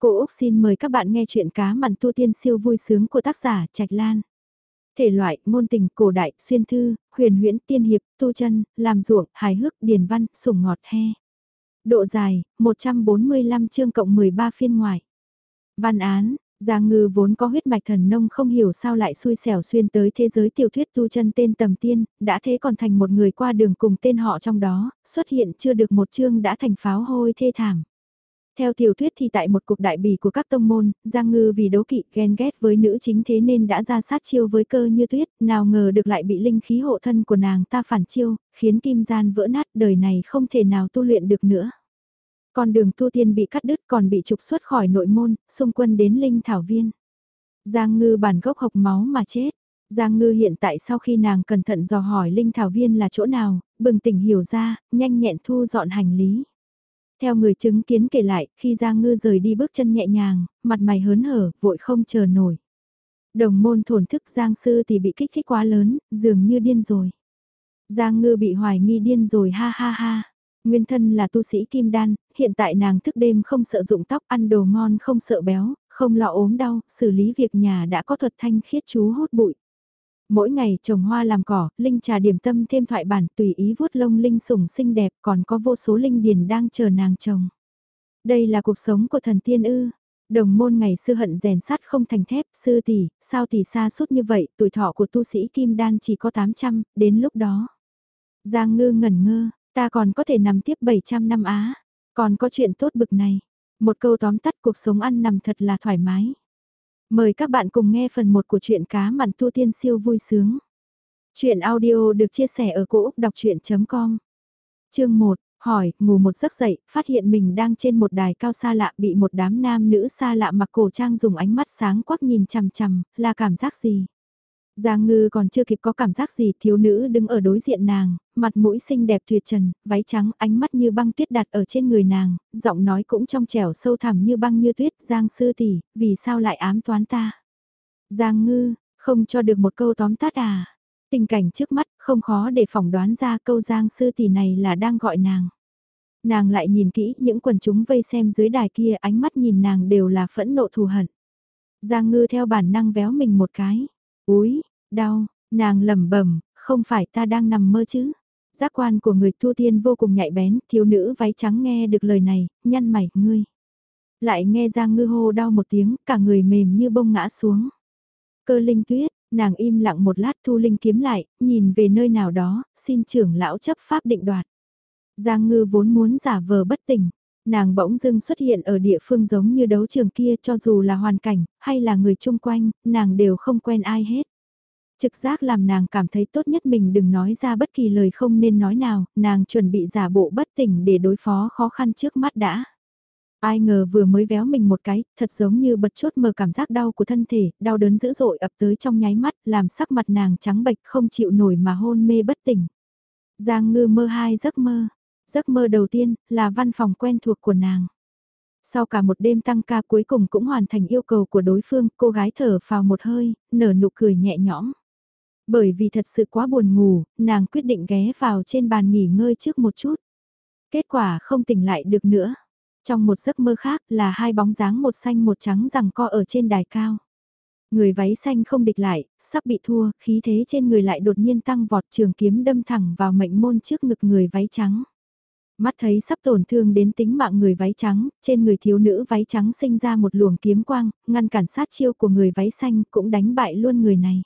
Cô Úc xin mời các bạn nghe chuyện cá mặn tu tiên siêu vui sướng của tác giả Trạch Lan. Thể loại, Môn tình, cổ đại, xuyên thư, huyền huyễn, tiên hiệp, tu chân, làm ruộng, hài hước, điển văn, sủng ngọt he. Độ dài, 145 chương cộng 13 phiên ngoài. Văn án, Giang Ngư vốn có huyết mạch thần nông không hiểu sao lại xui xẻo xuyên tới thế giới tiểu thuyết tu chân tên tầm tiên, đã thế còn thành một người qua đường cùng tên họ trong đó, xuất hiện chưa được một chương đã thành pháo hôi thê thảm. Theo tiểu thuyết thì tại một cuộc đại bỉ của các tông môn, Giang Ngư vì đấu kỵ ghen ghét với nữ chính thế nên đã ra sát chiêu với cơ như tuyết, nào ngờ được lại bị linh khí hộ thân của nàng ta phản chiêu, khiến kim gian vỡ nát đời này không thể nào tu luyện được nữa. Con đường tu tiên bị cắt đứt còn bị trục xuất khỏi nội môn, xung quân đến linh thảo viên. Giang Ngư bản gốc hộc máu mà chết. Giang Ngư hiện tại sau khi nàng cẩn thận dò hỏi linh thảo viên là chỗ nào, bừng tỉnh hiểu ra, nhanh nhẹn thu dọn hành lý. Theo người chứng kiến kể lại, khi Giang Ngư rời đi bước chân nhẹ nhàng, mặt mày hớn hở, vội không chờ nổi. Đồng môn thổn thức Giang Sư thì bị kích thích quá lớn, dường như điên rồi. Giang Ngư bị hoài nghi điên rồi ha ha ha. Nguyên thân là tu sĩ kim đan, hiện tại nàng thức đêm không sợ dụng tóc, ăn đồ ngon không sợ béo, không lo ốm đau, xử lý việc nhà đã có thuật thanh khiết chú hút bụi. Mỗi ngày trồng hoa làm cỏ, linh trà điểm tâm thêm thoại bản tùy ý vuốt lông linh sủng xinh đẹp còn có vô số linh điền đang chờ nàng trồng. Đây là cuộc sống của thần tiên ư. Đồng môn ngày xưa hận rèn sắt không thành thép, sư tỷ, sao tỷ xa suốt như vậy, tuổi thọ của tu sĩ kim đan chỉ có 800, đến lúc đó. Giang ngư ngẩn ngơ, ta còn có thể nằm tiếp 700 năm á, còn có chuyện tốt bực này. Một câu tóm tắt cuộc sống ăn nằm thật là thoải mái. Mời các bạn cùng nghe phần 1 của truyện cá mặn tu tiên siêu vui sướng. Chuyện audio được chia sẻ ở cỗ đọc chuyện.com Chương 1, hỏi, ngủ một giấc dậy, phát hiện mình đang trên một đài cao xa lạ bị một đám nam nữ xa lạ mặc cổ trang dùng ánh mắt sáng quắc nhìn chằm chằm, là cảm giác gì? Giang ngư còn chưa kịp có cảm giác gì thiếu nữ đứng ở đối diện nàng, mặt mũi xinh đẹp tuyệt trần, váy trắng, ánh mắt như băng tuyết đặt ở trên người nàng, giọng nói cũng trong trẻo sâu thẳm như băng như tuyết, Giang sư tỷ, vì sao lại ám toán ta? Giang ngư, không cho được một câu tóm tắt à? Tình cảnh trước mắt không khó để phỏng đoán ra câu Giang sư tỷ này là đang gọi nàng. Nàng lại nhìn kỹ những quần chúng vây xem dưới đài kia ánh mắt nhìn nàng đều là phẫn nộ thù hận. Giang ngư theo bản năng véo mình một cái. Úi, đau, nàng lẩm bẩm, không phải ta đang nằm mơ chứ. Giác quan của người thu tiên vô cùng nhạy bén, thiếu nữ váy trắng nghe được lời này, nhăn mày, ngươi. Lại nghe Giang ngư hô đau một tiếng, cả người mềm như bông ngã xuống. Cơ linh tuyết, nàng im lặng một lát thu linh kiếm lại, nhìn về nơi nào đó, xin trưởng lão chấp pháp định đoạt. Giang ngư vốn muốn giả vờ bất tỉnh, nàng bỗng dưng xuất hiện ở địa phương giống như đấu trường kia cho dù là hoàn cảnh, hay là người chung quanh, nàng đều không quen ai hết. Trực giác làm nàng cảm thấy tốt nhất mình đừng nói ra bất kỳ lời không nên nói nào, nàng chuẩn bị giả bộ bất tỉnh để đối phó khó khăn trước mắt đã. Ai ngờ vừa mới véo mình một cái, thật giống như bật chốt mờ cảm giác đau của thân thể, đau đớn dữ dội ập tới trong nháy mắt, làm sắc mặt nàng trắng bệch không chịu nổi mà hôn mê bất tỉnh. Giang ngư mơ hai giấc mơ. Giấc mơ đầu tiên là văn phòng quen thuộc của nàng. Sau cả một đêm tăng ca cuối cùng cũng hoàn thành yêu cầu của đối phương, cô gái thở vào một hơi, nở nụ cười nhẹ nhõm. Bởi vì thật sự quá buồn ngủ, nàng quyết định ghé vào trên bàn nghỉ ngơi trước một chút. Kết quả không tỉnh lại được nữa. Trong một giấc mơ khác là hai bóng dáng một xanh một trắng rằng co ở trên đài cao. Người váy xanh không địch lại, sắp bị thua, khí thế trên người lại đột nhiên tăng vọt trường kiếm đâm thẳng vào mệnh môn trước ngực người váy trắng. Mắt thấy sắp tổn thương đến tính mạng người váy trắng, trên người thiếu nữ váy trắng sinh ra một luồng kiếm quang, ngăn cản sát chiêu của người váy xanh cũng đánh bại luôn người này.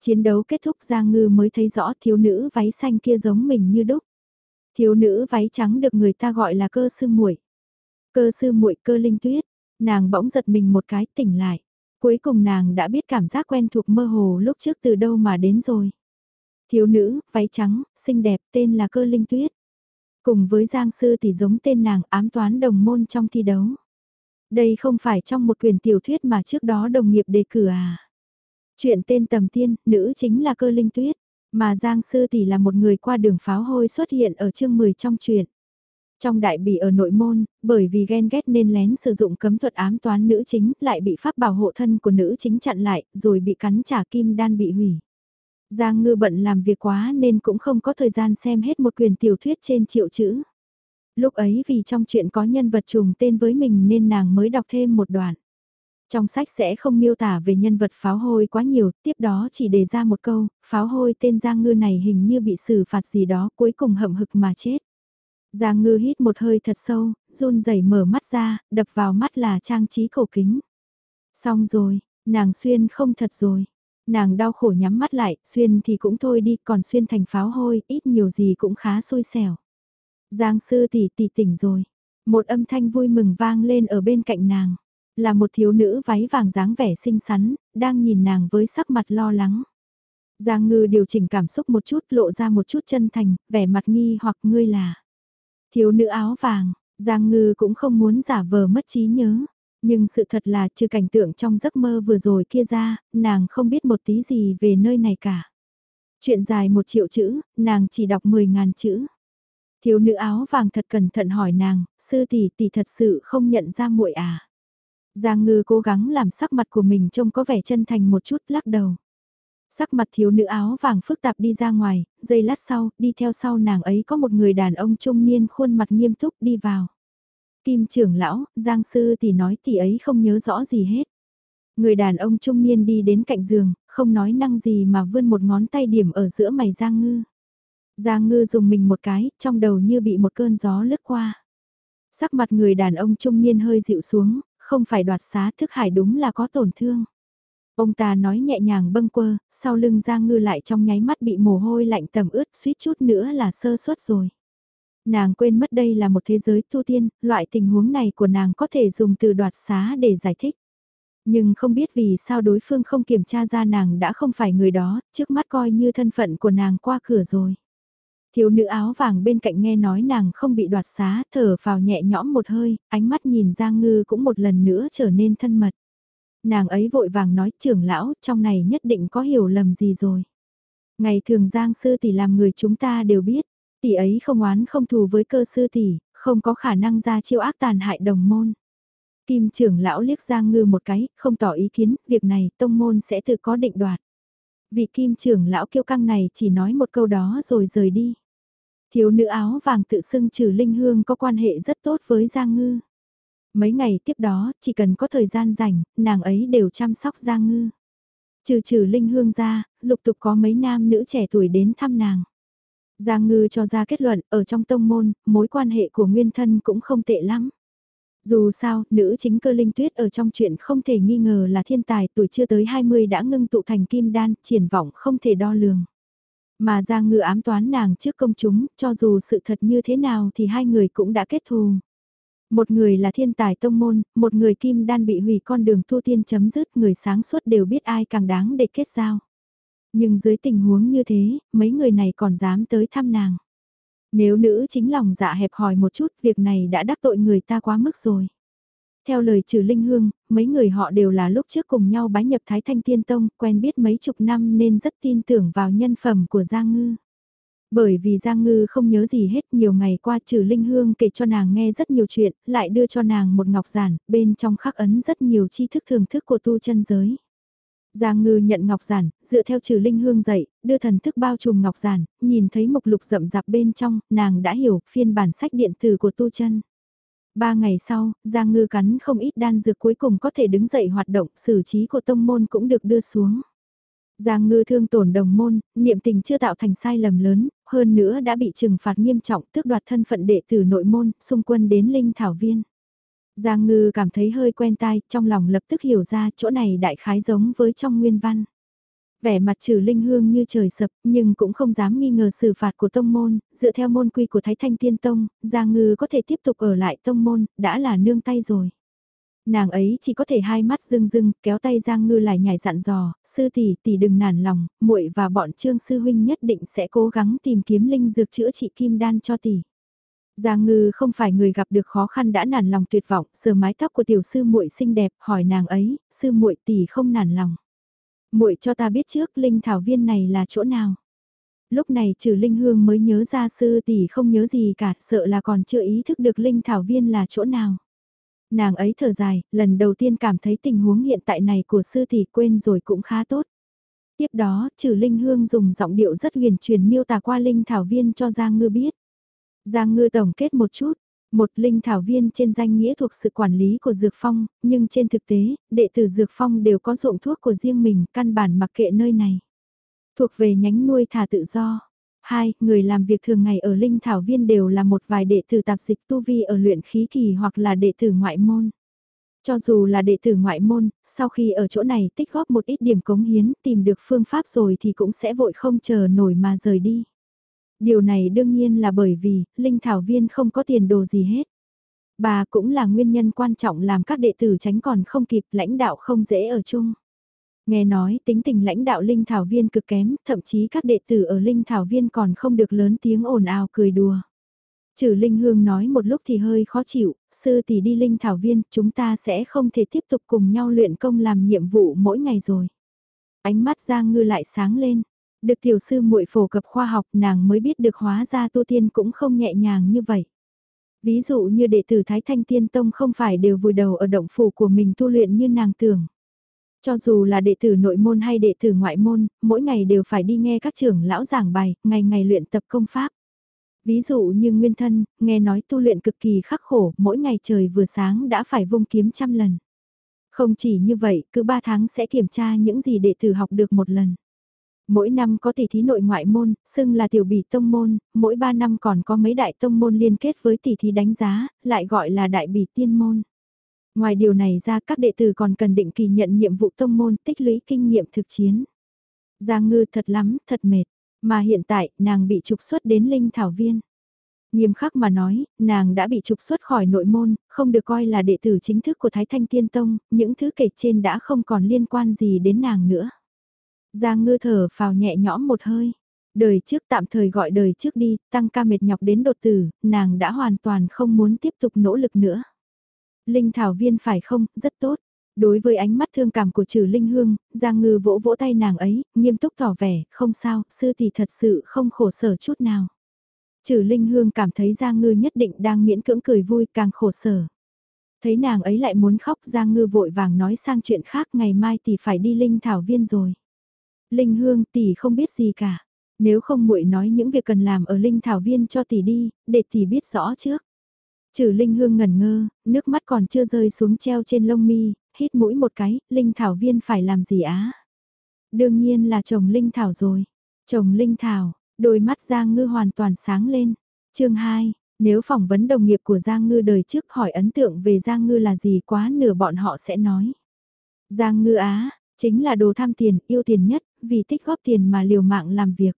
Chiến đấu kết thúc Giang Ngư mới thấy rõ thiếu nữ váy xanh kia giống mình như đúc. Thiếu nữ váy trắng được người ta gọi là cơ sư muội. Cơ sư muội cơ linh tuyết, nàng bỗng giật mình một cái tỉnh lại. Cuối cùng nàng đã biết cảm giác quen thuộc mơ hồ lúc trước từ đâu mà đến rồi. Thiếu nữ, váy trắng, xinh đẹp, tên là cơ linh tuyết. Cùng với Giang Sư thì giống tên nàng ám toán đồng môn trong thi đấu. Đây không phải trong một quyển tiểu thuyết mà trước đó đồng nghiệp đề cử à. Chuyện tên tầm tiên, nữ chính là cơ linh tuyết, mà Giang Sư Tỷ là một người qua đường pháo hôi xuất hiện ở chương 10 trong truyện. Trong đại bị ở nội môn, bởi vì ghen ghét nên lén sử dụng cấm thuật ám toán nữ chính lại bị pháp bảo hộ thân của nữ chính chặn lại, rồi bị cắn trả kim đan bị hủy. Giang ngư bận làm việc quá nên cũng không có thời gian xem hết một quyền tiểu thuyết trên triệu chữ. Lúc ấy vì trong chuyện có nhân vật trùng tên với mình nên nàng mới đọc thêm một đoạn. Trong sách sẽ không miêu tả về nhân vật pháo hôi quá nhiều, tiếp đó chỉ đề ra một câu, pháo hôi tên Giang Ngư này hình như bị xử phạt gì đó cuối cùng hậm hực mà chết. Giang Ngư hít một hơi thật sâu, run rẩy mở mắt ra, đập vào mắt là trang trí cổ kính. Xong rồi, nàng xuyên không thật rồi. Nàng đau khổ nhắm mắt lại, xuyên thì cũng thôi đi, còn xuyên thành pháo hôi, ít nhiều gì cũng khá xôi xẻo. Giang sư tỷ tỷ tỉnh rồi. Một âm thanh vui mừng vang lên ở bên cạnh nàng. Là một thiếu nữ váy vàng dáng vẻ xinh xắn, đang nhìn nàng với sắc mặt lo lắng. Giang ngư điều chỉnh cảm xúc một chút lộ ra một chút chân thành, vẻ mặt nghi hoặc ngươi là. Thiếu nữ áo vàng, Giang ngư cũng không muốn giả vờ mất trí nhớ. Nhưng sự thật là trừ cảnh tượng trong giấc mơ vừa rồi kia ra, nàng không biết một tí gì về nơi này cả. Chuyện dài một triệu chữ, nàng chỉ đọc mười ngàn chữ. Thiếu nữ áo vàng thật cẩn thận hỏi nàng, sư tỷ tỷ thật sự không nhận ra muội à. Giang ngư cố gắng làm sắc mặt của mình trông có vẻ chân thành một chút lắc đầu. Sắc mặt thiếu nữ áo vàng phức tạp đi ra ngoài, giây lát sau, đi theo sau nàng ấy có một người đàn ông trung niên khuôn mặt nghiêm túc đi vào. Kim trưởng lão, Giang sư tỷ nói tỷ ấy không nhớ rõ gì hết. Người đàn ông trung niên đi đến cạnh giường, không nói năng gì mà vươn một ngón tay điểm ở giữa mày Giang ngư. Giang ngư dùng mình một cái, trong đầu như bị một cơn gió lướt qua. Sắc mặt người đàn ông trung niên hơi dịu xuống, không phải đoạt xá thức hải đúng là có tổn thương. Ông ta nói nhẹ nhàng bâng quơ, sau lưng Giang Ngư lại trong nháy mắt bị mồ hôi lạnh tầm ướt suýt chút nữa là sơ suất rồi. Nàng quên mất đây là một thế giới tu tiên, loại tình huống này của nàng có thể dùng từ đoạt xá để giải thích. Nhưng không biết vì sao đối phương không kiểm tra ra nàng đã không phải người đó, trước mắt coi như thân phận của nàng qua cửa rồi. Thiếu nữ áo vàng bên cạnh nghe nói nàng không bị đoạt xá, thở vào nhẹ nhõm một hơi, ánh mắt nhìn Giang Ngư cũng một lần nữa trở nên thân mật. Nàng ấy vội vàng nói trưởng lão, trong này nhất định có hiểu lầm gì rồi. Ngày thường Giang sư tỷ làm người chúng ta đều biết, tỷ ấy không oán không thù với cơ sư tỷ, không có khả năng ra chiêu ác tàn hại đồng môn. Kim trưởng lão liếc Giang Ngư một cái, không tỏ ý kiến, việc này tông môn sẽ tự có định đoạt. Vị kim trưởng lão kiêu căng này chỉ nói một câu đó rồi rời đi. Thiếu nữ áo vàng tự xưng trừ linh hương có quan hệ rất tốt với Giang Ngư. Mấy ngày tiếp đó, chỉ cần có thời gian rảnh, nàng ấy đều chăm sóc Giang Ngư. Trừ trừ linh hương ra, lục tục có mấy nam nữ trẻ tuổi đến thăm nàng. Giang Ngư cho ra kết luận, ở trong tông môn, mối quan hệ của nguyên thân cũng không tệ lắm. Dù sao, nữ chính cơ linh tuyết ở trong chuyện không thể nghi ngờ là thiên tài tuổi chưa tới 20 đã ngưng tụ thành kim đan, triển vọng không thể đo lường. Mà Giang Ngư ám toán nàng trước công chúng, cho dù sự thật như thế nào thì hai người cũng đã kết thù. Một người là thiên tài tông môn, một người kim đan bị hủy con đường tu tiên chấm dứt, người sáng suốt đều biết ai càng đáng để kết giao. Nhưng dưới tình huống như thế, mấy người này còn dám tới thăm nàng. Nếu nữ chính lòng dạ hẹp hòi một chút, việc này đã đắc tội người ta quá mức rồi. Theo lời trừ Linh Hương, mấy người họ đều là lúc trước cùng nhau bái nhập Thái Thanh Tiên Tông, quen biết mấy chục năm nên rất tin tưởng vào nhân phẩm của Giang Ngư. Bởi vì Giang Ngư không nhớ gì hết nhiều ngày qua trừ Linh Hương kể cho nàng nghe rất nhiều chuyện, lại đưa cho nàng một ngọc giản, bên trong khắc ấn rất nhiều tri thức thường thức của tu chân giới. Giang Ngư nhận ngọc giản, dựa theo trừ Linh Hương dạy, đưa thần thức bao trùm ngọc giản, nhìn thấy mục lục rậm rạp bên trong, nàng đã hiểu phiên bản sách điện tử của tu chân. Ba ngày sau, Giang Ngư cắn không ít đan dược cuối cùng có thể đứng dậy hoạt động, xử trí của tông môn cũng được đưa xuống. Giang ngư thương tổn đồng môn, niệm tình chưa tạo thành sai lầm lớn, hơn nữa đã bị trừng phạt nghiêm trọng tước đoạt thân phận đệ tử nội môn, xung quân đến linh thảo viên. Giang ngư cảm thấy hơi quen tai, trong lòng lập tức hiểu ra chỗ này đại khái giống với trong nguyên văn. Vẻ mặt trừ linh hương như trời sập, nhưng cũng không dám nghi ngờ xử phạt của tông môn, dựa theo môn quy của Thái Thanh Tiên Tông, Giang ngư có thể tiếp tục ở lại tông môn, đã là nương tay rồi nàng ấy chỉ có thể hai mắt rưng rưng, kéo tay Giang Ngư lại nhảy dặn dò, sư tỷ tỷ đừng nản lòng, muội và bọn trương sư huynh nhất định sẽ cố gắng tìm kiếm linh dược chữa trị kim đan cho tỷ. Giang Ngư không phải người gặp được khó khăn đã nản lòng tuyệt vọng, sờ mái tóc của tiểu sư muội xinh đẹp, hỏi nàng ấy, sư muội tỷ không nản lòng. Muội cho ta biết trước linh thảo viên này là chỗ nào. Lúc này trừ linh hương mới nhớ ra sư tỷ không nhớ gì cả, sợ là còn chưa ý thức được linh thảo viên là chỗ nào. Nàng ấy thở dài, lần đầu tiên cảm thấy tình huống hiện tại này của sư tỷ quên rồi cũng khá tốt. Tiếp đó, trừ Linh Hương dùng giọng điệu rất huyền truyền miêu tả qua Linh Thảo Viên cho Giang Ngư biết. Giang Ngư tổng kết một chút, Một linh thảo viên trên danh nghĩa thuộc sự quản lý của Dược Phong, nhưng trên thực tế, đệ tử Dược Phong đều có dụng thuốc của riêng mình, căn bản mặc kệ nơi này. Thuộc về nhánh nuôi thả tự do. Hai, người làm việc thường ngày ở linh thảo viên đều là một vài đệ tử tạp dịch tu vi ở luyện khí kỳ hoặc là đệ tử ngoại môn. Cho dù là đệ tử ngoại môn, sau khi ở chỗ này tích góp một ít điểm cống hiến tìm được phương pháp rồi thì cũng sẽ vội không chờ nổi mà rời đi. Điều này đương nhiên là bởi vì, Linh Thảo Viên không có tiền đồ gì hết. Bà cũng là nguyên nhân quan trọng làm các đệ tử tránh còn không kịp lãnh đạo không dễ ở chung. Nghe nói tính tình lãnh đạo Linh Thảo Viên cực kém, thậm chí các đệ tử ở Linh Thảo Viên còn không được lớn tiếng ồn ào cười đùa. Trừ Linh Hương nói một lúc thì hơi khó chịu, sư tỷ đi Linh Thảo Viên, chúng ta sẽ không thể tiếp tục cùng nhau luyện công làm nhiệm vụ mỗi ngày rồi. Ánh mắt Giang Ngư lại sáng lên, được tiểu sư muội phổ cập khoa học nàng mới biết được hóa ra tu tiên cũng không nhẹ nhàng như vậy. Ví dụ như đệ tử Thái Thanh Tiên Tông không phải đều vùi đầu ở động phủ của mình tu luyện như nàng tưởng. Cho dù là đệ tử nội môn hay đệ tử ngoại môn, mỗi ngày đều phải đi nghe các trưởng lão giảng bài, ngày ngày luyện tập công pháp. Ví dụ như nguyên thân, nghe nói tu luyện cực kỳ khắc khổ, mỗi ngày trời vừa sáng đã phải vung kiếm trăm lần. Không chỉ như vậy, cứ ba tháng sẽ kiểm tra những gì đệ tử học được một lần. Mỗi năm có tỷ thí nội ngoại môn, xưng là tiểu bỉ tông môn, mỗi 3 năm còn có mấy đại tông môn liên kết với tỷ thí đánh giá, lại gọi là đại bỉ tiên môn. Ngoài điều này ra các đệ tử còn cần định kỳ nhận nhiệm vụ tông môn tích lũy kinh nghiệm thực chiến. Giang ngư thật lắm, thật mệt, mà hiện tại nàng bị trục xuất đến linh thảo viên. Nghiêm khắc mà nói, nàng đã bị trục xuất khỏi nội môn, không được coi là đệ tử chính thức của Thái Thanh Tiên Tông, những thứ kể trên đã không còn liên quan gì đến nàng nữa. Giang ngư thở phào nhẹ nhõm một hơi. Đời trước tạm thời gọi đời trước đi, tăng ca mệt nhọc đến đột tử, nàng đã hoàn toàn không muốn tiếp tục nỗ lực nữa. Linh thảo viên phải không, rất tốt. Đối với ánh mắt thương cảm của trừ Linh Hương, Giang Ngư vỗ vỗ tay nàng ấy, nghiêm túc tỏ vẻ, không sao, sư thì thật sự không khổ sở chút nào. Trừ Linh Hương cảm thấy Giang Ngư nhất định đang miễn cưỡng cười vui càng khổ sở. Thấy nàng ấy lại muốn khóc Giang Ngư vội vàng nói sang chuyện khác ngày mai thì phải đi Linh Thảo Viên rồi. Linh Hương tỷ không biết gì cả. Nếu không muội nói những việc cần làm ở Linh Thảo Viên cho tỷ đi, để tỷ biết rõ trước. Trừ Linh Hương ngẩn ngơ, nước mắt còn chưa rơi xuống treo trên lông mi, hít mũi một cái, Linh Thảo Viên phải làm gì á? Đương nhiên là chồng Linh Thảo rồi. Chồng Linh Thảo, đôi mắt Giang Ngư hoàn toàn sáng lên. chương 2, nếu phỏng vấn đồng nghiệp của Giang Ngư đời trước hỏi ấn tượng về Giang Ngư là gì quá nửa bọn họ sẽ nói. Giang Ngư Á, chính là đồ tham tiền, yêu tiền nhất, vì tích góp tiền mà liều mạng làm việc.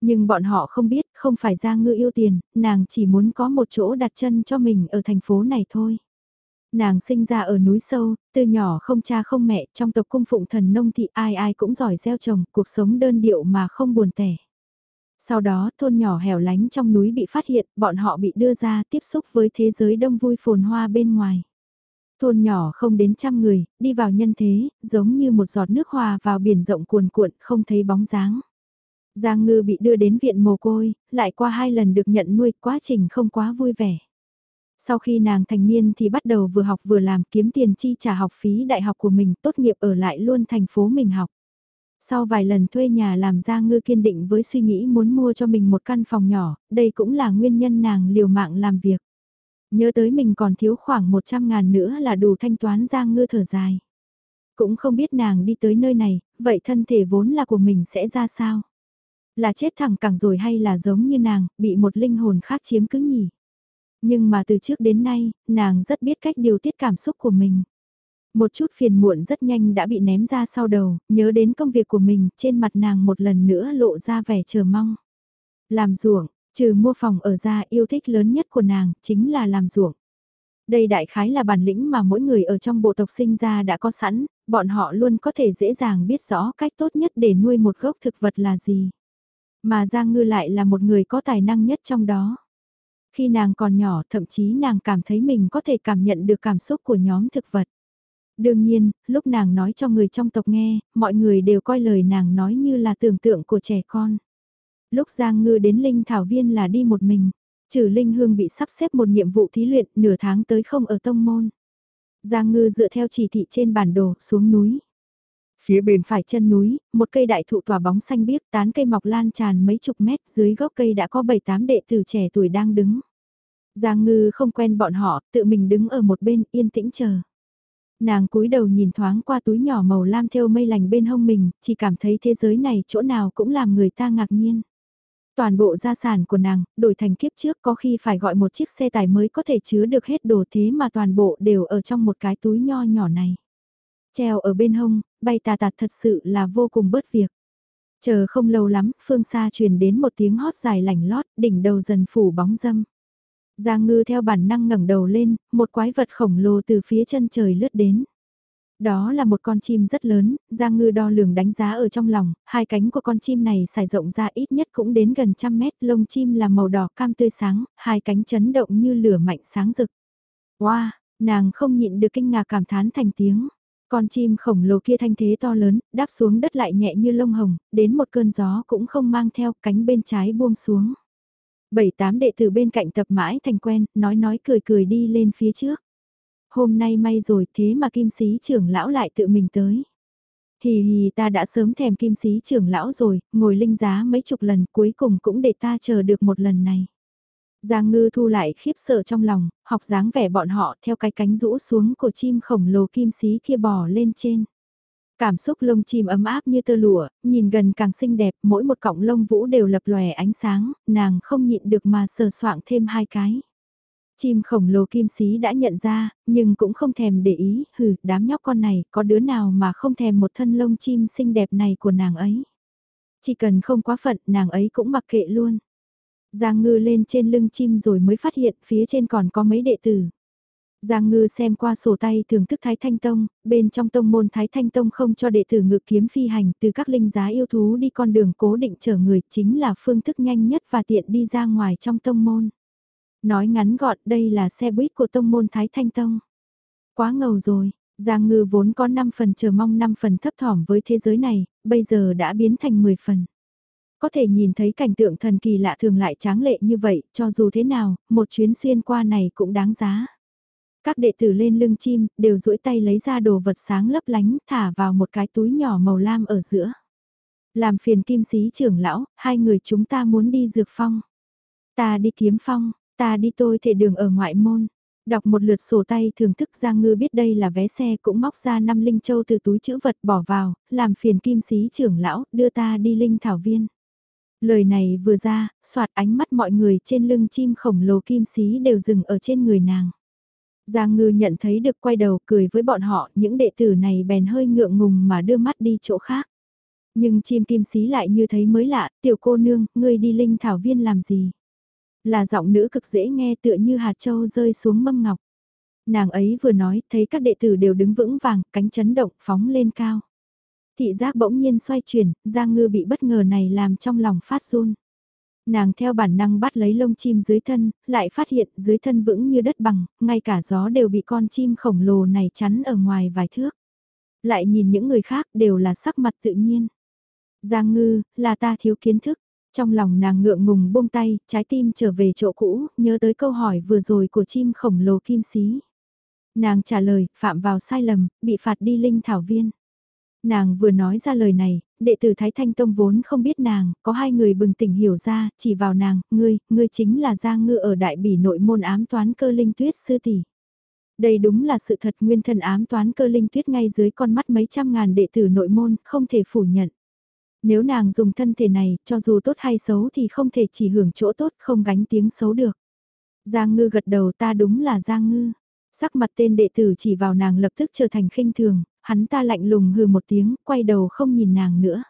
Nhưng bọn họ không biết, không phải Giang Ngư yêu tiền, nàng chỉ muốn có một chỗ đặt chân cho mình ở thành phố này thôi. Nàng sinh ra ở núi sâu, từ nhỏ không cha không mẹ, trong tộc cung phụng thần nông thị ai ai cũng giỏi gieo trồng, cuộc sống đơn điệu mà không buồn tẻ. Sau đó, thôn nhỏ hẻo lánh trong núi bị phát hiện, bọn họ bị đưa ra tiếp xúc với thế giới đông vui phồn hoa bên ngoài. Thôn nhỏ không đến trăm người, đi vào nhân thế, giống như một giọt nước hòa vào biển rộng cuồn cuộn, không thấy bóng dáng. Giang Ngư bị đưa đến viện mồ côi, lại qua hai lần được nhận nuôi, quá trình không quá vui vẻ. Sau khi nàng thành niên thì bắt đầu vừa học vừa làm kiếm tiền chi trả học phí đại học của mình tốt nghiệp ở lại luôn thành phố mình học. Sau vài lần thuê nhà làm Giang Ngư kiên định với suy nghĩ muốn mua cho mình một căn phòng nhỏ, đây cũng là nguyên nhân nàng liều mạng làm việc. Nhớ tới mình còn thiếu khoảng 100 ngàn nữa là đủ thanh toán Giang Ngư thở dài. Cũng không biết nàng đi tới nơi này, vậy thân thể vốn là của mình sẽ ra sao? Là chết thẳng cẳng rồi hay là giống như nàng, bị một linh hồn khác chiếm cứ nhỉ? Nhưng mà từ trước đến nay, nàng rất biết cách điều tiết cảm xúc của mình. Một chút phiền muộn rất nhanh đã bị ném ra sau đầu, nhớ đến công việc của mình, trên mặt nàng một lần nữa lộ ra vẻ chờ mong. Làm ruộng, trừ mua phòng ở ra yêu thích lớn nhất của nàng, chính là làm ruộng. Đây đại khái là bản lĩnh mà mỗi người ở trong bộ tộc sinh ra đã có sẵn, bọn họ luôn có thể dễ dàng biết rõ cách tốt nhất để nuôi một gốc thực vật là gì. Mà Giang Ngư lại là một người có tài năng nhất trong đó. Khi nàng còn nhỏ thậm chí nàng cảm thấy mình có thể cảm nhận được cảm xúc của nhóm thực vật. Đương nhiên, lúc nàng nói cho người trong tộc nghe, mọi người đều coi lời nàng nói như là tưởng tượng của trẻ con. Lúc Giang Ngư đến Linh Thảo Viên là đi một mình, trừ Linh Hương bị sắp xếp một nhiệm vụ thí luyện nửa tháng tới không ở tông môn. Giang Ngư dựa theo chỉ thị trên bản đồ xuống núi. Phía bên phải chân núi, một cây đại thụ tỏa bóng xanh biếc tán cây mọc lan tràn mấy chục mét dưới gốc cây đã có 7-8 đệ tử trẻ tuổi đang đứng. Giang ngư không quen bọn họ, tự mình đứng ở một bên yên tĩnh chờ. Nàng cúi đầu nhìn thoáng qua túi nhỏ màu lam theo mây lành bên hông mình, chỉ cảm thấy thế giới này chỗ nào cũng làm người ta ngạc nhiên. Toàn bộ gia sản của nàng, đổi thành kiếp trước có khi phải gọi một chiếc xe tải mới có thể chứa được hết đồ thế mà toàn bộ đều ở trong một cái túi nho nhỏ này. Treo ở bên hông, bay tà tạt thật sự là vô cùng bớt việc. Chờ không lâu lắm, phương xa truyền đến một tiếng hót dài lảnh lót, đỉnh đầu dần phủ bóng dâm. Giang ngư theo bản năng ngẩng đầu lên, một quái vật khổng lồ từ phía chân trời lướt đến. Đó là một con chim rất lớn, Giang Ngư đo lường đánh giá ở trong lòng, hai cánh của con chim này xài rộng ra ít nhất cũng đến gần trăm mét, lông chim là màu đỏ cam tươi sáng, hai cánh chấn động như lửa mạnh sáng rực. Wow, nàng không nhịn được kinh ngạc cảm thán thành tiếng. Con chim khổng lồ kia thanh thế to lớn, đáp xuống đất lại nhẹ như lông hồng, đến một cơn gió cũng không mang theo cánh bên trái buông xuống. Bảy tám đệ tử bên cạnh tập mãi thành quen, nói nói cười cười đi lên phía trước. Hôm nay may rồi thế mà kim sĩ trưởng lão lại tự mình tới. Hì hì ta đã sớm thèm kim sĩ trưởng lão rồi, ngồi linh giá mấy chục lần cuối cùng cũng để ta chờ được một lần này. Giang ngư thu lại khiếp sợ trong lòng, học dáng vẻ bọn họ theo cái cánh rũ xuống của chim khổng lồ kim sĩ kia bò lên trên. Cảm xúc lông chim ấm áp như tơ lụa, nhìn gần càng xinh đẹp, mỗi một cọng lông vũ đều lập lòe ánh sáng, nàng không nhịn được mà sờ soạng thêm hai cái. Chim khổng lồ kim sĩ đã nhận ra, nhưng cũng không thèm để ý, hừ, đám nhóc con này, có đứa nào mà không thèm một thân lông chim xinh đẹp này của nàng ấy. Chỉ cần không quá phận, nàng ấy cũng mặc kệ luôn. Giang ngư lên trên lưng chim rồi mới phát hiện phía trên còn có mấy đệ tử. Giang Ngư xem qua sổ tay thưởng thức Thái Thanh Tông, bên trong tông môn Thái Thanh Tông không cho đệ tử ngự kiếm phi hành từ các linh giá yêu thú đi con đường cố định chở người chính là phương thức nhanh nhất và tiện đi ra ngoài trong tông môn. Nói ngắn gọn đây là xe buýt của tông môn Thái Thanh Tông. Quá ngầu rồi, Giang Ngư vốn có 5 phần chờ mong 5 phần thấp thỏm với thế giới này, bây giờ đã biến thành 10 phần. Có thể nhìn thấy cảnh tượng thần kỳ lạ thường lại tráng lệ như vậy, cho dù thế nào, một chuyến xuyên qua này cũng đáng giá. Các đệ tử lên lưng chim, đều duỗi tay lấy ra đồ vật sáng lấp lánh, thả vào một cái túi nhỏ màu lam ở giữa. Làm phiền kim sĩ trưởng lão, hai người chúng ta muốn đi dược phong. Ta đi kiếm phong, ta đi tôi thể đường ở ngoại môn. Đọc một lượt sổ tay thưởng thức Giang Ngư biết đây là vé xe cũng móc ra năm linh châu từ túi chữ vật bỏ vào, làm phiền kim sĩ trưởng lão, đưa ta đi linh thảo viên. Lời này vừa ra, soạt ánh mắt mọi người trên lưng chim khổng lồ kim sĩ đều dừng ở trên người nàng. Giang ngư nhận thấy được quay đầu cười với bọn họ, những đệ tử này bèn hơi ngượng ngùng mà đưa mắt đi chỗ khác. Nhưng chim kim sĩ lại như thấy mới lạ, tiểu cô nương, ngươi đi linh thảo viên làm gì? Là giọng nữ cực dễ nghe tựa như hạt châu rơi xuống mâm ngọc. Nàng ấy vừa nói, thấy các đệ tử đều đứng vững vàng, cánh chấn động, phóng lên cao. Thị giác bỗng nhiên xoay chuyển, Giang Ngư bị bất ngờ này làm trong lòng phát run. Nàng theo bản năng bắt lấy lông chim dưới thân, lại phát hiện dưới thân vững như đất bằng, ngay cả gió đều bị con chim khổng lồ này chắn ở ngoài vài thước. Lại nhìn những người khác đều là sắc mặt tự nhiên. Giang ngư, là ta thiếu kiến thức. Trong lòng nàng ngượng ngùng buông tay, trái tim trở về chỗ cũ, nhớ tới câu hỏi vừa rồi của chim khổng lồ kim xí. Nàng trả lời, phạm vào sai lầm, bị phạt đi linh thảo viên. Nàng vừa nói ra lời này, đệ tử Thái Thanh Tông vốn không biết nàng, có hai người bừng tỉnh hiểu ra, chỉ vào nàng, ngươi, ngươi chính là Giang Ngư ở đại bỉ nội môn ám toán cơ linh tuyết sư tỷ. Đây đúng là sự thật nguyên thần ám toán cơ linh tuyết ngay dưới con mắt mấy trăm ngàn đệ tử nội môn, không thể phủ nhận. Nếu nàng dùng thân thể này, cho dù tốt hay xấu thì không thể chỉ hưởng chỗ tốt, không gánh tiếng xấu được. Giang ngư gật đầu ta đúng là Giang ngư. Sắc mặt tên đệ tử chỉ vào nàng lập tức trở thành khinh thường, hắn ta lạnh lùng hừ một tiếng, quay đầu không nhìn nàng nữa.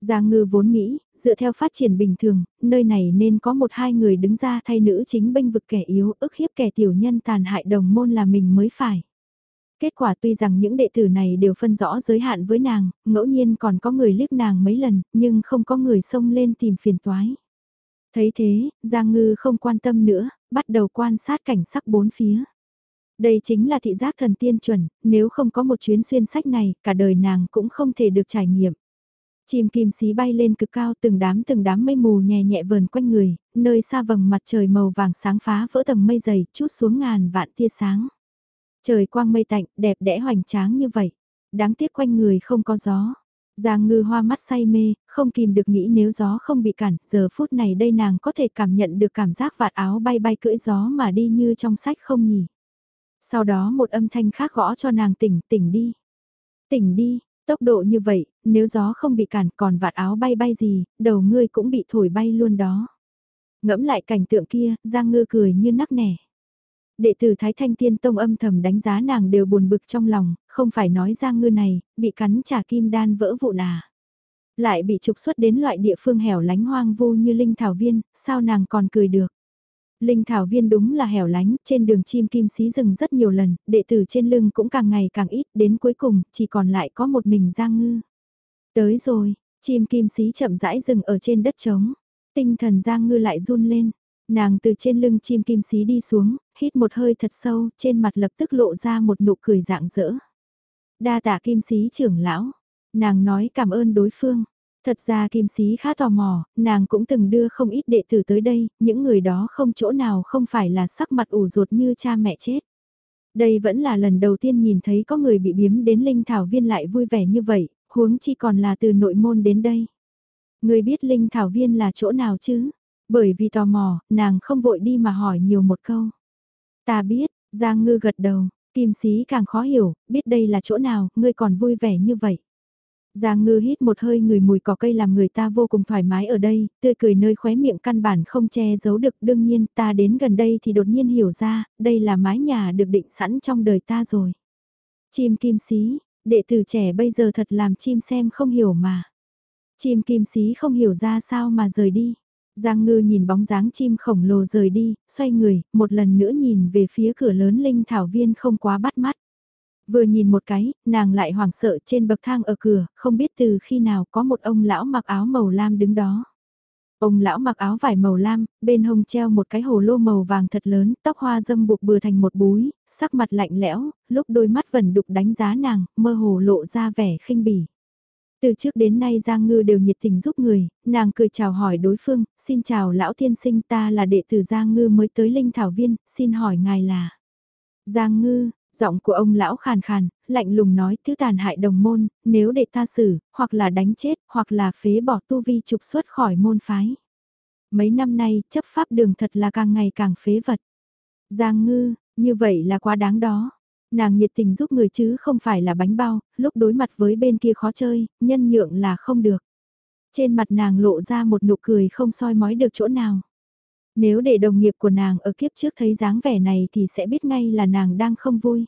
Giang ngư vốn nghĩ, dựa theo phát triển bình thường, nơi này nên có một hai người đứng ra thay nữ chính bênh vực kẻ yếu, ức hiếp kẻ tiểu nhân tàn hại đồng môn là mình mới phải. Kết quả tuy rằng những đệ tử này đều phân rõ giới hạn với nàng, ngẫu nhiên còn có người liếc nàng mấy lần, nhưng không có người xông lên tìm phiền toái. Thấy thế, Giang Ngư không quan tâm nữa, bắt đầu quan sát cảnh sắc bốn phía. Đây chính là thị giác thần tiên chuẩn, nếu không có một chuyến xuyên sách này, cả đời nàng cũng không thể được trải nghiệm. Chim kim xí bay lên cực cao từng đám từng đám mây mù nhẹ nhẹ vờn quanh người, nơi xa vầng mặt trời màu vàng sáng phá vỡ tầng mây dày, chút xuống ngàn vạn tia sáng. Trời quang mây tạnh, đẹp đẽ hoành tráng như vậy. Đáng tiếc quanh người không có gió. Giang ngư hoa mắt say mê, không kìm được nghĩ nếu gió không bị cản, giờ phút này đây nàng có thể cảm nhận được cảm giác vạt áo bay bay cưỡi gió mà đi như trong sách không nhỉ. Sau đó một âm thanh khác gõ cho nàng tỉnh, tỉnh đi. Tỉnh đi, tốc độ như vậy, nếu gió không bị cản còn vạt áo bay bay gì, đầu ngươi cũng bị thổi bay luôn đó. Ngẫm lại cảnh tượng kia, Giang ngư cười như nắc nẻ. Đệ tử Thái Thanh Tiên Tông âm thầm đánh giá nàng đều buồn bực trong lòng, không phải nói Giang ngư này, bị cắn trả kim đan vỡ vụn à. Lại bị trục xuất đến loại địa phương hẻo lánh hoang vu như Linh Thảo Viên, sao nàng còn cười được. Linh Thảo Viên đúng là hẻo lánh, trên đường chim kim xí rừng rất nhiều lần, đệ tử trên lưng cũng càng ngày càng ít, đến cuối cùng, chỉ còn lại có một mình Giang Ngư. Tới rồi, chim kim xí chậm rãi rừng ở trên đất trống, tinh thần Giang Ngư lại run lên. Nàng từ trên lưng chim kim xí đi xuống, hít một hơi thật sâu, trên mặt lập tức lộ ra một nụ cười dạng dỡ. Đa tạ kim sĩ trưởng lão, nàng nói cảm ơn đối phương. Thật ra kim sĩ khá tò mò, nàng cũng từng đưa không ít đệ tử tới đây, những người đó không chỗ nào không phải là sắc mặt ủ ruột như cha mẹ chết. Đây vẫn là lần đầu tiên nhìn thấy có người bị biếm đến linh thảo viên lại vui vẻ như vậy, huống chi còn là từ nội môn đến đây. Người biết linh thảo viên là chỗ nào chứ? Bởi vì tò mò, nàng không vội đi mà hỏi nhiều một câu. Ta biết, Giang Ngư gật đầu, Kim Sĩ càng khó hiểu, biết đây là chỗ nào, ngươi còn vui vẻ như vậy. Giang ngư hít một hơi người mùi cỏ cây làm người ta vô cùng thoải mái ở đây, tươi cười nơi khóe miệng căn bản không che giấu được. Đương nhiên ta đến gần đây thì đột nhiên hiểu ra, đây là mái nhà được định sẵn trong đời ta rồi. Chim kim sĩ, đệ tử trẻ bây giờ thật làm chim xem không hiểu mà. Chim kim sĩ không hiểu ra sao mà rời đi. Giang ngư nhìn bóng dáng chim khổng lồ rời đi, xoay người, một lần nữa nhìn về phía cửa lớn linh thảo viên không quá bắt mắt. Vừa nhìn một cái, nàng lại hoảng sợ trên bậc thang ở cửa, không biết từ khi nào có một ông lão mặc áo màu lam đứng đó. Ông lão mặc áo vải màu lam, bên hông treo một cái hồ lô màu vàng thật lớn, tóc hoa dâm buộc bừa thành một búi, sắc mặt lạnh lẽo, lúc đôi mắt vẩn đục đánh giá nàng, mơ hồ lộ ra vẻ khinh bỉ. Từ trước đến nay Giang Ngư đều nhiệt tình giúp người, nàng cười chào hỏi đối phương, xin chào lão thiên sinh ta là đệ tử Giang Ngư mới tới Linh Thảo Viên, xin hỏi ngài là. Giang Ngư, giọng của ông lão khàn khàn, lạnh lùng nói thứ tàn hại đồng môn, nếu để ta xử, hoặc là đánh chết, hoặc là phế bỏ tu vi trục xuất khỏi môn phái. Mấy năm nay, chấp pháp đường thật là càng ngày càng phế vật. Giang Ngư, như vậy là quá đáng đó. Nàng nhiệt tình giúp người chứ không phải là bánh bao, lúc đối mặt với bên kia khó chơi, nhân nhượng là không được. Trên mặt nàng lộ ra một nụ cười không soi mói được chỗ nào. Nếu để đồng nghiệp của nàng ở kiếp trước thấy dáng vẻ này thì sẽ biết ngay là nàng đang không vui.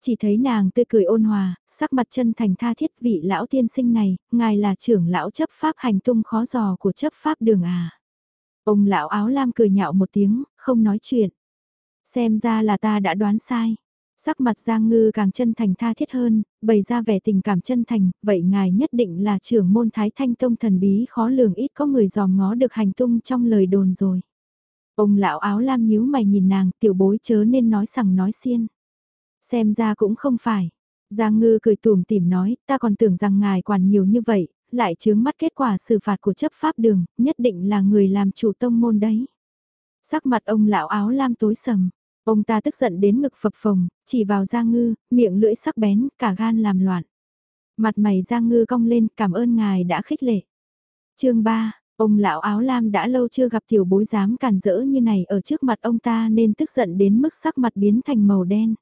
Chỉ thấy nàng tươi cười ôn hòa, sắc mặt chân thành tha thiết vị lão tiên sinh này, ngài là trưởng lão chấp pháp hành tung khó giò của chấp pháp đường à. Ông lão áo lam cười nhạo một tiếng, không nói chuyện. Xem ra là ta đã đoán sai. Sắc mặt Giang Ngư càng chân thành tha thiết hơn, bày ra vẻ tình cảm chân thành, vậy ngài nhất định là trưởng môn Thái Thanh Tông thần bí khó lường ít có người dòm ngó được hành tung trong lời đồn rồi. Ông lão áo lam nhíu mày nhìn nàng, tiểu bối chớ nên nói sằng nói xiên. Xem ra cũng không phải. Giang ngư cười tùm tìm nói, ta còn tưởng rằng ngài quản nhiều như vậy, lại chướng mắt kết quả xử phạt của chấp pháp đường, nhất định là người làm chủ tông môn đấy. Sắc mặt ông lão áo lam tối sầm, ông ta tức giận đến ngực phập phồng, chỉ vào Giang ngư, miệng lưỡi sắc bén, cả gan làm loạn. Mặt mày Giang ngư cong lên, cảm ơn ngài đã khích lệ. chương 3, Ông lão áo lam đã lâu chưa gặp tiểu bối dám cản rỡ như này ở trước mặt ông ta nên tức giận đến mức sắc mặt biến thành màu đen.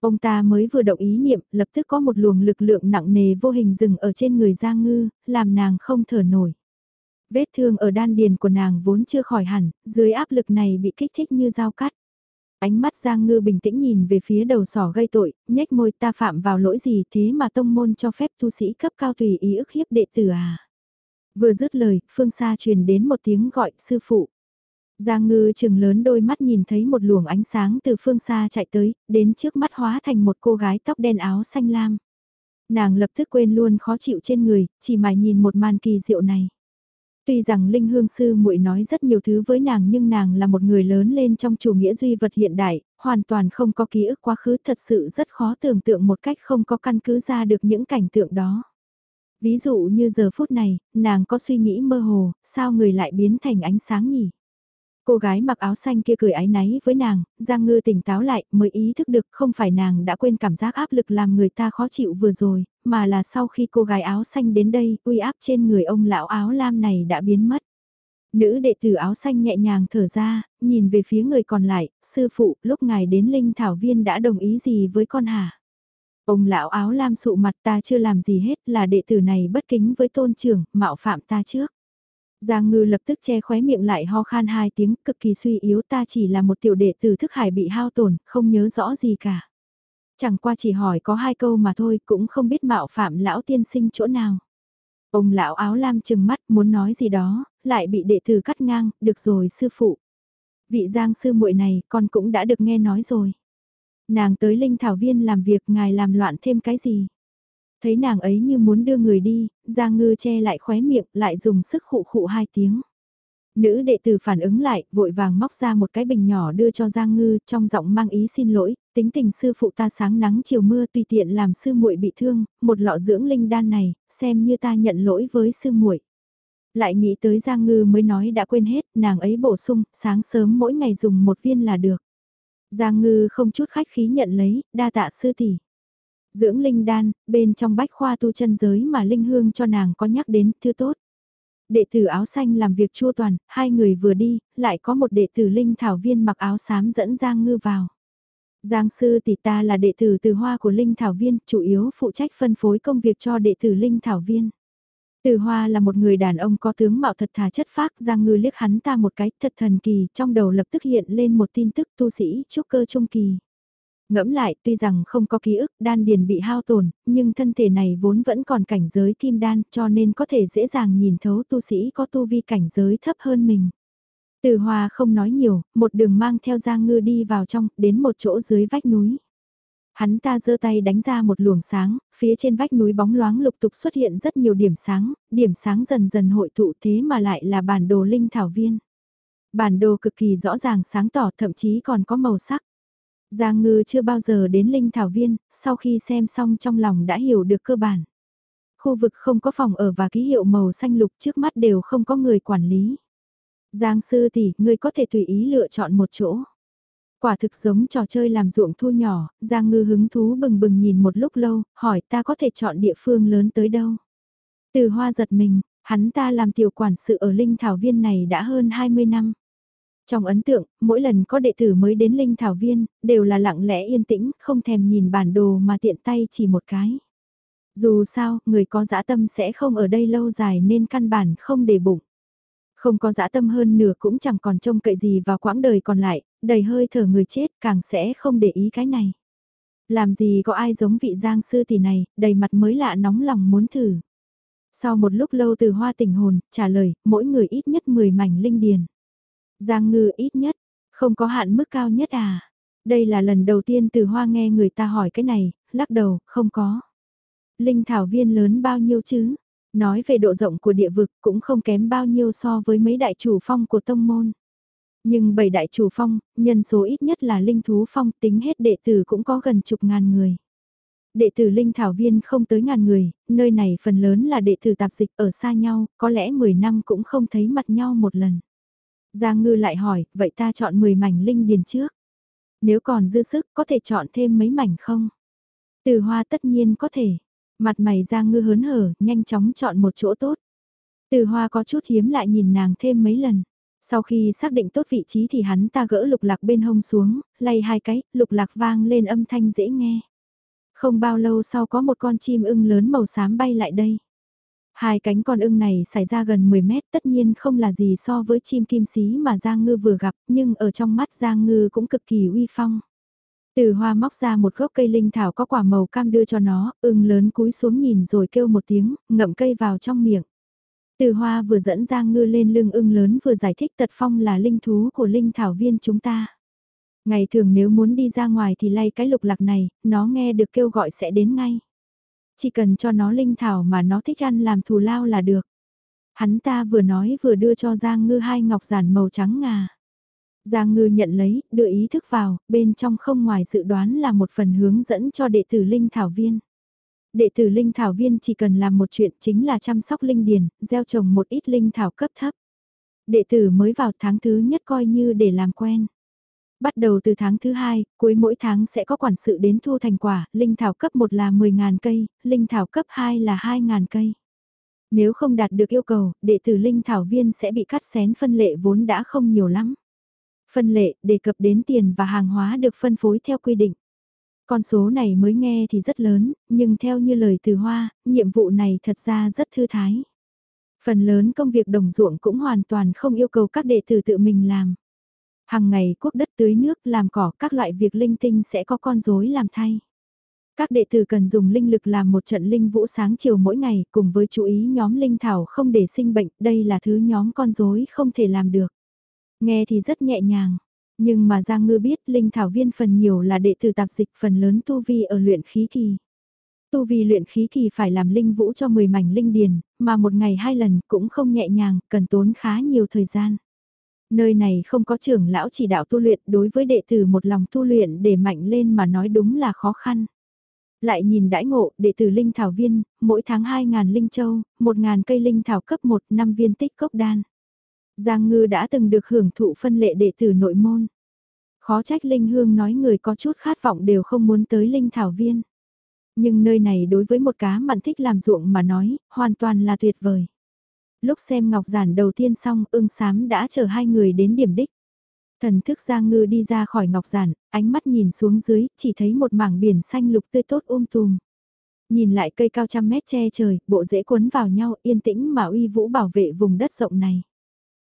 Ông ta mới vừa động ý niệm, lập tức có một luồng lực lượng nặng nề vô hình dừng ở trên người Giang Ngư, làm nàng không thở nổi. Vết thương ở đan điền của nàng vốn chưa khỏi hẳn, dưới áp lực này bị kích thích như dao cắt. Ánh mắt Giang Ngư bình tĩnh nhìn về phía đầu sỏ gây tội, nhếch môi ta phạm vào lỗi gì thế mà tông môn cho phép tu sĩ cấp cao tùy ý ức hiếp đệ tử à. Vừa dứt lời, phương xa truyền đến một tiếng gọi sư phụ. Giang ngư chừng lớn đôi mắt nhìn thấy một luồng ánh sáng từ phương xa chạy tới, đến trước mắt hóa thành một cô gái tóc đen áo xanh lam. Nàng lập tức quên luôn khó chịu trên người, chỉ mải nhìn một màn kỳ diệu này. Tuy rằng Linh Hương Sư muội nói rất nhiều thứ với nàng nhưng nàng là một người lớn lên trong chủ nghĩa duy vật hiện đại, hoàn toàn không có ký ức quá khứ thật sự rất khó tưởng tượng một cách không có căn cứ ra được những cảnh tượng đó. Ví dụ như giờ phút này, nàng có suy nghĩ mơ hồ, sao người lại biến thành ánh sáng nhỉ? Cô gái mặc áo xanh kia cười ái náy với nàng, Giang Ngư tỉnh táo lại mới ý thức được không phải nàng đã quên cảm giác áp lực làm người ta khó chịu vừa rồi, mà là sau khi cô gái áo xanh đến đây, uy áp trên người ông lão áo lam này đã biến mất. Nữ đệ tử áo xanh nhẹ nhàng thở ra, nhìn về phía người còn lại, sư phụ, lúc ngài đến Linh Thảo Viên đã đồng ý gì với con hả? Ông lão áo lam sụ mặt ta chưa làm gì hết là đệ tử này bất kính với tôn trưởng, mạo phạm ta trước. Giang ngư lập tức che khóe miệng lại ho khan hai tiếng cực kỳ suy yếu ta chỉ là một tiểu đệ tử thức hải bị hao tổn, không nhớ rõ gì cả. Chẳng qua chỉ hỏi có hai câu mà thôi cũng không biết mạo phạm lão tiên sinh chỗ nào. Ông lão áo lam chừng mắt muốn nói gì đó, lại bị đệ tử cắt ngang, được rồi sư phụ. Vị giang sư muội này con cũng đã được nghe nói rồi. Nàng tới linh thảo viên làm việc ngài làm loạn thêm cái gì. Thấy nàng ấy như muốn đưa người đi, Giang Ngư che lại khóe miệng, lại dùng sức khụ khụ hai tiếng. Nữ đệ tử phản ứng lại, vội vàng móc ra một cái bình nhỏ đưa cho Giang Ngư, trong giọng mang ý xin lỗi, tính tình sư phụ ta sáng nắng chiều mưa tùy tiện làm sư muội bị thương, một lọ dưỡng linh đan này, xem như ta nhận lỗi với sư muội. Lại nghĩ tới Giang Ngư mới nói đã quên hết, nàng ấy bổ sung, sáng sớm mỗi ngày dùng một viên là được. Giang Ngư không chút khách khí nhận lấy, đa tạ sư tỷ. Dưỡng linh đan, bên trong bách khoa tu chân giới mà linh hương cho nàng có nhắc đến, thư tốt. Đệ tử áo xanh làm việc chua toàn, hai người vừa đi, lại có một đệ tử linh thảo viên mặc áo xám dẫn Giang Ngư vào. Giang sư tỷ ta là đệ tử từ hoa của linh thảo viên, chủ yếu phụ trách phân phối công việc cho đệ tử linh thảo viên. Từ Hoa là một người đàn ông có tướng mạo thật thà chất phác, Giang Ngư liếc hắn ta một cái, thật thần kỳ, trong đầu lập tức hiện lên một tin tức tu sĩ trúc cơ trung kỳ. Ngẫm lại, tuy rằng không có ký ức, đan điền bị hao tổn, nhưng thân thể này vốn vẫn còn cảnh giới kim đan, cho nên có thể dễ dàng nhìn thấu tu sĩ có tu vi cảnh giới thấp hơn mình. Từ Hòa không nói nhiều, một đường mang theo Giang Ngư đi vào trong, đến một chỗ dưới vách núi. Hắn ta giơ tay đánh ra một luồng sáng, phía trên vách núi bóng loáng lục tục xuất hiện rất nhiều điểm sáng, điểm sáng dần dần hội tụ thế mà lại là bản đồ linh thảo viên. Bản đồ cực kỳ rõ ràng sáng tỏ thậm chí còn có màu sắc. Giang ngư chưa bao giờ đến linh thảo viên, sau khi xem xong trong lòng đã hiểu được cơ bản. Khu vực không có phòng ở và ký hiệu màu xanh lục trước mắt đều không có người quản lý. Giang sư tỷ, ngươi có thể tùy ý lựa chọn một chỗ. Quả thực giống trò chơi làm ruộng thu nhỏ, Giang Ngư hứng thú bừng bừng nhìn một lúc lâu, hỏi ta có thể chọn địa phương lớn tới đâu. Từ hoa giật mình, hắn ta làm tiểu quản sự ở Linh Thảo Viên này đã hơn 20 năm. Trong ấn tượng, mỗi lần có đệ tử mới đến Linh Thảo Viên, đều là lặng lẽ yên tĩnh, không thèm nhìn bản đồ mà tiện tay chỉ một cái. Dù sao, người có dã tâm sẽ không ở đây lâu dài nên căn bản không để bụng. Không có dã tâm hơn nửa cũng chẳng còn trông cậy gì vào quãng đời còn lại, đầy hơi thở người chết càng sẽ không để ý cái này. Làm gì có ai giống vị giang sư tỷ này, đầy mặt mới lạ nóng lòng muốn thử. Sau một lúc lâu từ hoa tình hồn, trả lời, mỗi người ít nhất 10 mảnh linh điền. Giang ngư ít nhất, không có hạn mức cao nhất à. Đây là lần đầu tiên từ hoa nghe người ta hỏi cái này, lắc đầu, không có. Linh thảo viên lớn bao nhiêu chứ? Nói về độ rộng của địa vực cũng không kém bao nhiêu so với mấy đại chủ phong của tông môn. Nhưng bảy đại chủ phong, nhân số ít nhất là linh thú phong tính hết đệ tử cũng có gần chục ngàn người. Đệ tử linh thảo viên không tới ngàn người, nơi này phần lớn là đệ tử tạp dịch ở xa nhau, có lẽ 10 năm cũng không thấy mặt nhau một lần. Giang ngư lại hỏi, vậy ta chọn 10 mảnh linh điền trước. Nếu còn dư sức, có thể chọn thêm mấy mảnh không? Từ hoa tất nhiên có thể. Mặt mày Giang ngư hớn hở, nhanh chóng chọn một chỗ tốt. Từ hoa có chút hiếm lại nhìn nàng thêm mấy lần. Sau khi xác định tốt vị trí thì hắn ta gỡ lục lạc bên hông xuống, lay hai cái, lục lạc vang lên âm thanh dễ nghe. Không bao lâu sau có một con chim ưng lớn màu xám bay lại đây. Hai cánh con ưng này xảy ra gần 10 mét tất nhiên không là gì so với chim kim xí mà Giang Ngư vừa gặp, nhưng ở trong mắt Giang Ngư cũng cực kỳ uy phong. Từ hoa móc ra một gốc cây linh thảo có quả màu cam đưa cho nó, ưng lớn cúi xuống nhìn rồi kêu một tiếng, ngậm cây vào trong miệng. Từ hoa vừa dẫn Giang Ngư lên lưng ưng lớn vừa giải thích tật phong là linh thú của linh thảo viên chúng ta. Ngày thường nếu muốn đi ra ngoài thì lay cái lục lạc này, nó nghe được kêu gọi sẽ đến ngay. Chỉ cần cho nó linh thảo mà nó thích ăn làm thù lao là được. Hắn ta vừa nói vừa đưa cho Giang Ngư hai ngọc giản màu trắng ngà. Giang Ngư nhận lấy, đưa ý thức vào, bên trong không ngoài dự đoán là một phần hướng dẫn cho đệ tử linh thảo viên. Đệ tử linh thảo viên chỉ cần làm một chuyện chính là chăm sóc linh điền, gieo trồng một ít linh thảo cấp thấp. Đệ tử mới vào tháng thứ nhất coi như để làm quen. Bắt đầu từ tháng thứ hai, cuối mỗi tháng sẽ có quản sự đến thu thành quả, linh thảo cấp 1 là 10.000 cây, linh thảo cấp 2 là 2.000 cây. Nếu không đạt được yêu cầu, đệ tử linh thảo viên sẽ bị cắt xén phân lệ vốn đã không nhiều lắm. Phân lệ đề cập đến tiền và hàng hóa được phân phối theo quy định. Con số này mới nghe thì rất lớn, nhưng theo như lời từ Hoa, nhiệm vụ này thật ra rất thư thái. Phần lớn công việc đồng ruộng cũng hoàn toàn không yêu cầu các đệ tử tự mình làm. Hàng ngày quốc đất tưới nước làm cỏ các loại việc linh tinh sẽ có con rối làm thay. Các đệ tử cần dùng linh lực làm một trận linh vũ sáng chiều mỗi ngày cùng với chú ý nhóm linh thảo không để sinh bệnh, đây là thứ nhóm con rối không thể làm được. Nghe thì rất nhẹ nhàng, nhưng mà Giang Ngư biết linh thảo viên phần nhiều là đệ tử tạp dịch phần lớn tu vi ở luyện khí kỳ. Tu vi luyện khí kỳ phải làm linh vũ cho 10 mảnh linh điền, mà một ngày hai lần cũng không nhẹ nhàng, cần tốn khá nhiều thời gian. Nơi này không có trưởng lão chỉ đạo tu luyện đối với đệ tử một lòng tu luyện để mạnh lên mà nói đúng là khó khăn. Lại nhìn đãi ngộ, đệ tử linh thảo viên, mỗi tháng 2.000 linh châu, 1.000 cây linh thảo cấp 1, 5 viên tích cốc đan. Giang Ngư đã từng được hưởng thụ phân lệ đệ tử nội môn. Khó trách Linh Hương nói người có chút khát vọng đều không muốn tới Linh Thảo Viên. Nhưng nơi này đối với một cá mặn thích làm ruộng mà nói, hoàn toàn là tuyệt vời. Lúc xem ngọc giản đầu tiên xong, ưng sám đã chờ hai người đến điểm đích. Thần thức Giang Ngư đi ra khỏi ngọc giản, ánh mắt nhìn xuống dưới, chỉ thấy một mảng biển xanh lục tươi tốt um tùm. Nhìn lại cây cao trăm mét che trời, bộ rễ quấn vào nhau, yên tĩnh mà uy vũ bảo vệ vùng đất rộng này.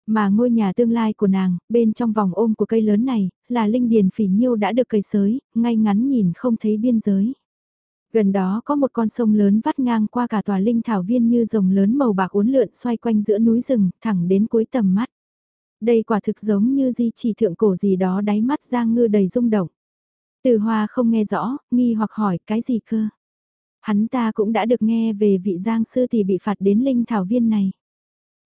Mà ngôi nhà tương lai của nàng, bên trong vòng ôm của cây lớn này, là linh điền phỉ nhiêu đã được cây sới, ngay ngắn nhìn không thấy biên giới. Gần đó có một con sông lớn vắt ngang qua cả tòa linh thảo viên như rồng lớn màu bạc uốn lượn xoay quanh giữa núi rừng, thẳng đến cuối tầm mắt. Đây quả thực giống như di chỉ thượng cổ gì đó đáy mắt Giang Ngư đầy rung động. Từ Hoa không nghe rõ, nghi hoặc hỏi cái gì cơ. Hắn ta cũng đã được nghe về vị Giang Sư thì bị phạt đến linh thảo viên này.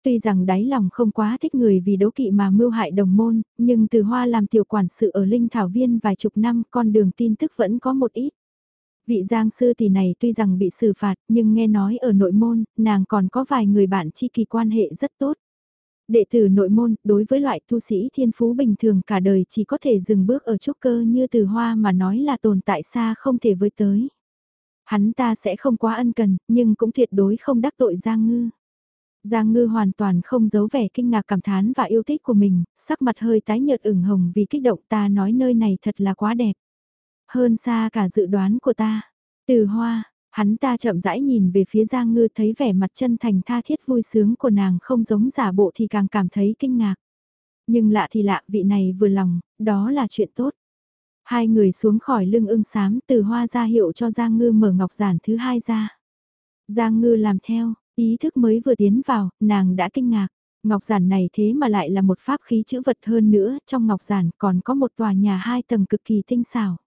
Tuy rằng đáy lòng không quá thích người vì đố kỵ mà mưu hại đồng môn, nhưng từ Hoa làm tiểu quản sự ở linh thảo viên vài chục năm con đường tin tức vẫn có một ít. Vị giang sư tỷ này tuy rằng bị xử phạt nhưng nghe nói ở nội môn, nàng còn có vài người bạn chi kỳ quan hệ rất tốt. Đệ tử nội môn, đối với loại tu sĩ thiên phú bình thường cả đời chỉ có thể dừng bước ở trúc cơ như từ hoa mà nói là tồn tại xa không thể với tới. Hắn ta sẽ không quá ân cần, nhưng cũng tuyệt đối không đắc tội Giang Ngư. Giang Ngư hoàn toàn không giấu vẻ kinh ngạc cảm thán và yêu thích của mình, sắc mặt hơi tái nhợt ửng hồng vì kích động ta nói nơi này thật là quá đẹp. Hơn xa cả dự đoán của ta. Từ hoa, hắn ta chậm rãi nhìn về phía Giang Ngư thấy vẻ mặt chân thành tha thiết vui sướng của nàng không giống giả bộ thì càng cảm thấy kinh ngạc. Nhưng lạ thì lạ vị này vừa lòng, đó là chuyện tốt. Hai người xuống khỏi lưng ưng sám từ hoa ra hiệu cho Giang Ngư mở ngọc giản thứ hai ra. Giang Ngư làm theo, ý thức mới vừa tiến vào, nàng đã kinh ngạc. Ngọc giản này thế mà lại là một pháp khí chữ vật hơn nữa, trong ngọc giản còn có một tòa nhà hai tầng cực kỳ tinh xảo.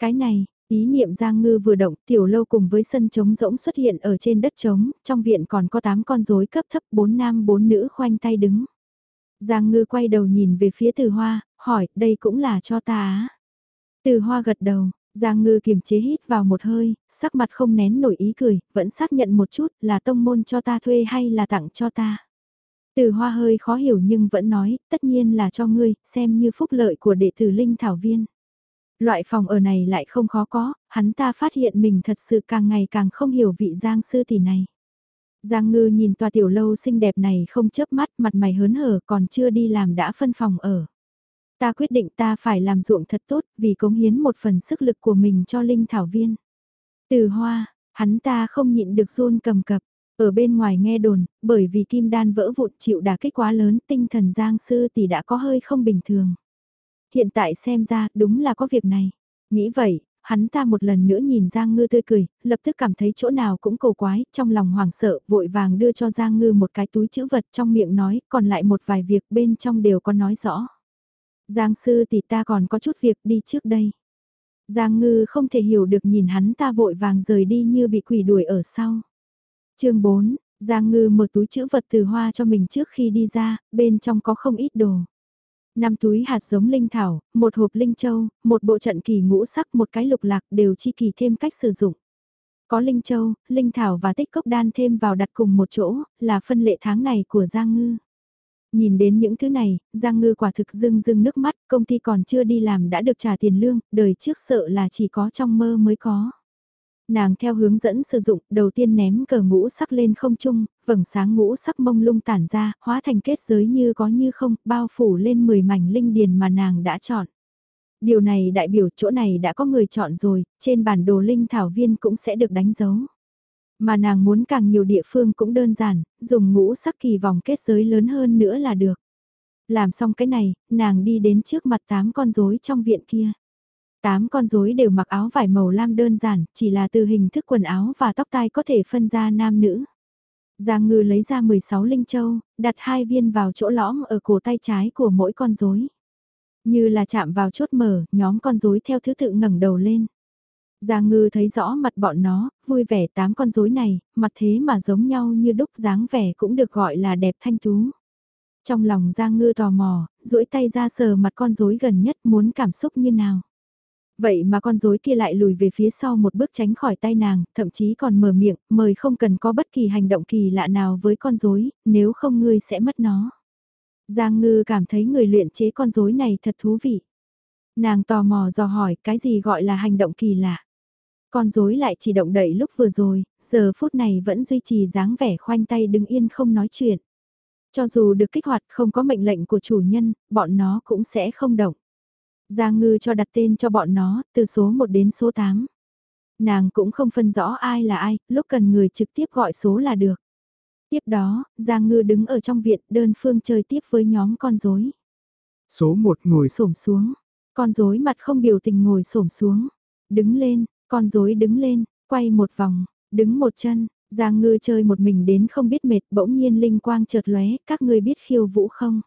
Cái này, ý niệm Giang Ngư vừa động tiểu lâu cùng với sân trống rỗng xuất hiện ở trên đất trống, trong viện còn có 8 con rối cấp thấp 4 nam 4 nữ khoanh tay đứng. Giang Ngư quay đầu nhìn về phía từ hoa, hỏi đây cũng là cho ta á. Từ hoa gật đầu, Giang Ngư kiềm chế hít vào một hơi, sắc mặt không nén nổi ý cười, vẫn xác nhận một chút là tông môn cho ta thuê hay là tặng cho ta. Từ hoa hơi khó hiểu nhưng vẫn nói, tất nhiên là cho ngươi, xem như phúc lợi của đệ tử Linh Thảo Viên. Loại phòng ở này lại không khó có, hắn ta phát hiện mình thật sự càng ngày càng không hiểu vị Giang sư tỷ này. Giang ngư nhìn tòa tiểu lâu xinh đẹp này không chớp mắt mặt mày hớn hở còn chưa đi làm đã phân phòng ở. Ta quyết định ta phải làm ruộng thật tốt vì cống hiến một phần sức lực của mình cho Linh Thảo Viên. Từ hoa, hắn ta không nhịn được run cầm cập. Ở bên ngoài nghe đồn, bởi vì kim đan vỡ vụn chịu đả kích quá lớn tinh thần Giang sư tỷ đã có hơi không bình thường hiện tại xem ra đúng là có việc này. Nghĩ vậy, hắn ta một lần nữa nhìn Giang Ngư tươi cười, lập tức cảm thấy chỗ nào cũng cầu quái, trong lòng hoảng sợ, vội vàng đưa cho Giang Ngư một cái túi chữ vật trong miệng nói, còn lại một vài việc bên trong đều có nói rõ. Giang sư thì ta còn có chút việc đi trước đây. Giang Ngư không thể hiểu được nhìn hắn ta vội vàng rời đi như bị quỷ đuổi ở sau. chương 4, Giang Ngư mở túi chữ vật từ hoa cho mình trước khi đi ra, bên trong có không ít đồ năm túi hạt giống linh thảo, một hộp linh châu, một bộ trận kỳ ngũ sắc, một cái lục lạc đều chi kỳ thêm cách sử dụng. Có linh châu, linh thảo và tích cốc đan thêm vào đặt cùng một chỗ, là phân lệ tháng này của Giang Ngư. Nhìn đến những thứ này, Giang Ngư quả thực dưng dưng nước mắt, công ty còn chưa đi làm đã được trả tiền lương, đời trước sợ là chỉ có trong mơ mới có. Nàng theo hướng dẫn sử dụng, đầu tiên ném cờ ngũ sắc lên không trung, vầng sáng ngũ sắc mông lung tản ra, hóa thành kết giới như có như không, bao phủ lên 10 mảnh linh điền mà nàng đã chọn. Điều này đại biểu chỗ này đã có người chọn rồi, trên bản đồ linh thảo viên cũng sẽ được đánh dấu. Mà nàng muốn càng nhiều địa phương cũng đơn giản, dùng ngũ sắc kỳ vòng kết giới lớn hơn nữa là được. Làm xong cái này, nàng đi đến trước mặt tám con rối trong viện kia. Tám con rối đều mặc áo vải màu lam đơn giản, chỉ là từ hình thức quần áo và tóc tai có thể phân ra nam nữ. Giang ngư lấy ra 16 linh châu, đặt hai viên vào chỗ lõm ở cổ tay trái của mỗi con rối. Như là chạm vào chốt mở, nhóm con rối theo thứ tự ngẩng đầu lên. Giang ngư thấy rõ mặt bọn nó, vui vẻ tám con rối này, mặt thế mà giống nhau như đúc dáng vẻ cũng được gọi là đẹp thanh tú. Trong lòng Giang ngư tò mò, duỗi tay ra sờ mặt con rối gần nhất muốn cảm xúc như nào. Vậy mà con rối kia lại lùi về phía sau một bước tránh khỏi tay nàng, thậm chí còn mở miệng, mời không cần có bất kỳ hành động kỳ lạ nào với con rối, nếu không ngươi sẽ mất nó. Giang ngư cảm thấy người luyện chế con rối này thật thú vị. Nàng tò mò dò hỏi cái gì gọi là hành động kỳ lạ. Con rối lại chỉ động đậy lúc vừa rồi, giờ phút này vẫn duy trì dáng vẻ khoanh tay đứng yên không nói chuyện. Cho dù được kích hoạt không có mệnh lệnh của chủ nhân, bọn nó cũng sẽ không động. Giang ngư cho đặt tên cho bọn nó, từ số 1 đến số 8. Nàng cũng không phân rõ ai là ai, lúc cần người trực tiếp gọi số là được. Tiếp đó, Giang ngư đứng ở trong viện đơn phương chơi tiếp với nhóm con rối. Số 1 ngồi xổm xuống, con rối mặt không biểu tình ngồi xổm xuống, đứng lên, con rối đứng lên, quay một vòng, đứng một chân, Giang ngư chơi một mình đến không biết mệt, bỗng nhiên linh quang chợt lóe, các ngươi biết khiêu vũ không?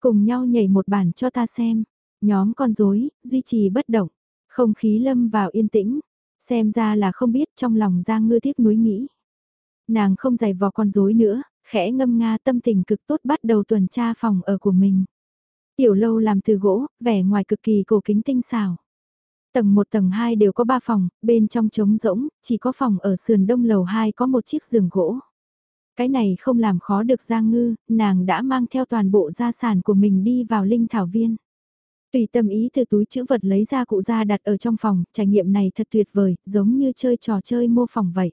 Cùng nhau nhảy một bản cho ta xem. Nhóm con rối duy trì bất động, không khí lâm vào yên tĩnh, xem ra là không biết trong lòng Giang Ngư tiếc nuối nghĩ. Nàng không giày vò con rối nữa, khẽ ngâm nga tâm tình cực tốt bắt đầu tuần tra phòng ở của mình. Tiểu lâu làm từ gỗ, vẻ ngoài cực kỳ cổ kính tinh xảo. Tầng 1 tầng 2 đều có 3 phòng, bên trong trống rỗng, chỉ có phòng ở sườn đông lầu 2 có một chiếc giường gỗ. Cái này không làm khó được Giang Ngư, nàng đã mang theo toàn bộ gia sản của mình đi vào linh thảo viên. Tùy tâm ý từ túi chữ vật lấy ra cụ ra đặt ở trong phòng, trải nghiệm này thật tuyệt vời, giống như chơi trò chơi mô phỏng vậy.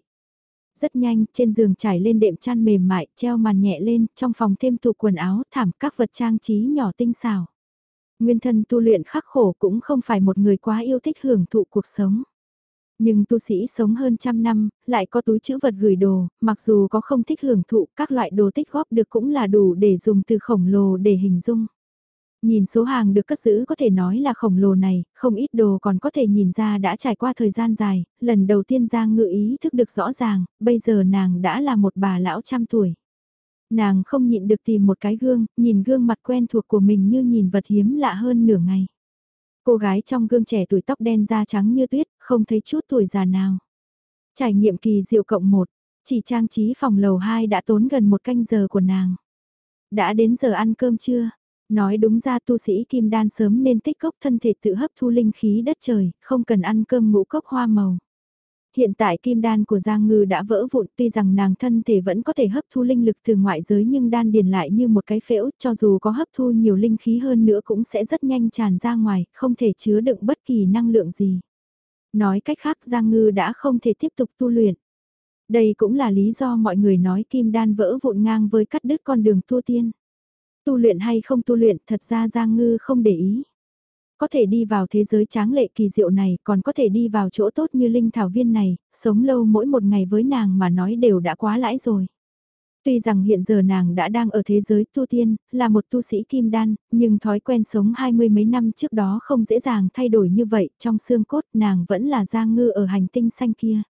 Rất nhanh, trên giường trải lên đệm chăn mềm mại, treo màn nhẹ lên, trong phòng thêm tủ quần áo, thảm các vật trang trí nhỏ tinh xảo. Nguyên thân tu luyện khắc khổ cũng không phải một người quá yêu thích hưởng thụ cuộc sống. Nhưng tu sĩ sống hơn trăm năm, lại có túi chữ vật gửi đồ, mặc dù có không thích hưởng thụ, các loại đồ tích góp được cũng là đủ để dùng từ khổng lồ để hình dung. Nhìn số hàng được cất giữ có thể nói là khổng lồ này, không ít đồ còn có thể nhìn ra đã trải qua thời gian dài, lần đầu tiên Giang ngự ý thức được rõ ràng, bây giờ nàng đã là một bà lão trăm tuổi. Nàng không nhịn được tìm một cái gương, nhìn gương mặt quen thuộc của mình như nhìn vật hiếm lạ hơn nửa ngày. Cô gái trong gương trẻ tuổi tóc đen da trắng như tuyết, không thấy chút tuổi già nào. Trải nghiệm kỳ diệu cộng một, chỉ trang trí phòng lầu 2 đã tốn gần một canh giờ của nàng. Đã đến giờ ăn cơm chưa? Nói đúng ra tu sĩ kim đan sớm nên tích cốc thân thể tự hấp thu linh khí đất trời, không cần ăn cơm ngũ cốc hoa màu. Hiện tại kim đan của Giang Ngư đã vỡ vụn tuy rằng nàng thân thể vẫn có thể hấp thu linh lực từ ngoại giới nhưng đan điền lại như một cái phễu cho dù có hấp thu nhiều linh khí hơn nữa cũng sẽ rất nhanh tràn ra ngoài, không thể chứa đựng bất kỳ năng lượng gì. Nói cách khác Giang Ngư đã không thể tiếp tục tu luyện. Đây cũng là lý do mọi người nói kim đan vỡ vụn ngang với cắt đứt con đường tu tiên. Tu luyện hay không tu luyện thật ra Giang Ngư không để ý. Có thể đi vào thế giới tráng lệ kỳ diệu này còn có thể đi vào chỗ tốt như linh thảo viên này, sống lâu mỗi một ngày với nàng mà nói đều đã quá lãi rồi. Tuy rằng hiện giờ nàng đã đang ở thế giới tu tiên, là một tu sĩ kim đan, nhưng thói quen sống hai mươi mấy năm trước đó không dễ dàng thay đổi như vậy, trong xương cốt nàng vẫn là giang ngư ở hành tinh xanh kia.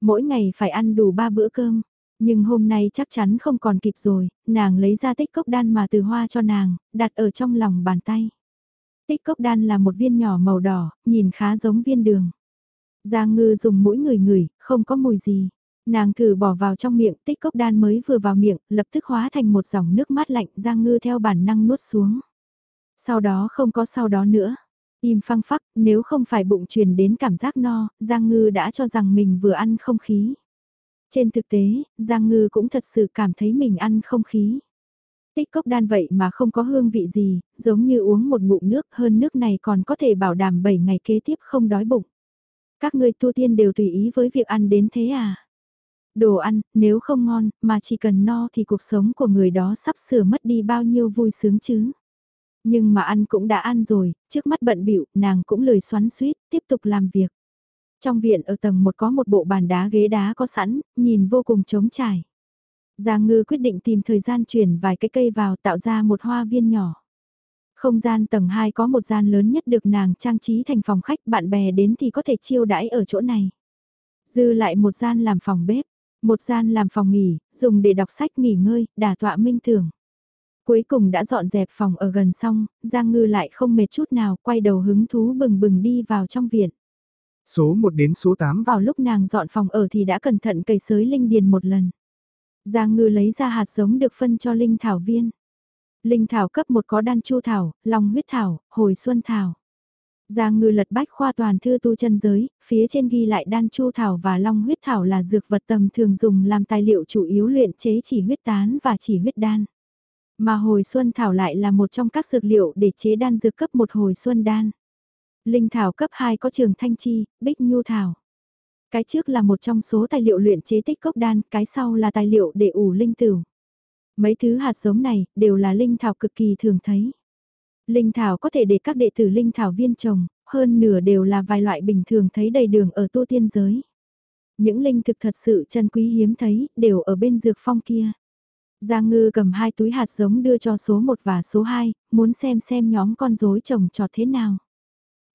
Mỗi ngày phải ăn đủ ba bữa cơm, nhưng hôm nay chắc chắn không còn kịp rồi, nàng lấy ra tích cốc đan mà từ hoa cho nàng, đặt ở trong lòng bàn tay. Tích cốc đan là một viên nhỏ màu đỏ, nhìn khá giống viên đường. Giang ngư dùng mũi người ngửi, không có mùi gì. Nàng thử bỏ vào trong miệng, tích cốc đan mới vừa vào miệng, lập tức hóa thành một dòng nước mát lạnh, Giang ngư theo bản năng nuốt xuống. Sau đó không có sau đó nữa. Im phăng phắc, nếu không phải bụng truyền đến cảm giác no, Giang ngư đã cho rằng mình vừa ăn không khí. Trên thực tế, Giang Ngư cũng thật sự cảm thấy mình ăn không khí. Tích cốc đan vậy mà không có hương vị gì, giống như uống một ngụm nước hơn nước này còn có thể bảo đảm 7 ngày kế tiếp không đói bụng. Các ngươi tu tiên đều tùy ý với việc ăn đến thế à? Đồ ăn, nếu không ngon, mà chỉ cần no thì cuộc sống của người đó sắp sửa mất đi bao nhiêu vui sướng chứ. Nhưng mà ăn cũng đã ăn rồi, trước mắt bận bịu nàng cũng lười xoắn suýt, tiếp tục làm việc. Trong viện ở tầng một có một bộ bàn đá ghế đá có sẵn, nhìn vô cùng trống trải. Giang ngư quyết định tìm thời gian chuyển vài cái cây vào tạo ra một hoa viên nhỏ. Không gian tầng 2 có một gian lớn nhất được nàng trang trí thành phòng khách bạn bè đến thì có thể chiêu đãi ở chỗ này. Dư lại một gian làm phòng bếp, một gian làm phòng nghỉ, dùng để đọc sách nghỉ ngơi, đả tọa minh tưởng. Cuối cùng đã dọn dẹp phòng ở gần xong, Giang Ngư lại không mệt chút nào, quay đầu hứng thú bừng bừng đi vào trong viện. Số 1 đến số 8 Vào lúc nàng dọn phòng ở thì đã cẩn thận cày sới linh điền một lần. Giang Ngư lấy ra hạt giống được phân cho linh thảo viên. Linh thảo cấp 1 có đan chu thảo, long huyết thảo, hồi xuân thảo. Giang ngư lật bách khoa toàn thư tu chân giới, phía trên ghi lại đan chu thảo và long huyết thảo là dược vật tầm thường dùng làm tài liệu chủ yếu luyện chế chỉ huyết tán và chỉ huyết đan. Mà hồi xuân thảo lại là một trong các dược liệu để chế đan dược cấp một hồi xuân đan. Linh thảo cấp 2 có trường thanh chi, bích nhu thảo. Cái trước là một trong số tài liệu luyện chế tích cốc đan, cái sau là tài liệu để ủ linh tử. Mấy thứ hạt giống này đều là linh thảo cực kỳ thường thấy. Linh thảo có thể để các đệ tử linh thảo viên trồng, hơn nửa đều là vài loại bình thường thấy đầy đường ở tu tiên giới. Những linh thực thật sự chân quý hiếm thấy, đều ở bên dược phong kia. Giang ngư cầm hai túi hạt giống đưa cho số 1 và số 2, muốn xem xem nhóm con rối trồng trọt thế nào.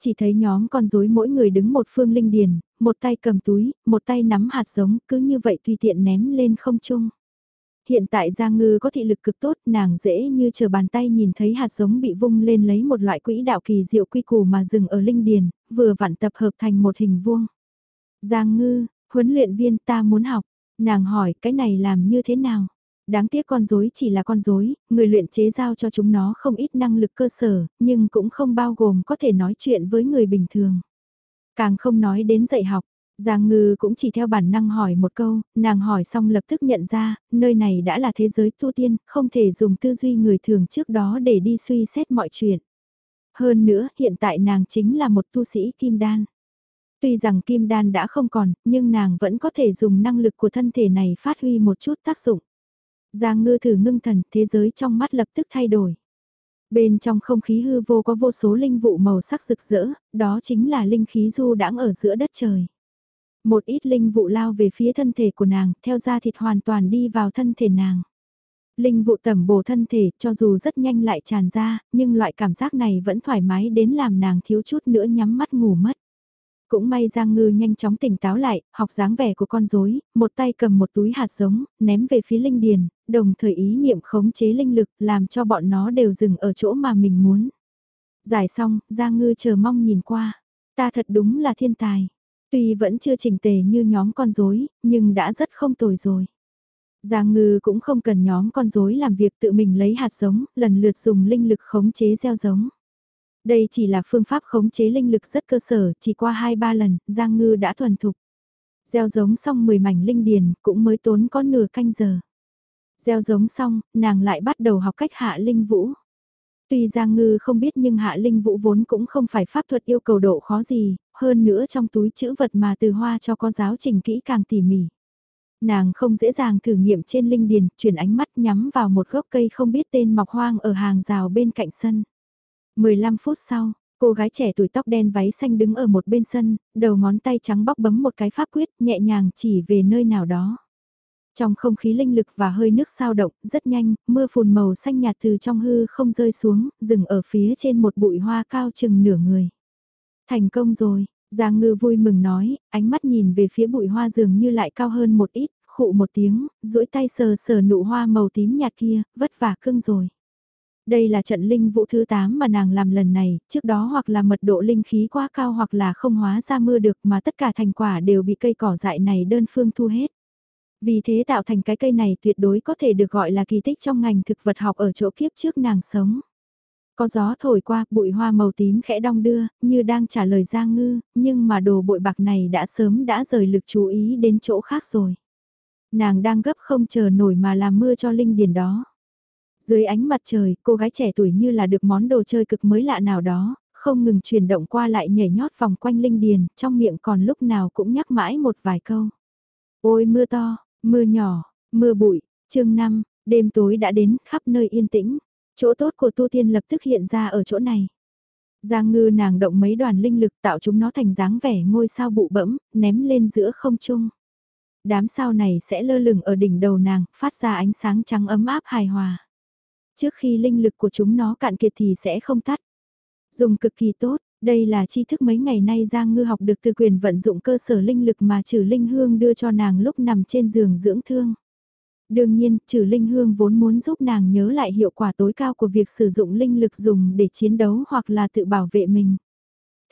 Chỉ thấy nhóm con rối mỗi người đứng một phương linh điền, một tay cầm túi, một tay nắm hạt giống, cứ như vậy tùy tiện ném lên không trung. Hiện tại Giang Ngư có thị lực cực tốt, nàng dễ như chờ bàn tay nhìn thấy hạt giống bị vung lên lấy một loại quỹ đạo kỳ diệu quy củ mà dừng ở linh điền, vừa vặn tập hợp thành một hình vuông. Giang Ngư, huấn luyện viên ta muốn học, nàng hỏi cái này làm như thế nào? Đáng tiếc con rối chỉ là con rối, người luyện chế giao cho chúng nó không ít năng lực cơ sở, nhưng cũng không bao gồm có thể nói chuyện với người bình thường. Càng không nói đến dạy học, Giang Ngư cũng chỉ theo bản năng hỏi một câu, nàng hỏi xong lập tức nhận ra, nơi này đã là thế giới tu tiên, không thể dùng tư duy người thường trước đó để đi suy xét mọi chuyện. Hơn nữa, hiện tại nàng chính là một tu sĩ kim đan. Tuy rằng kim đan đã không còn, nhưng nàng vẫn có thể dùng năng lực của thân thể này phát huy một chút tác dụng. Giang ngư thử ngưng thần, thế giới trong mắt lập tức thay đổi. Bên trong không khí hư vô có vô số linh vụ màu sắc rực rỡ, đó chính là linh khí du đãng ở giữa đất trời. Một ít linh vụ lao về phía thân thể của nàng, theo da thịt hoàn toàn đi vào thân thể nàng. Linh vụ tẩm bổ thân thể, cho dù rất nhanh lại tràn ra, nhưng loại cảm giác này vẫn thoải mái đến làm nàng thiếu chút nữa nhắm mắt ngủ mất. Cũng may Giang Ngư nhanh chóng tỉnh táo lại, học dáng vẻ của con rối, một tay cầm một túi hạt giống, ném về phía linh điền, đồng thời ý niệm khống chế linh lực, làm cho bọn nó đều dừng ở chỗ mà mình muốn. Giải xong, Giang Ngư chờ mong nhìn qua. Ta thật đúng là thiên tài. Tuy vẫn chưa chỉnh tề như nhóm con rối, nhưng đã rất không tồi rồi. Giang ngư cũng không cần nhóm con rối làm việc tự mình lấy hạt giống, lần lượt dùng linh lực khống chế gieo giống. Đây chỉ là phương pháp khống chế linh lực rất cơ sở, chỉ qua 2-3 lần, Giang ngư đã thuần thục. Gieo giống xong 10 mảnh linh điền, cũng mới tốn có nửa canh giờ. Gieo giống xong, nàng lại bắt đầu học cách hạ linh vũ. Tuy Giang Ngư không biết nhưng hạ linh vũ vốn cũng không phải pháp thuật yêu cầu độ khó gì, hơn nữa trong túi chữ vật mà từ hoa cho có giáo trình kỹ càng tỉ mỉ. Nàng không dễ dàng thử nghiệm trên linh điền, chuyển ánh mắt nhắm vào một gốc cây không biết tên mọc hoang ở hàng rào bên cạnh sân. 15 phút sau, cô gái trẻ tuổi tóc đen váy xanh đứng ở một bên sân, đầu ngón tay trắng bóc bấm một cái pháp quyết nhẹ nhàng chỉ về nơi nào đó. Trong không khí linh lực và hơi nước sao động, rất nhanh, mưa phùn màu xanh nhạt từ trong hư không rơi xuống, dừng ở phía trên một bụi hoa cao chừng nửa người. Thành công rồi, Giang Ngư vui mừng nói, ánh mắt nhìn về phía bụi hoa dường như lại cao hơn một ít, khụ một tiếng, duỗi tay sờ sờ nụ hoa màu tím nhạt kia, vất vả cưng rồi. Đây là trận linh vũ thứ 8 mà nàng làm lần này, trước đó hoặc là mật độ linh khí quá cao hoặc là không hóa ra mưa được mà tất cả thành quả đều bị cây cỏ dại này đơn phương thu hết. Vì thế tạo thành cái cây này tuyệt đối có thể được gọi là kỳ tích trong ngành thực vật học ở chỗ kiếp trước nàng sống. Có gió thổi qua, bụi hoa màu tím khẽ đong đưa, như đang trả lời Giang Ngư, nhưng mà đồ bụi bạc này đã sớm đã rời lực chú ý đến chỗ khác rồi. Nàng đang gấp không chờ nổi mà làm mưa cho linh điền đó. Dưới ánh mặt trời, cô gái trẻ tuổi như là được món đồ chơi cực mới lạ nào đó, không ngừng chuyển động qua lại nhảy nhót vòng quanh linh điền, trong miệng còn lúc nào cũng nhắc mãi một vài câu. Ôi mưa to, mưa nhỏ, mưa bụi, chương 5, đêm tối đã đến khắp nơi yên tĩnh. Chỗ tốt của tu tiên lập tức hiện ra ở chỗ này. Giang ngư nàng động mấy đoàn linh lực tạo chúng nó thành dáng vẻ ngôi sao bụ bẫm, ném lên giữa không trung. Đám sao này sẽ lơ lửng ở đỉnh đầu nàng, phát ra ánh sáng trắng ấm áp hài hòa. Trước khi linh lực của chúng nó cạn kiệt thì sẽ không tắt. Dùng cực kỳ tốt, đây là tri thức mấy ngày nay Giang Ngư học được từ quyền vận dụng cơ sở linh lực mà trừ linh hương đưa cho nàng lúc nằm trên giường dưỡng thương. Đương nhiên, trừ linh hương vốn muốn giúp nàng nhớ lại hiệu quả tối cao của việc sử dụng linh lực dùng để chiến đấu hoặc là tự bảo vệ mình.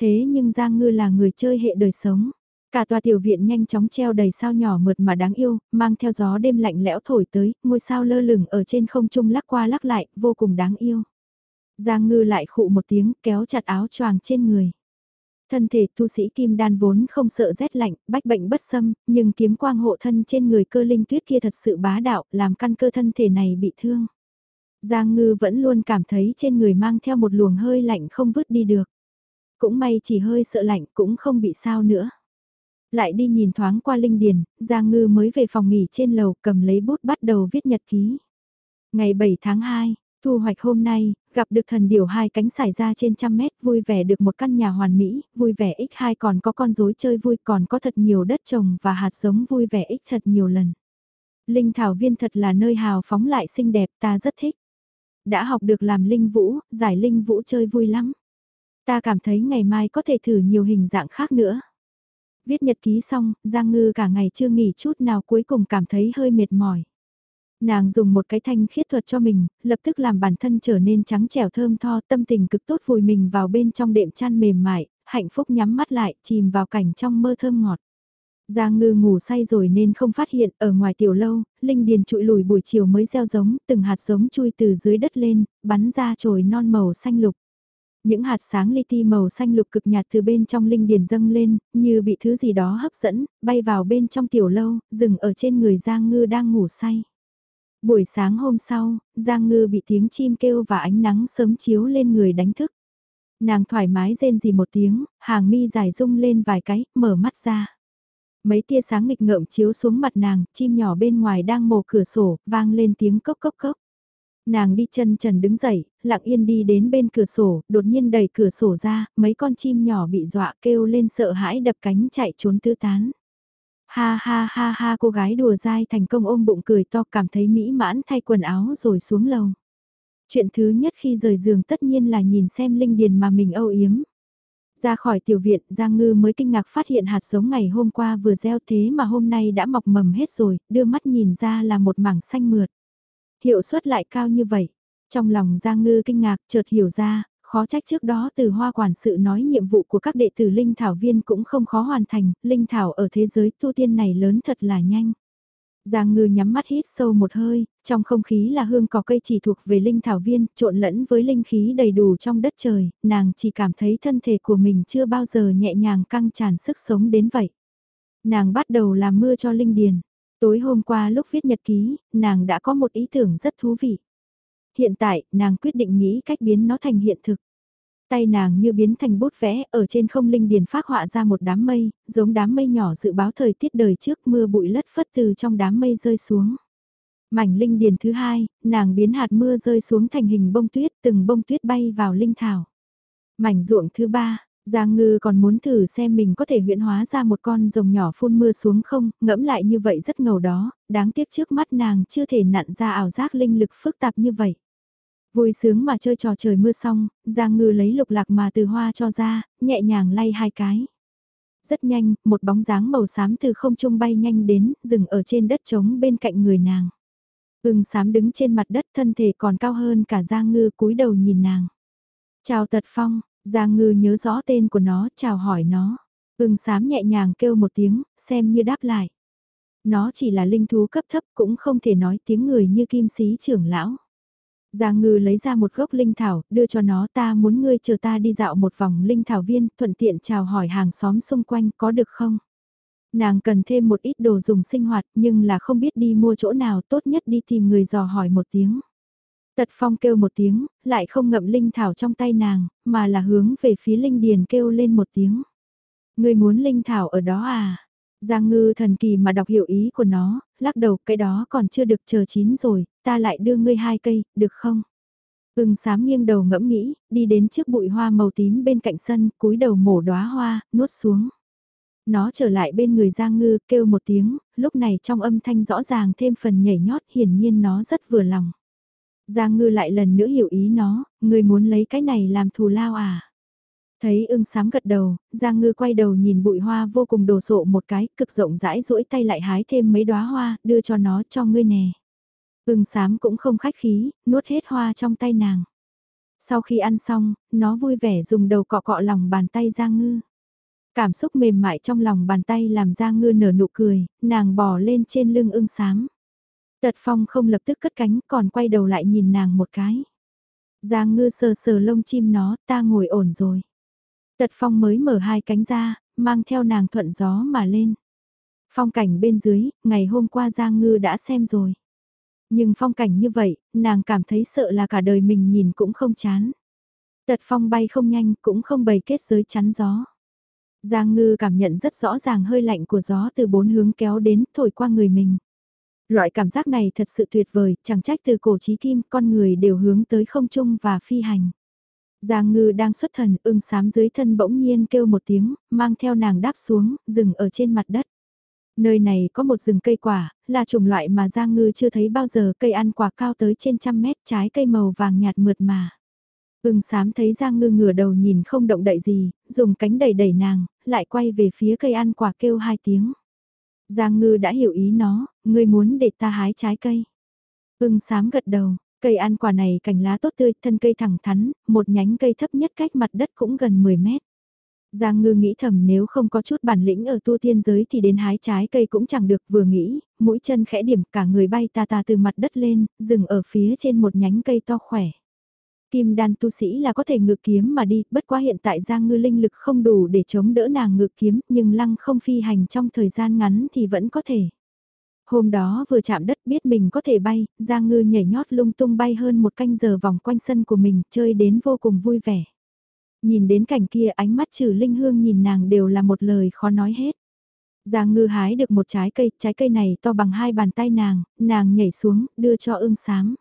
Thế nhưng Giang Ngư là người chơi hệ đời sống. Cả tòa tiểu viện nhanh chóng treo đầy sao nhỏ mượt mà đáng yêu, mang theo gió đêm lạnh lẽo thổi tới, ngôi sao lơ lửng ở trên không trung lắc qua lắc lại, vô cùng đáng yêu. Giang ngư lại khụ một tiếng kéo chặt áo choàng trên người. Thân thể tu sĩ kim đan vốn không sợ rét lạnh, bách bệnh bất xâm, nhưng kiếm quang hộ thân trên người cơ linh tuyết kia thật sự bá đạo, làm căn cơ thân thể này bị thương. Giang ngư vẫn luôn cảm thấy trên người mang theo một luồng hơi lạnh không vứt đi được. Cũng may chỉ hơi sợ lạnh cũng không bị sao nữa. Lại đi nhìn thoáng qua linh điền, Giang ngư mới về phòng nghỉ trên lầu cầm lấy bút bắt đầu viết nhật ký. Ngày 7 tháng 2, Thu hoạch hôm nay, gặp được thần điều hai cánh xảy ra trên trăm mét, vui vẻ được một căn nhà hoàn mỹ, vui vẻ x2 còn có con rối chơi vui còn có thật nhiều đất trồng và hạt giống vui vẻ x thật nhiều lần. Linh thảo viên thật là nơi hào phóng lại xinh đẹp ta rất thích. Đã học được làm linh vũ, giải linh vũ chơi vui lắm. Ta cảm thấy ngày mai có thể thử nhiều hình dạng khác nữa. Viết nhật ký xong, Giang Ngư cả ngày chưa nghỉ chút nào cuối cùng cảm thấy hơi mệt mỏi. Nàng dùng một cái thanh khiết thuật cho mình, lập tức làm bản thân trở nên trắng trẻo thơm tho, tâm tình cực tốt vùi mình vào bên trong đệm chăn mềm mại, hạnh phúc nhắm mắt lại, chìm vào cảnh trong mơ thơm ngọt. Giang ngư ngủ say rồi nên không phát hiện, ở ngoài tiểu lâu, Linh Điền trụi lùi buổi chiều mới gieo giống, từng hạt giống chui từ dưới đất lên, bắn ra chồi non màu xanh lục. Những hạt sáng li ti màu xanh lục cực nhạt từ bên trong Linh Điền dâng lên, như bị thứ gì đó hấp dẫn, bay vào bên trong tiểu lâu, dừng ở trên người Giang ngư đang ngủ say. Buổi sáng hôm sau, Giang Ngư bị tiếng chim kêu và ánh nắng sớm chiếu lên người đánh thức. Nàng thoải mái rên gì một tiếng, hàng mi dài rung lên vài cái, mở mắt ra. Mấy tia sáng nghịch ngợm chiếu xuống mặt nàng, chim nhỏ bên ngoài đang mổ cửa sổ, vang lên tiếng cốc cốc cốc. Nàng đi chân trần đứng dậy, lặng yên đi đến bên cửa sổ, đột nhiên đẩy cửa sổ ra, mấy con chim nhỏ bị dọa kêu lên sợ hãi đập cánh chạy trốn tư tán. Ha ha ha ha cô gái đùa dai thành công ôm bụng cười to cảm thấy mỹ mãn thay quần áo rồi xuống lầu. Chuyện thứ nhất khi rời giường tất nhiên là nhìn xem linh điền mà mình âu yếm. Ra khỏi tiểu viện, Giang Ngư mới kinh ngạc phát hiện hạt giống ngày hôm qua vừa gieo thế mà hôm nay đã mọc mầm hết rồi, đưa mắt nhìn ra là một mảng xanh mượt. Hiệu suất lại cao như vậy. Trong lòng Giang Ngư kinh ngạc chợt hiểu ra, khó trách trước đó từ hoa quản sự nói nhiệm vụ của các đệ tử Linh Thảo Viên cũng không khó hoàn thành, Linh Thảo ở thế giới tu tiên này lớn thật là nhanh. Giang ngư nhắm mắt hít sâu một hơi, trong không khí là hương cỏ cây chỉ thuộc về linh thảo viên, trộn lẫn với linh khí đầy đủ trong đất trời, nàng chỉ cảm thấy thân thể của mình chưa bao giờ nhẹ nhàng căng tràn sức sống đến vậy. Nàng bắt đầu làm mưa cho linh điền. Tối hôm qua lúc viết nhật ký, nàng đã có một ý tưởng rất thú vị hiện tại nàng quyết định nghĩ cách biến nó thành hiện thực. Tay nàng như biến thành bút vẽ, ở trên không linh điền phát họa ra một đám mây, giống đám mây nhỏ dự báo thời tiết đời trước mưa bụi lất phất từ trong đám mây rơi xuống. Mảnh linh điền thứ hai, nàng biến hạt mưa rơi xuống thành hình bông tuyết, từng bông tuyết bay vào linh thảo. Mảnh ruộng thứ ba, Giang ngư còn muốn thử xem mình có thể huyện hóa ra một con rồng nhỏ phun mưa xuống không, ngẫm lại như vậy rất ngầu đó, đáng tiếc trước mắt nàng chưa thể nặn ra ảo giác linh lực phức tạp như vậy. Vui sướng mà chơi trò trời mưa xong, Giang Ngư lấy lục lạc mà từ hoa cho ra, nhẹ nhàng lay hai cái. Rất nhanh, một bóng dáng màu xám từ không trung bay nhanh đến, dừng ở trên đất trống bên cạnh người nàng. Ưng xám đứng trên mặt đất thân thể còn cao hơn cả Giang Ngư cúi đầu nhìn nàng. Chào Tật Phong, Giang Ngư nhớ rõ tên của nó, chào hỏi nó. Ưng xám nhẹ nhàng kêu một tiếng, xem như đáp lại. Nó chỉ là linh thú cấp thấp cũng không thể nói tiếng người như kim sĩ trưởng lão. Giang ngư lấy ra một gốc linh thảo, đưa cho nó ta muốn ngươi chờ ta đi dạo một vòng linh thảo viên, thuận tiện chào hỏi hàng xóm xung quanh có được không? Nàng cần thêm một ít đồ dùng sinh hoạt nhưng là không biết đi mua chỗ nào tốt nhất đi tìm người dò hỏi một tiếng. Tật phong kêu một tiếng, lại không ngậm linh thảo trong tay nàng, mà là hướng về phía linh điền kêu lên một tiếng. Người muốn linh thảo ở đó à? Giang ngư thần kỳ mà đọc hiểu ý của nó, lắc đầu cái đó còn chưa được chờ chín rồi, ta lại đưa ngươi hai cây, được không? Ưng sám nghiêng đầu ngẫm nghĩ, đi đến trước bụi hoa màu tím bên cạnh sân, cúi đầu mổ đóa hoa, nuốt xuống. Nó trở lại bên người Giang Ngư, kêu một tiếng, lúc này trong âm thanh rõ ràng thêm phần nhảy nhót, hiển nhiên nó rất vừa lòng. Giang Ngư lại lần nữa hiểu ý nó, người muốn lấy cái này làm thù lao à? Thấy ưng sám gật đầu, Giang Ngư quay đầu nhìn bụi hoa vô cùng đồ sộ một cái, cực rộng rãi duỗi tay lại hái thêm mấy đóa hoa, đưa cho nó cho ngươi nè. Ưng sám cũng không khách khí, nuốt hết hoa trong tay nàng. Sau khi ăn xong, nó vui vẻ dùng đầu cọ cọ lòng bàn tay Giang Ngư. Cảm xúc mềm mại trong lòng bàn tay làm Giang Ngư nở nụ cười, nàng bò lên trên lưng ưng sám. Tật phong không lập tức cất cánh còn quay đầu lại nhìn nàng một cái. Giang Ngư sờ sờ lông chim nó, ta ngồi ổn rồi. Tật phong mới mở hai cánh ra, mang theo nàng thuận gió mà lên. Phong cảnh bên dưới, ngày hôm qua Giang Ngư đã xem rồi. Nhưng phong cảnh như vậy, nàng cảm thấy sợ là cả đời mình nhìn cũng không chán. Tật phong bay không nhanh cũng không bày kết giới chắn gió. Giang ngư cảm nhận rất rõ ràng hơi lạnh của gió từ bốn hướng kéo đến thổi qua người mình. Loại cảm giác này thật sự tuyệt vời, chẳng trách từ cổ chí kim con người đều hướng tới không trung và phi hành. Giang ngư đang xuất thần ưng sám dưới thân bỗng nhiên kêu một tiếng, mang theo nàng đáp xuống, dừng ở trên mặt đất. Nơi này có một rừng cây quả, là chủng loại mà Giang Ngư chưa thấy bao giờ cây ăn quả cao tới trên trăm mét trái cây màu vàng nhạt mượt mà. Ưng sám thấy Giang Ngư ngửa đầu nhìn không động đậy gì, dùng cánh đẩy đẩy nàng, lại quay về phía cây ăn quả kêu hai tiếng. Giang Ngư đã hiểu ý nó, ngươi muốn để ta hái trái cây. Ưng sám gật đầu, cây ăn quả này cành lá tốt tươi, thân cây thẳng thắn, một nhánh cây thấp nhất cách mặt đất cũng gần 10 mét. Giang ngư nghĩ thầm nếu không có chút bản lĩnh ở tu tiên giới thì đến hái trái cây cũng chẳng được vừa nghĩ, mũi chân khẽ điểm cả người bay ta ta từ mặt đất lên, dừng ở phía trên một nhánh cây to khỏe. Kim đan tu sĩ là có thể ngự kiếm mà đi, bất quá hiện tại Giang ngư linh lực không đủ để chống đỡ nàng ngự kiếm, nhưng lăng không phi hành trong thời gian ngắn thì vẫn có thể. Hôm đó vừa chạm đất biết mình có thể bay, Giang ngư nhảy nhót lung tung bay hơn một canh giờ vòng quanh sân của mình, chơi đến vô cùng vui vẻ. Nhìn đến cảnh kia ánh mắt trừ linh hương nhìn nàng đều là một lời khó nói hết. Giang ngư hái được một trái cây, trái cây này to bằng hai bàn tay nàng, nàng nhảy xuống, đưa cho ưng sám.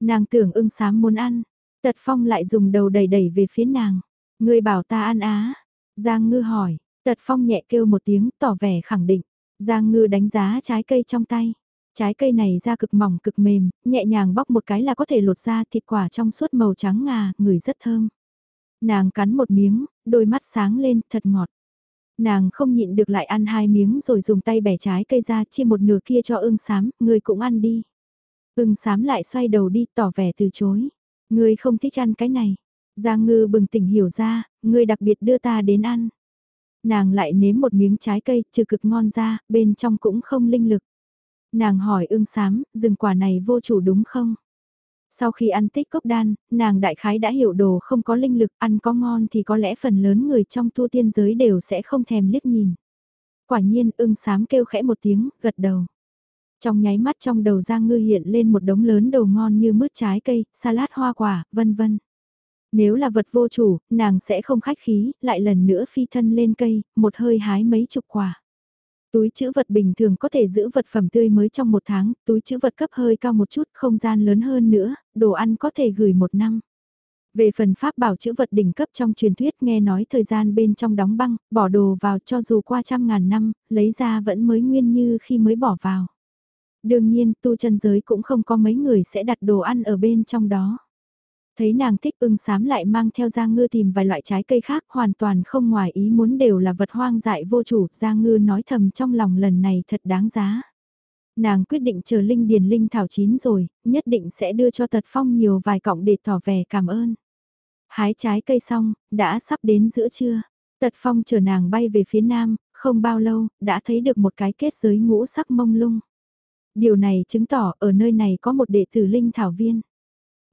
Nàng tưởng ưng sám muốn ăn, tật phong lại dùng đầu đẩy đẩy về phía nàng. Người bảo ta ăn á. Giang ngư hỏi, tật phong nhẹ kêu một tiếng tỏ vẻ khẳng định. Giang ngư đánh giá trái cây trong tay. Trái cây này da cực mỏng cực mềm, nhẹ nhàng bóc một cái là có thể lột ra thịt quả trong suốt màu trắng ngà, ngửi rất thơm. Nàng cắn một miếng, đôi mắt sáng lên, thật ngọt. Nàng không nhịn được lại ăn hai miếng rồi dùng tay bẻ trái cây ra chia một nửa kia cho ưng sám, người cũng ăn đi. Ưng sám lại xoay đầu đi tỏ vẻ từ chối. Người không thích ăn cái này. Giang ngư bừng tỉnh hiểu ra, người đặc biệt đưa ta đến ăn. Nàng lại nếm một miếng trái cây, trừ cực ngon ra, bên trong cũng không linh lực. Nàng hỏi ưng sám, rừng quả này vô chủ đúng không? Sau khi ăn tích cốc đan, nàng đại khái đã hiểu đồ không có linh lực, ăn có ngon thì có lẽ phần lớn người trong tu tiên giới đều sẽ không thèm liếc nhìn. Quả nhiên ưng sám kêu khẽ một tiếng, gật đầu. Trong nháy mắt trong đầu Giang Ngư hiện lên một đống lớn đồ ngon như mứt trái cây, salad hoa quả, vân vân. Nếu là vật vô chủ, nàng sẽ không khách khí, lại lần nữa phi thân lên cây, một hơi hái mấy chục quả. Túi chữ vật bình thường có thể giữ vật phẩm tươi mới trong một tháng, túi chữ vật cấp hơi cao một chút, không gian lớn hơn nữa, đồ ăn có thể gửi một năm. Về phần pháp bảo chữ vật đỉnh cấp trong truyền thuyết nghe nói thời gian bên trong đóng băng, bỏ đồ vào cho dù qua trăm ngàn năm, lấy ra vẫn mới nguyên như khi mới bỏ vào. Đương nhiên, tu chân giới cũng không có mấy người sẽ đặt đồ ăn ở bên trong đó. Thấy nàng thích ưng sám lại mang theo Giang Ngư tìm vài loại trái cây khác hoàn toàn không ngoài ý muốn đều là vật hoang dại vô chủ. Giang Ngư nói thầm trong lòng lần này thật đáng giá. Nàng quyết định chờ Linh Điền Linh Thảo chín rồi, nhất định sẽ đưa cho Tật Phong nhiều vài cọng để tỏ vẻ cảm ơn. Hái trái cây xong, đã sắp đến giữa trưa. Tật Phong chờ nàng bay về phía nam, không bao lâu, đã thấy được một cái kết giới ngũ sắc mông lung. Điều này chứng tỏ ở nơi này có một đệ tử Linh Thảo Viên.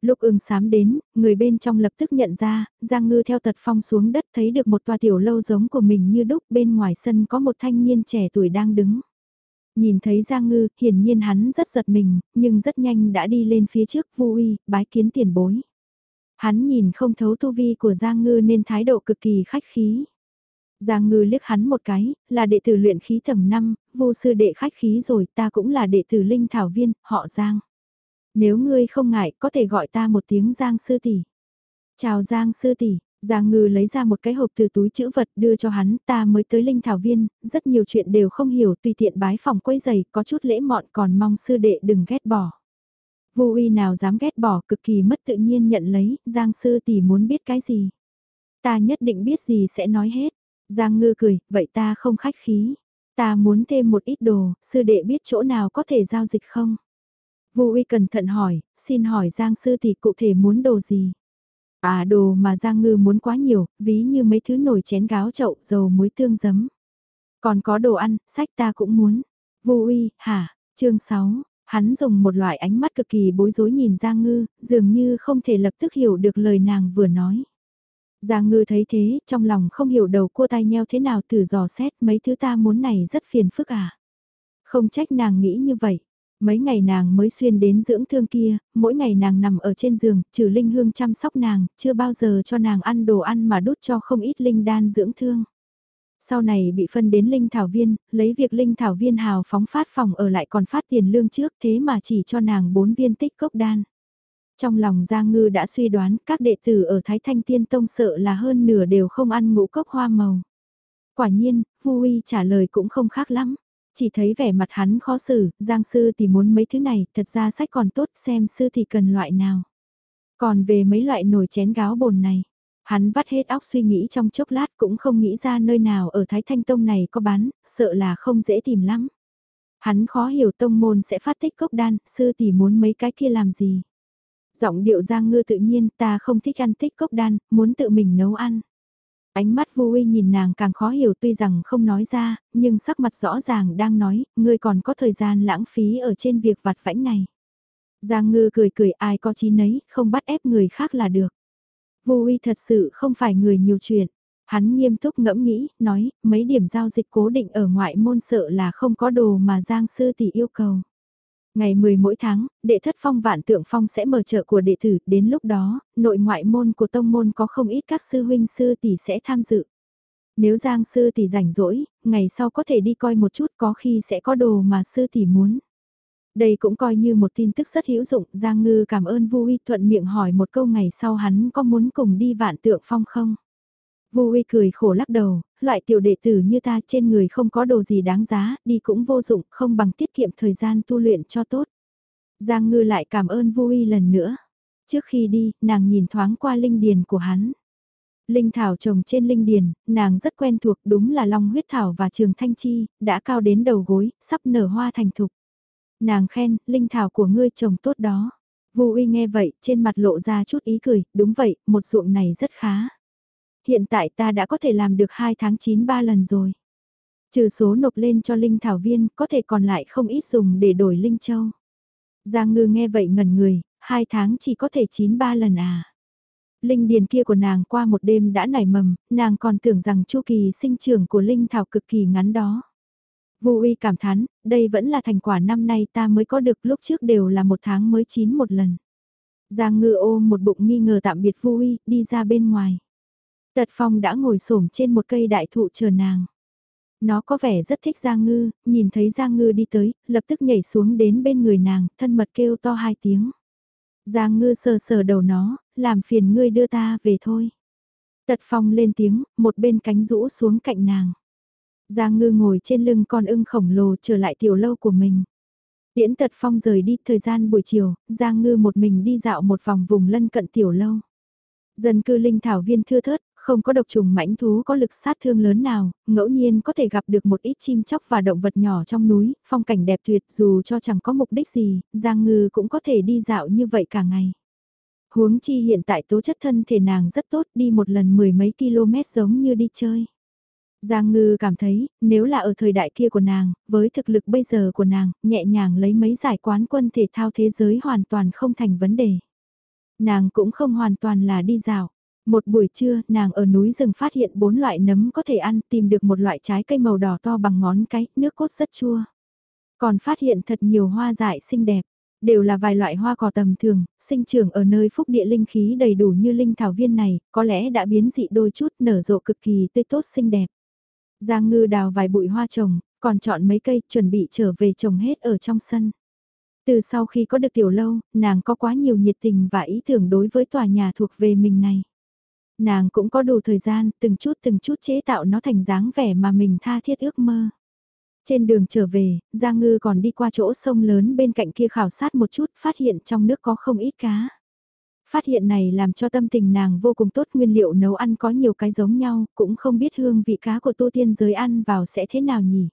Lúc ưng sám đến, người bên trong lập tức nhận ra, Giang Ngư theo tật phong xuống đất thấy được một tòa tiểu lâu giống của mình như đúc bên ngoài sân có một thanh niên trẻ tuổi đang đứng. Nhìn thấy Giang Ngư, hiển nhiên hắn rất giật mình, nhưng rất nhanh đã đi lên phía trước vu uy, bái kiến tiền bối. Hắn nhìn không thấu tu vi của Giang Ngư nên thái độ cực kỳ khách khí. Giang Ngư liếc hắn một cái, là đệ tử luyện khí tầng 5, vô sư đệ khách khí rồi, ta cũng là đệ tử linh thảo viên, họ Giang. Nếu ngươi không ngại, có thể gọi ta một tiếng Giang sư tỷ. Chào Giang sư tỷ, Giang Ngư lấy ra một cái hộp từ túi chữ vật đưa cho hắn, ta mới tới linh thảo viên, rất nhiều chuyện đều không hiểu, tùy tiện bái phòng quấy giày, có chút lễ mọn còn mong sư đệ đừng ghét bỏ. Vô uy nào dám ghét bỏ, cực kỳ mất tự nhiên nhận lấy, Giang sư tỷ muốn biết cái gì. Ta nhất định biết gì sẽ nói hết. Giang ngư cười, vậy ta không khách khí. Ta muốn thêm một ít đồ, sư đệ biết chỗ nào có thể giao dịch không? Vu uy cẩn thận hỏi, xin hỏi Giang sư thì cụ thể muốn đồ gì? À đồ mà Giang Ngư muốn quá nhiều, ví như mấy thứ nồi chén gáo chậu, dầu muối tương giấm. Còn có đồ ăn, sách ta cũng muốn. Vu uy, hả? Chương 6, hắn dùng một loại ánh mắt cực kỳ bối rối nhìn Giang Ngư, dường như không thể lập tức hiểu được lời nàng vừa nói. Giang Ngư thấy thế, trong lòng không hiểu đầu cua tay nheo thế nào từ dò xét mấy thứ ta muốn này rất phiền phức à. Không trách nàng nghĩ như vậy. Mấy ngày nàng mới xuyên đến dưỡng thương kia, mỗi ngày nàng nằm ở trên giường, trừ Linh Hương chăm sóc nàng, chưa bao giờ cho nàng ăn đồ ăn mà đút cho không ít Linh đan dưỡng thương. Sau này bị phân đến Linh Thảo Viên, lấy việc Linh Thảo Viên hào phóng phát phòng ở lại còn phát tiền lương trước thế mà chỉ cho nàng 4 viên tích cốc đan. Trong lòng Giang Ngư đã suy đoán các đệ tử ở Thái Thanh Tiên Tông sợ là hơn nửa đều không ăn ngũ cốc hoa màu. Quả nhiên, Vu Uy trả lời cũng không khác lắm. Chỉ thấy vẻ mặt hắn khó xử, Giang sư thì muốn mấy thứ này, thật ra sách còn tốt xem sư thì cần loại nào. Còn về mấy loại nồi chén gáo bồn này, hắn vắt hết óc suy nghĩ trong chốc lát cũng không nghĩ ra nơi nào ở Thái Thanh Tông này có bán, sợ là không dễ tìm lắm. Hắn khó hiểu tông môn sẽ phát tích cốc đan, sư tỷ muốn mấy cái kia làm gì. Giọng điệu Giang Ngư tự nhiên ta không thích ăn tích cốc đan, muốn tự mình nấu ăn. Ánh mắt vô uy nhìn nàng càng khó hiểu tuy rằng không nói ra, nhưng sắc mặt rõ ràng đang nói, ngươi còn có thời gian lãng phí ở trên việc vặt vãnh này. Giang ngư cười cười ai có chí nấy, không bắt ép người khác là được. Vô uy thật sự không phải người nhiều chuyện. Hắn nghiêm túc ngẫm nghĩ, nói, mấy điểm giao dịch cố định ở ngoại môn sợ là không có đồ mà Giang sư tỷ yêu cầu. Ngày 10 mỗi tháng, đệ thất phong vạn tượng phong sẽ mở chợ của đệ tử, đến lúc đó, nội ngoại môn của tông môn có không ít các sư huynh sư tỷ sẽ tham dự. Nếu Giang sư tỷ rảnh rỗi, ngày sau có thể đi coi một chút có khi sẽ có đồ mà sư tỷ muốn. Đây cũng coi như một tin tức rất hữu dụng, Giang Ngư cảm ơn Vu Uy thuận miệng hỏi một câu ngày sau hắn có muốn cùng đi vạn tượng phong không? Vu Uy cười khổ lắc đầu, loại tiểu đệ tử như ta trên người không có đồ gì đáng giá, đi cũng vô dụng, không bằng tiết kiệm thời gian tu luyện cho tốt. Giang Ngư lại cảm ơn Vu Uy lần nữa. Trước khi đi, nàng nhìn thoáng qua linh điền của hắn. Linh thảo trồng trên linh điền, nàng rất quen thuộc đúng là long huyết thảo và trường thanh chi, đã cao đến đầu gối, sắp nở hoa thành thục. Nàng khen, linh thảo của ngươi trồng tốt đó. Vu Uy nghe vậy, trên mặt lộ ra chút ý cười, đúng vậy, một ruộng này rất khá hiện tại ta đã có thể làm được 2 tháng 9 ba lần rồi. Trừ số nộp lên cho Linh Thảo Viên, có thể còn lại không ít dùng để đổi Linh Châu. Giang ngư nghe vậy ngẩn người, 2 tháng chỉ có thể 9 ba lần à. Linh điền kia của nàng qua một đêm đã nảy mầm, nàng còn tưởng rằng chu kỳ sinh trưởng của Linh Thảo cực kỳ ngắn đó. Vu uy cảm thán, đây vẫn là thành quả năm nay ta mới có được lúc trước đều là một tháng mới chín một lần. Giang ngư ôm một bụng nghi ngờ tạm biệt Vu uy, đi ra bên ngoài. Tật Phong đã ngồi xổm trên một cây đại thụ chờ nàng. Nó có vẻ rất thích Giang Ngư, nhìn thấy Giang Ngư đi tới, lập tức nhảy xuống đến bên người nàng, thân mật kêu to hai tiếng. Giang Ngư sờ sờ đầu nó, làm phiền ngươi đưa ta về thôi. Tật Phong lên tiếng, một bên cánh rũ xuống cạnh nàng. Giang Ngư ngồi trên lưng con ưng khổng lồ trở lại tiểu lâu của mình. Điễn Tật Phong rời đi thời gian buổi chiều, Giang Ngư một mình đi dạo một vòng vùng lân cận tiểu lâu. Dân cư linh thảo viên thưa thớt, không có độc trùng mãnh thú có lực sát thương lớn nào, ngẫu nhiên có thể gặp được một ít chim chóc và động vật nhỏ trong núi, phong cảnh đẹp tuyệt dù cho chẳng có mục đích gì, Giang Ngư cũng có thể đi dạo như vậy cả ngày. Huống chi hiện tại tố chất thân thể nàng rất tốt đi một lần mười mấy km giống như đi chơi. Giang Ngư cảm thấy, nếu là ở thời đại kia của nàng, với thực lực bây giờ của nàng, nhẹ nhàng lấy mấy giải quán quân thể thao thế giới hoàn toàn không thành vấn đề. Nàng cũng không hoàn toàn là đi dạo. Một buổi trưa, nàng ở núi rừng phát hiện bốn loại nấm có thể ăn, tìm được một loại trái cây màu đỏ to bằng ngón cái, nước cốt rất chua. Còn phát hiện thật nhiều hoa dại xinh đẹp, đều là vài loại hoa cỏ tầm thường, sinh trưởng ở nơi phúc địa linh khí đầy đủ như linh thảo viên này, có lẽ đã biến dị đôi chút nở rộ cực kỳ tươi tốt xinh đẹp. Giang ngư đào vài bụi hoa trồng, còn chọn mấy cây chuẩn bị trở về trồng hết ở trong sân. Từ sau khi có được tiểu lâu, nàng có quá nhiều nhiệt tình và ý tưởng đối với tòa nhà thuộc về mình này. Nàng cũng có đủ thời gian, từng chút từng chút chế tạo nó thành dáng vẻ mà mình tha thiết ước mơ. Trên đường trở về, Giang Ngư còn đi qua chỗ sông lớn bên cạnh kia khảo sát một chút, phát hiện trong nước có không ít cá. Phát hiện này làm cho tâm tình nàng vô cùng tốt nguyên liệu nấu ăn có nhiều cái giống nhau, cũng không biết hương vị cá của tu tiên giới ăn vào sẽ thế nào nhỉ.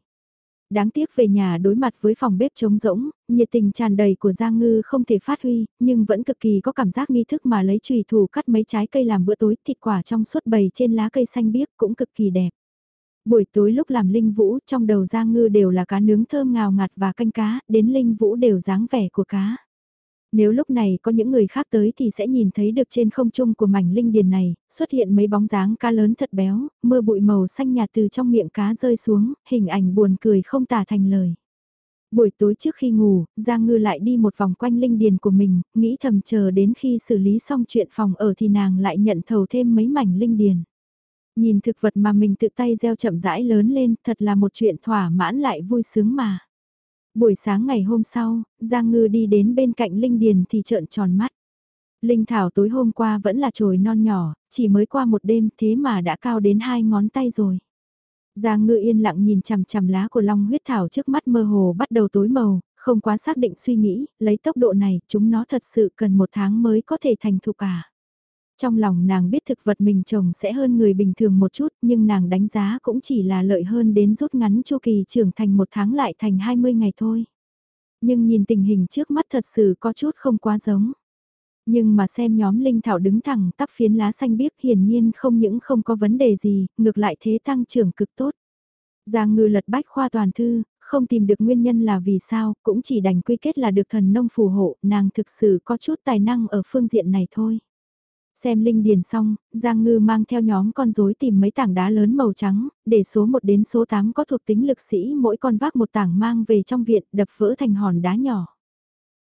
Đáng tiếc về nhà đối mặt với phòng bếp trống rỗng, nhiệt tình tràn đầy của Giang Ngư không thể phát huy, nhưng vẫn cực kỳ có cảm giác nghi thức mà lấy chùy thủ cắt mấy trái cây làm bữa tối thịt quả trong suốt bầy trên lá cây xanh biếc cũng cực kỳ đẹp. Buổi tối lúc làm linh vũ trong đầu Giang Ngư đều là cá nướng thơm ngào ngạt và canh cá, đến linh vũ đều dáng vẻ của cá. Nếu lúc này có những người khác tới thì sẽ nhìn thấy được trên không trung của mảnh linh điền này, xuất hiện mấy bóng dáng cá lớn thật béo, mưa bụi màu xanh nhạt từ trong miệng cá rơi xuống, hình ảnh buồn cười không tả thành lời. Buổi tối trước khi ngủ, Giang Ngư lại đi một vòng quanh linh điền của mình, nghĩ thầm chờ đến khi xử lý xong chuyện phòng ở thì nàng lại nhận thầu thêm mấy mảnh linh điền. Nhìn thực vật mà mình tự tay gieo chậm rãi lớn lên, thật là một chuyện thỏa mãn lại vui sướng mà. Buổi sáng ngày hôm sau, Giang Ngư đi đến bên cạnh Linh Điền thì trợn tròn mắt. Linh Thảo tối hôm qua vẫn là chồi non nhỏ, chỉ mới qua một đêm thế mà đã cao đến hai ngón tay rồi. Giang Ngư yên lặng nhìn chằm chằm lá của Long huyết thảo trước mắt mơ hồ bắt đầu tối màu, không quá xác định suy nghĩ, lấy tốc độ này chúng nó thật sự cần một tháng mới có thể thành thục à. Trong lòng nàng biết thực vật mình trồng sẽ hơn người bình thường một chút nhưng nàng đánh giá cũng chỉ là lợi hơn đến rút ngắn chu kỳ trưởng thành một tháng lại thành 20 ngày thôi. Nhưng nhìn tình hình trước mắt thật sự có chút không quá giống. Nhưng mà xem nhóm linh thảo đứng thẳng tắp phiến lá xanh biếc hiển nhiên không những không có vấn đề gì, ngược lại thế tăng trưởng cực tốt. Giang ngư lật bách khoa toàn thư, không tìm được nguyên nhân là vì sao, cũng chỉ đành quy kết là được thần nông phù hộ, nàng thực sự có chút tài năng ở phương diện này thôi. Xem linh điền xong, Giang Ngư mang theo nhóm con rối tìm mấy tảng đá lớn màu trắng, để số 1 đến số 8 có thuộc tính lực sĩ mỗi con vác một tảng mang về trong viện đập vỡ thành hòn đá nhỏ.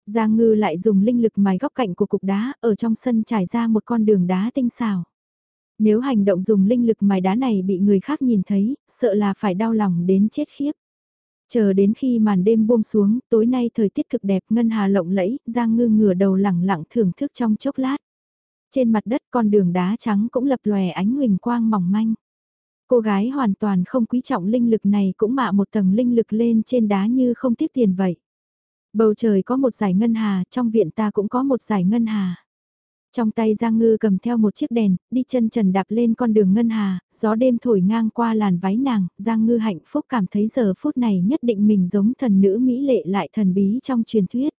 Giang Ngư lại dùng linh lực mài góc cạnh của cục đá ở trong sân trải ra một con đường đá tinh xảo. Nếu hành động dùng linh lực mài đá này bị người khác nhìn thấy, sợ là phải đau lòng đến chết khiếp. Chờ đến khi màn đêm buông xuống, tối nay thời tiết cực đẹp ngân hà lộng lẫy, Giang Ngư ngửa đầu lẳng lặng thưởng thức trong chốc lát. Trên mặt đất con đường đá trắng cũng lập lòe ánh huỳnh quang mỏng manh. Cô gái hoàn toàn không quý trọng linh lực này cũng mạ một tầng linh lực lên trên đá như không tiếc tiền vậy. Bầu trời có một giải ngân hà, trong viện ta cũng có một giải ngân hà. Trong tay Giang Ngư cầm theo một chiếc đèn, đi chân trần đạp lên con đường ngân hà, gió đêm thổi ngang qua làn váy nàng, Giang Ngư hạnh phúc cảm thấy giờ phút này nhất định mình giống thần nữ Mỹ lệ lại thần bí trong truyền thuyết.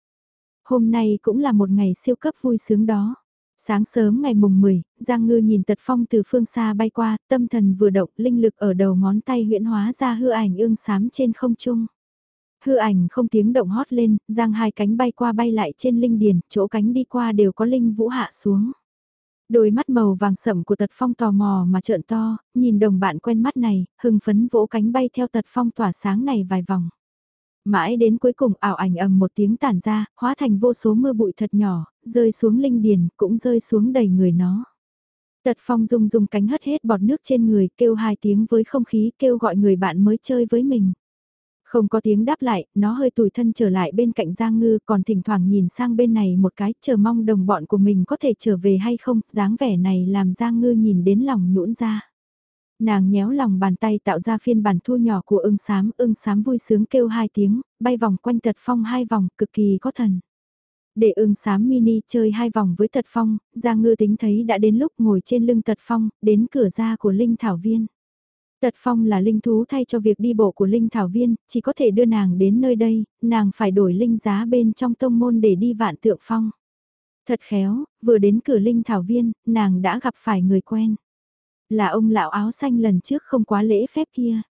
Hôm nay cũng là một ngày siêu cấp vui sướng đó. Sáng sớm ngày mùng 10, Giang Ngư nhìn tật phong từ phương xa bay qua, tâm thần vừa động, linh lực ở đầu ngón tay huyễn hóa ra hư ảnh ương sám trên không trung. Hư ảnh không tiếng động hót lên, Giang hai cánh bay qua bay lại trên linh điền, chỗ cánh đi qua đều có linh vũ hạ xuống. Đôi mắt màu vàng sậm của tật phong tò mò mà trợn to, nhìn đồng bạn quen mắt này, hưng phấn vỗ cánh bay theo tật phong tỏa sáng này vài vòng. Mãi đến cuối cùng ảo ảnh ầm một tiếng tản ra, hóa thành vô số mưa bụi thật nhỏ, rơi xuống linh điền, cũng rơi xuống đầy người nó. Tật phong rung rung cánh hất hết bọt nước trên người, kêu hai tiếng với không khí, kêu gọi người bạn mới chơi với mình. Không có tiếng đáp lại, nó hơi tủi thân trở lại bên cạnh Giang Ngư, còn thỉnh thoảng nhìn sang bên này một cái, chờ mong đồng bọn của mình có thể trở về hay không, dáng vẻ này làm Giang Ngư nhìn đến lòng nhũn ra. Nàng nhéo lòng bàn tay tạo ra phiên bản thu nhỏ của ưng sám, ưng sám vui sướng kêu hai tiếng, bay vòng quanh tật phong hai vòng, cực kỳ có thần. Để ưng sám mini chơi hai vòng với tật phong, Giang Ngư tính thấy đã đến lúc ngồi trên lưng tật phong, đến cửa ra của Linh Thảo Viên. Tật phong là linh thú thay cho việc đi bộ của Linh Thảo Viên, chỉ có thể đưa nàng đến nơi đây, nàng phải đổi linh giá bên trong tông môn để đi vạn tượng phong. Thật khéo, vừa đến cửa Linh Thảo Viên, nàng đã gặp phải người quen. Là ông lão áo xanh lần trước không quá lễ phép kia.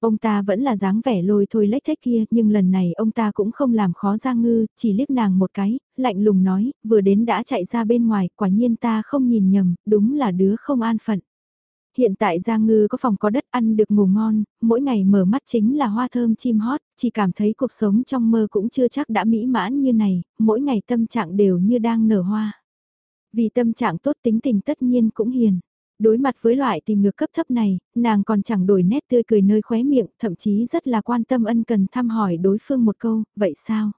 Ông ta vẫn là dáng vẻ lôi thôi lếch thách kia, nhưng lần này ông ta cũng không làm khó Giang Ngư, chỉ liếc nàng một cái, lạnh lùng nói, vừa đến đã chạy ra bên ngoài, quả nhiên ta không nhìn nhầm, đúng là đứa không an phận. Hiện tại Giang Ngư có phòng có đất ăn được ngủ ngon, mỗi ngày mở mắt chính là hoa thơm chim hót, chỉ cảm thấy cuộc sống trong mơ cũng chưa chắc đã mỹ mãn như này, mỗi ngày tâm trạng đều như đang nở hoa. Vì tâm trạng tốt tính tình tất nhiên cũng hiền. Đối mặt với loại tìm ngược cấp thấp này, nàng còn chẳng đổi nét tươi cười nơi khóe miệng, thậm chí rất là quan tâm ân cần thăm hỏi đối phương một câu, vậy sao?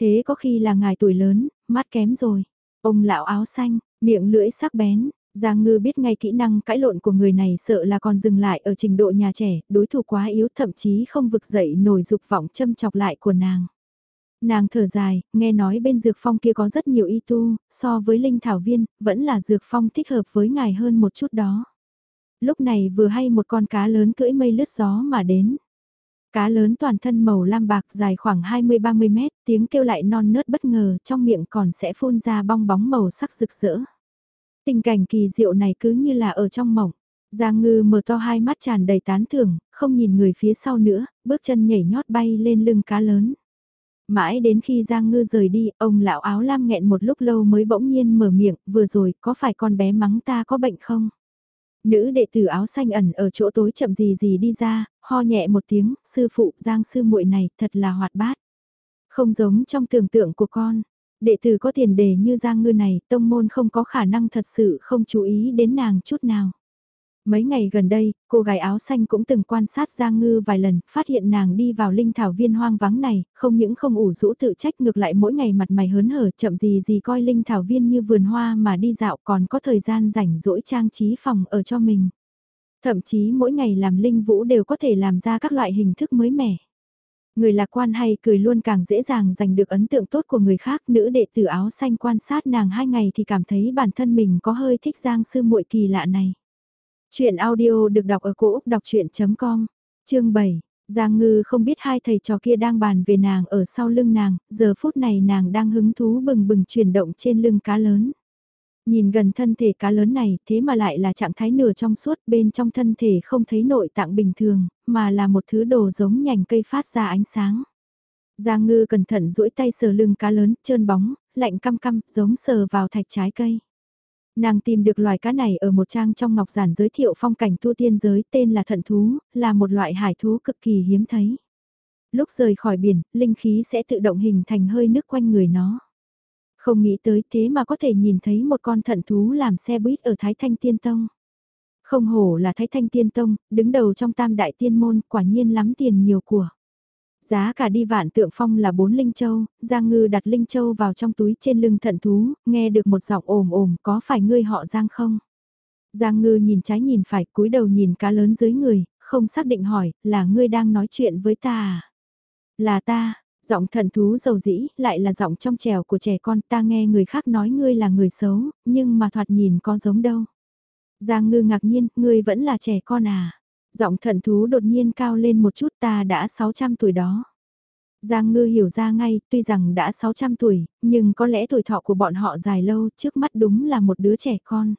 Thế có khi là ngài tuổi lớn, mắt kém rồi. Ông lão áo xanh, miệng lưỡi sắc bén, Giang Ngư biết ngay kỹ năng cãi lộn của người này sợ là còn dừng lại ở trình độ nhà trẻ, đối thủ quá yếu thậm chí không vực dậy nổi dục vọng châm chọc lại của nàng. Nàng thở dài, nghe nói bên dược phong kia có rất nhiều y tu, so với linh thảo viên, vẫn là dược phong thích hợp với ngài hơn một chút đó. Lúc này vừa hay một con cá lớn cưỡi mây lướt gió mà đến. Cá lớn toàn thân màu lam bạc dài khoảng 20-30 mét, tiếng kêu lại non nớt bất ngờ, trong miệng còn sẽ phun ra bong bóng màu sắc rực rỡ. Tình cảnh kỳ diệu này cứ như là ở trong mộng. Giang ngư mở to hai mắt tràn đầy tán thưởng, không nhìn người phía sau nữa, bước chân nhảy nhót bay lên lưng cá lớn. Mãi đến khi Giang Ngư rời đi, ông lão áo lam nghẹn một lúc lâu mới bỗng nhiên mở miệng, vừa rồi, có phải con bé mắng ta có bệnh không? Nữ đệ tử áo xanh ẩn ở chỗ tối chậm gì gì đi ra, ho nhẹ một tiếng, sư phụ Giang sư muội này thật là hoạt bát. Không giống trong tưởng tượng của con, đệ tử có tiền đề như Giang Ngư này, tông môn không có khả năng thật sự không chú ý đến nàng chút nào. Mấy ngày gần đây, cô gái áo xanh cũng từng quan sát Giang Ngư vài lần, phát hiện nàng đi vào linh thảo viên hoang vắng này, không những không ủ rũ tự trách ngược lại mỗi ngày mặt mày hớn hở chậm gì gì coi linh thảo viên như vườn hoa mà đi dạo còn có thời gian rảnh rỗi trang trí phòng ở cho mình. Thậm chí mỗi ngày làm linh vũ đều có thể làm ra các loại hình thức mới mẻ. Người lạc quan hay cười luôn càng dễ dàng giành được ấn tượng tốt của người khác. Nữ đệ tử áo xanh quan sát nàng hai ngày thì cảm thấy bản thân mình có hơi thích giang sư muội kỳ lạ này. Chuyện audio được đọc ở cổ Úc đọc chuyện.com, chương 7. Giang Ngư không biết hai thầy trò kia đang bàn về nàng ở sau lưng nàng, giờ phút này nàng đang hứng thú bừng bừng chuyển động trên lưng cá lớn. Nhìn gần thân thể cá lớn này thế mà lại là trạng thái nửa trong suốt bên trong thân thể không thấy nội tạng bình thường, mà là một thứ đồ giống nhành cây phát ra ánh sáng. Giang ngư cẩn thận duỗi tay sờ lưng cá lớn, trơn bóng, lạnh căm căm, giống sờ vào thạch trái cây. Nàng tìm được loài cá này ở một trang trong ngọc giản giới thiệu phong cảnh tu tiên giới tên là thận thú, là một loại hải thú cực kỳ hiếm thấy. Lúc rời khỏi biển, linh khí sẽ tự động hình thành hơi nước quanh người nó. Không nghĩ tới thế mà có thể nhìn thấy một con thận thú làm xe buýt ở Thái Thanh Tiên Tông. Không hổ là Thái Thanh Tiên Tông, đứng đầu trong tam đại tiên môn, quả nhiên lắm tiền nhiều của. Giá cả đi vạn tượng phong là bốn linh châu, Giang Ngư đặt linh châu vào trong túi trên lưng thận thú, nghe được một giọng ồm ồm có phải ngươi họ Giang không? Giang Ngư nhìn trái nhìn phải cúi đầu nhìn cá lớn dưới người, không xác định hỏi, là ngươi đang nói chuyện với ta à? Là ta, giọng thận thú dầu dĩ, lại là giọng trong trèo của trẻ con ta nghe người khác nói ngươi là người xấu, nhưng mà thoạt nhìn có giống đâu. Giang Ngư ngạc nhiên, ngươi vẫn là trẻ con à? Giọng thận thú đột nhiên cao lên một chút ta đã 600 tuổi đó. Giang ngư hiểu ra ngay, tuy rằng đã 600 tuổi, nhưng có lẽ tuổi thọ của bọn họ dài lâu, trước mắt đúng là một đứa trẻ con.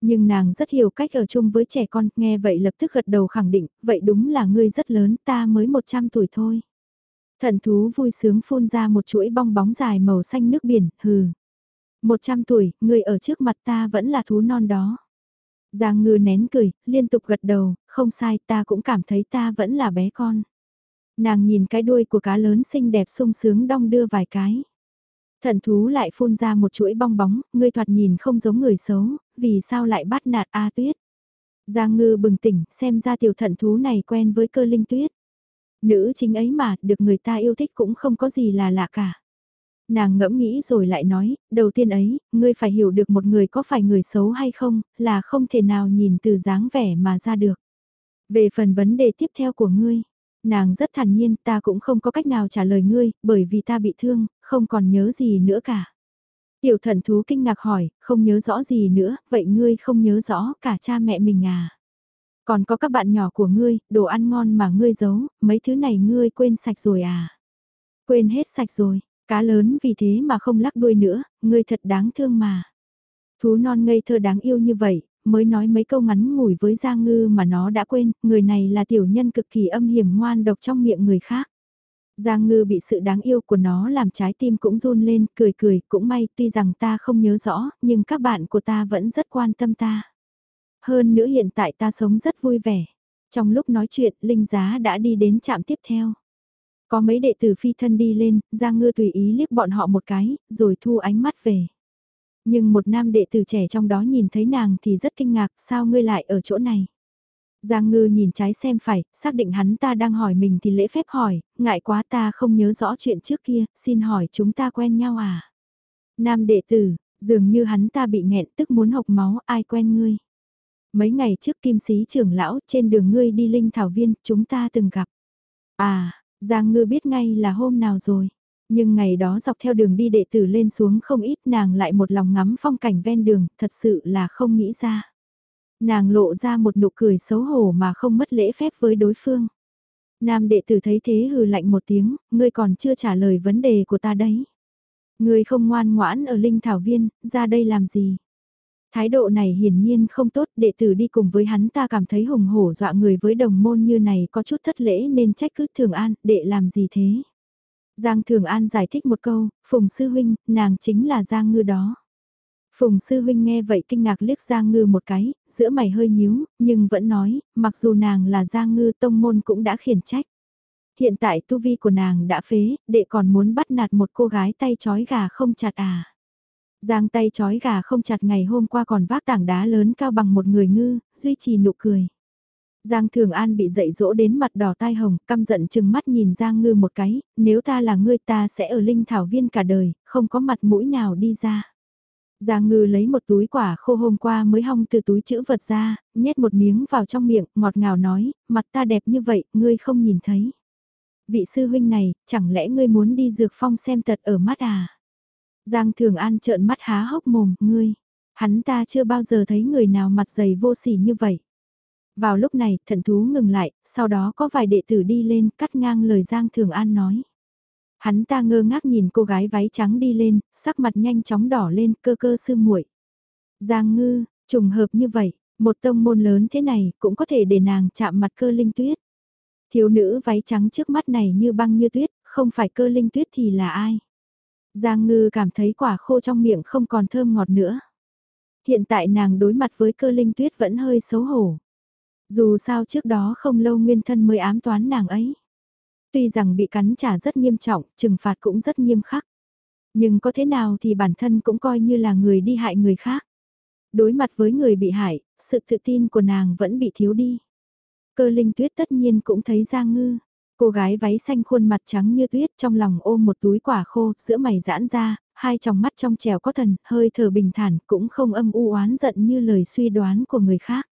Nhưng nàng rất hiểu cách ở chung với trẻ con, nghe vậy lập tức gật đầu khẳng định, vậy đúng là ngươi rất lớn, ta mới 100 tuổi thôi. Thần thú vui sướng phun ra một chuỗi bong bóng dài màu xanh nước biển, hừ. 100 tuổi, ngươi ở trước mặt ta vẫn là thú non đó. Giang ngư nén cười, liên tục gật đầu, không sai ta cũng cảm thấy ta vẫn là bé con. Nàng nhìn cái đuôi của cá lớn xinh đẹp sung sướng đong đưa vài cái. Thần thú lại phun ra một chuỗi bong bóng, ngươi thoạt nhìn không giống người xấu, vì sao lại bắt nạt A tuyết. Giang ngư bừng tỉnh, xem ra tiểu thận thú này quen với cơ linh tuyết. Nữ chính ấy mà, được người ta yêu thích cũng không có gì là lạ cả. Nàng ngẫm nghĩ rồi lại nói, đầu tiên ấy, ngươi phải hiểu được một người có phải người xấu hay không, là không thể nào nhìn từ dáng vẻ mà ra được. Về phần vấn đề tiếp theo của ngươi, nàng rất thản nhiên ta cũng không có cách nào trả lời ngươi, bởi vì ta bị thương, không còn nhớ gì nữa cả. Tiểu thần thú kinh ngạc hỏi, không nhớ rõ gì nữa, vậy ngươi không nhớ rõ cả cha mẹ mình à? Còn có các bạn nhỏ của ngươi, đồ ăn ngon mà ngươi giấu, mấy thứ này ngươi quên sạch rồi à? Quên hết sạch rồi, Cá lớn vì thế mà không lắc đuôi nữa, ngươi thật đáng thương mà. Thú non ngây thơ đáng yêu như vậy, mới nói mấy câu ngắn ngủi với Giang Ngư mà nó đã quên, người này là tiểu nhân cực kỳ âm hiểm ngoan độc trong miệng người khác. Giang Ngư bị sự đáng yêu của nó làm trái tim cũng run lên, cười cười, cũng may, tuy rằng ta không nhớ rõ, nhưng các bạn của ta vẫn rất quan tâm ta. Hơn nữa hiện tại ta sống rất vui vẻ. Trong lúc nói chuyện, Linh Giá đã đi đến trạm tiếp theo. Có mấy đệ tử phi thân đi lên, Giang Ngư tùy ý liếc bọn họ một cái, rồi thu ánh mắt về. Nhưng một nam đệ tử trẻ trong đó nhìn thấy nàng thì rất kinh ngạc, sao ngươi lại ở chỗ này? Giang Ngư nhìn trái xem phải, xác định hắn ta đang hỏi mình thì lễ phép hỏi, ngại quá ta không nhớ rõ chuyện trước kia, xin hỏi chúng ta quen nhau à? Nam đệ tử, dường như hắn ta bị nghẹn tức muốn hộc máu, ai quen ngươi? Mấy ngày trước kim sĩ trưởng lão trên đường ngươi đi linh thảo viên, chúng ta từng gặp. À, Giang Ngư biết ngay là hôm nào rồi. Nhưng ngày đó dọc theo đường đi đệ tử lên xuống không ít nàng lại một lòng ngắm phong cảnh ven đường, thật sự là không nghĩ ra. Nàng lộ ra một nụ cười xấu hổ mà không mất lễ phép với đối phương. Nam đệ tử thấy thế hừ lạnh một tiếng, ngươi còn chưa trả lời vấn đề của ta đấy. Ngươi không ngoan ngoãn ở linh thảo viên, ra đây làm gì? Thái độ này hiển nhiên không tốt, đệ tử đi cùng với hắn ta cảm thấy hùng hổ dọa người với đồng môn như này có chút thất lễ nên trách cứ Thường An, đệ làm gì thế? Giang Thường An giải thích một câu, Phùng Sư Huynh, nàng chính là Giang Ngư đó. Phùng Sư Huynh nghe vậy kinh ngạc liếc Giang Ngư một cái, giữa mày hơi nhíu, nhưng vẫn nói, mặc dù nàng là Giang Ngư tông môn cũng đã khiển trách. Hiện tại tu vi của nàng đã phế, đệ còn muốn bắt nạt một cô gái tay chói gà không chặt à. Giang tay chói gà không chặt ngày hôm qua còn vác tảng đá lớn cao bằng một người ngư, duy trì nụ cười. Giang Thường An bị dậy dỗ đến mặt đỏ tai hồng, căm giận chừng mắt nhìn Giang Ngư một cái, nếu ta là ngươi ta sẽ ở linh thảo viên cả đời, không có mặt mũi nào đi ra. Giang Ngư lấy một túi quả khô hôm qua mới hong từ túi chữ vật ra, nhét một miếng vào trong miệng, ngọt ngào nói, mặt ta đẹp như vậy, ngươi không nhìn thấy. Vị sư huynh này, chẳng lẽ ngươi muốn đi dược phong xem tật ở mắt à? Giang Thường An trợn mắt há hốc mồm, ngươi. Hắn ta chưa bao giờ thấy người nào mặt dày vô sỉ như vậy. Vào lúc này, thận thú ngừng lại, sau đó có vài đệ tử đi lên, cắt ngang lời Giang Thường An nói. Hắn ta ngơ ngác nhìn cô gái váy trắng đi lên, sắc mặt nhanh chóng đỏ lên, cơ cơ sư muội. Giang ngư, trùng hợp như vậy, một tông môn lớn thế này cũng có thể để nàng chạm mặt cơ linh tuyết. Thiếu nữ váy trắng trước mắt này như băng như tuyết, không phải cơ linh tuyết thì là ai? Giang ngư cảm thấy quả khô trong miệng không còn thơm ngọt nữa. Hiện tại nàng đối mặt với cơ linh tuyết vẫn hơi xấu hổ. Dù sao trước đó không lâu nguyên thân mới ám toán nàng ấy. Tuy rằng bị cắn trả rất nghiêm trọng, trừng phạt cũng rất nghiêm khắc. Nhưng có thế nào thì bản thân cũng coi như là người đi hại người khác. Đối mặt với người bị hại, sự tự tin của nàng vẫn bị thiếu đi. Cơ linh tuyết tất nhiên cũng thấy Giang Ngư. Cô gái váy xanh khuôn mặt trắng như tuyết trong lòng ôm một túi quả khô, giữa mày giãn ra, hai tròng mắt trong trèo có thần, hơi thở bình thản, cũng không âm u oán giận như lời suy đoán của người khác.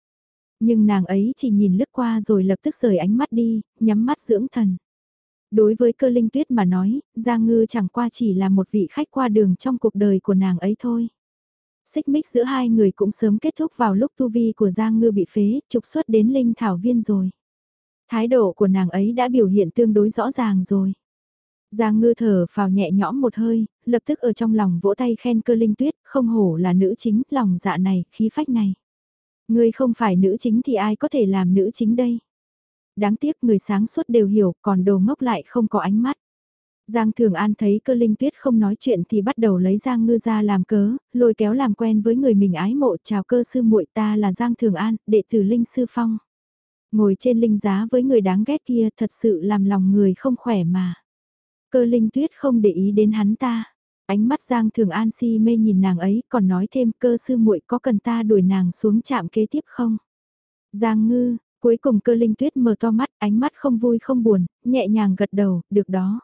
Nhưng nàng ấy chỉ nhìn lướt qua rồi lập tức rời ánh mắt đi, nhắm mắt dưỡng thần. Đối với cơ linh tuyết mà nói, Giang Ngư chẳng qua chỉ là một vị khách qua đường trong cuộc đời của nàng ấy thôi. Xích mích giữa hai người cũng sớm kết thúc vào lúc tu vi của Giang Ngư bị phế, trục xuất đến linh thảo viên rồi. Thái độ của nàng ấy đã biểu hiện tương đối rõ ràng rồi. Giang ngư thở vào nhẹ nhõm một hơi, lập tức ở trong lòng vỗ tay khen cơ linh tuyết, không hổ là nữ chính, lòng dạ này, khí phách này. Ngươi không phải nữ chính thì ai có thể làm nữ chính đây? Đáng tiếc người sáng suốt đều hiểu, còn đồ ngốc lại không có ánh mắt. Giang Thường An thấy cơ linh tuyết không nói chuyện thì bắt đầu lấy Giang Ngư ra làm cớ, lôi kéo làm quen với người mình ái mộ chào cơ sư muội ta là Giang Thường An, đệ tử Linh Sư Phong. Ngồi trên linh giá với người đáng ghét kia thật sự làm lòng người không khỏe mà. Cơ linh tuyết không để ý đến hắn ta. Ánh mắt Giang Thường An si mê nhìn nàng ấy còn nói thêm cơ sư muội có cần ta đuổi nàng xuống chạm kế tiếp không? Giang ngư, cuối cùng cơ linh tuyết mở to mắt, ánh mắt không vui không buồn, nhẹ nhàng gật đầu, được đó.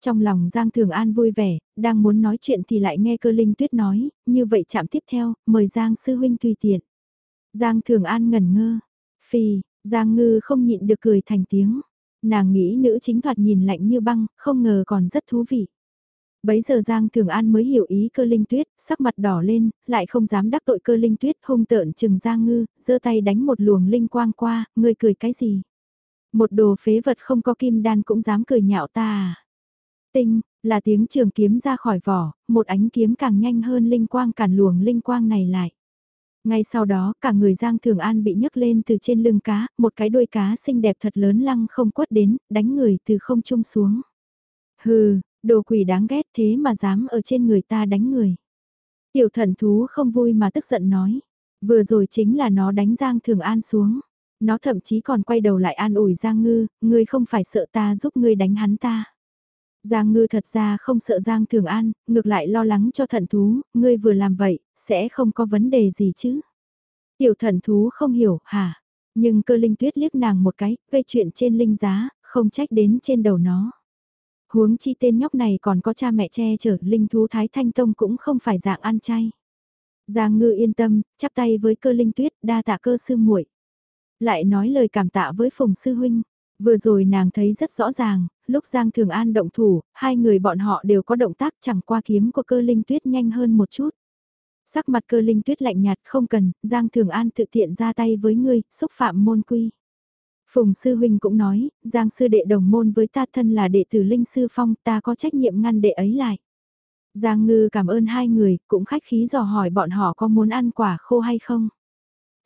Trong lòng Giang Thường An vui vẻ, đang muốn nói chuyện thì lại nghe cơ linh tuyết nói, như vậy chạm tiếp theo, mời Giang sư huynh tùy tiện. Giang Thường An ngẩn ngơ, phì, Giang Ngư không nhịn được cười thành tiếng. Nàng nghĩ nữ chính thoạt nhìn lạnh như băng, không ngờ còn rất thú vị. Bấy giờ Giang Thường An mới hiểu ý cơ linh tuyết, sắc mặt đỏ lên, lại không dám đắc tội cơ linh tuyết hung tợn chừng Giang Ngư, giơ tay đánh một luồng linh quang qua, ngươi cười cái gì? Một đồ phế vật không có kim đan cũng dám cười nhạo ta à? Tinh, là tiếng trường kiếm ra khỏi vỏ, một ánh kiếm càng nhanh hơn linh quang cản luồng linh quang này lại. Ngay sau đó, cả người Giang Thường An bị nhấc lên từ trên lưng cá, một cái đuôi cá xinh đẹp thật lớn lăng không quất đến, đánh người từ không trung xuống. Hừ, đồ quỷ đáng ghét thế mà dám ở trên người ta đánh người. Tiểu thần thú không vui mà tức giận nói. Vừa rồi chính là nó đánh Giang Thường An xuống. Nó thậm chí còn quay đầu lại an ủi Giang Ngư, ngươi không phải sợ ta giúp ngươi đánh hắn ta. Giang Ngư thật ra không sợ Giang Thường An, ngược lại lo lắng cho thận thú, ngươi vừa làm vậy, sẽ không có vấn đề gì chứ. Tiểu thận thú không hiểu, hả? Nhưng cơ linh tuyết liếc nàng một cái, gây chuyện trên linh giá, không trách đến trên đầu nó. Huống chi tên nhóc này còn có cha mẹ che chở, linh thú Thái Thanh Tông cũng không phải dạng ăn chay. Giang ngư yên tâm, chắp tay với cơ linh tuyết, đa tạ cơ sư muội Lại nói lời cảm tạ với phùng sư huynh. Vừa rồi nàng thấy rất rõ ràng, lúc Giang Thường An động thủ, hai người bọn họ đều có động tác chẳng qua kiếm của cơ linh tuyết nhanh hơn một chút. Sắc mặt cơ linh tuyết lạnh nhạt không cần, Giang Thường An tự tiện ra tay với ngươi, xúc phạm môn quy. Phùng Sư Huynh cũng nói, Giang Sư đệ đồng môn với ta thân là đệ tử Linh Sư Phong, ta có trách nhiệm ngăn đệ ấy lại. Giang Ngư cảm ơn hai người, cũng khách khí dò hỏi bọn họ có muốn ăn quả khô hay không.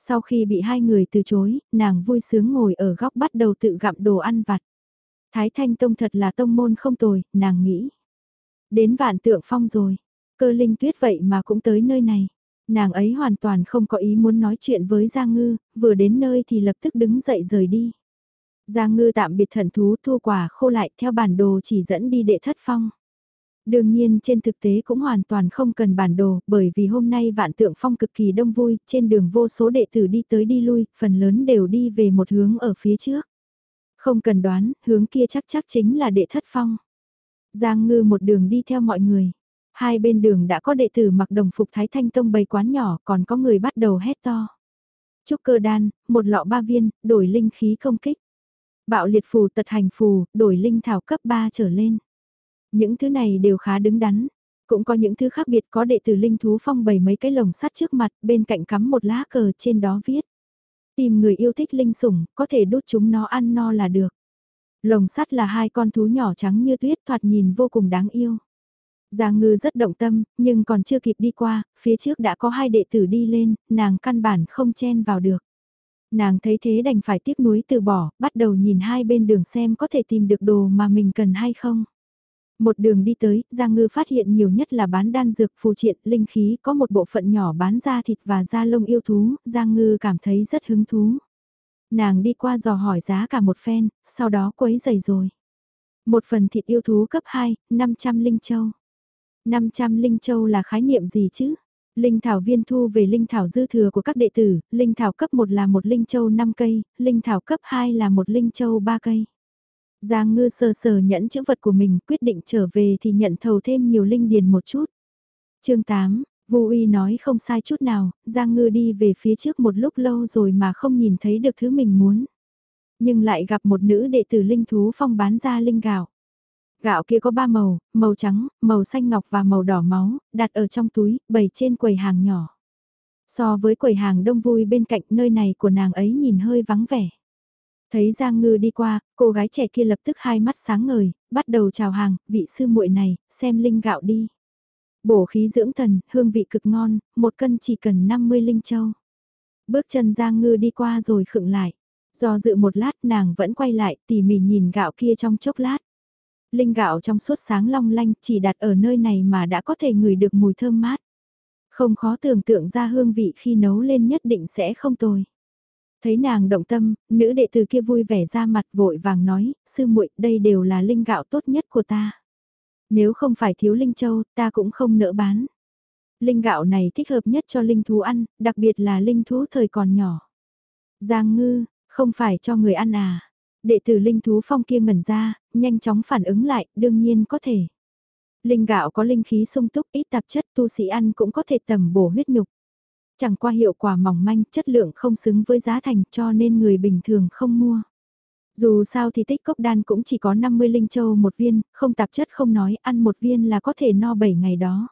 Sau khi bị hai người từ chối, nàng vui sướng ngồi ở góc bắt đầu tự gặm đồ ăn vặt. Thái Thanh Tông thật là tông môn không tồi, nàng nghĩ. Đến vạn tượng phong rồi, cơ linh tuyết vậy mà cũng tới nơi này. Nàng ấy hoàn toàn không có ý muốn nói chuyện với Giang Ngư, vừa đến nơi thì lập tức đứng dậy rời đi. Giang Ngư tạm biệt thần thú thu quả khô lại theo bản đồ chỉ dẫn đi đệ thất phong. Đương nhiên trên thực tế cũng hoàn toàn không cần bản đồ, bởi vì hôm nay vạn tượng phong cực kỳ đông vui, trên đường vô số đệ tử đi tới đi lui, phần lớn đều đi về một hướng ở phía trước. Không cần đoán, hướng kia chắc chắc chính là đệ thất phong. Giang ngư một đường đi theo mọi người. Hai bên đường đã có đệ tử mặc đồng phục Thái Thanh Tông bày quán nhỏ, còn có người bắt đầu hét to. Trúc cơ đan, một lọ ba viên, đổi linh khí công kích. Bạo liệt phù tật hành phù, đổi linh thảo cấp 3 trở lên. Những thứ này đều khá đứng đắn. Cũng có những thứ khác biệt có đệ tử linh thú phong bày mấy cái lồng sắt trước mặt, bên cạnh cắm một lá cờ trên đó viết. Tìm người yêu thích linh sủng, có thể đốt chúng nó ăn no là được. Lồng sắt là hai con thú nhỏ trắng như tuyết thoạt nhìn vô cùng đáng yêu. Giang ngư rất động tâm, nhưng còn chưa kịp đi qua, phía trước đã có hai đệ tử đi lên, nàng căn bản không chen vào được. Nàng thấy thế đành phải tiếc nuối từ bỏ, bắt đầu nhìn hai bên đường xem có thể tìm được đồ mà mình cần hay không. Một đường đi tới, Giang Ngư phát hiện nhiều nhất là bán đan dược phù triện, linh khí, có một bộ phận nhỏ bán da thịt và da lông yêu thú, Giang Ngư cảm thấy rất hứng thú. Nàng đi qua dò hỏi giá cả một phen, sau đó quấy giày rồi. Một phần thịt yêu thú cấp 2, 500 linh châu. 500 linh châu là khái niệm gì chứ? Linh thảo viên thu về linh thảo dư thừa của các đệ tử, linh thảo cấp 1 là một linh châu 5 cây, linh thảo cấp 2 là một linh châu 3 cây. Giang ngư sờ sờ nhẫn chữ vật của mình quyết định trở về thì nhận thầu thêm nhiều linh điền một chút. chương 8, Vu Uy nói không sai chút nào, Giang ngư đi về phía trước một lúc lâu rồi mà không nhìn thấy được thứ mình muốn. Nhưng lại gặp một nữ đệ tử linh thú phong bán ra linh gạo. Gạo kia có ba màu, màu trắng, màu xanh ngọc và màu đỏ máu, đặt ở trong túi, bày trên quầy hàng nhỏ. So với quầy hàng đông vui bên cạnh nơi này của nàng ấy nhìn hơi vắng vẻ. Thấy Giang Ngư đi qua, cô gái trẻ kia lập tức hai mắt sáng ngời, bắt đầu chào hàng, vị sư muội này, xem linh gạo đi. Bổ khí dưỡng thần, hương vị cực ngon, một cân chỉ cần 50 linh châu. Bước chân Giang Ngư đi qua rồi khựng lại. Do dự một lát nàng vẫn quay lại tỉ mỉ nhìn gạo kia trong chốc lát. Linh gạo trong suốt sáng long lanh chỉ đặt ở nơi này mà đã có thể ngửi được mùi thơm mát. Không khó tưởng tượng ra hương vị khi nấu lên nhất định sẽ không tồi. Thấy nàng động tâm, nữ đệ tử kia vui vẻ ra mặt vội vàng nói, sư muội đây đều là linh gạo tốt nhất của ta. Nếu không phải thiếu linh châu, ta cũng không nỡ bán. Linh gạo này thích hợp nhất cho linh thú ăn, đặc biệt là linh thú thời còn nhỏ. Giang ngư, không phải cho người ăn à. Đệ tử linh thú phong kia ngẩn ra, nhanh chóng phản ứng lại, đương nhiên có thể. Linh gạo có linh khí sung túc ít tạp chất tu sĩ ăn cũng có thể tầm bổ huyết nhục. Chẳng qua hiệu quả mỏng manh, chất lượng không xứng với giá thành cho nên người bình thường không mua. Dù sao thì tích cốc đan cũng chỉ có 50 linh châu một viên, không tạp chất không nói, ăn một viên là có thể no 7 ngày đó.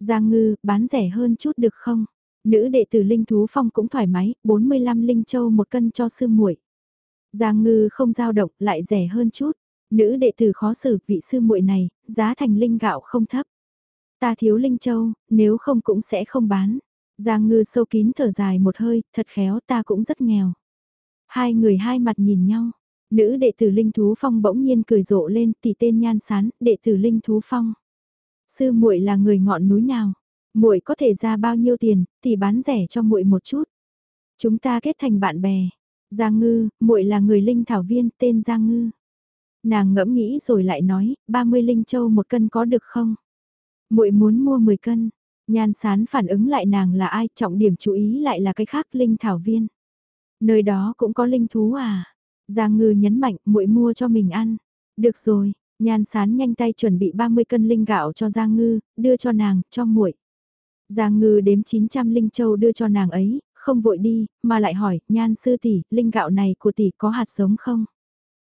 Giang ngư, bán rẻ hơn chút được không? Nữ đệ tử linh thú phong cũng thoải mái, 45 linh châu một cân cho sư muội. Giang ngư không giao động, lại rẻ hơn chút. Nữ đệ tử khó xử vị sư muội này, giá thành linh gạo không thấp. Ta thiếu linh châu, nếu không cũng sẽ không bán. Giang ngư sâu kín thở dài một hơi, thật khéo ta cũng rất nghèo. Hai người hai mặt nhìn nhau. Nữ đệ tử Linh Thú Phong bỗng nhiên cười rộ lên tỷ tên nhan sán, đệ tử Linh Thú Phong. Sư muội là người ngọn núi nào? Muội có thể ra bao nhiêu tiền, tỷ bán rẻ cho muội một chút. Chúng ta kết thành bạn bè. Giang Ngư, muội là người linh thảo viên tên Giang Ngư. Nàng ngẫm nghĩ rồi lại nói, 30 linh châu một cân có được không? Muội muốn mua 10 cân. Nhan sán phản ứng lại nàng là ai, trọng điểm chú ý lại là cái khác linh thảo viên. Nơi đó cũng có linh thú à? Giang Ngư nhấn mạnh, muội mua cho mình ăn. Được rồi, Nhan sán nhanh tay chuẩn bị 30 cân linh gạo cho Giang Ngư, đưa cho nàng, cho muội. Giang Ngư đếm 900 linh châu đưa cho nàng ấy, không vội đi, mà lại hỏi, nhan sư tỷ, linh gạo này của tỷ có hạt giống không?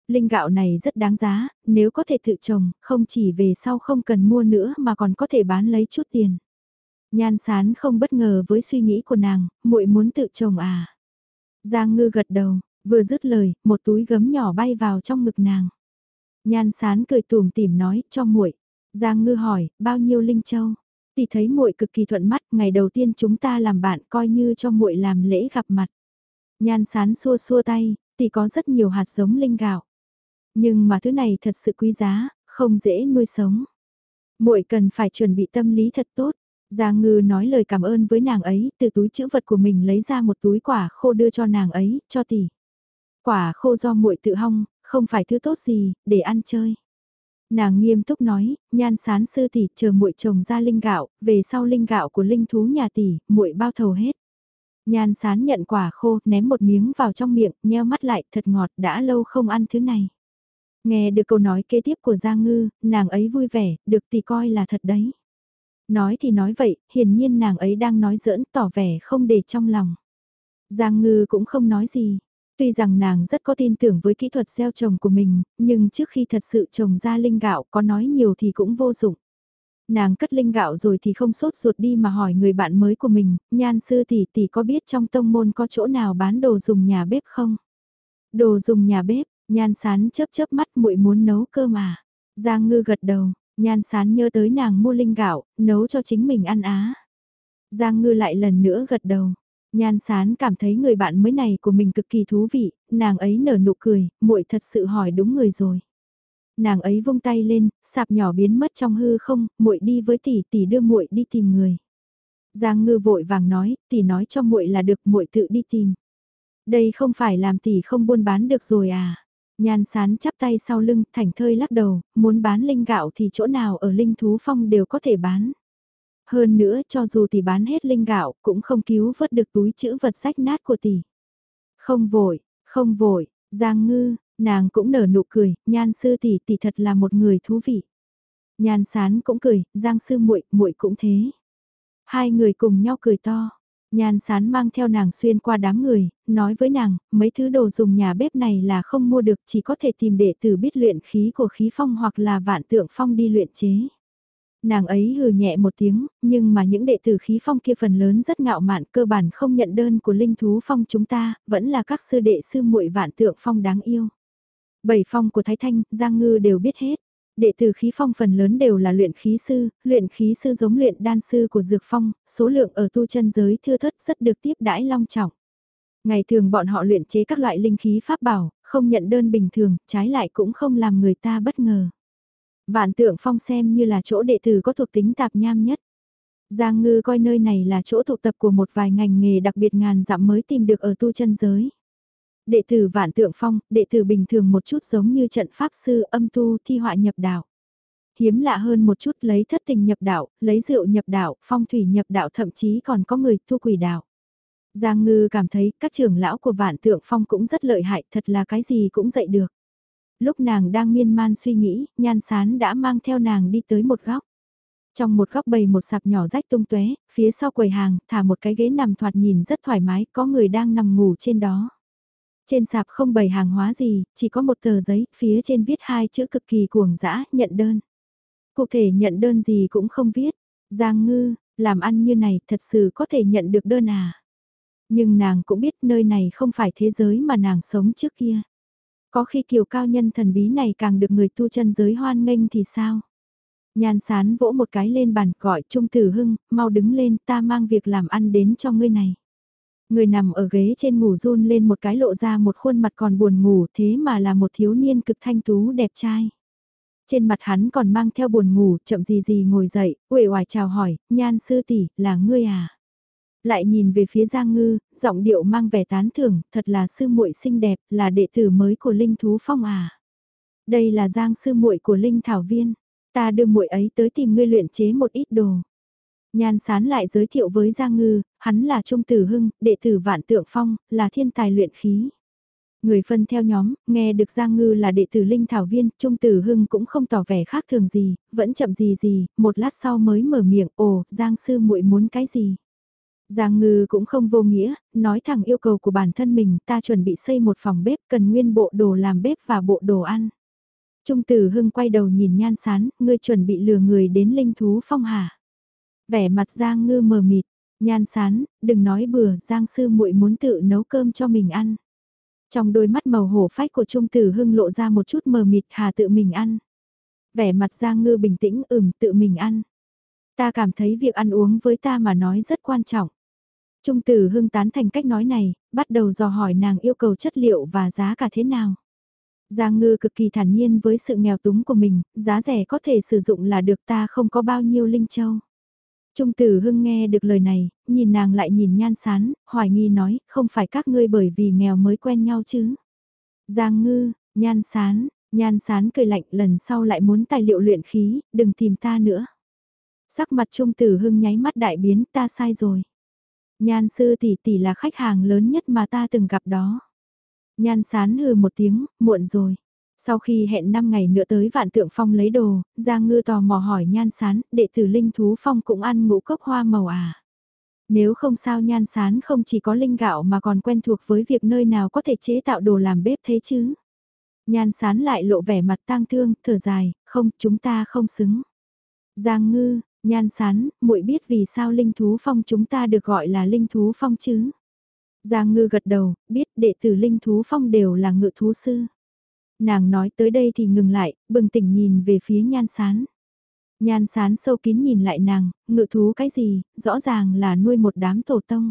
Linh gạo này rất đáng giá, nếu có thể tự trồng, không chỉ về sau không cần mua nữa mà còn có thể bán lấy chút tiền. Nhan sán không bất ngờ với suy nghĩ của nàng, muội muốn tự trồng à? Giang ngư gật đầu, vừa dứt lời, một túi gấm nhỏ bay vào trong ngực nàng. Nhan sán cười tùm tìm nói, cho muội. Giang ngư hỏi, bao nhiêu linh châu? Tỷ thấy muội cực kỳ thuận mắt, ngày đầu tiên chúng ta làm bạn coi như cho muội làm lễ gặp mặt. Nhan sán xua xua tay, tỷ có rất nhiều hạt giống linh gạo. Nhưng mà thứ này thật sự quý giá, không dễ nuôi sống. Muội cần phải chuẩn bị tâm lý thật tốt. Giang Ngư nói lời cảm ơn với nàng ấy, từ túi chữ vật của mình lấy ra một túi quả khô đưa cho nàng ấy, cho tỷ. Quả khô do muội tự hong, không phải thứ tốt gì, để ăn chơi. Nàng nghiêm túc nói, nhan sán sư tỷ chờ muội trồng ra linh gạo, về sau linh gạo của linh thú nhà tỷ, muội bao thầu hết. Nhan sán nhận quả khô, ném một miếng vào trong miệng, nheo mắt lại, thật ngọt, đã lâu không ăn thứ này. Nghe được câu nói kế tiếp của Giang Ngư, nàng ấy vui vẻ, được tỷ coi là thật đấy. Nói thì nói vậy, hiển nhiên nàng ấy đang nói giỡn, tỏ vẻ không để trong lòng. Giang Ngư cũng không nói gì, Tuy rằng nàng rất có tin tưởng với kỹ thuật gieo trồng của mình, nhưng trước khi thật sự trồng ra linh gạo có nói nhiều thì cũng vô dụng. Nàng cất linh gạo rồi thì không sốt ruột đi mà hỏi người bạn mới của mình, nhan sư tỷ tỷ có biết trong tông môn có chỗ nào bán đồ dùng nhà bếp không? Đồ dùng nhà bếp, nhan sán chớp chớp mắt muội muốn nấu cơ mà. Giang ngư gật đầu, nhan sán nhớ tới nàng mua linh gạo, nấu cho chính mình ăn á. Giang ngư lại lần nữa gật đầu, Nhan sán cảm thấy người bạn mới này của mình cực kỳ thú vị, nàng ấy nở nụ cười, muội thật sự hỏi đúng người rồi. Nàng ấy vung tay lên, sạp nhỏ biến mất trong hư không, muội đi với tỷ, tỷ đưa muội đi tìm người. Giang ngư vội vàng nói, tỷ nói cho muội là được, muội tự đi tìm. Đây không phải làm tỷ không buôn bán được rồi à? Nhan sán chắp tay sau lưng, thảnh thơi lắc đầu, muốn bán linh gạo thì chỗ nào ở linh thú phong đều có thể bán. Hơn nữa cho dù tỷ bán hết linh gạo cũng không cứu vớt được túi chữ vật sách nát của tỷ. Không vội, không vội, Giang Ngư, nàng cũng nở nụ cười, nhan sư tỷ tỷ thật là một người thú vị. Nhan sán cũng cười, Giang sư muội muội cũng thế. Hai người cùng nhau cười to. Nhan sán mang theo nàng xuyên qua đám người, nói với nàng, mấy thứ đồ dùng nhà bếp này là không mua được chỉ có thể tìm đệ tử biết luyện khí của khí phong hoặc là vạn tượng phong đi luyện chế. Nàng ấy hừ nhẹ một tiếng, nhưng mà những đệ tử khí phong kia phần lớn rất ngạo mạn cơ bản không nhận đơn của linh thú phong chúng ta, vẫn là các sư đệ sư muội vạn tượng phong đáng yêu. Bảy phong của Thái Thanh, Giang Ngư đều biết hết. Đệ tử khí phong phần lớn đều là luyện khí sư, luyện khí sư giống luyện đan sư của Dược Phong, số lượng ở tu chân giới thưa thất rất được tiếp đãi long trọng. Ngày thường bọn họ luyện chế các loại linh khí pháp bảo, không nhận đơn bình thường, trái lại cũng không làm người ta bất ngờ. Vạn tượng phong xem như là chỗ đệ tử có thuộc tính tạp nham nhất. Giang ngư coi nơi này là chỗ tụ tập của một vài ngành nghề đặc biệt ngàn dặm mới tìm được ở tu chân giới. Đệ tử vạn tượng phong, đệ tử bình thường một chút giống như trận pháp sư âm tu thi họa nhập đạo. Hiếm lạ hơn một chút lấy thất tình nhập đạo, lấy rượu nhập đạo, phong thủy nhập đạo thậm chí còn có người thu quỷ đạo. Giang ngư cảm thấy các trưởng lão của vạn tượng phong cũng rất lợi hại thật là cái gì cũng dạy được lúc nàng đang miên man suy nghĩ, nhan sán đã mang theo nàng đi tới một góc. Trong một góc bày một sạp nhỏ rách tung tuế, phía sau quầy hàng, thả một cái ghế nằm thoạt nhìn rất thoải mái, có người đang nằm ngủ trên đó. Trên sạp không bày hàng hóa gì, chỉ có một tờ giấy, phía trên viết hai chữ cực kỳ cuồng dã, nhận đơn. Cụ thể nhận đơn gì cũng không viết. Giang ngư, làm ăn như này thật sự có thể nhận được đơn à. Nhưng nàng cũng biết nơi này không phải thế giới mà nàng sống trước kia. Có khi kiều cao nhân thần bí này càng được người tu chân giới hoan nghênh thì sao? Nhan sán vỗ một cái lên bàn gọi Trung Tử Hưng, mau đứng lên ta mang việc làm ăn đến cho ngươi này. Người nằm ở ghế trên ngủ run lên một cái lộ ra một khuôn mặt còn buồn ngủ thế mà là một thiếu niên cực thanh tú đẹp trai. Trên mặt hắn còn mang theo buồn ngủ, chậm gì gì ngồi dậy, uể oải chào hỏi, nhan sư tỷ là ngươi à? Lại nhìn về phía Giang Ngư, giọng điệu mang vẻ tán thưởng, thật là sư muội xinh đẹp, là đệ tử mới của Linh Thú Phong à? Đây là Giang sư muội của Linh Thảo Viên, ta đưa muội ấy tới tìm ngươi luyện chế một ít đồ. Nhan sán lại giới thiệu với Giang Ngư, hắn là Trung Tử Hưng, đệ tử Vạn Tượng Phong, là thiên tài luyện khí. Người phân theo nhóm, nghe được Giang Ngư là đệ tử Linh Thảo Viên, Trung Tử Hưng cũng không tỏ vẻ khác thường gì, vẫn chậm gì gì, một lát sau mới mở miệng, ồ, Giang Sư muội muốn cái gì? Giang Ngư cũng không vô nghĩa, nói thẳng yêu cầu của bản thân mình, ta chuẩn bị xây một phòng bếp cần nguyên bộ đồ làm bếp và bộ đồ ăn. Trung Tử Hưng quay đầu nhìn nhan sán, ngươi chuẩn bị lừa người đến linh thú phong hà. Vẻ mặt Giang Ngư mờ mịt, nhan sán, đừng nói bừa, Giang Sư muội muốn tự nấu cơm cho mình ăn. Trong đôi mắt màu hổ phách của Trung Tử Hưng lộ ra một chút mờ mịt hà tự mình ăn. Vẻ mặt Giang Ngư bình tĩnh ửm tự mình ăn. Ta cảm thấy việc ăn uống với ta mà nói rất quan trọng. Trung Tử Hưng tán thành cách nói này, bắt đầu dò hỏi nàng yêu cầu chất liệu và giá cả thế nào. Giang Ngư cực kỳ thản nhiên với sự nghèo túng của mình, giá rẻ có thể sử dụng là được ta không có bao nhiêu linh châu. Trung tử hưng nghe được lời này, nhìn nàng lại nhìn nhan sán, hoài nghi nói, không phải các ngươi bởi vì nghèo mới quen nhau chứ. Giang ngư, nhan sán, nhan sán cười lạnh lần sau lại muốn tài liệu luyện khí, đừng tìm ta nữa. Sắc mặt trung tử hưng nháy mắt đại biến ta sai rồi. Nhan sư tỷ tỷ là khách hàng lớn nhất mà ta từng gặp đó. Nhan sán hừ một tiếng, muộn rồi. Sau khi hẹn 5 ngày nữa tới vạn tượng phong lấy đồ, Giang Ngư tò mò hỏi nhan sán, đệ tử linh thú phong cũng ăn ngũ cốc hoa màu à. Nếu không sao nhan sán không chỉ có linh gạo mà còn quen thuộc với việc nơi nào có thể chế tạo đồ làm bếp thế chứ. Nhan sán lại lộ vẻ mặt tang thương, thở dài, không, chúng ta không xứng. Giang ngư, nhan sán, muội biết vì sao linh thú phong chúng ta được gọi là linh thú phong chứ. Giang ngư gật đầu, biết đệ tử linh thú phong đều là ngự thú sư. Nàng nói tới đây thì ngừng lại, bừng tỉnh nhìn về phía nhan sán. Nhan sán sâu kín nhìn lại nàng, ngự thú cái gì, rõ ràng là nuôi một đám tổ tông.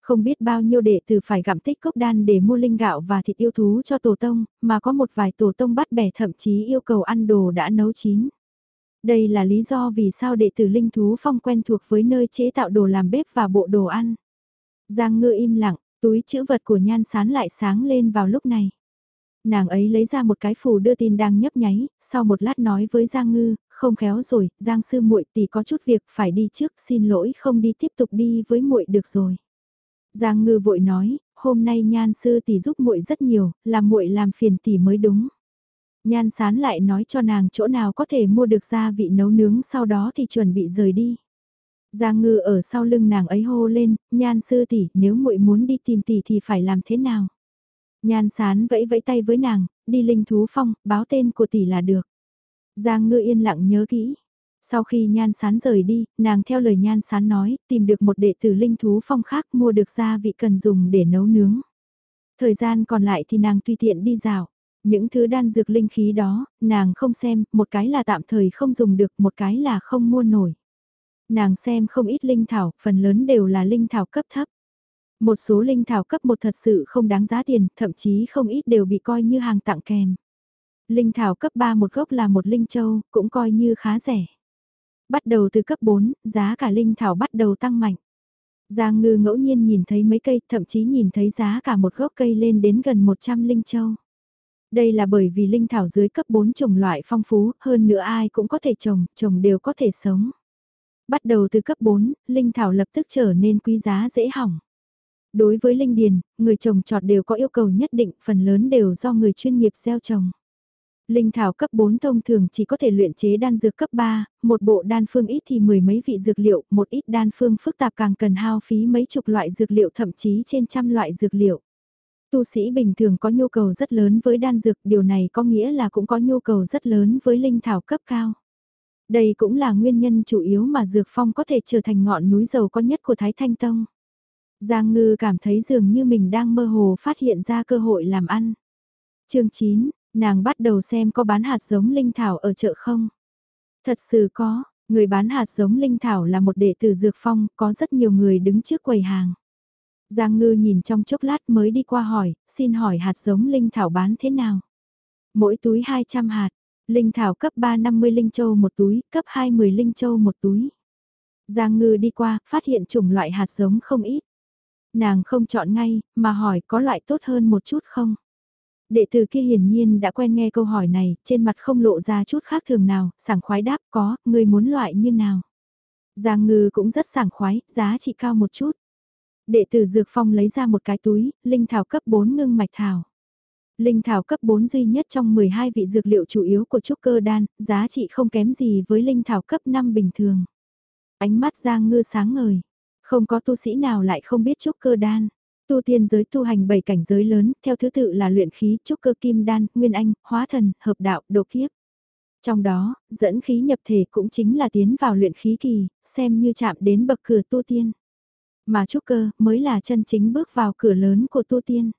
Không biết bao nhiêu đệ tử phải gặm tích cốc đan để mua linh gạo và thịt yêu thú cho tổ tông, mà có một vài tổ tông bắt bẻ thậm chí yêu cầu ăn đồ đã nấu chín. Đây là lý do vì sao đệ tử linh thú phong quen thuộc với nơi chế tạo đồ làm bếp và bộ đồ ăn. Giang ngư im lặng, túi chữ vật của nhan sán lại sáng lên vào lúc này. Nàng ấy lấy ra một cái phù đưa tin đang nhấp nháy, sau một lát nói với Giang Ngư, không khéo rồi, Giang sư muội tỷ có chút việc phải đi trước, xin lỗi không đi tiếp tục đi với muội được rồi. Giang Ngư vội nói, hôm nay Nhan sư tỷ giúp muội rất nhiều, làm muội làm phiền tỷ mới đúng. Nhan sán lại nói cho nàng chỗ nào có thể mua được gia vị nấu nướng sau đó thì chuẩn bị rời đi. Giang Ngư ở sau lưng nàng ấy hô lên, Nhan sư tỷ, nếu muội muốn đi tìm tỷ thì phải làm thế nào? Nhan sán vẫy vẫy tay với nàng, đi linh thú phong, báo tên của tỷ là được. Giang ngư yên lặng nhớ kỹ. Sau khi nhan sán rời đi, nàng theo lời nhan sán nói, tìm được một đệ tử linh thú phong khác mua được gia vị cần dùng để nấu nướng. Thời gian còn lại thì nàng tùy tiện đi dạo. Những thứ đan dược linh khí đó, nàng không xem, một cái là tạm thời không dùng được, một cái là không mua nổi. Nàng xem không ít linh thảo, phần lớn đều là linh thảo cấp thấp. Một số linh thảo cấp một thật sự không đáng giá tiền, thậm chí không ít đều bị coi như hàng tặng kèm. Linh thảo cấp 3 một gốc là một linh châu, cũng coi như khá rẻ. Bắt đầu từ cấp 4, giá cả linh thảo bắt đầu tăng mạnh. Giang ngư ngẫu nhiên nhìn thấy mấy cây, thậm chí nhìn thấy giá cả một gốc cây lên đến gần 100 linh châu. Đây là bởi vì linh thảo dưới cấp 4 trồng loại phong phú, hơn nữa ai cũng có thể trồng, trồng đều có thể sống. Bắt đầu từ cấp 4, linh thảo lập tức trở nên quý giá dễ hỏng. Đối với linh điền, người trồng trọt đều có yêu cầu nhất định, phần lớn đều do người chuyên nghiệp gieo trồng. Linh thảo cấp 4 thông thường chỉ có thể luyện chế đan dược cấp 3, một bộ đan phương ít thì mười mấy vị dược liệu, một ít đan phương phức tạp càng cần hao phí mấy chục loại dược liệu thậm chí trên trăm loại dược liệu. Tu sĩ bình thường có nhu cầu rất lớn với đan dược, điều này có nghĩa là cũng có nhu cầu rất lớn với linh thảo cấp cao. Đây cũng là nguyên nhân chủ yếu mà dược phong có thể trở thành ngọn núi giàu có nhất của Thái Thanh Tông. Giang Ngư cảm thấy dường như mình đang mơ hồ phát hiện ra cơ hội làm ăn. chương 9, nàng bắt đầu xem có bán hạt giống linh thảo ở chợ không. Thật sự có, người bán hạt giống linh thảo là một đệ tử Dược Phong, có rất nhiều người đứng trước quầy hàng. Giang Ngư nhìn trong chốc lát mới đi qua hỏi, xin hỏi hạt giống linh thảo bán thế nào? Mỗi túi 200 hạt, Linh thảo cấp 3 50 linh châu một túi, cấp 2 10 linh châu một túi. Giang ngư đi qua, phát hiện chủng loại hạt giống không ít. Nàng không chọn ngay, mà hỏi có loại tốt hơn một chút không? Đệ tử kia hiển nhiên đã quen nghe câu hỏi này, trên mặt không lộ ra chút khác thường nào, sảng khoái đáp có, người muốn loại như nào? Giang ngư cũng rất sảng khoái, giá trị cao một chút. Đệ tử Dược Phong lấy ra một cái túi, linh thảo cấp 4 ngưng mạch thảo. Linh thảo cấp 4 duy nhất trong 12 vị dược liệu chủ yếu của trúc cơ đan, giá trị không kém gì với linh thảo cấp 5 bình thường. Ánh mắt Giang Ngư sáng ngời, không có tu sĩ nào lại không biết trúc cơ đan. Tu tiên giới tu hành bảy cảnh giới lớn, theo thứ tự là luyện khí, trúc cơ kim đan, nguyên anh, hóa thần, hợp đạo, độ kiếp. Trong đó, dẫn khí nhập thể cũng chính là tiến vào luyện khí kỳ, xem như chạm đến bậc cửa tu tiên. Mà trúc cơ mới là chân chính bước vào cửa lớn của tu tiên.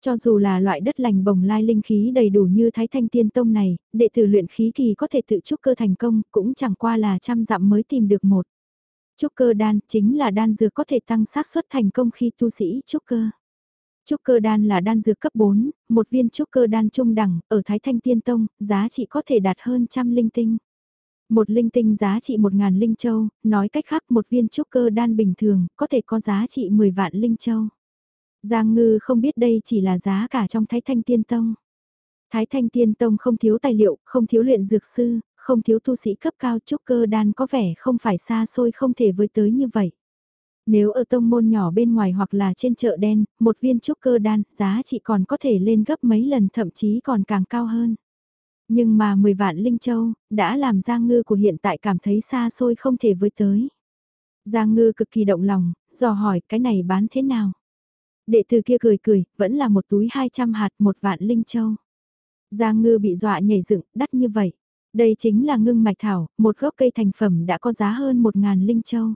Cho dù là loại đất lành bồng lai linh khí đầy đủ như Thái Thanh Tiên Tông này, đệ tử luyện khí kỳ có thể tự trúc cơ thành công, cũng chẳng qua là trăm dặm mới tìm được một. Trúc cơ đan chính là đan dược có thể tăng xác suất thành công khi tu sĩ trúc cơ. Trúc cơ đan là đan dược cấp 4, một viên trúc cơ đan trung đẳng, ở Thái Thanh Tiên Tông, giá trị có thể đạt hơn trăm linh tinh. Một linh tinh giá trị 1.000 linh châu, nói cách khác một viên trúc cơ đan bình thường, có thể có giá trị 10 vạn linh châu. Giang Ngư không biết đây chỉ là giá cả trong Thái Thanh Tiên Tông. Thái Thanh Tiên Tông không thiếu tài liệu, không thiếu luyện dược sư, không thiếu tu sĩ cấp cao trúc cơ đan có vẻ không phải xa xôi không thể với tới như vậy. Nếu ở tông môn nhỏ bên ngoài hoặc là trên chợ đen, một viên trúc cơ đan, giá trị còn có thể lên gấp mấy lần thậm chí còn càng cao hơn. Nhưng mà 10 vạn Linh Châu, đã làm Giang Ngư của hiện tại cảm thấy xa xôi không thể với tới. Giang Ngư cực kỳ động lòng, dò hỏi cái này bán thế nào? Đệ tử kia cười cười, vẫn là một túi 200 hạt một vạn Linh Châu. Giang Ngư bị dọa nhảy dựng, đắt như vậy. Đây chính là ngưng mạch thảo, một gốc cây thành phẩm đã có giá hơn 1.000 Linh Châu.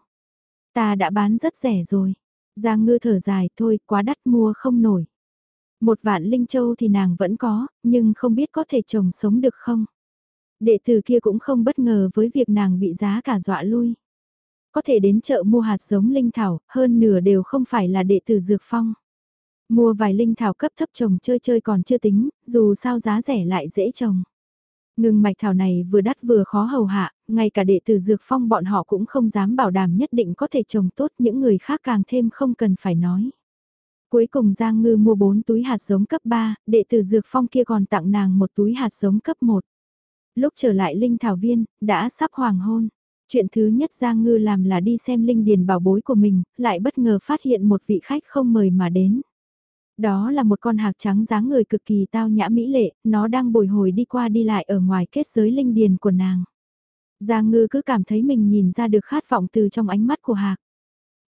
Ta đã bán rất rẻ rồi. Giang Ngư thở dài, thôi quá đắt mua không nổi. Một vạn Linh Châu thì nàng vẫn có, nhưng không biết có thể trồng sống được không. Đệ tử kia cũng không bất ngờ với việc nàng bị giá cả dọa lui. Có thể đến chợ mua hạt giống linh thảo, hơn nửa đều không phải là đệ tử dược phong. Mua vài linh thảo cấp thấp trồng chơi chơi còn chưa tính, dù sao giá rẻ lại dễ trồng. Ngừng mạch thảo này vừa đắt vừa khó hầu hạ, ngay cả đệ tử dược phong bọn họ cũng không dám bảo đảm nhất định có thể trồng tốt những người khác càng thêm không cần phải nói. Cuối cùng Giang Ngư mua 4 túi hạt giống cấp 3, đệ tử Dược Phong kia còn tặng nàng một túi hạt giống cấp 1. Lúc trở lại Linh Thảo Viên, đã sắp hoàng hôn. Chuyện thứ nhất Giang Ngư làm là đi xem Linh Điền bảo bối của mình, lại bất ngờ phát hiện một vị khách không mời mà đến. Đó là một con hạc trắng dáng người cực kỳ tao nhã mỹ lệ, nó đang bồi hồi đi qua đi lại ở ngoài kết giới Linh Điền của nàng. Giang Ngư cứ cảm thấy mình nhìn ra được khát vọng từ trong ánh mắt của hạc.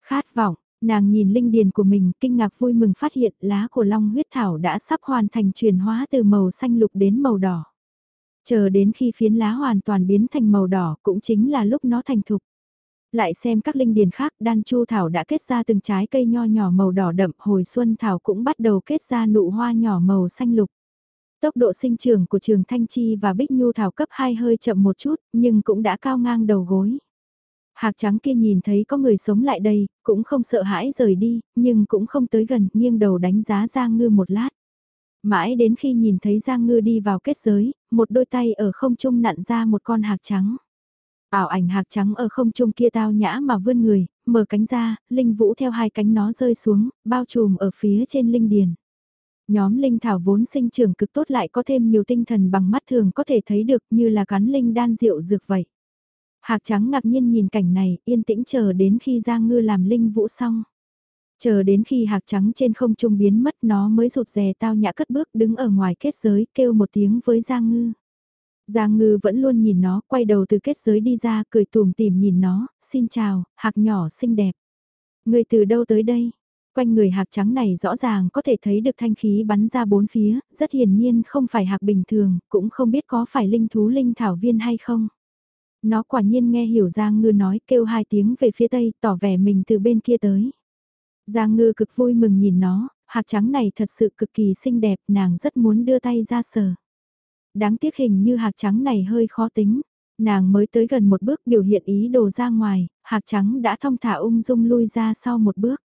Khát vọng, Nàng nhìn linh điền của mình, kinh ngạc vui mừng phát hiện lá của long huyết thảo đã sắp hoàn thành chuyển hóa từ màu xanh lục đến màu đỏ. Chờ đến khi phiến lá hoàn toàn biến thành màu đỏ cũng chính là lúc nó thành thục. Lại xem các linh điền khác, đan chu thảo đã kết ra từng trái cây nho nhỏ màu đỏ đậm, hồi xuân thảo cũng bắt đầu kết ra nụ hoa nhỏ màu xanh lục. Tốc độ sinh trưởng của trường Thanh Chi và Bích Nhu thảo cấp 2 hơi chậm một chút, nhưng cũng đã cao ngang đầu gối. Hạc trắng kia nhìn thấy có người sống lại đây, cũng không sợ hãi rời đi, nhưng cũng không tới gần, nghiêng đầu đánh giá Giang Ngư một lát. Mãi đến khi nhìn thấy Giang Ngư đi vào kết giới, một đôi tay ở không trung nặn ra một con hạc trắng. Ảo ảnh hạc trắng ở không trung kia tao nhã mà vươn người, mở cánh ra, linh vũ theo hai cánh nó rơi xuống, bao trùm ở phía trên linh điền. Nhóm linh thảo vốn sinh trưởng cực tốt lại có thêm nhiều tinh thần bằng mắt thường có thể thấy được như là cắn linh đan rượu dược vậy. Hạc trắng ngạc nhiên nhìn cảnh này, yên tĩnh chờ đến khi Giang Ngư làm linh vũ xong. Chờ đến khi hạc trắng trên không trung biến mất nó mới rụt rè tao nhã cất bước đứng ở ngoài kết giới kêu một tiếng với Giang Ngư. Giang Ngư vẫn luôn nhìn nó, quay đầu từ kết giới đi ra, cười tùm tìm nhìn nó, xin chào, hạc nhỏ xinh đẹp. Người từ đâu tới đây? Quanh người hạc trắng này rõ ràng có thể thấy được thanh khí bắn ra bốn phía, rất hiển nhiên không phải hạc bình thường, cũng không biết có phải linh thú linh thảo viên hay không. Nó quả nhiên nghe hiểu Giang Ngư nói kêu hai tiếng về phía tây tỏ vẻ mình từ bên kia tới. Giang Ngư cực vui mừng nhìn nó, hạc trắng này thật sự cực kỳ xinh đẹp nàng rất muốn đưa tay ra sờ. Đáng tiếc hình như hạc trắng này hơi khó tính. Nàng mới tới gần một bước biểu hiện ý đồ ra ngoài, hạc trắng đã thông thả ung dung lui ra sau một bước.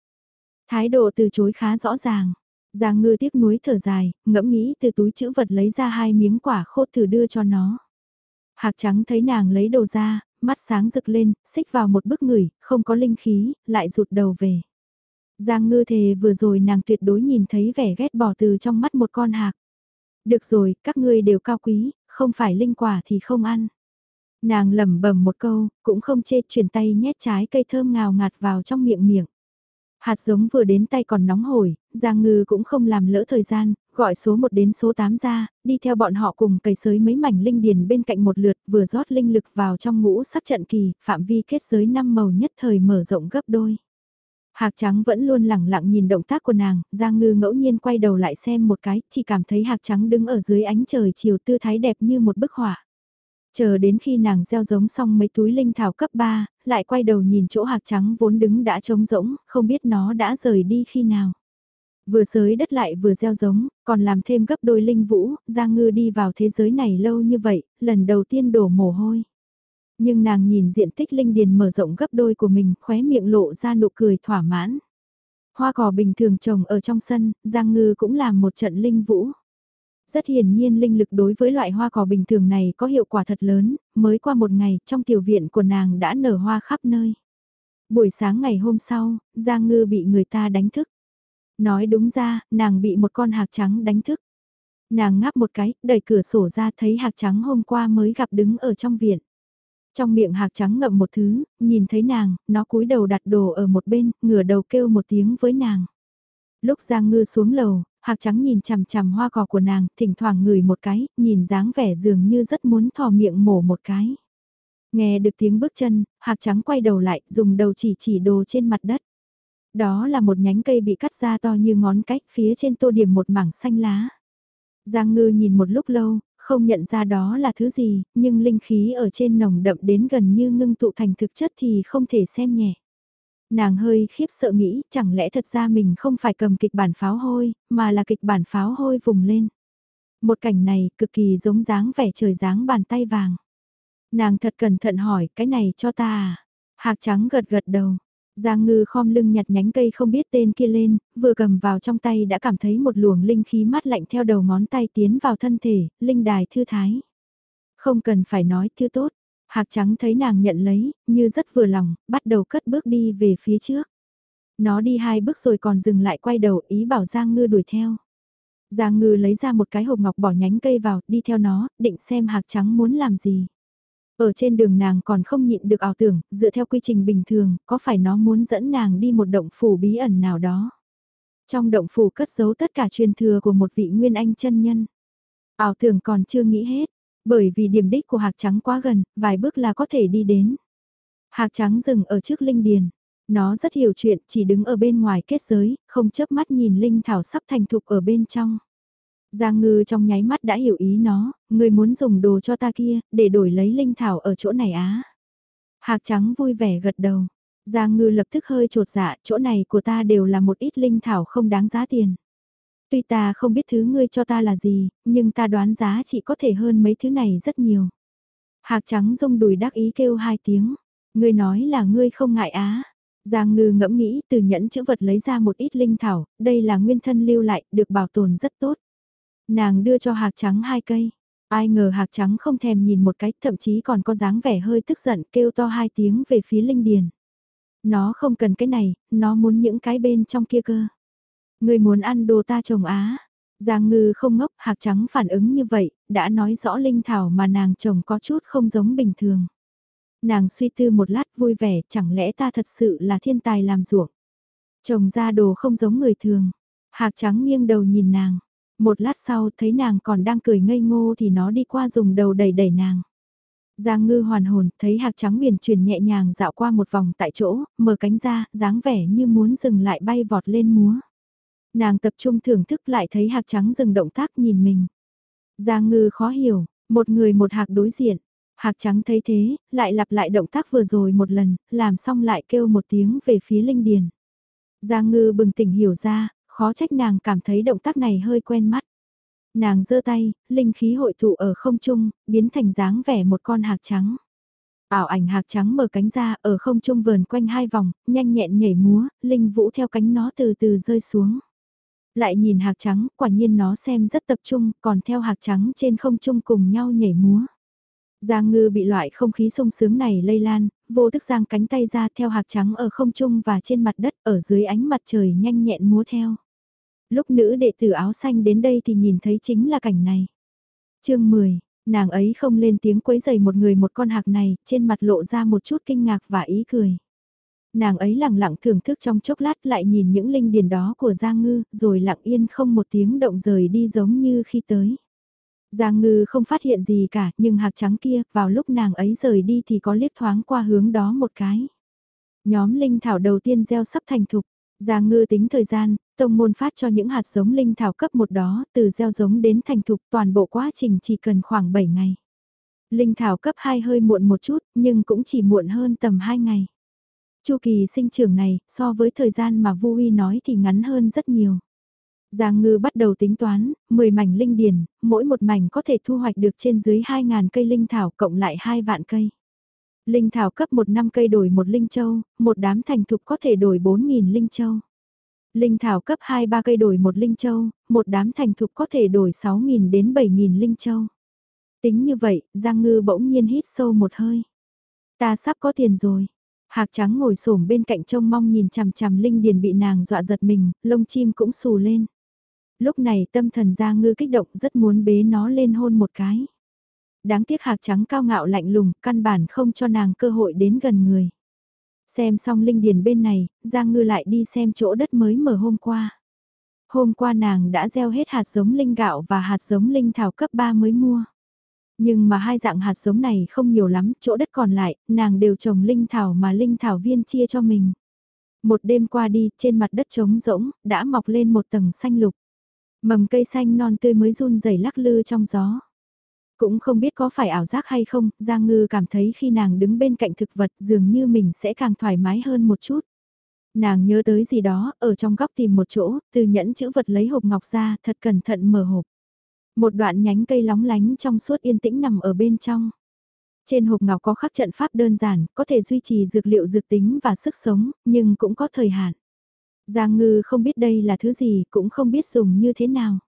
Thái độ từ chối khá rõ ràng. Giang ngư tiếc nuối thở dài, ngẫm nghĩ từ túi chữ vật lấy ra hai miếng quả khô thử đưa cho nó. Hạc trắng thấy nàng lấy đồ ra, mắt sáng rực lên, xích vào một bức ngửi, không có linh khí, lại rụt đầu về. Giang ngư thề vừa rồi nàng tuyệt đối nhìn thấy vẻ ghét bỏ từ trong mắt một con hạc. Được rồi, các ngươi đều cao quý, không phải linh quả thì không ăn. Nàng lẩm bẩm một câu, cũng không chê chuyển tay nhét trái cây thơm ngào ngạt vào trong miệng miệng. Hạt giống vừa đến tay còn nóng hổi, Giang Ngư cũng không làm lỡ thời gian, gọi số 1 đến số 8 ra, đi theo bọn họ cùng cày sới mấy mảnh linh điền bên cạnh một lượt vừa rót linh lực vào trong ngũ sắc trận kỳ, phạm vi kết giới năm màu nhất thời mở rộng gấp đôi. Hạc trắng vẫn luôn lẳng lặng nhìn động tác của nàng, Giang Ngư ngẫu nhiên quay đầu lại xem một cái, chỉ cảm thấy hạc trắng đứng ở dưới ánh trời chiều tư thái đẹp như một bức họa. Chờ đến khi nàng gieo giống xong mấy túi linh thảo cấp 3, lại quay đầu nhìn chỗ hạc trắng vốn đứng đã trống rỗng, không biết nó đã rời đi khi nào. Vừa sới đất lại vừa gieo giống, còn làm thêm gấp đôi linh vũ, Giang Ngư đi vào thế giới này lâu như vậy, lần đầu tiên đổ mồ hôi. Nhưng nàng nhìn diện tích linh điền mở rộng gấp đôi của mình, khóe miệng lộ ra nụ cười thỏa mãn. Hoa cỏ bình thường trồng ở trong sân, Giang Ngư cũng làm một trận linh vũ. Rất hiển nhiên linh lực đối với loại hoa cỏ bình thường này có hiệu quả thật lớn, mới qua một ngày trong tiểu viện của nàng đã nở hoa khắp nơi. Buổi sáng ngày hôm sau, Giang Ngư bị người ta đánh thức. Nói đúng ra, nàng bị một con hạc trắng đánh thức. Nàng ngáp một cái, đẩy cửa sổ ra thấy hạc trắng hôm qua mới gặp đứng ở trong viện. Trong miệng hạc trắng ngậm một thứ, nhìn thấy nàng, nó cúi đầu đặt đồ ở một bên, ngửa đầu kêu một tiếng với nàng. Lúc Giang Ngư xuống lầu, hạc trắng nhìn chằm chằm hoa cỏ của nàng, thỉnh thoảng ngửi một cái, nhìn dáng vẻ dường như rất muốn thò miệng mổ một cái. Nghe được tiếng bước chân, hạc trắng quay đầu lại, dùng đầu chỉ chỉ đồ trên mặt đất. Đó là một nhánh cây bị cắt ra to như ngón cách, phía trên tô điểm một mảng xanh lá. Giang ngư nhìn một lúc lâu, không nhận ra đó là thứ gì, nhưng linh khí ở trên nồng đậm đến gần như ngưng tụ thành thực chất thì không thể xem nhẹ. Nàng hơi khiếp sợ nghĩ, chẳng lẽ thật ra mình không phải cầm kịch bản pháo hôi, mà là kịch bản pháo hôi vùng lên. Một cảnh này cực kỳ giống dáng vẻ trời dáng bàn tay vàng. Nàng thật cẩn thận hỏi, cái này cho ta à? Hạc trắng gật gật đầu, Giang ngư khom lưng nhặt nhánh cây không biết tên kia lên, vừa cầm vào trong tay đã cảm thấy một luồng linh khí mát lạnh theo đầu ngón tay tiến vào thân thể, linh đài thư thái. Không cần phải nói thư tốt, hạc trắng thấy nàng nhận lấy, như rất vừa lòng, bắt đầu cất bước đi về phía trước. Nó đi hai bước rồi còn dừng lại quay đầu ý bảo Giang ngư đuổi theo. Giang ngư lấy ra một cái hộp ngọc bỏ nhánh cây vào, đi theo nó, định xem hạc trắng muốn làm gì. Ở trên đường nàng còn không nhịn được ảo tưởng, dựa theo quy trình bình thường, có phải nó muốn dẫn nàng đi một động phủ bí ẩn nào đó. Trong động phủ cất giấu tất cả truyền thừa của một vị nguyên anh chân nhân. Ảo tưởng còn chưa nghĩ hết, bởi vì điểm đích của hạc trắng quá gần, vài bước là có thể đi đến. Hạc trắng dừng ở trước linh điền. Nó rất hiểu chuyện, chỉ đứng ở bên ngoài kết giới, không chớp mắt nhìn linh thảo sắp thành thục ở bên trong. Giang ngư trong nháy mắt đã hiểu ý nó, người muốn dùng đồ cho ta kia, để đổi lấy linh thảo ở chỗ này á. Hạc trắng vui vẻ gật đầu. Giang ngư lập tức hơi trột dạ, chỗ này của ta đều là một ít linh thảo không đáng giá tiền. Tuy ta không biết thứ ngươi cho ta là gì, nhưng ta đoán giá chỉ có thể hơn mấy thứ này rất nhiều. Hạc trắng rung đùi đắc ý kêu hai tiếng. Ngươi nói là ngươi không ngại á. Giang ngư ngẫm nghĩ từ nhẫn chữ vật lấy ra một ít linh thảo, đây là nguyên thân lưu lại, được bảo tồn rất tốt. Nàng đưa cho hạc trắng hai cây. Ai ngờ hạc trắng không thèm nhìn một cái, thậm chí còn có dáng vẻ hơi tức giận kêu to hai tiếng về phía linh điền. Nó không cần cái này, nó muốn những cái bên trong kia cơ. Người muốn ăn đồ ta trồng á. Giang ngư không ngốc, hạc trắng phản ứng như vậy, đã nói rõ linh thảo mà nàng trồng có chút không giống bình thường. Nàng suy tư một lát vui vẻ, chẳng lẽ ta thật sự là thiên tài làm ruộng. Trồng ra đồ không giống người thường. Hạc trắng nghiêng đầu nhìn nàng. Một lát sau thấy nàng còn đang cười ngây ngô thì nó đi qua dùng đầu đẩy đẩy nàng. Giang ngư hoàn hồn, thấy hạc trắng biển chuyển nhẹ nhàng dạo qua một vòng tại chỗ, mở cánh ra, dáng vẻ như muốn dừng lại bay vọt lên múa. Nàng tập trung thưởng thức lại thấy hạc trắng dừng động tác nhìn mình. Giang ngư khó hiểu, một người một hạc đối diện. Hạc trắng thấy thế, lại lặp lại động tác vừa rồi một lần, làm xong lại kêu một tiếng về phía linh điền. Giang ngư bừng tỉnh hiểu ra, khó trách nàng cảm thấy động tác này hơi quen mắt. Nàng giơ tay, linh khí hội tụ ở không trung, biến thành dáng vẻ một con hạc trắng. Ảo ảnh hạc trắng mở cánh ra ở không trung vờn quanh hai vòng, nhanh nhẹn nhảy múa, linh vũ theo cánh nó từ từ rơi xuống. Lại nhìn hạc trắng, quả nhiên nó xem rất tập trung, còn theo hạc trắng trên không trung cùng nhau nhảy múa. Giang ngư bị loại không khí sung sướng này lây lan, vô thức giang cánh tay ra theo hạc trắng ở không trung và trên mặt đất ở dưới ánh mặt trời nhanh nhẹn múa theo. Lúc nữ đệ tử áo xanh đến đây thì nhìn thấy chính là cảnh này. chương 10, nàng ấy không lên tiếng quấy giày một người một con hạc này, trên mặt lộ ra một chút kinh ngạc và ý cười. Nàng ấy lặng lặng thưởng thức trong chốc lát lại nhìn những linh điền đó của Giang Ngư, rồi lặng yên không một tiếng động rời đi giống như khi tới. Giang Ngư không phát hiện gì cả, nhưng hạc trắng kia, vào lúc nàng ấy rời đi thì có liếc thoáng qua hướng đó một cái. Nhóm linh thảo đầu tiên gieo sắp thành thục. Giang Ngư tính thời gian, tông môn phát cho những hạt giống linh thảo cấp một đó, từ gieo giống đến thành thục toàn bộ quá trình chỉ cần khoảng 7 ngày. Linh thảo cấp 2 hơi muộn một chút, nhưng cũng chỉ muộn hơn tầm 2 ngày. Chu kỳ sinh trưởng này, so với thời gian mà Vu Uy nói thì ngắn hơn rất nhiều. Giang ngư bắt đầu tính toán, 10 mảnh linh điền, mỗi một mảnh có thể thu hoạch được trên dưới 2.000 cây linh thảo cộng lại 2 vạn cây. Linh thảo cấp 1 năm cây đổi một linh châu, một đám thành thục có thể đổi 4.000 linh châu. Linh thảo cấp 2-3 cây đổi một linh châu, một đám thành thục có thể đổi 6.000 đến 7.000 linh châu. Tính như vậy, Giang Ngư bỗng nhiên hít sâu một hơi. Ta sắp có tiền rồi. Hạc trắng ngồi xổm bên cạnh trông mong nhìn chằm chằm Linh Điền bị nàng dọa giật mình, lông chim cũng xù lên. Lúc này tâm thần Giang Ngư kích động rất muốn bế nó lên hôn một cái. Đáng tiếc hạc trắng cao ngạo lạnh lùng, căn bản không cho nàng cơ hội đến gần người. Xem xong linh điền bên này, Giang Ngư lại đi xem chỗ đất mới mở hôm qua. Hôm qua nàng đã gieo hết hạt giống linh gạo và hạt giống linh thảo cấp 3 mới mua. Nhưng mà hai dạng hạt giống này không nhiều lắm, chỗ đất còn lại, nàng đều trồng linh thảo mà linh thảo viên chia cho mình. Một đêm qua đi, trên mặt đất trống rỗng, đã mọc lên một tầng xanh lục. Mầm cây xanh non tươi mới run rẩy lắc lư trong gió. Cũng không biết có phải ảo giác hay không, Giang Ngư cảm thấy khi nàng đứng bên cạnh thực vật dường như mình sẽ càng thoải mái hơn một chút. Nàng nhớ tới gì đó, ở trong góc tìm một chỗ, từ nhẫn chữ vật lấy hộp ngọc ra, thật cẩn thận mở hộp. Một đoạn nhánh cây lóng lánh trong suốt yên tĩnh nằm ở bên trong. Trên hộp ngọc có khắc trận pháp đơn giản, có thể duy trì dược liệu dược tính và sức sống, nhưng cũng có thời hạn. Giang ngư không biết đây là thứ gì, cũng không biết dùng như thế nào.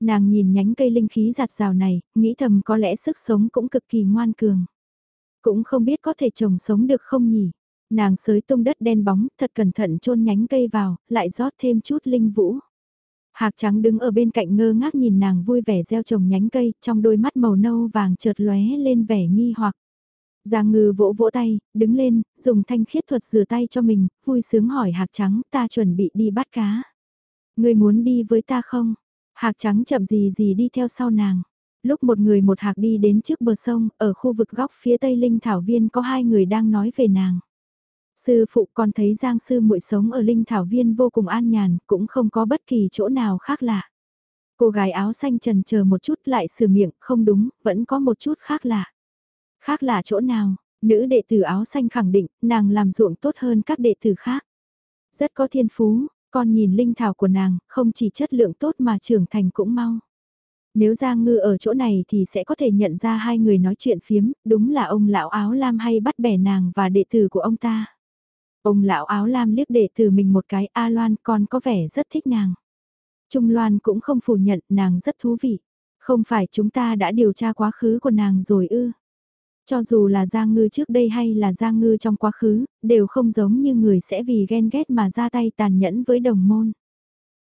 Nàng nhìn nhánh cây linh khí giạt rào này, nghĩ thầm có lẽ sức sống cũng cực kỳ ngoan cường. Cũng không biết có thể trồng sống được không nhỉ. Nàng sới tung đất đen bóng, thật cẩn thận chôn nhánh cây vào, lại rót thêm chút linh vũ. Hạc trắng đứng ở bên cạnh ngơ ngác nhìn nàng vui vẻ gieo trồng nhánh cây, trong đôi mắt màu nâu vàng chợt lóe lên vẻ nghi hoặc. Giang ngư vỗ vỗ tay, đứng lên, dùng thanh khiết thuật rửa tay cho mình, vui sướng hỏi hạc trắng ta chuẩn bị đi bắt cá. Người muốn đi với ta không? Hạc trắng chậm gì gì đi theo sau nàng. Lúc một người một hạc đi đến trước bờ sông, ở khu vực góc phía tây linh thảo viên có hai người đang nói về nàng. Sư phụ còn thấy Giang sư muội sống ở linh thảo viên vô cùng an nhàn, cũng không có bất kỳ chỗ nào khác lạ. Cô gái áo xanh trần chờ một chút lại sửa miệng, không đúng, vẫn có một chút khác lạ. Khác là chỗ nào, nữ đệ tử áo xanh khẳng định, nàng làm ruộng tốt hơn các đệ tử khác. Rất có thiên phú, con nhìn linh thảo của nàng, không chỉ chất lượng tốt mà trưởng thành cũng mau. Nếu Giang Ngư ở chỗ này thì sẽ có thể nhận ra hai người nói chuyện phiếm, đúng là ông lão áo lam hay bắt bẻ nàng và đệ tử của ông ta. Ông lão áo lam liếc đệ tử mình một cái A Loan con có vẻ rất thích nàng. Trung Loan cũng không phủ nhận nàng rất thú vị. Không phải chúng ta đã điều tra quá khứ của nàng rồi ư. Cho dù là Giang Ngư trước đây hay là Giang Ngư trong quá khứ, đều không giống như người sẽ vì ghen ghét mà ra tay tàn nhẫn với đồng môn.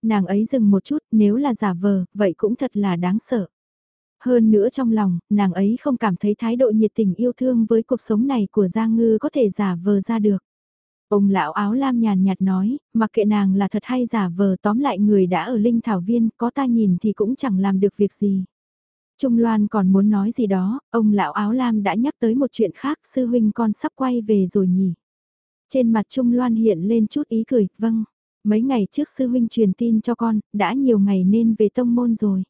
Nàng ấy dừng một chút, nếu là giả vờ, vậy cũng thật là đáng sợ. Hơn nữa trong lòng, nàng ấy không cảm thấy thái độ nhiệt tình yêu thương với cuộc sống này của Giang Ngư có thể giả vờ ra được. Ông lão áo lam nhàn nhạt nói, mặc kệ nàng là thật hay giả vờ tóm lại người đã ở linh thảo viên, có ta nhìn thì cũng chẳng làm được việc gì. Trung Loan còn muốn nói gì đó, ông lão áo lam đã nhắc tới một chuyện khác, sư huynh con sắp quay về rồi nhỉ. Trên mặt Trung Loan hiện lên chút ý cười, vâng, mấy ngày trước sư huynh truyền tin cho con, đã nhiều ngày nên về tông môn rồi.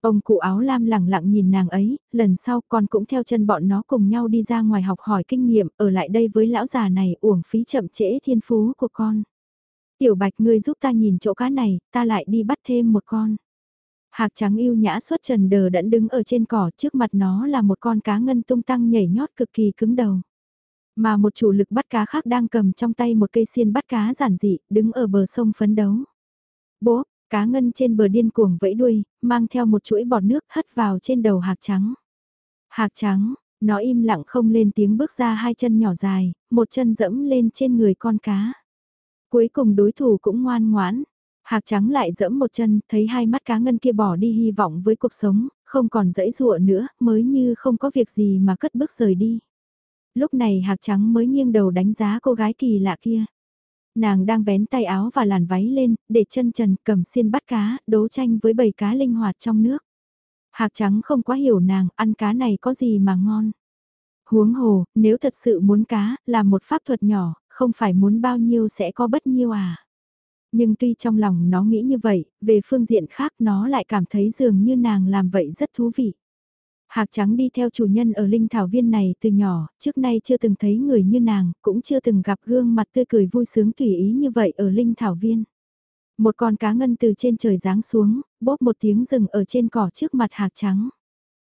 Ông cụ áo lam lẳng lặng nhìn nàng ấy, lần sau con cũng theo chân bọn nó cùng nhau đi ra ngoài học hỏi kinh nghiệm, ở lại đây với lão già này uổng phí chậm trễ thiên phú của con. Tiểu bạch ngươi giúp ta nhìn chỗ cá này, ta lại đi bắt thêm một con. Hạc trắng yêu nhã xuất trần đờ đẫn đứng ở trên cỏ trước mặt nó là một con cá ngân tung tăng nhảy nhót cực kỳ cứng đầu. Mà một chủ lực bắt cá khác đang cầm trong tay một cây xiên bắt cá giản dị, đứng ở bờ sông phấn đấu. Bố, Cá ngân trên bờ điên cuồng vẫy đuôi, mang theo một chuỗi bọt nước hất vào trên đầu hạc trắng. Hạc trắng, nó im lặng không lên tiếng bước ra hai chân nhỏ dài, một chân dẫm lên trên người con cá. Cuối cùng đối thủ cũng ngoan ngoãn. Hạc trắng lại dẫm một chân, thấy hai mắt cá ngân kia bỏ đi hy vọng với cuộc sống, không còn dẫy dụa nữa, mới như không có việc gì mà cất bước rời đi. Lúc này hạc trắng mới nghiêng đầu đánh giá cô gái kỳ lạ kia. Nàng đang vén tay áo và làn váy lên, để chân trần cầm xiên bắt cá, đấu tranh với bầy cá linh hoạt trong nước. Hạc trắng không quá hiểu nàng, ăn cá này có gì mà ngon. Huống hồ, nếu thật sự muốn cá, là một pháp thuật nhỏ, không phải muốn bao nhiêu sẽ có bất nhiêu à. Nhưng tuy trong lòng nó nghĩ như vậy, về phương diện khác nó lại cảm thấy dường như nàng làm vậy rất thú vị. Hạc trắng đi theo chủ nhân ở linh thảo viên này từ nhỏ, trước nay chưa từng thấy người như nàng, cũng chưa từng gặp gương mặt tươi cười vui sướng tùy ý như vậy ở linh thảo viên. Một con cá ngân từ trên trời giáng xuống, bóp một tiếng rừng ở trên cỏ trước mặt hạc trắng.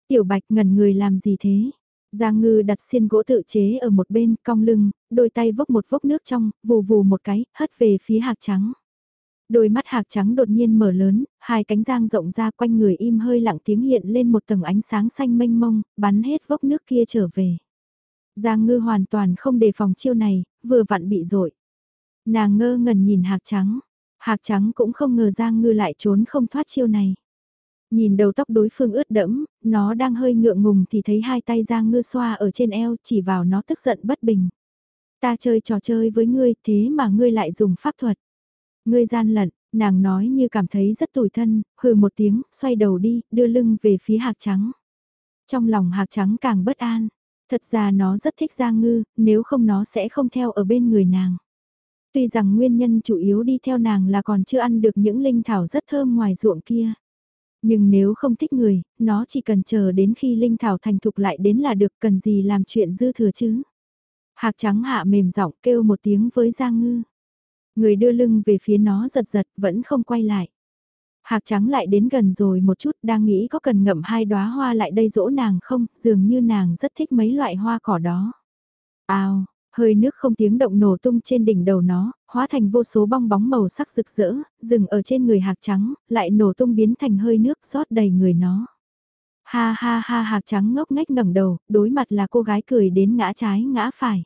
Tiểu bạch ngẩn người làm gì thế? Giang ngư đặt xiên gỗ tự chế ở một bên, cong lưng, đôi tay vốc một vốc nước trong, vù vù một cái, hất về phía hạc trắng. Đôi mắt hạc trắng đột nhiên mở lớn, hai cánh giang rộng ra quanh người im hơi lặng tiếng hiện lên một tầng ánh sáng xanh mênh mông, bắn hết vốc nước kia trở về. Giang ngư hoàn toàn không đề phòng chiêu này, vừa vặn bị rội. Nàng ngơ ngẩn nhìn hạc trắng, hạc trắng cũng không ngờ Giang ngư lại trốn không thoát chiêu này. Nhìn đầu tóc đối phương ướt đẫm, nó đang hơi ngượng ngùng thì thấy hai tay Giang ngư xoa ở trên eo chỉ vào nó tức giận bất bình. Ta chơi trò chơi với ngươi thế mà ngươi lại dùng pháp thuật. Ngươi gian lận, nàng nói như cảm thấy rất tủi thân, hừ một tiếng, xoay đầu đi, đưa lưng về phía hạc trắng. Trong lòng hạc trắng càng bất an, thật ra nó rất thích Giang Ngư, nếu không nó sẽ không theo ở bên người nàng. Tuy rằng nguyên nhân chủ yếu đi theo nàng là còn chưa ăn được những linh thảo rất thơm ngoài ruộng kia. Nhưng nếu không thích người, nó chỉ cần chờ đến khi linh thảo thành thục lại đến là được cần gì làm chuyện dư thừa chứ. Hạc trắng hạ mềm giọng kêu một tiếng với Giang Ngư. Người đưa lưng về phía nó giật giật, vẫn không quay lại. Hạc trắng lại đến gần rồi một chút, đang nghĩ có cần ngậm hai đóa hoa lại đây dỗ nàng không, dường như nàng rất thích mấy loại hoa cỏ đó. Ao, hơi nước không tiếng động nổ tung trên đỉnh đầu nó, hóa thành vô số bong bóng màu sắc rực rỡ, dừng ở trên người hạc trắng, lại nổ tung biến thành hơi nước rót đầy người nó. Ha ha ha hạc trắng ngốc nghếch ngẩng đầu, đối mặt là cô gái cười đến ngã trái ngã phải.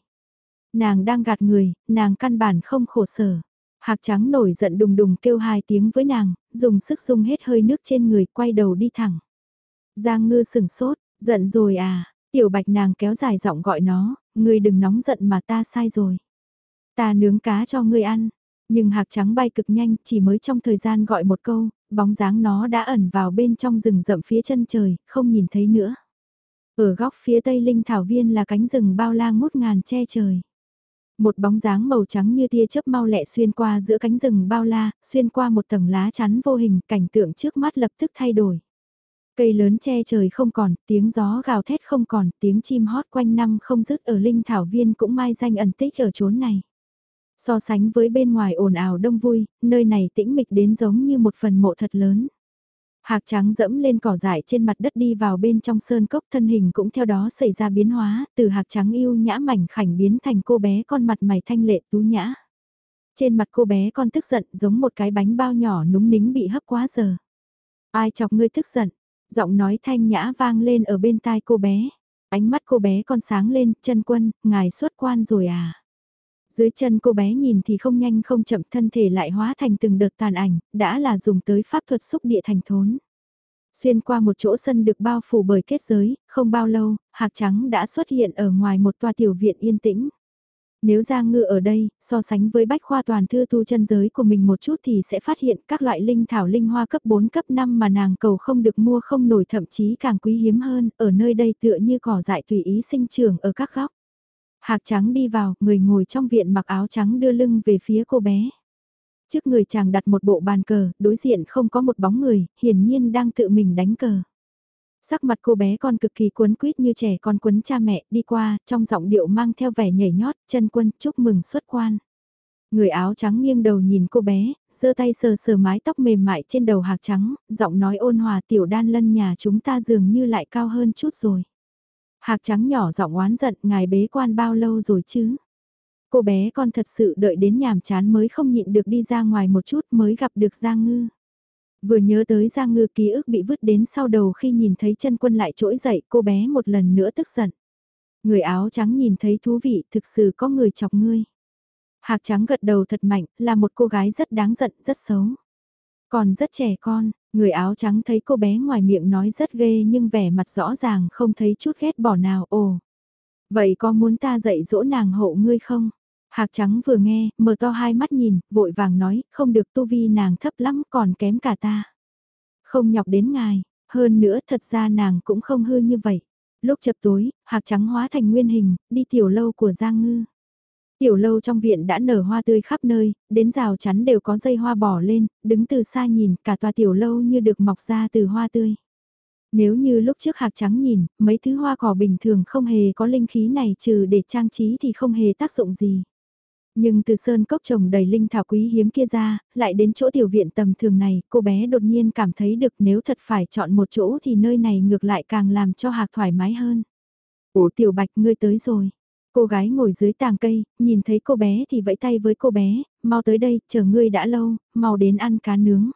Nàng đang gạt người, nàng căn bản không khổ sở. Hạc trắng nổi giận đùng đùng kêu hai tiếng với nàng, dùng sức dung hết hơi nước trên người quay đầu đi thẳng. Giang ngư sừng sốt, giận rồi à, tiểu bạch nàng kéo dài giọng gọi nó, ngươi đừng nóng giận mà ta sai rồi. Ta nướng cá cho ngươi ăn, nhưng hạc trắng bay cực nhanh chỉ mới trong thời gian gọi một câu, bóng dáng nó đã ẩn vào bên trong rừng rậm phía chân trời, không nhìn thấy nữa. Ở góc phía tây linh thảo viên là cánh rừng bao la ngút ngàn che trời. Một bóng dáng màu trắng như tia chớp mau lẹ xuyên qua giữa cánh rừng bao la, xuyên qua một tầng lá chắn vô hình, cảnh tượng trước mắt lập tức thay đổi. Cây lớn che trời không còn, tiếng gió gào thét không còn, tiếng chim hót quanh năm không dứt ở linh thảo viên cũng mai danh ẩn tích ở chốn này. So sánh với bên ngoài ồn ào đông vui, nơi này tĩnh mịch đến giống như một phần mộ thật lớn. Hạc trắng dẫm lên cỏ dại trên mặt đất đi vào bên trong sơn cốc thân hình cũng theo đó xảy ra biến hóa, từ hạc trắng yêu nhã mảnh khảnh biến thành cô bé con mặt mày thanh lệ tú nhã. Trên mặt cô bé con tức giận giống một cái bánh bao nhỏ núng nính bị hấp quá giờ. Ai chọc ngươi tức giận, giọng nói thanh nhã vang lên ở bên tai cô bé. Ánh mắt cô bé con sáng lên, chân quân, ngài xuất quan rồi à. Dưới chân cô bé nhìn thì không nhanh không chậm thân thể lại hóa thành từng đợt tàn ảnh, đã là dùng tới pháp thuật xúc địa thành thốn. Xuyên qua một chỗ sân được bao phủ bởi kết giới, không bao lâu, hạc trắng đã xuất hiện ở ngoài một tòa tiểu viện yên tĩnh. Nếu Giang Ngư ở đây, so sánh với bách khoa toàn thư tu chân giới của mình một chút thì sẽ phát hiện các loại linh thảo linh hoa cấp 4 cấp 5 mà nàng cầu không được mua không nổi thậm chí càng quý hiếm hơn, ở nơi đây tựa như cỏ dại tùy ý sinh trưởng ở các góc. Hạc trắng đi vào, người ngồi trong viện mặc áo trắng đưa lưng về phía cô bé. Trước người chàng đặt một bộ bàn cờ, đối diện không có một bóng người, hiển nhiên đang tự mình đánh cờ. Sắc mặt cô bé con cực kỳ cuốn quýt như trẻ con quấn cha mẹ đi qua, trong giọng điệu mang theo vẻ nhảy nhót, chân quân chúc mừng xuất quan. Người áo trắng nghiêng đầu nhìn cô bé, giơ tay sờ sờ mái tóc mềm mại trên đầu hạc trắng, giọng nói ôn hòa tiểu đan lân nhà chúng ta dường như lại cao hơn chút rồi. Hạc trắng nhỏ giọng oán giận ngài bế quan bao lâu rồi chứ? Cô bé con thật sự đợi đến nhàm chán mới không nhịn được đi ra ngoài một chút mới gặp được Giang Ngư. Vừa nhớ tới Giang Ngư ký ức bị vứt đến sau đầu khi nhìn thấy chân quân lại trỗi dậy cô bé một lần nữa tức giận. Người áo trắng nhìn thấy thú vị thực sự có người chọc ngươi. Hạc trắng gật đầu thật mạnh là một cô gái rất đáng giận rất xấu. Còn rất trẻ con, người áo trắng thấy cô bé ngoài miệng nói rất ghê nhưng vẻ mặt rõ ràng không thấy chút ghét bỏ nào ồ. Vậy có muốn ta dạy dỗ nàng hộ ngươi không? Hạc trắng vừa nghe, mở to hai mắt nhìn, vội vàng nói, không được tu vi nàng thấp lắm còn kém cả ta. Không nhọc đến ngài, hơn nữa thật ra nàng cũng không hư như vậy. Lúc chập tối, hạc trắng hóa thành nguyên hình, đi tiểu lâu của Giang Ngư. Tiểu lâu trong viện đã nở hoa tươi khắp nơi, đến rào chắn đều có dây hoa bỏ lên, đứng từ xa nhìn cả tòa tiểu lâu như được mọc ra từ hoa tươi. Nếu như lúc trước hạc trắng nhìn, mấy thứ hoa cỏ bình thường không hề có linh khí này trừ để trang trí thì không hề tác dụng gì. Nhưng từ sơn cốc trồng đầy linh thảo quý hiếm kia ra, lại đến chỗ tiểu viện tầm thường này, cô bé đột nhiên cảm thấy được nếu thật phải chọn một chỗ thì nơi này ngược lại càng làm cho hạc thoải mái hơn. Ủa tiểu bạch ngươi tới rồi. Cô gái ngồi dưới tàng cây, nhìn thấy cô bé thì vẫy tay với cô bé, mau tới đây, chờ ngươi đã lâu, mau đến ăn cá nướng.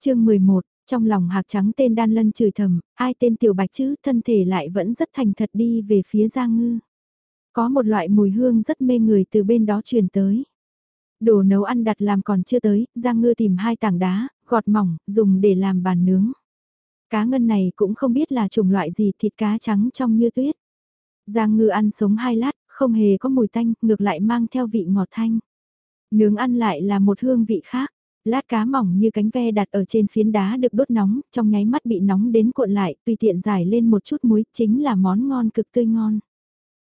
chương 11, trong lòng hạc trắng tên đan lân chửi thầm, ai tên tiểu bạch chứ, thân thể lại vẫn rất thành thật đi về phía Giang Ngư. Có một loại mùi hương rất mê người từ bên đó truyền tới. Đồ nấu ăn đặt làm còn chưa tới, Giang Ngư tìm hai tảng đá, gọt mỏng, dùng để làm bàn nướng. Cá ngân này cũng không biết là chủng loại gì thịt cá trắng trong như tuyết. Giang Ngư ăn sống hai lát, không hề có mùi tanh, ngược lại mang theo vị ngọt thanh. Nướng ăn lại là một hương vị khác. Lát cá mỏng như cánh ve đặt ở trên phiến đá được đốt nóng, trong nháy mắt bị nóng đến cuộn lại, tùy tiện giải lên một chút muối, chính là món ngon cực tươi ngon.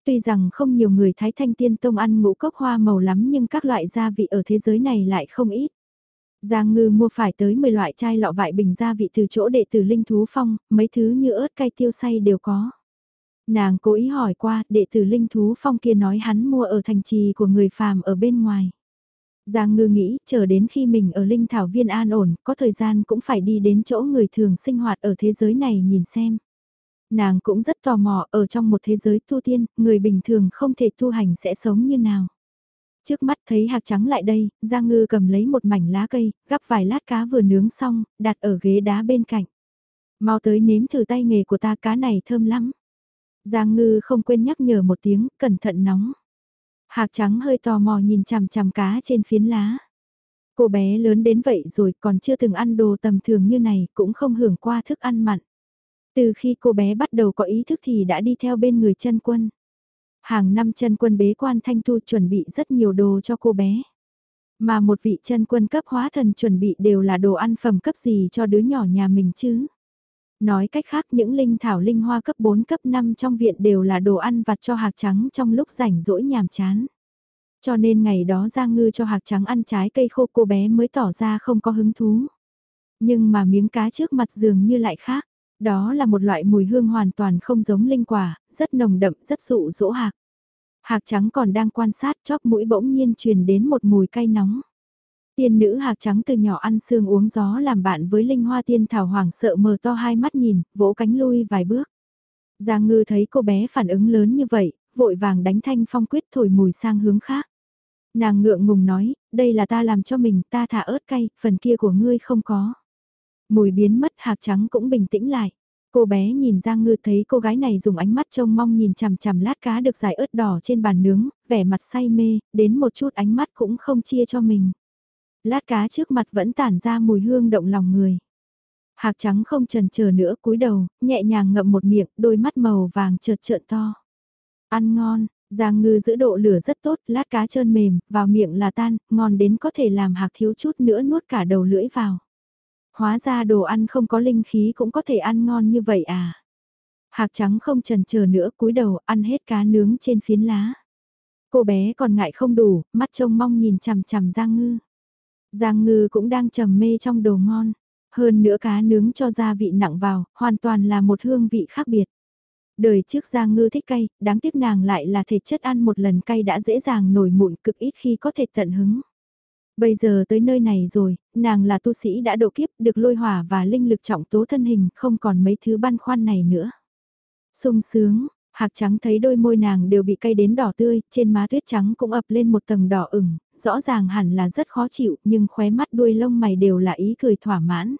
Tuy rằng không nhiều người Thái Thanh Tiên Tông ăn ngũ cốc hoa màu lắm nhưng các loại gia vị ở thế giới này lại không ít. Giang ngư mua phải tới 10 loại chai lọ vại bình gia vị từ chỗ đệ tử Linh Thú Phong, mấy thứ như ớt cay tiêu say đều có. Nàng cố ý hỏi qua, đệ tử Linh Thú Phong kia nói hắn mua ở thành trì của người phàm ở bên ngoài. Giang ngư nghĩ, chờ đến khi mình ở Linh Thảo Viên an ổn, có thời gian cũng phải đi đến chỗ người thường sinh hoạt ở thế giới này nhìn xem. Nàng cũng rất tò mò ở trong một thế giới tu tiên, người bình thường không thể tu hành sẽ sống như nào. Trước mắt thấy hạc trắng lại đây, Giang Ngư cầm lấy một mảnh lá cây, gắp vài lát cá vừa nướng xong, đặt ở ghế đá bên cạnh. Mau tới nếm thử tay nghề của ta cá này thơm lắm. Giang Ngư không quên nhắc nhở một tiếng, cẩn thận nóng. Hạc trắng hơi tò mò nhìn chằm chằm cá trên phiến lá. Cô bé lớn đến vậy rồi còn chưa từng ăn đồ tầm thường như này, cũng không hưởng qua thức ăn mặn. Từ khi cô bé bắt đầu có ý thức thì đã đi theo bên người chân quân. Hàng năm chân quân bế quan thanh tu chuẩn bị rất nhiều đồ cho cô bé. Mà một vị chân quân cấp hóa thần chuẩn bị đều là đồ ăn phẩm cấp gì cho đứa nhỏ nhà mình chứ. Nói cách khác những linh thảo linh hoa cấp 4 cấp 5 trong viện đều là đồ ăn vặt cho hạc trắng trong lúc rảnh rỗi nhàm chán. Cho nên ngày đó Giang Ngư cho hạc trắng ăn trái cây khô cô bé mới tỏ ra không có hứng thú. Nhưng mà miếng cá trước mặt dường như lại khác. Đó là một loại mùi hương hoàn toàn không giống linh quả, rất nồng đậm, rất dụ dỗ hạc. Hạc trắng còn đang quan sát chóp mũi bỗng nhiên truyền đến một mùi cay nóng. Tiên nữ hạc trắng từ nhỏ ăn sương uống gió làm bạn với linh hoa tiên thảo hoàng sợ mờ to hai mắt nhìn, vỗ cánh lui vài bước. Giang ngư thấy cô bé phản ứng lớn như vậy, vội vàng đánh thanh phong quyết thổi mùi sang hướng khác. Nàng ngượng ngùng nói, đây là ta làm cho mình, ta thả ớt cay, phần kia của ngươi không có. Mùi biến mất hạc trắng cũng bình tĩnh lại. Cô bé nhìn Giang Ngư thấy cô gái này dùng ánh mắt trông mong nhìn chằm chằm lát cá được giải ớt đỏ trên bàn nướng, vẻ mặt say mê, đến một chút ánh mắt cũng không chia cho mình. Lát cá trước mặt vẫn tản ra mùi hương động lòng người. Hạc trắng không trần chờ nữa cúi đầu, nhẹ nhàng ngậm một miệng, đôi mắt màu vàng trợt trợn to. Ăn ngon, Giang ngư giữ độ lửa rất tốt, lát cá trơn mềm, vào miệng là tan, ngon đến có thể làm hạc thiếu chút nữa nuốt cả đầu lưỡi vào. Hóa ra đồ ăn không có linh khí cũng có thể ăn ngon như vậy à. Hạc trắng không trần chờ nữa cúi đầu ăn hết cá nướng trên phiến lá. Cô bé còn ngại không đủ, mắt trông mong nhìn chằm chằm Giang Ngư. Giang Ngư cũng đang trầm mê trong đồ ngon. Hơn nữa cá nướng cho gia vị nặng vào, hoàn toàn là một hương vị khác biệt. Đời trước Giang Ngư thích cay, đáng tiếc nàng lại là thể chất ăn một lần cay đã dễ dàng nổi mụn cực ít khi có thể tận hứng. Bây giờ tới nơi này rồi, nàng là tu sĩ đã độ kiếp, được lôi hỏa và linh lực trọng tố thân hình, không còn mấy thứ băn khoăn này nữa. sung sướng, hạc trắng thấy đôi môi nàng đều bị cay đến đỏ tươi, trên má tuyết trắng cũng ập lên một tầng đỏ ửng, rõ ràng hẳn là rất khó chịu, nhưng khóe mắt đuôi lông mày đều là ý cười thỏa mãn.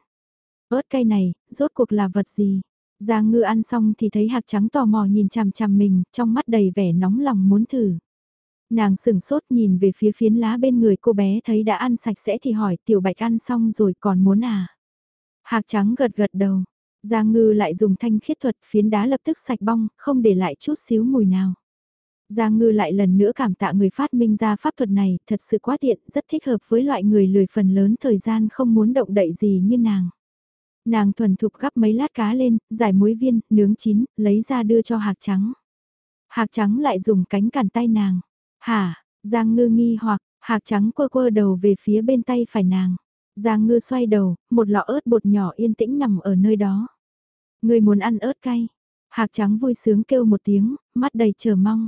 ớt cay này, rốt cuộc là vật gì? Giang ngư ăn xong thì thấy hạc trắng tò mò nhìn chằm chằm mình, trong mắt đầy vẻ nóng lòng muốn thử. Nàng sửng sốt nhìn về phía phiến lá bên người cô bé thấy đã ăn sạch sẽ thì hỏi tiểu bạch ăn xong rồi còn muốn à? Hạc trắng gật gật đầu, Giang ngư lại dùng thanh khiết thuật phiến đá lập tức sạch bong, không để lại chút xíu mùi nào. Giang ngư lại lần nữa cảm tạ người phát minh ra pháp thuật này, thật sự quá tiện, rất thích hợp với loại người lười phần lớn thời gian không muốn động đậy gì như nàng. Nàng thuần thục gắp mấy lát cá lên, giải muối viên, nướng chín, lấy ra đưa cho hạc trắng. Hạc trắng lại dùng cánh cản tay nàng. Hả, Giang ngư nghi hoặc, hạc trắng quơ quơ đầu về phía bên tay phải nàng. Giang ngư xoay đầu, một lọ ớt bột nhỏ yên tĩnh nằm ở nơi đó. Người muốn ăn ớt cay. Hạc trắng vui sướng kêu một tiếng, mắt đầy chờ mong.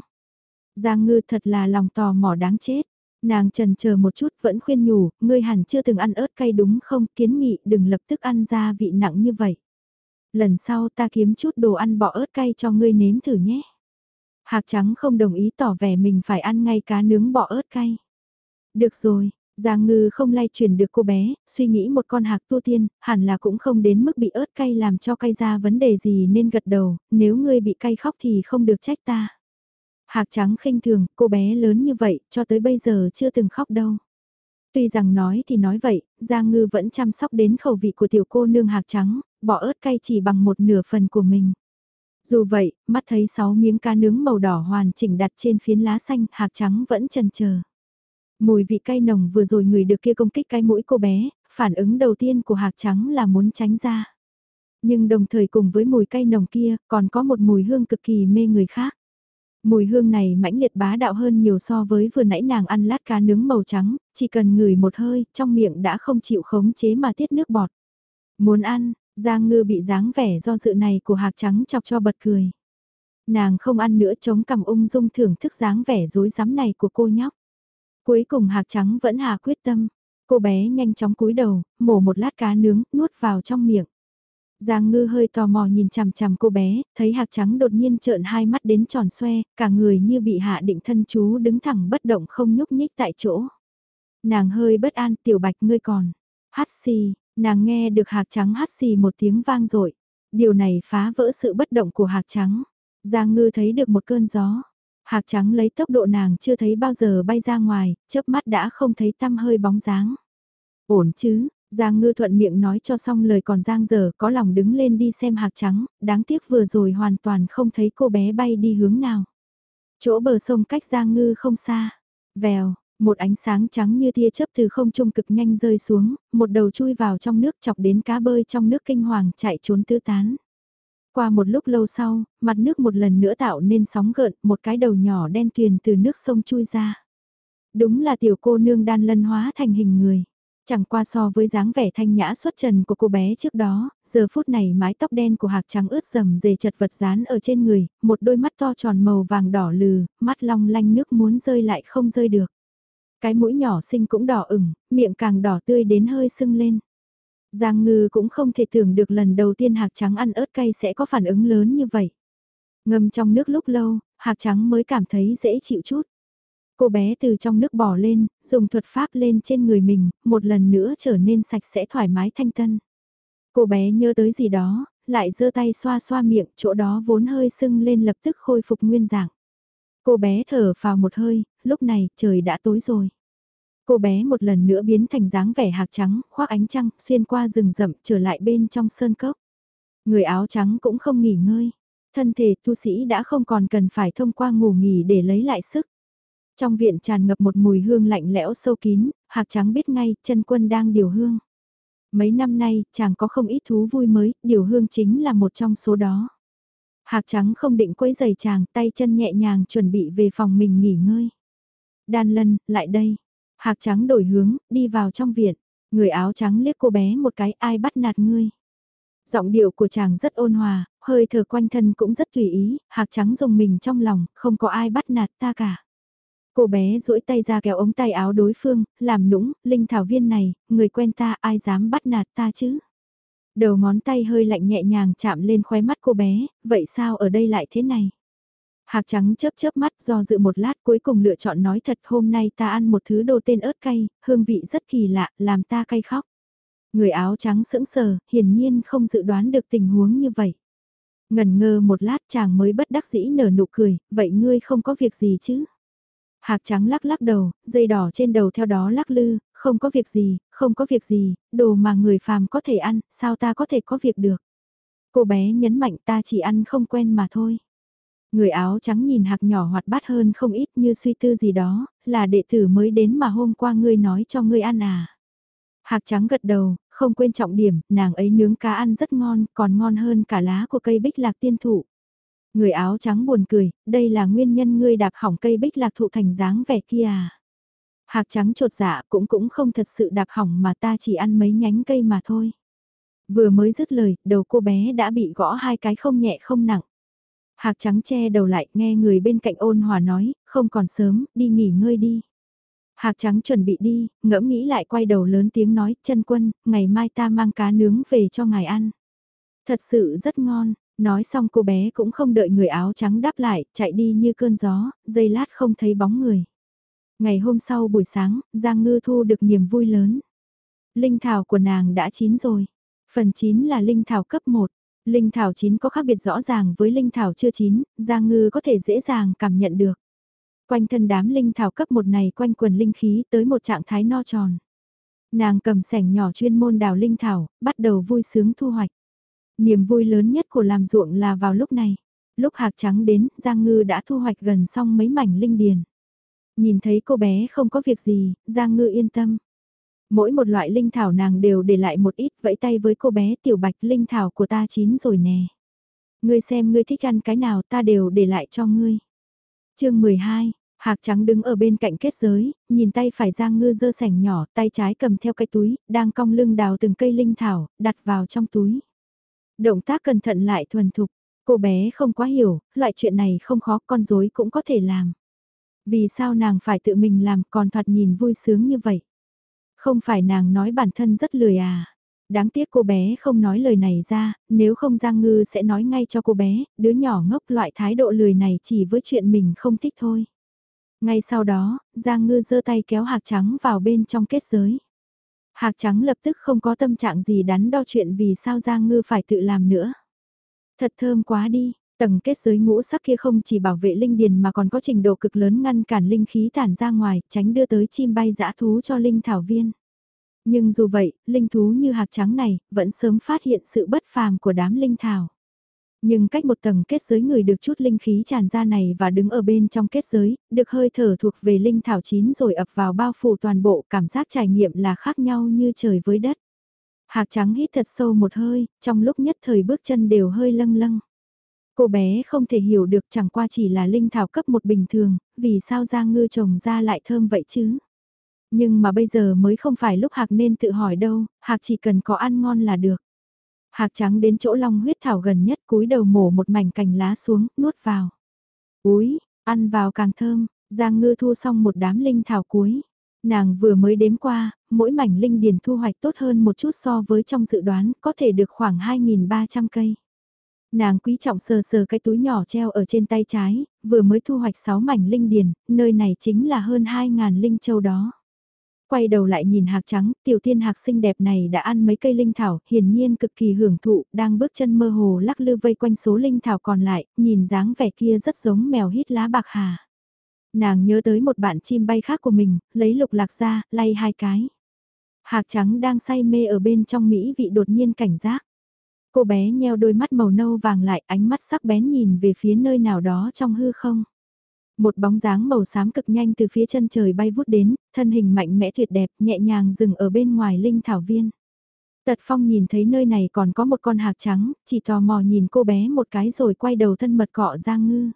Giang ngư thật là lòng tò mò đáng chết. Nàng trần chờ một chút vẫn khuyên nhủ, ngươi hẳn chưa từng ăn ớt cay đúng không, kiến nghị đừng lập tức ăn ra vị nặng như vậy. Lần sau ta kiếm chút đồ ăn bỏ ớt cay cho ngươi nếm thử nhé. Hạc trắng không đồng ý tỏ vẻ mình phải ăn ngay cá nướng bỏ ớt cay. Được rồi, Giang ngư không lay chuyển được cô bé, suy nghĩ một con hạc tu tiên, hẳn là cũng không đến mức bị ớt cay làm cho cay ra vấn đề gì nên gật đầu, nếu ngươi bị cay khóc thì không được trách ta. Hạc trắng khinh thường, cô bé lớn như vậy, cho tới bây giờ chưa từng khóc đâu. Tuy rằng nói thì nói vậy, Giang Ngư vẫn chăm sóc đến khẩu vị của tiểu cô nương hạc trắng, bỏ ớt cay chỉ bằng một nửa phần của mình. Dù vậy, mắt thấy 6 miếng cá nướng màu đỏ hoàn chỉnh đặt trên phiến lá xanh, hạc trắng vẫn chần chờ. Mùi vị cay nồng vừa rồi người được kia công kích cái mũi cô bé, phản ứng đầu tiên của hạc trắng là muốn tránh ra. Nhưng đồng thời cùng với mùi cay nồng kia, còn có một mùi hương cực kỳ mê người khác. Mùi hương này mãnh liệt bá đạo hơn nhiều so với vừa nãy nàng ăn lát cá nướng màu trắng, chỉ cần ngửi một hơi, trong miệng đã không chịu khống chế mà tiết nước bọt. Muốn ăn, Giang Ngư bị dáng vẻ do dự này của hạc trắng chọc cho bật cười. Nàng không ăn nữa chống cằm ung dung thưởng thức dáng vẻ rối rắm này của cô nhóc. Cuối cùng hạc trắng vẫn hạ quyết tâm. Cô bé nhanh chóng cúi đầu, mổ một lát cá nướng, nuốt vào trong miệng. Giang ngư hơi tò mò nhìn chằm chằm cô bé, thấy hạc trắng đột nhiên trợn hai mắt đến tròn xoe, cả người như bị hạ định thân chú đứng thẳng bất động không nhúc nhích tại chỗ. Nàng hơi bất an, tiểu bạch ngươi còn. Hát xì, nàng nghe được hạc trắng hát xì một tiếng vang dội Điều này phá vỡ sự bất động của hạc trắng. Giang ngư thấy được một cơn gió. Hạc trắng lấy tốc độ nàng chưa thấy bao giờ bay ra ngoài, chớp mắt đã không thấy tăm hơi bóng dáng. Ổn chứ, Giang ngư thuận miệng nói cho xong lời còn Giang giờ có lòng đứng lên đi xem hạc trắng, đáng tiếc vừa rồi hoàn toàn không thấy cô bé bay đi hướng nào. Chỗ bờ sông cách Giang ngư không xa. Vèo, một ánh sáng trắng như tia chớp từ không trung cực nhanh rơi xuống, một đầu chui vào trong nước chọc đến cá bơi trong nước kinh hoàng chạy trốn tứ tán. Qua một lúc lâu sau, mặt nước một lần nữa tạo nên sóng gợn, một cái đầu nhỏ đen tuyền từ nước sông chui ra. Đúng là tiểu cô nương đan lân hóa thành hình người. Chẳng qua so với dáng vẻ thanh nhã xuất trần của cô bé trước đó, giờ phút này mái tóc đen của hạc trắng ướt dầm dề chật vật dán ở trên người, một đôi mắt to tròn màu vàng đỏ lừ, mắt long lanh nước muốn rơi lại không rơi được. Cái mũi nhỏ xinh cũng đỏ ửng, miệng càng đỏ tươi đến hơi sưng lên. Giang ngư cũng không thể tưởng được lần đầu tiên hạc trắng ăn ớt cay sẽ có phản ứng lớn như vậy. Ngâm trong nước lúc lâu, hạc trắng mới cảm thấy dễ chịu chút. Cô bé từ trong nước bỏ lên, dùng thuật pháp lên trên người mình, một lần nữa trở nên sạch sẽ thoải mái thanh tân. Cô bé nhớ tới gì đó, lại giơ tay xoa xoa miệng, chỗ đó vốn hơi sưng lên lập tức khôi phục nguyên dạng. Cô bé thở vào một hơi, lúc này trời đã tối rồi. Cô bé một lần nữa biến thành dáng vẻ hạc trắng, khoác ánh trăng, xuyên qua rừng rậm trở lại bên trong sơn cốc. Người áo trắng cũng không nghỉ ngơi. Thân thể tu sĩ đã không còn cần phải thông qua ngủ nghỉ để lấy lại sức. Trong viện tràn ngập một mùi hương lạnh lẽo sâu kín, hạc trắng biết ngay chân quân đang điều hương. Mấy năm nay, chàng có không ít thú vui mới, điều hương chính là một trong số đó. Hạc trắng không định quấy giày chàng, tay chân nhẹ nhàng chuẩn bị về phòng mình nghỉ ngơi. Đan lân, lại đây. Hạc trắng đổi hướng, đi vào trong viện. Người áo trắng liếc cô bé một cái ai bắt nạt ngươi. Giọng điệu của chàng rất ôn hòa, hơi thở quanh thân cũng rất tùy ý, hạc trắng dùng mình trong lòng, không có ai bắt nạt ta cả. Cô bé duỗi tay ra kéo ống tay áo đối phương, làm nũng, linh thảo viên này, người quen ta ai dám bắt nạt ta chứ. Đầu ngón tay hơi lạnh nhẹ nhàng chạm lên khóe mắt cô bé, vậy sao ở đây lại thế này? Hạc trắng chớp chớp mắt do dự một lát cuối cùng lựa chọn nói thật hôm nay ta ăn một thứ đồ tên ớt cay, hương vị rất kỳ lạ, làm ta cay khóc. Người áo trắng sững sờ, hiển nhiên không dự đoán được tình huống như vậy. Ngần ngơ một lát chàng mới bất đắc dĩ nở nụ cười, vậy ngươi không có việc gì chứ? Hạc trắng lắc lắc đầu, dây đỏ trên đầu theo đó lắc lư, không có việc gì, không có việc gì, đồ mà người phàm có thể ăn, sao ta có thể có việc được? Cô bé nhấn mạnh ta chỉ ăn không quen mà thôi. Người áo trắng nhìn hạc nhỏ hoạt bát hơn không ít như suy tư gì đó, là đệ tử mới đến mà hôm qua ngươi nói cho ngươi ăn à. Hạc trắng gật đầu, không quên trọng điểm, nàng ấy nướng cá ăn rất ngon, còn ngon hơn cả lá của cây bích lạc tiên thụ. Người áo trắng buồn cười, đây là nguyên nhân ngươi đạp hỏng cây bích lạc thụ thành dáng vẻ kia à. Hạc trắng trột dạ cũng cũng không thật sự đạp hỏng mà ta chỉ ăn mấy nhánh cây mà thôi. Vừa mới dứt lời, đầu cô bé đã bị gõ hai cái không nhẹ không nặng. Hạc trắng che đầu lại nghe người bên cạnh ôn hòa nói, không còn sớm, đi nghỉ ngơi đi. Hạc trắng chuẩn bị đi, ngẫm nghĩ lại quay đầu lớn tiếng nói, chân quân, ngày mai ta mang cá nướng về cho ngài ăn. Thật sự rất ngon, nói xong cô bé cũng không đợi người áo trắng đáp lại, chạy đi như cơn gió, giây lát không thấy bóng người. Ngày hôm sau buổi sáng, Giang Ngư thu được niềm vui lớn. Linh thảo của nàng đã chín rồi. Phần 9 là linh thảo cấp 1. Linh thảo chín có khác biệt rõ ràng với linh thảo chưa chín, Giang Ngư có thể dễ dàng cảm nhận được. Quanh thân đám linh thảo cấp 1 này quanh quần linh khí tới một trạng thái no tròn. Nàng cầm sẻng nhỏ chuyên môn đào linh thảo, bắt đầu vui sướng thu hoạch. Niềm vui lớn nhất của làm ruộng là vào lúc này. Lúc hạc trắng đến, Giang Ngư đã thu hoạch gần xong mấy mảnh linh điền. Nhìn thấy cô bé không có việc gì, Giang Ngư yên tâm. Mỗi một loại linh thảo nàng đều để lại một ít vẫy tay với cô bé tiểu bạch linh thảo của ta chín rồi nè. Ngươi xem ngươi thích ăn cái nào ta đều để lại cho ngươi. chương 12, Hạc trắng đứng ở bên cạnh kết giới, nhìn tay phải Giang Ngư dơ sảnh nhỏ, tay trái cầm theo cái túi, đang cong lưng đào từng cây linh thảo, đặt vào trong túi. Động tác cẩn thận lại thuần thục, cô bé không quá hiểu, loại chuyện này không khó, con dối cũng có thể làm. Vì sao nàng phải tự mình làm còn thoạt nhìn vui sướng như vậy? Không phải nàng nói bản thân rất lười à? Đáng tiếc cô bé không nói lời này ra, nếu không Giang Ngư sẽ nói ngay cho cô bé, đứa nhỏ ngốc loại thái độ lười này chỉ với chuyện mình không thích thôi. Ngay sau đó, Giang Ngư giơ tay kéo hạc trắng vào bên trong kết giới. Hạc trắng lập tức không có tâm trạng gì đắn đo chuyện vì sao Giang Ngư phải tự làm nữa. Thật thơm quá đi, tầng kết giới ngũ sắc kia không chỉ bảo vệ linh điền mà còn có trình độ cực lớn ngăn cản linh khí tản ra ngoài, tránh đưa tới chim bay dã thú cho linh thảo viên. Nhưng dù vậy, linh thú như hạc trắng này, vẫn sớm phát hiện sự bất phàm của đám linh thảo. Nhưng cách một tầng kết giới người được chút linh khí tràn ra này và đứng ở bên trong kết giới, được hơi thở thuộc về linh thảo chín rồi ập vào bao phủ toàn bộ cảm giác trải nghiệm là khác nhau như trời với đất. Hạc trắng hít thật sâu một hơi, trong lúc nhất thời bước chân đều hơi lâng lâng. Cô bé không thể hiểu được chẳng qua chỉ là linh thảo cấp một bình thường, vì sao Giang Ngư trồng ra lại thơm vậy chứ? Nhưng mà bây giờ mới không phải lúc Hạc nên tự hỏi đâu, Hạc chỉ cần có ăn ngon là được. Hạc trắng đến chỗ long huyết thảo gần nhất cúi đầu mổ một mảnh cành lá xuống, nuốt vào. Úi, ăn vào càng thơm, Giang Ngư thu xong một đám linh thảo cuối. Nàng vừa mới đếm qua, mỗi mảnh linh điền thu hoạch tốt hơn một chút so với trong dự đoán, có thể được khoảng 2.300 cây. Nàng quý trọng sờ sờ cái túi nhỏ treo ở trên tay trái, vừa mới thu hoạch 6 mảnh linh điền, nơi này chính là hơn 2.000 linh châu đó quay đầu lại nhìn hạc trắng, tiểu thiên hạc xinh đẹp này đã ăn mấy cây linh thảo, hiển nhiên cực kỳ hưởng thụ, đang bước chân mơ hồ lắc lư vây quanh số linh thảo còn lại, nhìn dáng vẻ kia rất giống mèo hít lá bạc hà. Nàng nhớ tới một bạn chim bay khác của mình, lấy lục lạc ra, lay hai cái. Hạc trắng đang say mê ở bên trong Mỹ vị đột nhiên cảnh giác. Cô bé nheo đôi mắt màu nâu vàng lại ánh mắt sắc bén nhìn về phía nơi nào đó trong hư không. Một bóng dáng màu xám cực nhanh từ phía chân trời bay vút đến, thân hình mạnh mẽ tuyệt đẹp, nhẹ nhàng dừng ở bên ngoài linh thảo viên. Tật Phong nhìn thấy nơi này còn có một con hạc trắng, chỉ tò mò nhìn cô bé một cái rồi quay đầu thân mật cọ Giang Ngư.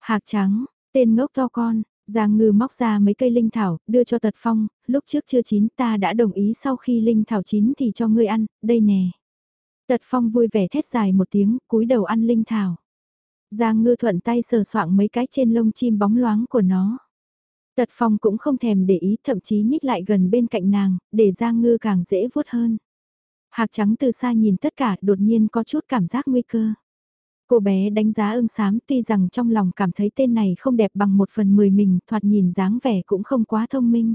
Hạc trắng, tên ngốc to con, Giang Ngư móc ra mấy cây linh thảo, đưa cho Tật Phong, lúc trước chưa chín ta đã đồng ý sau khi linh thảo chín thì cho ngươi ăn, đây nè. Tật Phong vui vẻ thét dài một tiếng, cúi đầu ăn linh thảo. Giang ngư thuận tay sờ soạng mấy cái trên lông chim bóng loáng của nó. Tật phong cũng không thèm để ý thậm chí nhích lại gần bên cạnh nàng, để Giang ngư càng dễ vuốt hơn. Hạc trắng từ xa nhìn tất cả đột nhiên có chút cảm giác nguy cơ. Cô bé đánh giá ưng sám tuy rằng trong lòng cảm thấy tên này không đẹp bằng một phần mười mình thoạt nhìn dáng vẻ cũng không quá thông minh.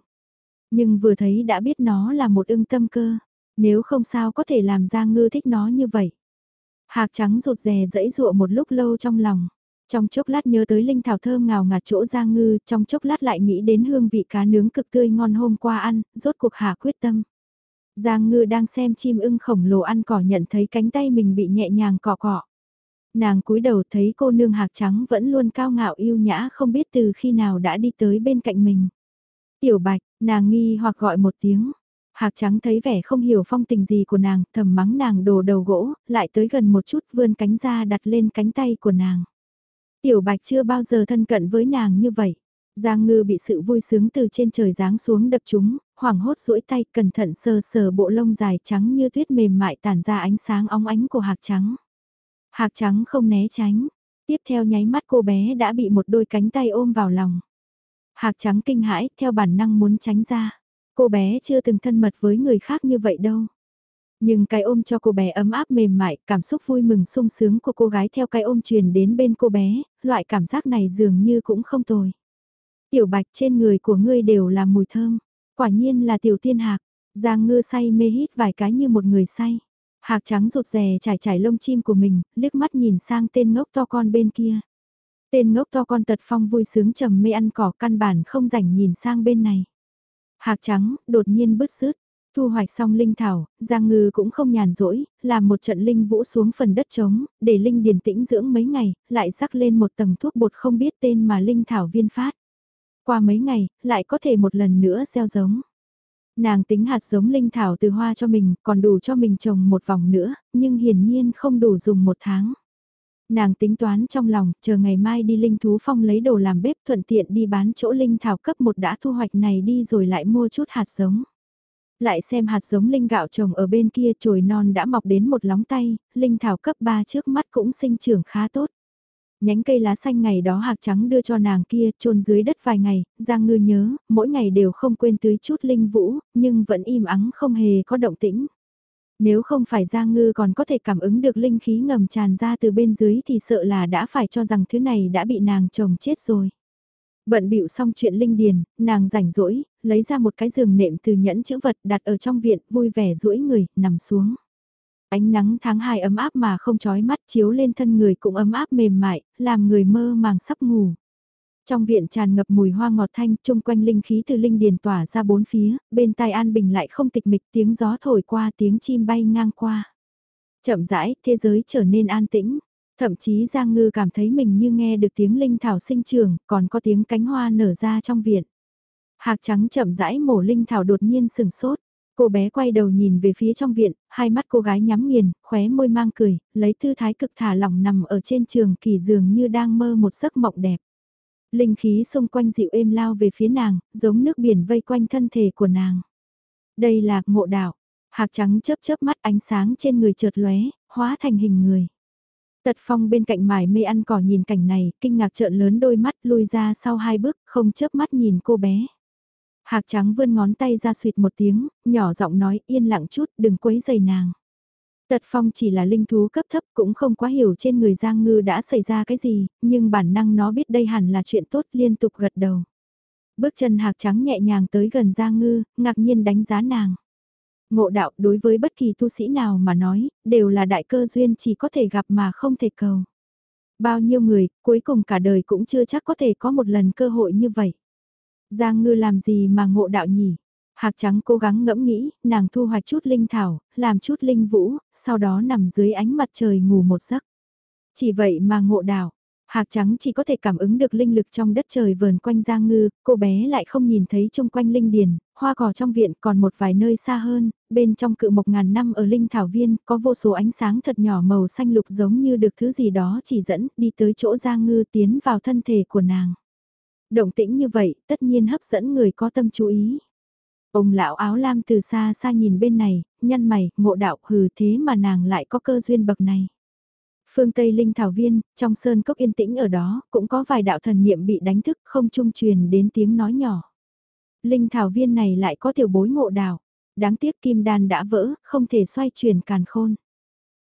Nhưng vừa thấy đã biết nó là một ưng tâm cơ. Nếu không sao có thể làm Giang Ngư thích nó như vậy. Hạc trắng rụt rè dẫy dụa một lúc lâu trong lòng. Trong chốc lát nhớ tới linh thảo thơm ngào ngạt chỗ Giang Ngư, trong chốc lát lại nghĩ đến hương vị cá nướng cực tươi ngon hôm qua ăn, rốt cuộc hạ quyết tâm. Giang Ngư đang xem chim ưng khổng lồ ăn cỏ nhận thấy cánh tay mình bị nhẹ nhàng cọ cọ. Nàng cúi đầu thấy cô nương hạc trắng vẫn luôn cao ngạo yêu nhã không biết từ khi nào đã đi tới bên cạnh mình. Tiểu bạch, nàng nghi hoặc gọi một tiếng. Hạc trắng thấy vẻ không hiểu phong tình gì của nàng, thầm mắng nàng đồ đầu gỗ, lại tới gần một chút vươn cánh ra đặt lên cánh tay của nàng. Tiểu bạch chưa bao giờ thân cận với nàng như vậy. Giang ngư bị sự vui sướng từ trên trời giáng xuống đập chúng, hoảng hốt duỗi tay cẩn thận sờ sờ bộ lông dài trắng như tuyết mềm mại tản ra ánh sáng óng ánh của hạc trắng. Hạc trắng không né tránh, tiếp theo nháy mắt cô bé đã bị một đôi cánh tay ôm vào lòng. Hạc trắng kinh hãi theo bản năng muốn tránh ra. Cô bé chưa từng thân mật với người khác như vậy đâu. Nhưng cái ôm cho cô bé ấm áp mềm mại, cảm xúc vui mừng sung sướng của cô gái theo cái ôm truyền đến bên cô bé, loại cảm giác này dường như cũng không tồi. Tiểu bạch trên người của ngươi đều là mùi thơm, quả nhiên là tiểu tiên hạc, Giang ngư say mê hít vài cái như một người say. Hạc trắng rụt rè trải trải lông chim của mình, liếc mắt nhìn sang tên ngốc to con bên kia. Tên ngốc to con tật phong vui sướng trầm mê ăn cỏ căn bản không rảnh nhìn sang bên này. Hạc trắng, đột nhiên bứt rứt. Thu hoạch xong linh thảo, Giang Ngư cũng không nhàn rỗi, làm một trận linh vũ xuống phần đất trống, để linh điền tĩnh dưỡng mấy ngày, lại rắc lên một tầng thuốc bột không biết tên mà linh thảo viên phát. Qua mấy ngày, lại có thể một lần nữa gieo giống. Nàng tính hạt giống linh thảo từ hoa cho mình, còn đủ cho mình trồng một vòng nữa, nhưng hiển nhiên không đủ dùng một tháng. Nàng tính toán trong lòng, chờ ngày mai đi linh thú phong lấy đồ làm bếp thuận tiện đi bán chỗ linh thảo cấp một đã thu hoạch này đi rồi lại mua chút hạt giống. Lại xem hạt giống linh gạo trồng ở bên kia chồi non đã mọc đến một lóng tay, linh thảo cấp 3 trước mắt cũng sinh trưởng khá tốt. Nhánh cây lá xanh ngày đó hạc trắng đưa cho nàng kia trôn dưới đất vài ngày, Giang Ngư nhớ, mỗi ngày đều không quên tưới chút linh vũ, nhưng vẫn im ắng không hề có động tĩnh. Nếu không phải Giang Ngư còn có thể cảm ứng được linh khí ngầm tràn ra từ bên dưới thì sợ là đã phải cho rằng thứ này đã bị nàng chồng chết rồi. Bận bịu xong chuyện linh điền, nàng rảnh rỗi, lấy ra một cái giường nệm từ nhẫn chữ vật đặt ở trong viện, vui vẻ duỗi người, nằm xuống. Ánh nắng tháng 2 ấm áp mà không chói mắt chiếu lên thân người cũng ấm áp mềm mại, làm người mơ màng sắp ngủ. Trong viện tràn ngập mùi hoa ngọt thanh, chung quanh linh khí từ linh điền tỏa ra bốn phía, bên tai an bình lại không tịch mịch tiếng gió thổi qua tiếng chim bay ngang qua. Chậm rãi, thế giới trở nên an tĩnh. Thậm chí Giang Ngư cảm thấy mình như nghe được tiếng linh thảo sinh trường, còn có tiếng cánh hoa nở ra trong viện. Hạc trắng chậm rãi mổ linh thảo đột nhiên sừng sốt. Cô bé quay đầu nhìn về phía trong viện, hai mắt cô gái nhắm nghiền, khóe môi mang cười, lấy thư thái cực thả lỏng nằm ở trên trường kỳ dường như đang mơ một giấc mộng đẹp. Linh khí xung quanh dịu êm lao về phía nàng, giống nước biển vây quanh thân thể của nàng. Đây là ngộ đạo. Hạc trắng chớp chớp mắt ánh sáng trên người chợt lóe, hóa thành hình người. Tật phong bên cạnh mải mê ăn cỏ nhìn cảnh này, kinh ngạc trợn lớn đôi mắt lui ra sau hai bước, không chớp mắt nhìn cô bé. Hạc trắng vươn ngón tay ra suyệt một tiếng, nhỏ giọng nói yên lặng chút, đừng quấy giày nàng. Tật phong chỉ là linh thú cấp thấp cũng không quá hiểu trên người Giang Ngư đã xảy ra cái gì, nhưng bản năng nó biết đây hẳn là chuyện tốt liên tục gật đầu. Bước chân hạc trắng nhẹ nhàng tới gần Giang Ngư, ngạc nhiên đánh giá nàng. Ngộ đạo đối với bất kỳ tu sĩ nào mà nói, đều là đại cơ duyên chỉ có thể gặp mà không thể cầu. Bao nhiêu người, cuối cùng cả đời cũng chưa chắc có thể có một lần cơ hội như vậy. Giang ngư làm gì mà ngộ đạo nhỉ? Hạc trắng cố gắng ngẫm nghĩ, nàng thu hoạch chút linh thảo, làm chút linh vũ, sau đó nằm dưới ánh mặt trời ngủ một giấc. Chỉ vậy mà ngộ đạo, Hạc trắng chỉ có thể cảm ứng được linh lực trong đất trời vờn quanh Giang Ngư, cô bé lại không nhìn thấy chung quanh linh điền, hoa cỏ trong viện còn một vài nơi xa hơn, bên trong cự mộc ngàn năm ở linh thảo viên có vô số ánh sáng thật nhỏ màu xanh lục giống như được thứ gì đó chỉ dẫn đi tới chỗ Giang Ngư tiến vào thân thể của nàng. Động tĩnh như vậy tất nhiên hấp dẫn người có tâm chú ý. Ông lão áo lam từ xa xa nhìn bên này, nhăn mày, ngộ đạo hừ thế mà nàng lại có cơ duyên bậc này. Phương Tây Linh Thảo Viên, trong sơn cốc yên tĩnh ở đó, cũng có vài đạo thần niệm bị đánh thức không trung truyền đến tiếng nói nhỏ. Linh Thảo Viên này lại có tiểu bối ngộ đạo. Đáng tiếc kim đan đã vỡ, không thể xoay chuyển càn khôn.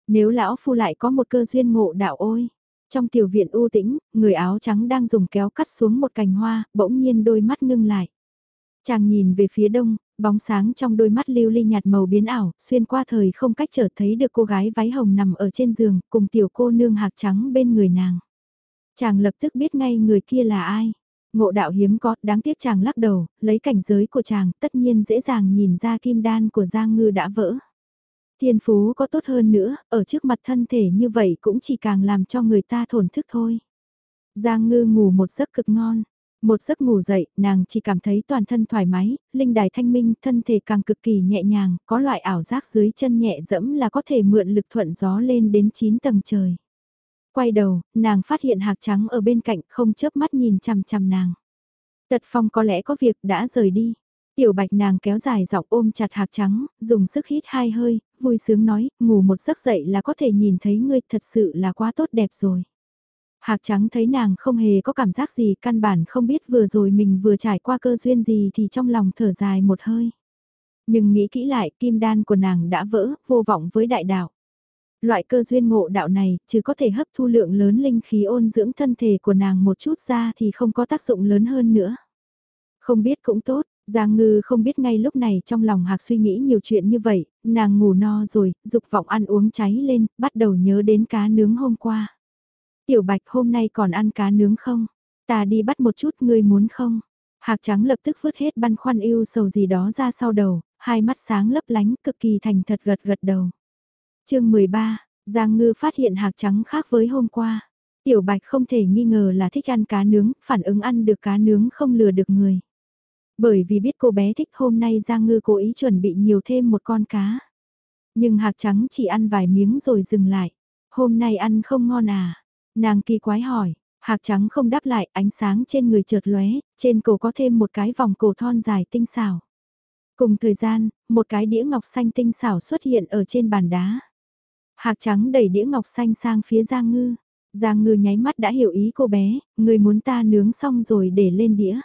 Nếu lão phu lại có một cơ duyên ngộ đạo ôi. Trong tiểu viện u tĩnh, người áo trắng đang dùng kéo cắt xuống một cành hoa, bỗng nhiên đôi mắt ngưng lại. Chàng nhìn về phía đông, Bóng sáng trong đôi mắt lưu ly nhạt màu biến ảo, xuyên qua thời không cách trở thấy được cô gái váy hồng nằm ở trên giường, cùng tiểu cô nương hạc trắng bên người nàng. Chàng lập tức biết ngay người kia là ai. Ngộ đạo hiếm có, đáng tiếc chàng lắc đầu, lấy cảnh giới của chàng, tất nhiên dễ dàng nhìn ra kim đan của Giang Ngư đã vỡ. Thiên phú có tốt hơn nữa, ở trước mặt thân thể như vậy cũng chỉ càng làm cho người ta thổn thức thôi. Giang Ngư ngủ một giấc cực ngon. Một giấc ngủ dậy, nàng chỉ cảm thấy toàn thân thoải mái, linh đài thanh minh, thân thể càng cực kỳ nhẹ nhàng, có loại ảo giác dưới chân nhẹ dẫm là có thể mượn lực thuận gió lên đến 9 tầng trời. Quay đầu, nàng phát hiện hạc trắng ở bên cạnh không chớp mắt nhìn chằm chằm nàng. Tật phong có lẽ có việc đã rời đi. Tiểu bạch nàng kéo dài dọc ôm chặt hạc trắng, dùng sức hít hai hơi, vui sướng nói, ngủ một giấc dậy là có thể nhìn thấy ngươi thật sự là quá tốt đẹp rồi. Hạc trắng thấy nàng không hề có cảm giác gì, căn bản không biết vừa rồi mình vừa trải qua cơ duyên gì thì trong lòng thở dài một hơi. Nhưng nghĩ kỹ lại, kim đan của nàng đã vỡ, vô vọng với đại đạo. Loại cơ duyên ngộ đạo này, chứ có thể hấp thu lượng lớn linh khí ôn dưỡng thân thể của nàng một chút ra thì không có tác dụng lớn hơn nữa. Không biết cũng tốt, Giang Ngư không biết ngay lúc này trong lòng Hạc suy nghĩ nhiều chuyện như vậy, nàng ngủ no rồi, dục vọng ăn uống cháy lên, bắt đầu nhớ đến cá nướng hôm qua. Tiểu Bạch hôm nay còn ăn cá nướng không? Ta đi bắt một chút ngươi muốn không? Hạc trắng lập tức vứt hết băn khoăn yêu sầu gì đó ra sau đầu, hai mắt sáng lấp lánh cực kỳ thành thật gật gật đầu. chương 13, Giang Ngư phát hiện hạc trắng khác với hôm qua. Tiểu Bạch không thể nghi ngờ là thích ăn cá nướng, phản ứng ăn được cá nướng không lừa được người. Bởi vì biết cô bé thích hôm nay Giang Ngư cố ý chuẩn bị nhiều thêm một con cá. Nhưng hạc trắng chỉ ăn vài miếng rồi dừng lại. Hôm nay ăn không ngon à? Nàng kỳ quái hỏi, hạc trắng không đáp lại, ánh sáng trên người chợt lóe, trên cổ có thêm một cái vòng cổ thon dài tinh xảo. Cùng thời gian, một cái đĩa ngọc xanh tinh xảo xuất hiện ở trên bàn đá. Hạc trắng đẩy đĩa ngọc xanh sang phía Giang Ngư. Giang Ngư nháy mắt đã hiểu ý cô bé, người muốn ta nướng xong rồi để lên đĩa.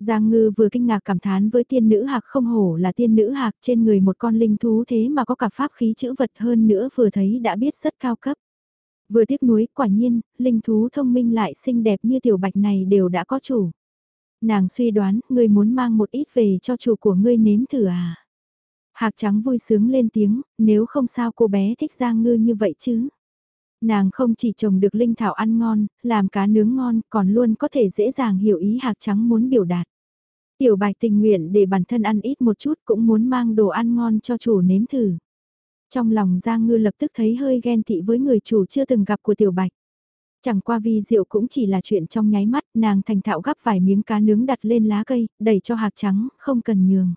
Giang Ngư vừa kinh ngạc cảm thán với tiên nữ hạc không hổ là tiên nữ hạc trên người một con linh thú thế mà có cả pháp khí chữ vật hơn nữa vừa thấy đã biết rất cao cấp. Vừa tiếc nuối, quả nhiên, linh thú thông minh lại xinh đẹp như tiểu bạch này đều đã có chủ. Nàng suy đoán, ngươi muốn mang một ít về cho chủ của ngươi nếm thử à? Hạc trắng vui sướng lên tiếng, nếu không sao cô bé thích Giang Ngư như vậy chứ? Nàng không chỉ trồng được linh thảo ăn ngon, làm cá nướng ngon, còn luôn có thể dễ dàng hiểu ý hạc trắng muốn biểu đạt. Tiểu bạch tình nguyện để bản thân ăn ít một chút cũng muốn mang đồ ăn ngon cho chủ nếm thử. Trong lòng Giang Ngư lập tức thấy hơi ghen tị với người chủ chưa từng gặp của Tiểu Bạch. Chẳng qua vi rượu cũng chỉ là chuyện trong nháy mắt, nàng thành thạo gắp vài miếng cá nướng đặt lên lá cây, đẩy cho hạt trắng, không cần nhường.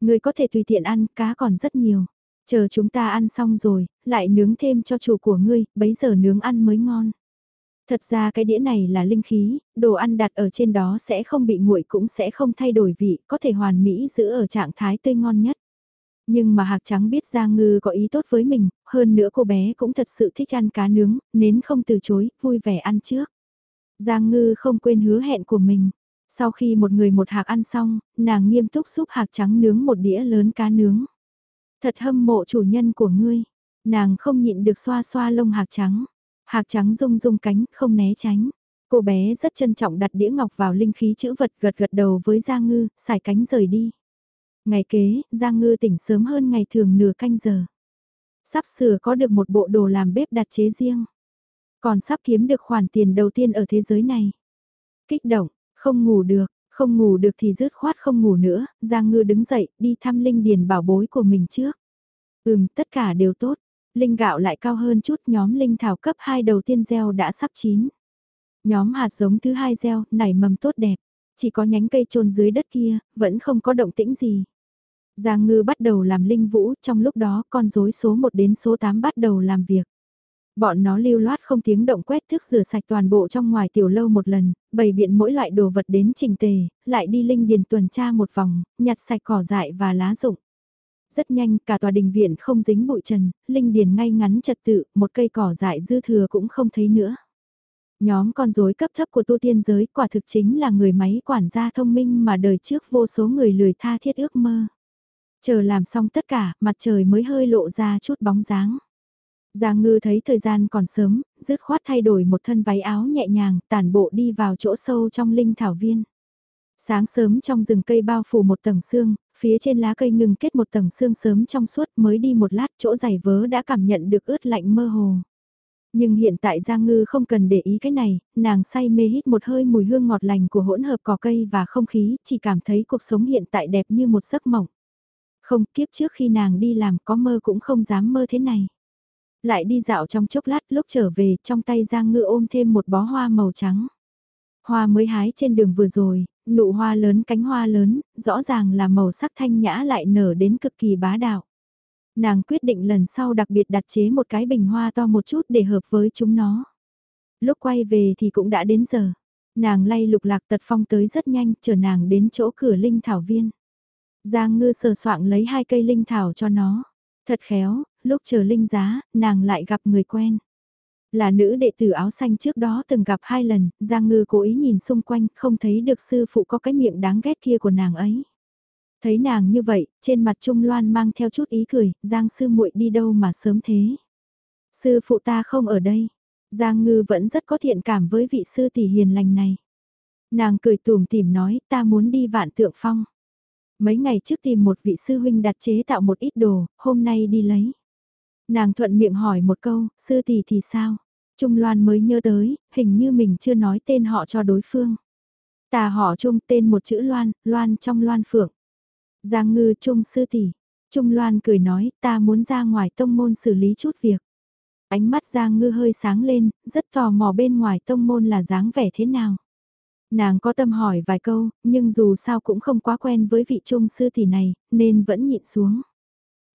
Người có thể tùy tiện ăn, cá còn rất nhiều. Chờ chúng ta ăn xong rồi, lại nướng thêm cho chủ của ngươi, bấy giờ nướng ăn mới ngon. Thật ra cái đĩa này là linh khí, đồ ăn đặt ở trên đó sẽ không bị nguội cũng sẽ không thay đổi vị, có thể hoàn mỹ giữ ở trạng thái tươi ngon nhất. Nhưng mà hạc trắng biết Giang Ngư có ý tốt với mình, hơn nữa cô bé cũng thật sự thích ăn cá nướng, nến không từ chối, vui vẻ ăn trước. Giang Ngư không quên hứa hẹn của mình. Sau khi một người một hạc ăn xong, nàng nghiêm túc giúp hạc trắng nướng một đĩa lớn cá nướng. Thật hâm mộ chủ nhân của ngươi. Nàng không nhịn được xoa xoa lông hạc trắng. Hạc trắng rung rung cánh, không né tránh. Cô bé rất trân trọng đặt đĩa ngọc vào linh khí chữ vật gật gật đầu với Giang Ngư, xài cánh rời đi. Ngày kế, Giang Ngư tỉnh sớm hơn ngày thường nửa canh giờ. Sắp sửa có được một bộ đồ làm bếp đặt chế riêng. Còn sắp kiếm được khoản tiền đầu tiên ở thế giới này. Kích động, không ngủ được, không ngủ được thì rứt khoát không ngủ nữa, Giang Ngư đứng dậy, đi thăm linh điền bảo bối của mình trước. Ừm, tất cả đều tốt. Linh gạo lại cao hơn chút nhóm linh thảo cấp 2 đầu tiên gieo đã sắp chín. Nhóm hạt giống thứ hai gieo, nảy mầm tốt đẹp. Chỉ có nhánh cây trôn dưới đất kia, vẫn không có động tĩnh gì. Giang Ngư bắt đầu làm linh vũ, trong lúc đó con rối số 1 đến số 8 bắt đầu làm việc. Bọn nó lưu loát không tiếng động quét thước rửa sạch toàn bộ trong ngoài tiểu lâu một lần, bày biện mỗi loại đồ vật đến trình tề, lại đi linh điền tuần tra một vòng, nhặt sạch cỏ dại và lá rụng. Rất nhanh, cả tòa đình viện không dính bụi trần, linh điền ngay ngắn trật tự, một cây cỏ dại dư thừa cũng không thấy nữa. Nhóm con rối cấp thấp của tu tiên giới quả thực chính là người máy quản gia thông minh mà đời trước vô số người lười tha thiết ước mơ. Chờ làm xong tất cả, mặt trời mới hơi lộ ra chút bóng dáng. Giang ngư thấy thời gian còn sớm, dứt khoát thay đổi một thân váy áo nhẹ nhàng, tản bộ đi vào chỗ sâu trong linh thảo viên. Sáng sớm trong rừng cây bao phủ một tầng xương Phía trên lá cây ngừng kết một tầng xương sớm trong suốt mới đi một lát chỗ giày vớ đã cảm nhận được ướt lạnh mơ hồ. Nhưng hiện tại Giang Ngư không cần để ý cái này, nàng say mê hít một hơi mùi hương ngọt lành của hỗn hợp cỏ cây và không khí, chỉ cảm thấy cuộc sống hiện tại đẹp như một giấc mộng. Không kiếp trước khi nàng đi làm có mơ cũng không dám mơ thế này. Lại đi dạo trong chốc lát lúc trở về trong tay Giang Ngư ôm thêm một bó hoa màu trắng. Hoa mới hái trên đường vừa rồi, nụ hoa lớn cánh hoa lớn, rõ ràng là màu sắc thanh nhã lại nở đến cực kỳ bá đạo. Nàng quyết định lần sau đặc biệt đặt chế một cái bình hoa to một chút để hợp với chúng nó. Lúc quay về thì cũng đã đến giờ. Nàng lay lục lạc tật phong tới rất nhanh, chờ nàng đến chỗ cửa linh thảo viên. Giang ngư sờ soạng lấy hai cây linh thảo cho nó. Thật khéo, lúc chờ linh giá, nàng lại gặp người quen. Là nữ đệ tử áo xanh trước đó từng gặp hai lần, Giang Ngư cố ý nhìn xung quanh, không thấy được sư phụ có cái miệng đáng ghét kia của nàng ấy. Thấy nàng như vậy, trên mặt Trung Loan mang theo chút ý cười, Giang sư muội đi đâu mà sớm thế. Sư phụ ta không ở đây. Giang Ngư vẫn rất có thiện cảm với vị sư tỷ hiền lành này. Nàng cười tùm tìm nói ta muốn đi vạn tượng phong. Mấy ngày trước tìm một vị sư huynh đặt chế tạo một ít đồ, hôm nay đi lấy. Nàng thuận miệng hỏi một câu, sư tỷ thì sao? Trung Loan mới nhớ tới, hình như mình chưa nói tên họ cho đối phương. Tà họ Trung tên một chữ Loan, Loan trong Loan Phượng. Giang ngư Trung sư tỷ. Trung Loan cười nói, ta muốn ra ngoài tông môn xử lý chút việc. Ánh mắt Giang ngư hơi sáng lên, rất tò mò bên ngoài tông môn là dáng vẻ thế nào. Nàng có tâm hỏi vài câu, nhưng dù sao cũng không quá quen với vị trung sư tỷ này, nên vẫn nhịn xuống.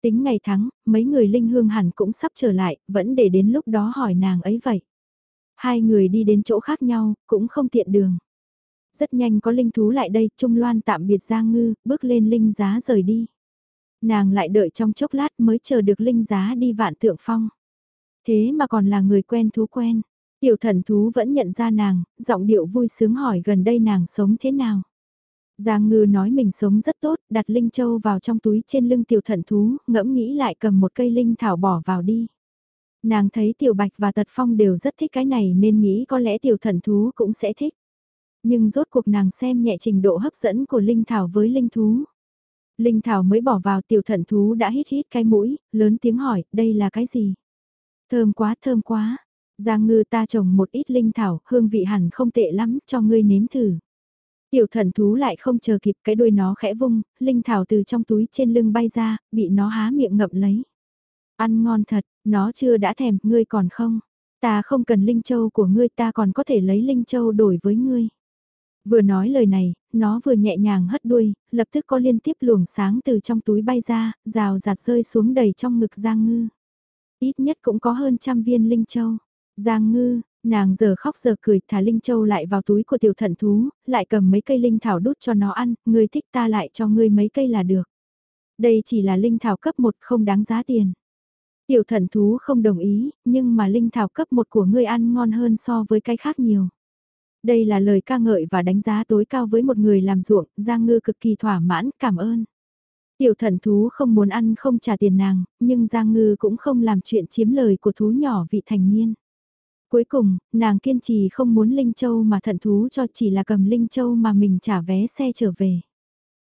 Tính ngày tháng, mấy người linh hương hẳn cũng sắp trở lại, vẫn để đến lúc đó hỏi nàng ấy vậy. Hai người đi đến chỗ khác nhau, cũng không tiện đường. Rất nhanh có linh thú lại đây, Trung Loan tạm biệt Giang Ngư, bước lên linh giá rời đi. Nàng lại đợi trong chốc lát mới chờ được linh giá đi vạn tượng phong. Thế mà còn là người quen thú quen. Tiểu thần thú vẫn nhận ra nàng, giọng điệu vui sướng hỏi gần đây nàng sống thế nào. Giang ngư nói mình sống rất tốt, đặt linh châu vào trong túi trên lưng tiểu thần thú, ngẫm nghĩ lại cầm một cây linh thảo bỏ vào đi. Nàng thấy tiểu bạch và tật phong đều rất thích cái này nên nghĩ có lẽ tiểu thần thú cũng sẽ thích. Nhưng rốt cuộc nàng xem nhẹ trình độ hấp dẫn của linh thảo với linh thú. Linh thảo mới bỏ vào tiểu thần thú đã hít hít cái mũi, lớn tiếng hỏi, đây là cái gì? Thơm quá thơm quá, Giang ngư ta trồng một ít linh thảo, hương vị hẳn không tệ lắm, cho ngươi nếm thử. Tiểu thần thú lại không chờ kịp cái đuôi nó khẽ vung, linh thảo từ trong túi trên lưng bay ra, bị nó há miệng ngậm lấy. Ăn ngon thật, nó chưa đã thèm, ngươi còn không? Ta không cần linh châu của ngươi ta còn có thể lấy linh châu đổi với ngươi. Vừa nói lời này, nó vừa nhẹ nhàng hất đuôi, lập tức có liên tiếp luồng sáng từ trong túi bay ra, rào rạt rơi xuống đầy trong ngực Giang Ngư. Ít nhất cũng có hơn trăm viên linh châu. Giang ngư, nàng giờ khóc giờ cười thả Linh Châu lại vào túi của tiểu thận thú, lại cầm mấy cây linh thảo đút cho nó ăn, ngươi thích ta lại cho ngươi mấy cây là được. Đây chỉ là linh thảo cấp 1 không đáng giá tiền. Tiểu thận thú không đồng ý, nhưng mà linh thảo cấp 1 của ngươi ăn ngon hơn so với cái khác nhiều. Đây là lời ca ngợi và đánh giá tối cao với một người làm ruộng, Giang Ngư cực kỳ thỏa mãn, cảm ơn. Tiểu thần thú không muốn ăn không trả tiền nàng, nhưng Giang Ngư cũng không làm chuyện chiếm lời của thú nhỏ vị thành niên. Cuối cùng, nàng kiên trì không muốn Linh Châu mà thận thú cho chỉ là cầm Linh Châu mà mình trả vé xe trở về.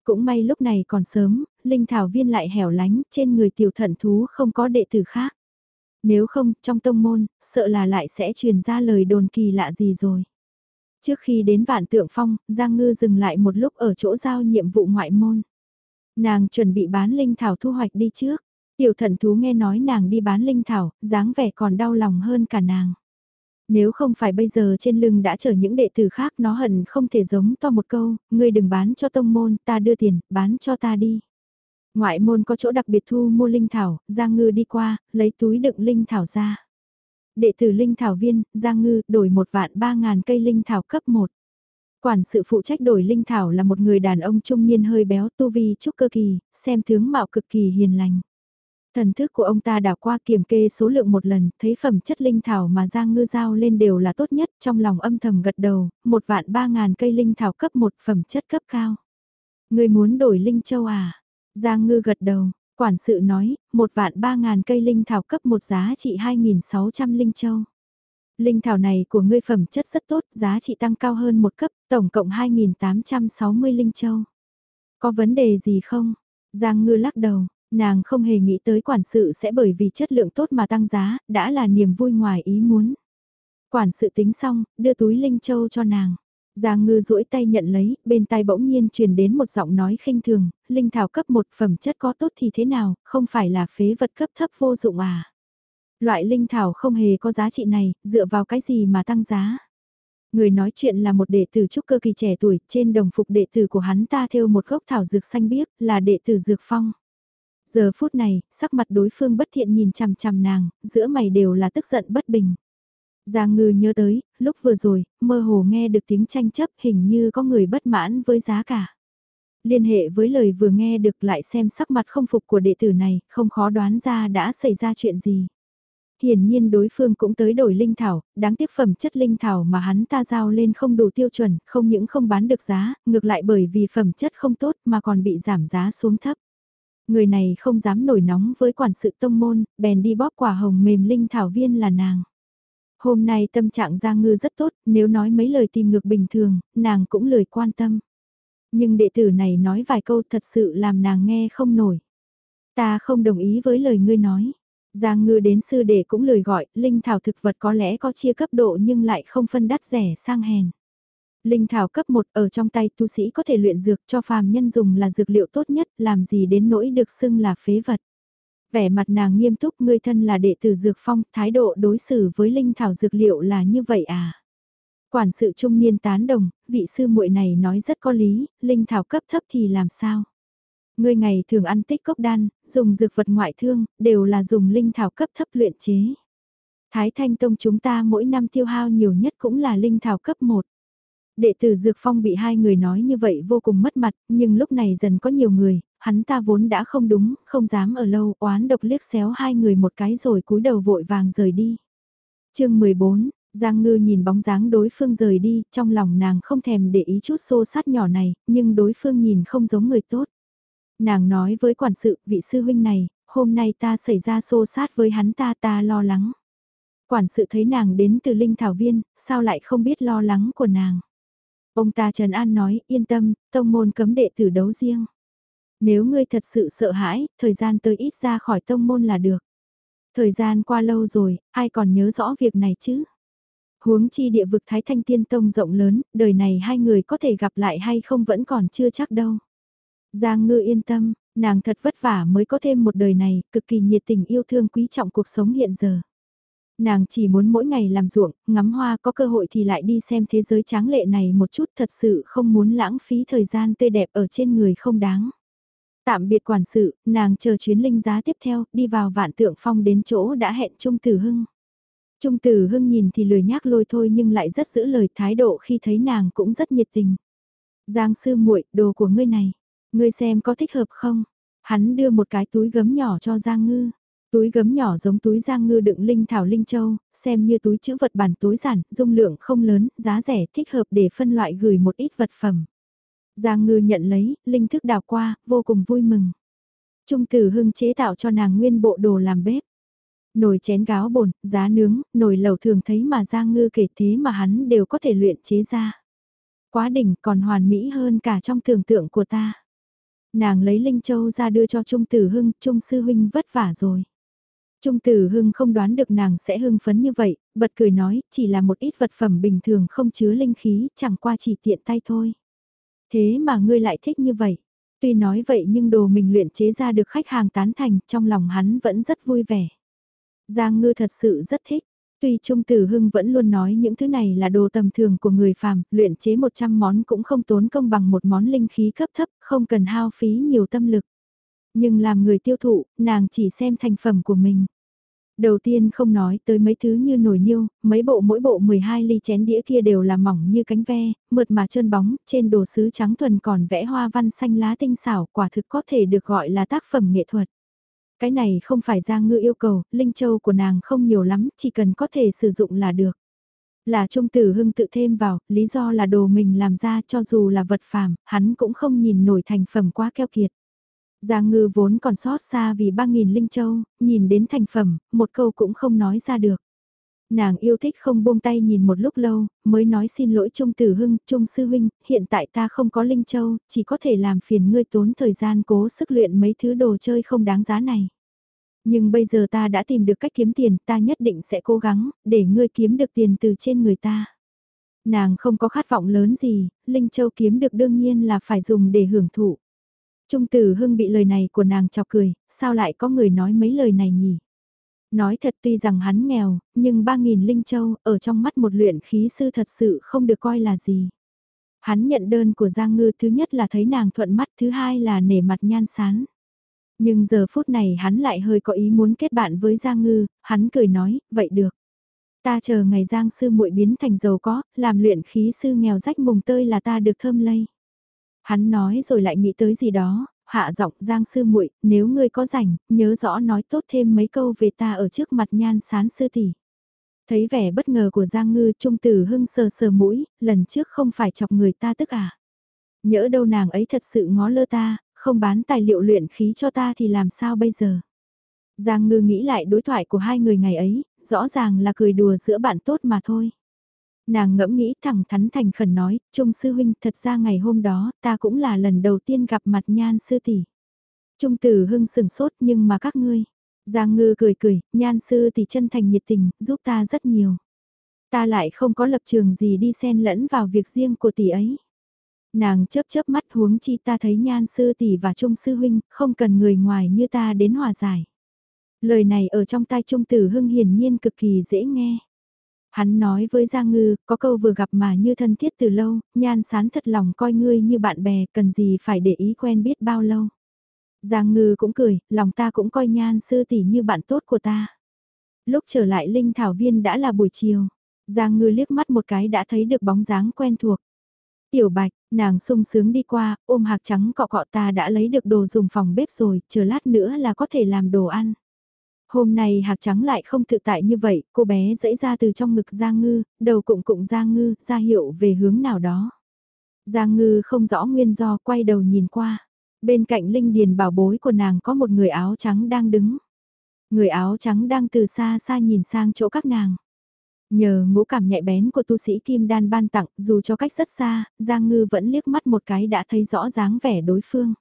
Cũng may lúc này còn sớm, Linh Thảo Viên lại hẻo lánh, trên người tiểu thận thú không có đệ tử khác. Nếu không, trong tông môn, sợ là lại sẽ truyền ra lời đồn kỳ lạ gì rồi. Trước khi đến vạn tượng phong, Giang Ngư dừng lại một lúc ở chỗ giao nhiệm vụ ngoại môn. Nàng chuẩn bị bán linh thảo thu hoạch đi trước. Tiểu thần thú nghe nói nàng đi bán linh thảo, dáng vẻ còn đau lòng hơn cả nàng. Nếu không phải bây giờ trên lưng đã chở những đệ tử khác nó hận không thể giống to một câu, ngươi đừng bán cho tông môn, ta đưa tiền, bán cho ta đi. Ngoại môn có chỗ đặc biệt thu mua linh thảo, Giang Ngư đi qua, lấy túi đựng linh thảo ra. Đệ tử linh thảo viên, Giang Ngư, đổi một vạn ba ngàn cây linh thảo cấp 1. Quản sự phụ trách đổi linh thảo là một người đàn ông trung niên hơi béo tu vi trúc cơ kỳ, xem tướng mạo cực kỳ hiền lành. Thần thức của ông ta đảo qua kiểm kê số lượng một lần, thấy phẩm chất linh thảo mà Giang Ngư giao lên đều là tốt nhất, trong lòng âm thầm gật đầu, một vạn ba ngàn cây linh thảo cấp một phẩm chất cấp cao. Người muốn đổi linh châu à? Giang Ngư gật đầu, quản sự nói, một vạn ba ngàn cây linh thảo cấp một giá trị 2.600 linh châu. Linh thảo này của ngươi phẩm chất rất tốt, giá trị tăng cao hơn một cấp, tổng cộng 2.860 linh châu. Có vấn đề gì không? Giang ngư lắc đầu, nàng không hề nghĩ tới quản sự sẽ bởi vì chất lượng tốt mà tăng giá, đã là niềm vui ngoài ý muốn. Quản sự tính xong, đưa túi Linh Châu cho nàng. Giang ngư duỗi tay nhận lấy, bên tai bỗng nhiên truyền đến một giọng nói khinh thường, linh thảo cấp một phẩm chất có tốt thì thế nào, không phải là phế vật cấp thấp vô dụng à. Loại linh thảo không hề có giá trị này, dựa vào cái gì mà tăng giá. Người nói chuyện là một đệ tử trúc cơ kỳ trẻ tuổi, trên đồng phục đệ tử của hắn ta theo một gốc thảo dược xanh biếc, là đệ tử dược phong. Giờ phút này, sắc mặt đối phương bất thiện nhìn chằm chằm nàng, giữa mày đều là tức giận bất bình. Giang ngư nhớ tới, lúc vừa rồi, mơ hồ nghe được tiếng tranh chấp hình như có người bất mãn với giá cả. Liên hệ với lời vừa nghe được lại xem sắc mặt không phục của đệ tử này, không khó đoán ra đã xảy ra chuyện gì. Hiển nhiên đối phương cũng tới đổi linh thảo, đáng tiếc phẩm chất linh thảo mà hắn ta giao lên không đủ tiêu chuẩn, không những không bán được giá, ngược lại bởi vì phẩm chất không tốt mà còn bị giảm giá xuống thấp. Người này không dám nổi nóng với quản sự tông môn, bèn đi bóp quả hồng mềm linh thảo viên là nàng. Hôm nay tâm trạng Giang Ngư rất tốt, nếu nói mấy lời tìm ngược bình thường, nàng cũng lời quan tâm. Nhưng đệ tử này nói vài câu thật sự làm nàng nghe không nổi. Ta không đồng ý với lời ngươi nói. Giang ngư đến sư đệ cũng lời gọi, linh thảo thực vật có lẽ có chia cấp độ nhưng lại không phân đắt rẻ sang hèn. Linh thảo cấp 1 ở trong tay tu sĩ có thể luyện dược cho phàm nhân dùng là dược liệu tốt nhất, làm gì đến nỗi được xưng là phế vật. Vẻ mặt nàng nghiêm túc ngươi thân là đệ tử dược phong, thái độ đối xử với linh thảo dược liệu là như vậy à? Quản sự trung niên tán đồng, vị sư muội này nói rất có lý, linh thảo cấp thấp thì làm sao? Ngươi ngày thường ăn tích cốc đan, dùng dược vật ngoại thương, đều là dùng linh thảo cấp thấp luyện chế. Thái Thanh Tông chúng ta mỗi năm tiêu hao nhiều nhất cũng là linh thảo cấp 1. Đệ tử Dược Phong bị hai người nói như vậy vô cùng mất mặt, nhưng lúc này dần có nhiều người, hắn ta vốn đã không đúng, không dám ở lâu, oán độc liếc xéo hai người một cái rồi cúi đầu vội vàng rời đi. chương 14, Giang Ngư nhìn bóng dáng đối phương rời đi, trong lòng nàng không thèm để ý chút xô sát nhỏ này, nhưng đối phương nhìn không giống người tốt. Nàng nói với quản sự, vị sư huynh này, hôm nay ta xảy ra xô sát với hắn ta ta lo lắng. Quản sự thấy nàng đến từ Linh Thảo Viên, sao lại không biết lo lắng của nàng. Ông ta Trần An nói, yên tâm, tông môn cấm đệ tử đấu riêng. Nếu ngươi thật sự sợ hãi, thời gian tới ít ra khỏi tông môn là được. Thời gian qua lâu rồi, ai còn nhớ rõ việc này chứ? Huống chi địa vực Thái Thanh Tiên Tông rộng lớn, đời này hai người có thể gặp lại hay không vẫn còn chưa chắc đâu. Giang ngư yên tâm, nàng thật vất vả mới có thêm một đời này, cực kỳ nhiệt tình yêu thương quý trọng cuộc sống hiện giờ. Nàng chỉ muốn mỗi ngày làm ruộng, ngắm hoa có cơ hội thì lại đi xem thế giới tráng lệ này một chút thật sự không muốn lãng phí thời gian tươi đẹp ở trên người không đáng. Tạm biệt quản sự, nàng chờ chuyến linh giá tiếp theo, đi vào vạn tượng phong đến chỗ đã hẹn Trung Tử Hưng. Trung Tử Hưng nhìn thì lười nhác lôi thôi nhưng lại rất giữ lời thái độ khi thấy nàng cũng rất nhiệt tình. Giang sư muội đồ của ngươi này, ngươi xem có thích hợp không? Hắn đưa một cái túi gấm nhỏ cho Giang Ngư. Túi gấm nhỏ giống túi Giang Ngư đựng linh thảo linh châu, xem như túi chữ vật bản tối giản, dung lượng không lớn, giá rẻ thích hợp để phân loại gửi một ít vật phẩm. Giang ngư nhận lấy, linh thức đào qua, vô cùng vui mừng. Trung tử hưng chế tạo cho nàng nguyên bộ đồ làm bếp. Nồi chén gáo bồn, giá nướng, nồi lẩu thường thấy mà Giang ngư kể thế mà hắn đều có thể luyện chế ra. Quá đỉnh còn hoàn mỹ hơn cả trong tưởng tượng của ta. Nàng lấy Linh Châu ra đưa cho Trung Tử Hưng, Trung Sư Huynh vất vả rồi. Trung Tử Hưng không đoán được nàng sẽ hưng phấn như vậy, bật cười nói, chỉ là một ít vật phẩm bình thường không chứa linh khí, chẳng qua chỉ tiện tay thôi. Thế mà ngươi lại thích như vậy. Tuy nói vậy nhưng đồ mình luyện chế ra được khách hàng tán thành, trong lòng hắn vẫn rất vui vẻ. Giang ngư thật sự rất thích. Tuy Trung Tử Hưng vẫn luôn nói những thứ này là đồ tầm thường của người phàm, luyện chế 100 món cũng không tốn công bằng một món linh khí cấp thấp, không cần hao phí nhiều tâm lực. Nhưng làm người tiêu thụ, nàng chỉ xem thành phẩm của mình. Đầu tiên không nói tới mấy thứ như nồi niêu, mấy bộ mỗi bộ 12 ly chén đĩa kia đều là mỏng như cánh ve, mượt mà trơn bóng, trên đồ sứ trắng thuần còn vẽ hoa văn xanh lá tinh xảo, quả thực có thể được gọi là tác phẩm nghệ thuật. Cái này không phải Giang Ngư yêu cầu, Linh Châu của nàng không nhiều lắm, chỉ cần có thể sử dụng là được. Là Trung Tử Hưng tự thêm vào, lý do là đồ mình làm ra cho dù là vật phàm, hắn cũng không nhìn nổi thành phẩm quá keo kiệt. Giang ngư vốn còn sót xa vì 3.000 linh châu, nhìn đến thành phẩm, một câu cũng không nói ra được. Nàng yêu thích không buông tay nhìn một lúc lâu, mới nói xin lỗi Trung Tử Hưng, Trung Sư Huynh, hiện tại ta không có Linh Châu, chỉ có thể làm phiền ngươi tốn thời gian cố sức luyện mấy thứ đồ chơi không đáng giá này. Nhưng bây giờ ta đã tìm được cách kiếm tiền, ta nhất định sẽ cố gắng, để ngươi kiếm được tiền từ trên người ta. Nàng không có khát vọng lớn gì, Linh Châu kiếm được đương nhiên là phải dùng để hưởng thụ. Trung Tử Hưng bị lời này của nàng chọc cười, sao lại có người nói mấy lời này nhỉ? Nói thật tuy rằng hắn nghèo, nhưng ba nghìn linh châu ở trong mắt một luyện khí sư thật sự không được coi là gì. Hắn nhận đơn của Giang Ngư thứ nhất là thấy nàng thuận mắt, thứ hai là nể mặt nhan sán. Nhưng giờ phút này hắn lại hơi có ý muốn kết bạn với Giang Ngư, hắn cười nói, vậy được. Ta chờ ngày Giang sư muội biến thành giàu có, làm luyện khí sư nghèo rách mùng tơi là ta được thơm lây. Hắn nói rồi lại nghĩ tới gì đó, hạ giọng Giang sư muội, nếu ngươi có rảnh, nhớ rõ nói tốt thêm mấy câu về ta ở trước mặt nhan sán sư tỷ. Thấy vẻ bất ngờ của Giang Ngư Trung Tử Hưng sờ sờ mũi, lần trước không phải chọc người ta tức à. Nhỡ đâu nàng ấy thật sự ngó lơ ta, không bán tài liệu luyện khí cho ta thì làm sao bây giờ. Giang Ngư nghĩ lại đối thoại của hai người ngày ấy, rõ ràng là cười đùa giữa bạn tốt mà thôi. Nàng ngẫm nghĩ thẳng thắn thành khẩn nói, Trung sư huynh thật ra ngày hôm đó ta cũng là lần đầu tiên gặp mặt nhan sư tỷ. Trung tử hưng sừng sốt nhưng mà các ngươi. Giang ngư cười cười, nhan sư tỷ chân thành nhiệt tình, giúp ta rất nhiều. Ta lại không có lập trường gì đi xen lẫn vào việc riêng của tỷ ấy. Nàng chớp chớp mắt huống chi ta thấy nhan sư tỷ và trung sư huynh, không cần người ngoài như ta đến hòa giải. Lời này ở trong tai trung tử hưng hiển nhiên cực kỳ dễ nghe. Hắn nói với Giang Ngư, có câu vừa gặp mà như thân thiết từ lâu, nhan sán thật lòng coi ngươi như bạn bè, cần gì phải để ý quen biết bao lâu. Giang Ngư cũng cười, lòng ta cũng coi nhan sư tỷ như bạn tốt của ta. Lúc trở lại Linh Thảo Viên đã là buổi chiều. Giang Ngư liếc mắt một cái đã thấy được bóng dáng quen thuộc. Tiểu Bạch, nàng sung sướng đi qua, ôm hạc trắng cọ cọ ta đã lấy được đồ dùng phòng bếp rồi, chờ lát nữa là có thể làm đồ ăn. Hôm nay hạc trắng lại không tự tại như vậy, cô bé dẫy ra từ trong ngực Giang Ngư, đầu cụng cụng Giang Ngư, ra hiệu về hướng nào đó. Giang Ngư không rõ nguyên do, quay đầu nhìn qua. Bên cạnh Linh Điền bảo bối của nàng có một người áo trắng đang đứng. Người áo trắng đang từ xa xa nhìn sang chỗ các nàng. Nhờ ngũ cảm nhạy bén của tu sĩ Kim Đan ban tặng, dù cho cách rất xa, Giang Ngư vẫn liếc mắt một cái đã thấy rõ dáng vẻ đối phương.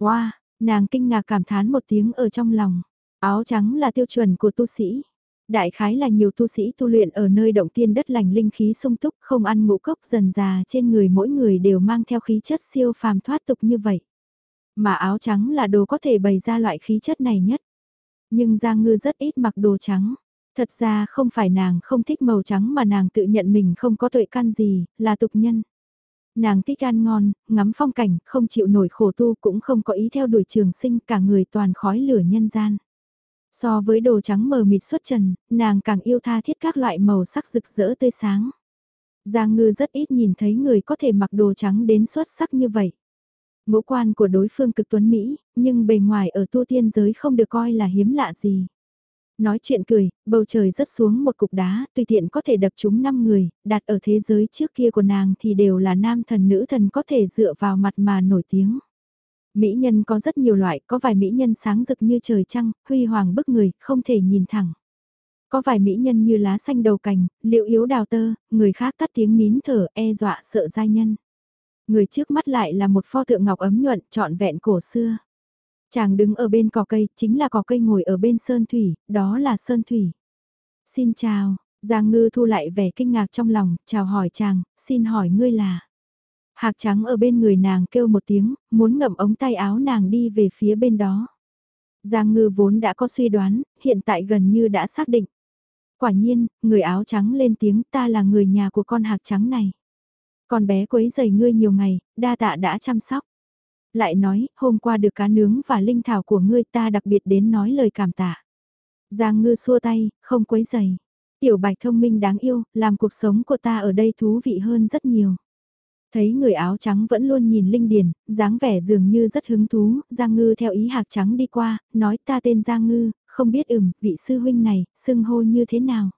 Wow, nàng kinh ngạc cảm thán một tiếng ở trong lòng. Áo trắng là tiêu chuẩn của tu sĩ. Đại khái là nhiều tu sĩ tu luyện ở nơi động tiên đất lành linh khí sung túc không ăn ngũ cốc dần già trên người mỗi người đều mang theo khí chất siêu phàm thoát tục như vậy. Mà áo trắng là đồ có thể bày ra loại khí chất này nhất. Nhưng Giang Ngư rất ít mặc đồ trắng. Thật ra không phải nàng không thích màu trắng mà nàng tự nhận mình không có tuệ căn gì, là tục nhân. Nàng thích ăn ngon, ngắm phong cảnh, không chịu nổi khổ tu cũng không có ý theo đuổi trường sinh cả người toàn khói lửa nhân gian. So với đồ trắng mờ mịt xuất trần, nàng càng yêu tha thiết các loại màu sắc rực rỡ tươi sáng. Giang ngư rất ít nhìn thấy người có thể mặc đồ trắng đến xuất sắc như vậy. Ngũ quan của đối phương cực tuấn Mỹ, nhưng bề ngoài ở tu tiên giới không được coi là hiếm lạ gì. Nói chuyện cười, bầu trời rớt xuống một cục đá, tùy tiện có thể đập chúng 5 người, đặt ở thế giới trước kia của nàng thì đều là nam thần nữ thần có thể dựa vào mặt mà nổi tiếng. Mỹ nhân có rất nhiều loại, có vài mỹ nhân sáng rực như trời trăng, huy hoàng bức người, không thể nhìn thẳng. Có vài mỹ nhân như lá xanh đầu cành, liệu yếu đào tơ, người khác tắt tiếng nín thở, e dọa sợ giai nhân. Người trước mắt lại là một pho tượng ngọc ấm nhuận, trọn vẹn cổ xưa. Chàng đứng ở bên cỏ cây, chính là cỏ cây ngồi ở bên sơn thủy, đó là sơn thủy. Xin chào, Giang Ngư thu lại vẻ kinh ngạc trong lòng, chào hỏi chàng, xin hỏi ngươi là. Hạc trắng ở bên người nàng kêu một tiếng, muốn ngậm ống tay áo nàng đi về phía bên đó. Giang ngư vốn đã có suy đoán, hiện tại gần như đã xác định. Quả nhiên, người áo trắng lên tiếng ta là người nhà của con hạc trắng này. Con bé quấy giày ngươi nhiều ngày, đa tạ đã chăm sóc. Lại nói, hôm qua được cá nướng và linh thảo của ngươi ta đặc biệt đến nói lời cảm tạ. Giang ngư xua tay, không quấy giày. Tiểu bạch thông minh đáng yêu, làm cuộc sống của ta ở đây thú vị hơn rất nhiều. Thấy người áo trắng vẫn luôn nhìn Linh Điền, dáng vẻ dường như rất hứng thú, Giang Ngư theo ý hạc trắng đi qua, nói ta tên Giang Ngư, không biết ừm, vị sư huynh này, xưng hô như thế nào.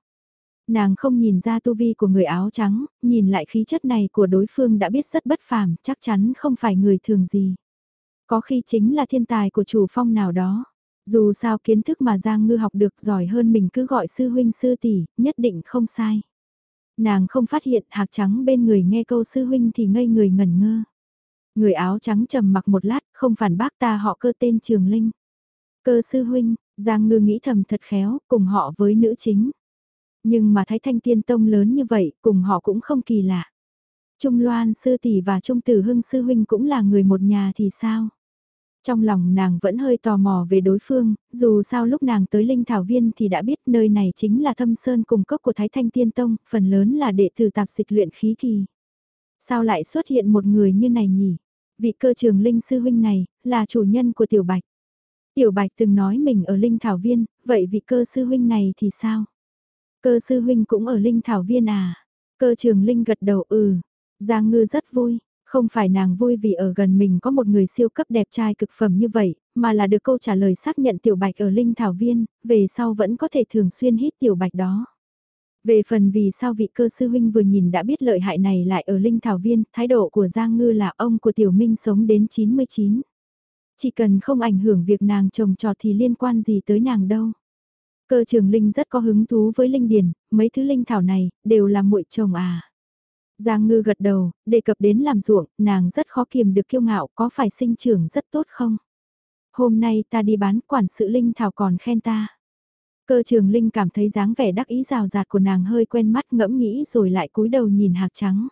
Nàng không nhìn ra tu vi của người áo trắng, nhìn lại khí chất này của đối phương đã biết rất bất phàm, chắc chắn không phải người thường gì. Có khi chính là thiên tài của chủ phong nào đó. Dù sao kiến thức mà Giang Ngư học được giỏi hơn mình cứ gọi sư huynh sư tỷ, nhất định không sai. Nàng không phát hiện hạc trắng bên người nghe câu sư huynh thì ngây người ngẩn ngơ. Người áo trắng trầm mặc một lát, không phản bác ta họ cơ tên Trường Linh. Cơ sư huynh, Giang Ngư nghĩ thầm thật khéo, cùng họ với nữ chính. Nhưng mà thái thanh tiên tông lớn như vậy, cùng họ cũng không kỳ lạ. Trung Loan sư tỷ và Trung Tử Hưng sư huynh cũng là người một nhà thì sao? Trong lòng nàng vẫn hơi tò mò về đối phương, dù sao lúc nàng tới Linh Thảo Viên thì đã biết nơi này chính là thâm sơn cùng cốc của Thái Thanh Tiên Tông, phần lớn là đệ tử tạp dịch luyện khí kỳ. Sao lại xuất hiện một người như này nhỉ? Vị cơ trường Linh Sư Huynh này, là chủ nhân của Tiểu Bạch. Tiểu Bạch từng nói mình ở Linh Thảo Viên, vậy vị cơ Sư Huynh này thì sao? Cơ Sư Huynh cũng ở Linh Thảo Viên à? Cơ trường Linh gật đầu ừ. Giang Ngư rất vui, không phải nàng vui vì ở gần mình có một người siêu cấp đẹp trai cực phẩm như vậy, mà là được câu trả lời xác nhận Tiểu Bạch ở Linh Thảo Viên, về sau vẫn có thể thường xuyên hít Tiểu Bạch đó. Về phần vì sao vị cơ sư huynh vừa nhìn đã biết lợi hại này lại ở Linh Thảo Viên, thái độ của Giang Ngư là ông của Tiểu Minh sống đến 99. Chỉ cần không ảnh hưởng việc nàng trồng trọt thì liên quan gì tới nàng đâu. Cơ trường Linh rất có hứng thú với Linh Điền, mấy thứ Linh Thảo này, đều là muội chồng à. Giang Ngư gật đầu, đề cập đến làm ruộng, nàng rất khó kiềm được kiêu ngạo, có phải sinh trưởng rất tốt không? Hôm nay ta đi bán quản sự Linh Thảo còn khen ta. Cơ trường Linh cảm thấy dáng vẻ đắc ý rào rạt của nàng hơi quen mắt ngẫm nghĩ rồi lại cúi đầu nhìn hạc trắng.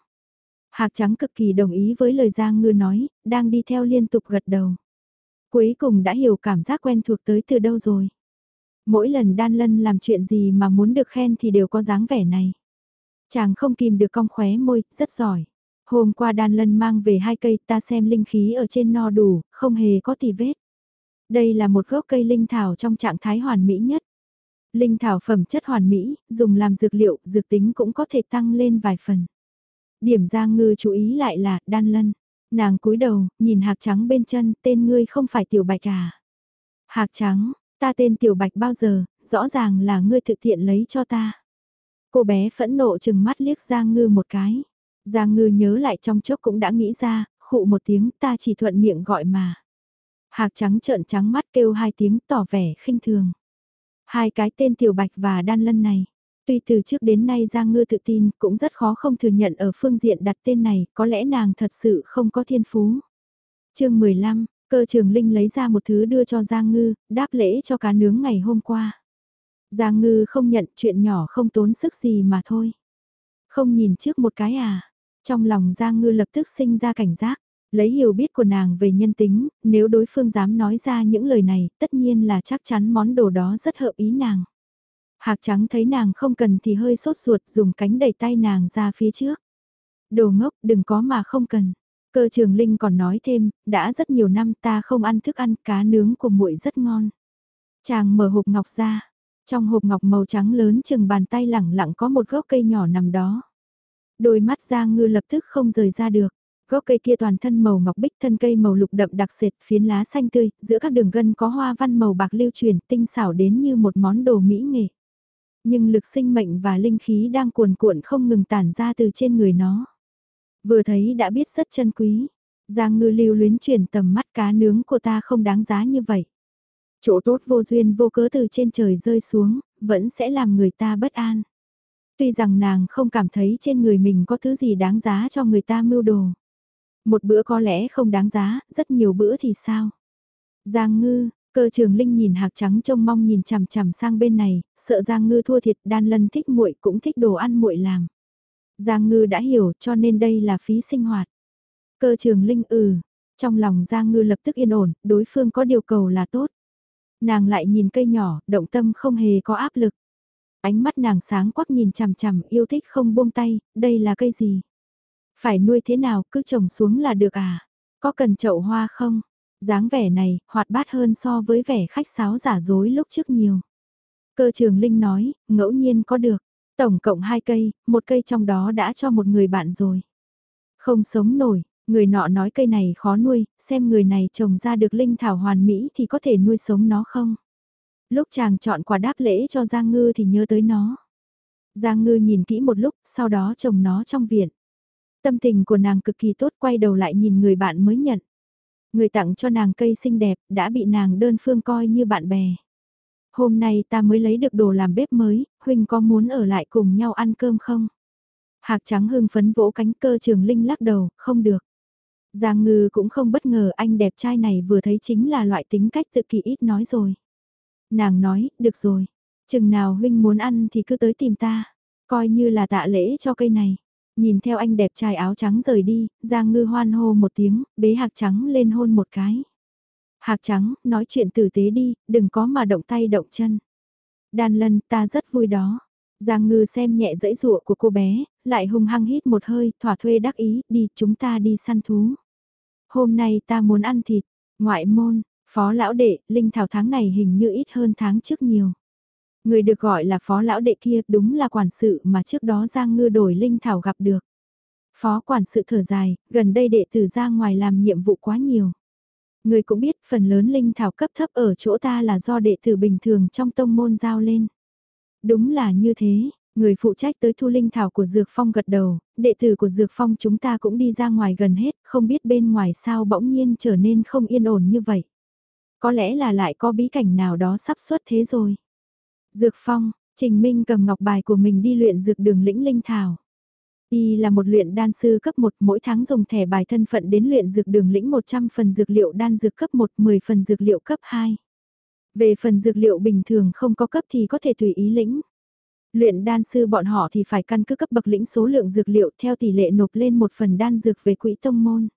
Hạc trắng cực kỳ đồng ý với lời Giang Ngư nói, đang đi theo liên tục gật đầu. Cuối cùng đã hiểu cảm giác quen thuộc tới từ đâu rồi. Mỗi lần đan lân làm chuyện gì mà muốn được khen thì đều có dáng vẻ này. Chàng không kìm được cong khóe môi, rất giỏi. Hôm qua đan lân mang về hai cây ta xem linh khí ở trên no đủ, không hề có tì vết. Đây là một gốc cây linh thảo trong trạng thái hoàn mỹ nhất. Linh thảo phẩm chất hoàn mỹ, dùng làm dược liệu, dược tính cũng có thể tăng lên vài phần. Điểm Giang Ngư chú ý lại là, đan lân. Nàng cúi đầu, nhìn hạc trắng bên chân, tên ngươi không phải tiểu bạch à. Hạc trắng, ta tên tiểu bạch bao giờ, rõ ràng là ngươi thực thiện lấy cho ta. Cô bé phẫn nộ chừng mắt liếc Giang Ngư một cái. Giang Ngư nhớ lại trong chốc cũng đã nghĩ ra, khụ một tiếng ta chỉ thuận miệng gọi mà. Hạc trắng trợn trắng mắt kêu hai tiếng tỏ vẻ khinh thường. Hai cái tên Tiểu Bạch và Đan Lân này. Tuy từ trước đến nay Giang Ngư tự tin cũng rất khó không thừa nhận ở phương diện đặt tên này, có lẽ nàng thật sự không có thiên phú. chương 15, cơ trường Linh lấy ra một thứ đưa cho Giang Ngư, đáp lễ cho cá nướng ngày hôm qua. Giang Ngư không nhận chuyện nhỏ không tốn sức gì mà thôi. Không nhìn trước một cái à. Trong lòng Giang Ngư lập tức sinh ra cảnh giác. Lấy hiểu biết của nàng về nhân tính, nếu đối phương dám nói ra những lời này, tất nhiên là chắc chắn món đồ đó rất hợp ý nàng. Hạc trắng thấy nàng không cần thì hơi sốt ruột dùng cánh đẩy tay nàng ra phía trước. Đồ ngốc đừng có mà không cần. Cơ trường Linh còn nói thêm, đã rất nhiều năm ta không ăn thức ăn cá nướng của muội rất ngon. Chàng mở hộp ngọc ra, trong hộp ngọc màu trắng lớn chừng bàn tay lẳng lặng có một gốc cây nhỏ nằm đó. Đôi mắt Giang Ngư lập tức không rời ra được. Gốc cây kia toàn thân màu ngọc bích thân cây màu lục đậm đặc sệt phiến lá xanh tươi, giữa các đường gân có hoa văn màu bạc lưu truyền tinh xảo đến như một món đồ mỹ nghệ. Nhưng lực sinh mệnh và linh khí đang cuồn cuộn không ngừng tản ra từ trên người nó. Vừa thấy đã biết rất chân quý. Giang ngư lưu luyến chuyển tầm mắt cá nướng của ta không đáng giá như vậy. Chỗ tốt vô duyên vô cớ từ trên trời rơi xuống, vẫn sẽ làm người ta bất an. Tuy rằng nàng không cảm thấy trên người mình có thứ gì đáng giá cho người ta mưu đồ. Một bữa có lẽ không đáng giá, rất nhiều bữa thì sao? Giang ngư, cơ trường linh nhìn hạc trắng trông mong nhìn chằm chằm sang bên này, sợ Giang ngư thua thiệt đan lân thích muội cũng thích đồ ăn muội làm. Giang ngư đã hiểu cho nên đây là phí sinh hoạt. Cơ trường linh ừ, trong lòng Giang ngư lập tức yên ổn, đối phương có điều cầu là tốt. Nàng lại nhìn cây nhỏ, động tâm không hề có áp lực. Ánh mắt nàng sáng quắc nhìn chằm chằm yêu thích không buông tay, đây là cây gì? Phải nuôi thế nào, cứ trồng xuống là được à? Có cần chậu hoa không? dáng vẻ này, hoạt bát hơn so với vẻ khách sáo giả dối lúc trước nhiều. Cơ trường Linh nói, ngẫu nhiên có được. Tổng cộng hai cây, một cây trong đó đã cho một người bạn rồi. Không sống nổi, người nọ nói cây này khó nuôi, xem người này trồng ra được linh thảo hoàn mỹ thì có thể nuôi sống nó không. Lúc chàng chọn quả đáp lễ cho Giang Ngư thì nhớ tới nó. Giang Ngư nhìn kỹ một lúc, sau đó trồng nó trong viện. Tâm tình của nàng cực kỳ tốt quay đầu lại nhìn người bạn mới nhận. Người tặng cho nàng cây xinh đẹp, đã bị nàng đơn phương coi như bạn bè. Hôm nay ta mới lấy được đồ làm bếp mới, Huynh có muốn ở lại cùng nhau ăn cơm không? Hạc trắng hưng phấn vỗ cánh cơ trường linh lắc đầu, không được. Giang ngư cũng không bất ngờ anh đẹp trai này vừa thấy chính là loại tính cách tự kỳ ít nói rồi. Nàng nói, được rồi, chừng nào huynh muốn ăn thì cứ tới tìm ta, coi như là tạ lễ cho cây này. Nhìn theo anh đẹp trai áo trắng rời đi, Giang ngư hoan hô một tiếng, bế hạc trắng lên hôn một cái. Hạc trắng, nói chuyện tử tế đi, đừng có mà động tay động chân. Đan lân, ta rất vui đó. Giang ngư xem nhẹ dãy rụa của cô bé, lại hung hăng hít một hơi, thỏa thuê đắc ý, đi, chúng ta đi săn thú. Hôm nay ta muốn ăn thịt, ngoại môn, phó lão đệ, linh thảo tháng này hình như ít hơn tháng trước nhiều. Người được gọi là phó lão đệ kia đúng là quản sự mà trước đó Giang ngư đổi linh thảo gặp được. Phó quản sự thở dài, gần đây đệ tử ra ngoài làm nhiệm vụ quá nhiều. Người cũng biết phần lớn linh thảo cấp thấp ở chỗ ta là do đệ tử bình thường trong tông môn giao lên. Đúng là như thế, người phụ trách tới thu linh thảo của Dược Phong gật đầu, đệ tử của Dược Phong chúng ta cũng đi ra ngoài gần hết, không biết bên ngoài sao bỗng nhiên trở nên không yên ổn như vậy. Có lẽ là lại có bí cảnh nào đó sắp xuất thế rồi. Dược Phong, Trình Minh cầm ngọc bài của mình đi luyện dược đường lĩnh linh thảo. Y là một luyện đan sư cấp 1 mỗi tháng dùng thẻ bài thân phận đến luyện dược đường lĩnh 100 phần dược liệu đan dược cấp 1, 10 phần dược liệu cấp 2. Về phần dược liệu bình thường không có cấp thì có thể tùy ý lĩnh. Luyện đan sư bọn họ thì phải căn cứ cấp bậc lĩnh số lượng dược liệu theo tỷ lệ nộp lên một phần đan dược về quỹ tông môn.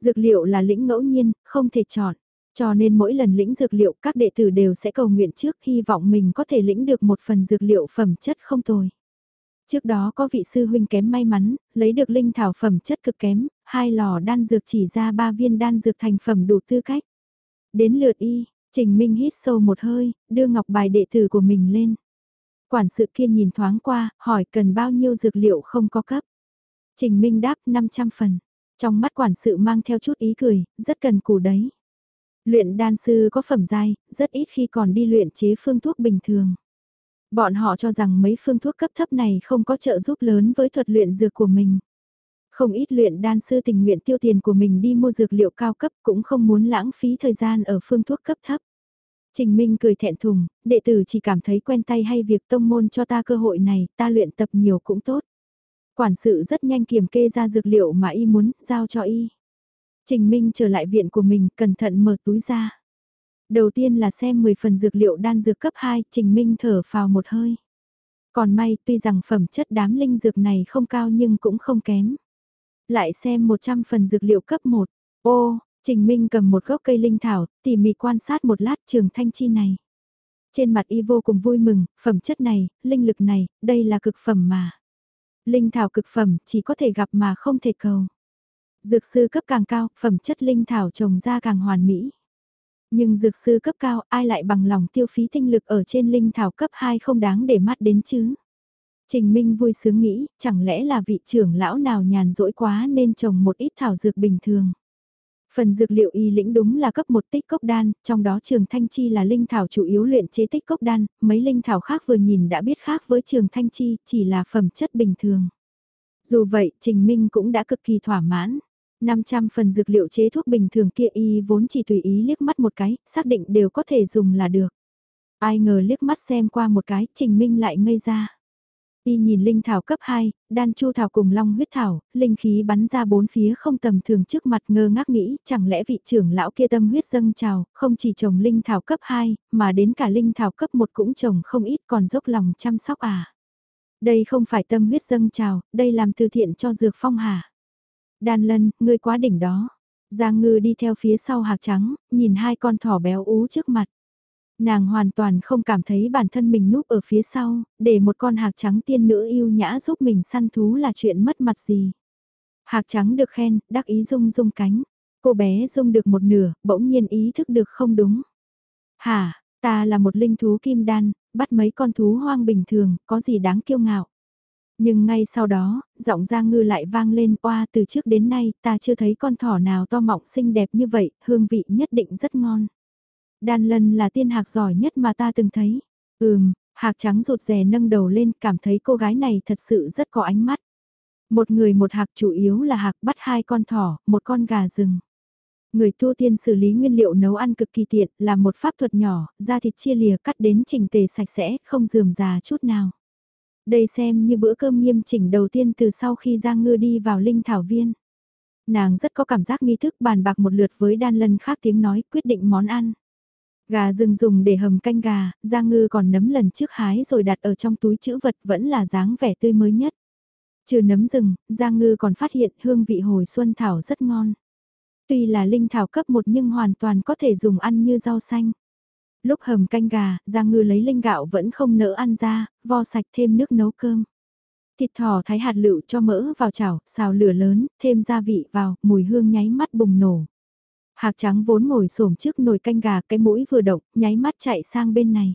Dược liệu là lĩnh ngẫu nhiên, không thể chọn. Cho nên mỗi lần lĩnh dược liệu các đệ tử đều sẽ cầu nguyện trước hy vọng mình có thể lĩnh được một phần dược liệu phẩm chất không tồi. Trước đó có vị sư huynh kém may mắn, lấy được linh thảo phẩm chất cực kém, hai lò đan dược chỉ ra ba viên đan dược thành phẩm đủ tư cách. Đến lượt y, Trình Minh hít sâu một hơi, đưa ngọc bài đệ tử của mình lên. Quản sự kia nhìn thoáng qua, hỏi cần bao nhiêu dược liệu không có cấp. Trình Minh đáp 500 phần. Trong mắt quản sự mang theo chút ý cười, rất cần củ đấy. Luyện đan sư có phẩm giai, rất ít khi còn đi luyện chế phương thuốc bình thường. Bọn họ cho rằng mấy phương thuốc cấp thấp này không có trợ giúp lớn với thuật luyện dược của mình. Không ít luyện đan sư tình nguyện tiêu tiền của mình đi mua dược liệu cao cấp cũng không muốn lãng phí thời gian ở phương thuốc cấp thấp. Trình Minh cười thẹn thùng, đệ tử chỉ cảm thấy quen tay hay việc tông môn cho ta cơ hội này, ta luyện tập nhiều cũng tốt. Quản sự rất nhanh kiểm kê ra dược liệu mà y muốn, giao cho y. Trình Minh trở lại viện của mình, cẩn thận mở túi ra. Đầu tiên là xem 10 phần dược liệu đan dược cấp 2, Trình Minh thở phào một hơi. Còn may, tuy rằng phẩm chất đám linh dược này không cao nhưng cũng không kém. Lại xem 100 phần dược liệu cấp 1. Ô, Trình Minh cầm một gốc cây linh thảo, tỉ mỉ quan sát một lát trường thanh chi này. Trên mặt y vô cùng vui mừng, phẩm chất này, linh lực này, đây là cực phẩm mà. Linh thảo cực phẩm chỉ có thể gặp mà không thể cầu. Dược sư cấp càng cao, phẩm chất linh thảo trồng ra càng hoàn mỹ. Nhưng dược sư cấp cao ai lại bằng lòng tiêu phí tinh lực ở trên linh thảo cấp 2 không đáng để mắt đến chứ. Trình Minh vui sướng nghĩ, chẳng lẽ là vị trưởng lão nào nhàn rỗi quá nên trồng một ít thảo dược bình thường. Phần dược liệu y lĩnh đúng là cấp một tích cốc đan, trong đó trường thanh chi là linh thảo chủ yếu luyện chế tích cốc đan, mấy linh thảo khác vừa nhìn đã biết khác với trường thanh chi, chỉ là phẩm chất bình thường. Dù vậy, Trình Minh cũng đã cực kỳ thỏa mãn. 500 phần dược liệu chế thuốc bình thường kia y vốn chỉ tùy ý liếc mắt một cái, xác định đều có thể dùng là được. Ai ngờ liếc mắt xem qua một cái, Trình Minh lại ngây ra. Y nhìn linh thảo cấp 2, đan chu thảo cùng long huyết thảo, linh khí bắn ra bốn phía không tầm thường trước mặt ngơ ngác nghĩ, chẳng lẽ vị trưởng lão kia tâm huyết dâng trào, không chỉ trồng linh thảo cấp 2, mà đến cả linh thảo cấp 1 cũng trồng không ít còn dốc lòng chăm sóc à. Đây không phải tâm huyết dâng trào, đây làm từ thiện cho dược phong hà. Đan lân, ngươi quá đỉnh đó. Giang ngư đi theo phía sau hạc trắng, nhìn hai con thỏ béo ú trước mặt. Nàng hoàn toàn không cảm thấy bản thân mình núp ở phía sau, để một con hạc trắng tiên nữ yêu nhã giúp mình săn thú là chuyện mất mặt gì. Hạc trắng được khen, đắc ý rung rung cánh. Cô bé rung được một nửa, bỗng nhiên ý thức được không đúng. Hả, ta là một linh thú kim đan, bắt mấy con thú hoang bình thường, có gì đáng kiêu ngạo. Nhưng ngay sau đó, giọng Giang Ngư lại vang lên qua từ trước đến nay ta chưa thấy con thỏ nào to mọng xinh đẹp như vậy, hương vị nhất định rất ngon. Đan lân là tiên hạc giỏi nhất mà ta từng thấy. Ừm, hạc trắng rụt rè nâng đầu lên cảm thấy cô gái này thật sự rất có ánh mắt. Một người một hạc chủ yếu là hạc bắt hai con thỏ, một con gà rừng. Người tu tiên xử lý nguyên liệu nấu ăn cực kỳ tiện, là một pháp thuật nhỏ, da thịt chia lìa cắt đến chỉnh tề sạch sẽ, không dườm già chút nào. Đây xem như bữa cơm nghiêm chỉnh đầu tiên từ sau khi Giang Ngư đi vào linh thảo viên. Nàng rất có cảm giác nghi thức bàn bạc một lượt với đan lân khác tiếng nói quyết định món ăn. Gà rừng dùng để hầm canh gà, Giang Ngư còn nấm lần trước hái rồi đặt ở trong túi chữ vật vẫn là dáng vẻ tươi mới nhất. Trừ nấm rừng, Giang Ngư còn phát hiện hương vị hồi xuân thảo rất ngon. Tuy là linh thảo cấp một nhưng hoàn toàn có thể dùng ăn như rau xanh. Lúc hầm canh gà, Giang Ngư lấy linh gạo vẫn không nỡ ăn ra, vo sạch thêm nước nấu cơm. Thịt thỏ thái hạt lựu cho mỡ vào chảo, xào lửa lớn, thêm gia vị vào, mùi hương nháy mắt bùng nổ. Hạc trắng vốn ngồi xổm trước nồi canh gà cái mũi vừa động, nháy mắt chạy sang bên này.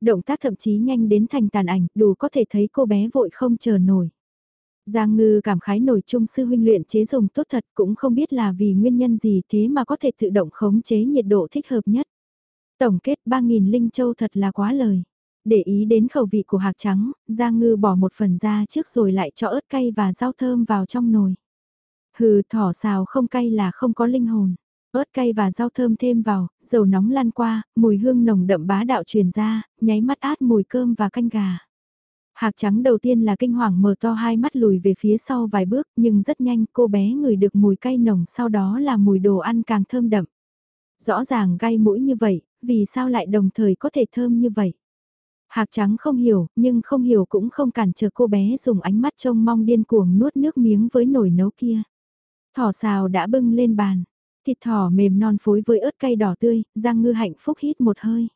Động tác thậm chí nhanh đến thành tàn ảnh, đủ có thể thấy cô bé vội không chờ nổi. Giang ngư cảm khái nổi chung sư huynh luyện chế dùng tốt thật cũng không biết là vì nguyên nhân gì thế mà có thể tự động khống chế nhiệt độ thích hợp nhất. Tổng kết 3.000 linh châu thật là quá lời. Để ý đến khẩu vị của hạc trắng, Giang ngư bỏ một phần ra trước rồi lại cho ớt cay và rau thơm vào trong nồi. Hừ thỏ xào không cay là không có linh hồn ớt cay và rau thơm thêm vào, dầu nóng lan qua, mùi hương nồng đậm bá đạo truyền ra, nháy mắt át mùi cơm và canh gà. Hạc trắng đầu tiên là kinh hoàng mở to hai mắt lùi về phía sau vài bước nhưng rất nhanh cô bé ngửi được mùi cay nồng sau đó là mùi đồ ăn càng thơm đậm. Rõ ràng gai mũi như vậy, vì sao lại đồng thời có thể thơm như vậy? Hạc trắng không hiểu, nhưng không hiểu cũng không cản trở cô bé dùng ánh mắt trông mong điên cuồng nuốt nước miếng với nồi nấu kia. Thỏ xào đã bưng lên bàn, thịt thỏ mềm non phối với ớt cay đỏ tươi, Giang Ngư hạnh phúc hít một hơi.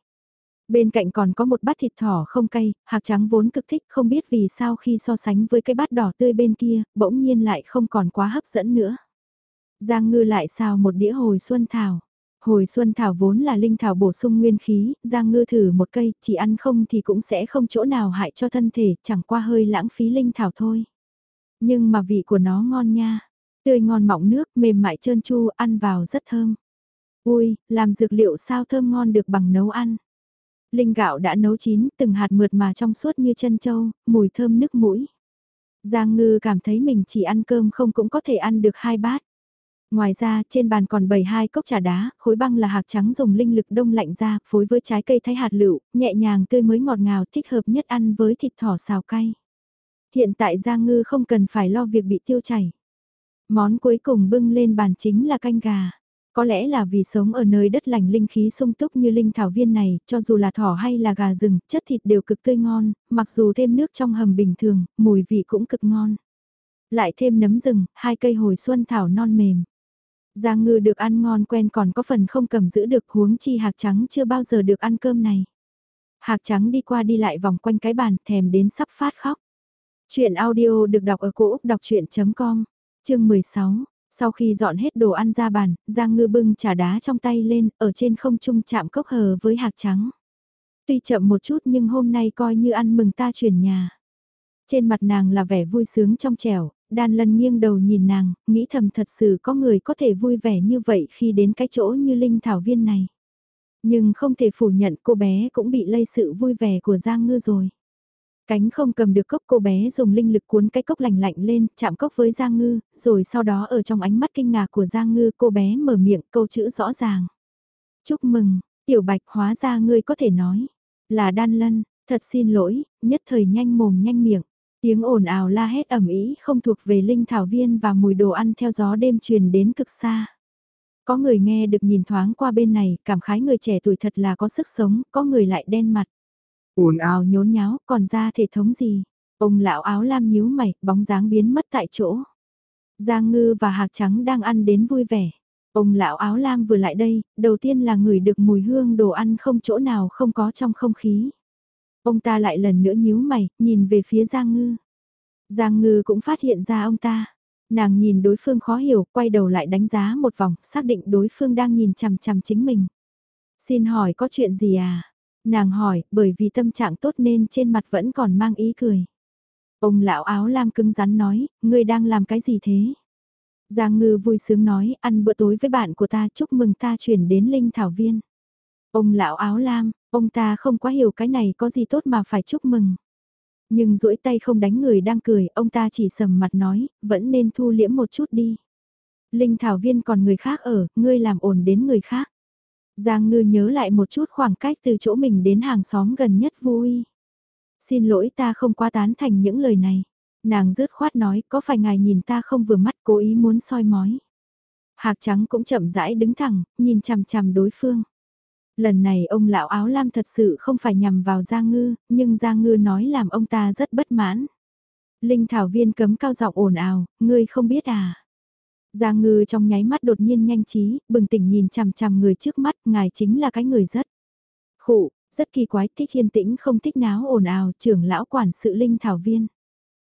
Bên cạnh còn có một bát thịt thỏ không cay, hạc trắng vốn cực thích không biết vì sao khi so sánh với cái bát đỏ tươi bên kia, bỗng nhiên lại không còn quá hấp dẫn nữa. Giang ngư lại xào một đĩa hồi xuân thảo. Hồi xuân thảo vốn là linh thảo bổ sung nguyên khí, Giang ngư thử một cây, chỉ ăn không thì cũng sẽ không chỗ nào hại cho thân thể, chẳng qua hơi lãng phí linh thảo thôi. Nhưng mà vị của nó ngon nha, tươi ngon mọng nước, mềm mại trơn chu, ăn vào rất thơm. Ui, làm dược liệu sao thơm ngon được bằng nấu ăn. Linh gạo đã nấu chín, từng hạt mượt mà trong suốt như chân châu, mùi thơm nức mũi. Giang ngư cảm thấy mình chỉ ăn cơm không cũng có thể ăn được hai bát. Ngoài ra, trên bàn còn bày hai cốc trà đá, khối băng là hạt trắng dùng linh lực đông lạnh ra, phối với trái cây thái hạt lựu, nhẹ nhàng tươi mới ngọt ngào thích hợp nhất ăn với thịt thỏ xào cay. Hiện tại Giang Ngư không cần phải lo việc bị tiêu chảy. Món cuối cùng bưng lên bàn chính là canh gà. Có lẽ là vì sống ở nơi đất lành linh khí sung túc như linh thảo viên này, cho dù là thỏ hay là gà rừng, chất thịt đều cực tươi ngon, mặc dù thêm nước trong hầm bình thường, mùi vị cũng cực ngon. Lại thêm nấm rừng, hai cây hồi xuân thảo non mềm. Giang ngư được ăn ngon quen còn có phần không cầm giữ được huống chi hạc trắng chưa bao giờ được ăn cơm này. Hạc trắng đi qua đi lại vòng quanh cái bàn thèm đến sắp phát khóc. Chuyện audio được đọc ở cổ Úc đọc chuyện.com, chương 16. Sau khi dọn hết đồ ăn ra bàn, Giang Ngư bưng trà đá trong tay lên, ở trên không trung chạm cốc hờ với hạt trắng. Tuy chậm một chút nhưng hôm nay coi như ăn mừng ta chuyển nhà. Trên mặt nàng là vẻ vui sướng trong trẻo, đan lân nghiêng đầu nhìn nàng, nghĩ thầm thật sự có người có thể vui vẻ như vậy khi đến cái chỗ như linh thảo viên này. Nhưng không thể phủ nhận cô bé cũng bị lây sự vui vẻ của Giang Ngư rồi. Cánh không cầm được cốc cô bé dùng linh lực cuốn cái cốc lành lạnh lên, chạm cốc với Giang Ngư, rồi sau đó ở trong ánh mắt kinh ngạc của Giang Ngư cô bé mở miệng câu chữ rõ ràng. Chúc mừng, tiểu bạch hóa ra ngươi có thể nói. Là đan lân, thật xin lỗi, nhất thời nhanh mồm nhanh miệng. Tiếng ồn ào la hét ẩm ý không thuộc về linh thảo viên và mùi đồ ăn theo gió đêm truyền đến cực xa. Có người nghe được nhìn thoáng qua bên này, cảm khái người trẻ tuổi thật là có sức sống, có người lại đen mặt ồn ào nhốn nháo, còn ra thể thống gì? Ông lão áo lam nhíu mày, bóng dáng biến mất tại chỗ. Giang ngư và hạc trắng đang ăn đến vui vẻ. Ông lão áo lam vừa lại đây, đầu tiên là ngửi được mùi hương đồ ăn không chỗ nào không có trong không khí. Ông ta lại lần nữa nhíu mày, nhìn về phía Giang ngư. Giang ngư cũng phát hiện ra ông ta. Nàng nhìn đối phương khó hiểu, quay đầu lại đánh giá một vòng, xác định đối phương đang nhìn chằm chằm chính mình. Xin hỏi có chuyện gì à? Nàng hỏi, bởi vì tâm trạng tốt nên trên mặt vẫn còn mang ý cười. Ông lão áo lam cứng rắn nói, ngươi đang làm cái gì thế? Giang ngư vui sướng nói, ăn bữa tối với bạn của ta chúc mừng ta chuyển đến Linh Thảo Viên. Ông lão áo lam, ông ta không quá hiểu cái này có gì tốt mà phải chúc mừng. Nhưng duỗi tay không đánh người đang cười, ông ta chỉ sầm mặt nói, vẫn nên thu liễm một chút đi. Linh thảo viên còn người khác ở, ngươi làm ổn đến người khác. Giang ngư nhớ lại một chút khoảng cách từ chỗ mình đến hàng xóm gần nhất vui. Xin lỗi ta không quá tán thành những lời này. Nàng rứt khoát nói có phải ngài nhìn ta không vừa mắt cố ý muốn soi mói. Hạc trắng cũng chậm rãi đứng thẳng, nhìn chằm chằm đối phương. Lần này ông lão áo lam thật sự không phải nhằm vào Giang Ngư, nhưng Giang Ngư nói làm ông ta rất bất mãn. Linh thảo viên cấm cao giọng ồn ào, ngươi không biết à. Giang Ngư trong nháy mắt đột nhiên nhanh trí, bừng tỉnh nhìn chằm chằm người trước mắt, ngài chính là cái người rất khụ, rất kỳ quái, thích yên tĩnh không thích náo ồn ào, trưởng lão quản sự Linh thảo viên.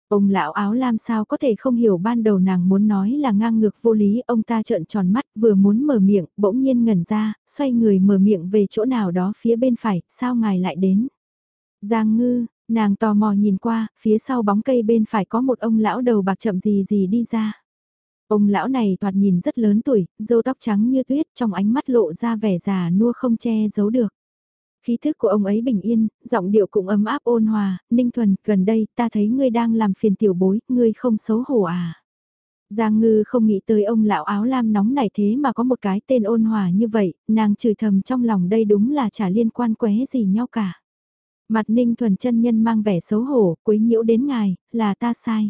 Ông lão áo lam sao có thể không hiểu ban đầu nàng muốn nói là ngang ngược vô lý, ông ta trợn tròn mắt vừa muốn mở miệng, bỗng nhiên ngẩn ra, xoay người mở miệng về chỗ nào đó phía bên phải, sao ngài lại đến. Giang ngư, nàng tò mò nhìn qua, phía sau bóng cây bên phải có một ông lão đầu bạc chậm gì gì đi ra. Ông lão này thoạt nhìn rất lớn tuổi, râu tóc trắng như tuyết trong ánh mắt lộ ra vẻ già nua không che giấu được. Khí thức của ông ấy bình yên, giọng điệu cũng ấm áp ôn hòa, Ninh Thuần, gần đây ta thấy ngươi đang làm phiền tiểu bối, ngươi không xấu hổ à. Giang ngư không nghĩ tới ông lão áo lam nóng này thế mà có một cái tên ôn hòa như vậy, nàng chửi thầm trong lòng đây đúng là chả liên quan qué gì nhau cả. Mặt ninh thuần chân nhân mang vẻ xấu hổ, quấy nhiễu đến ngài, là ta sai.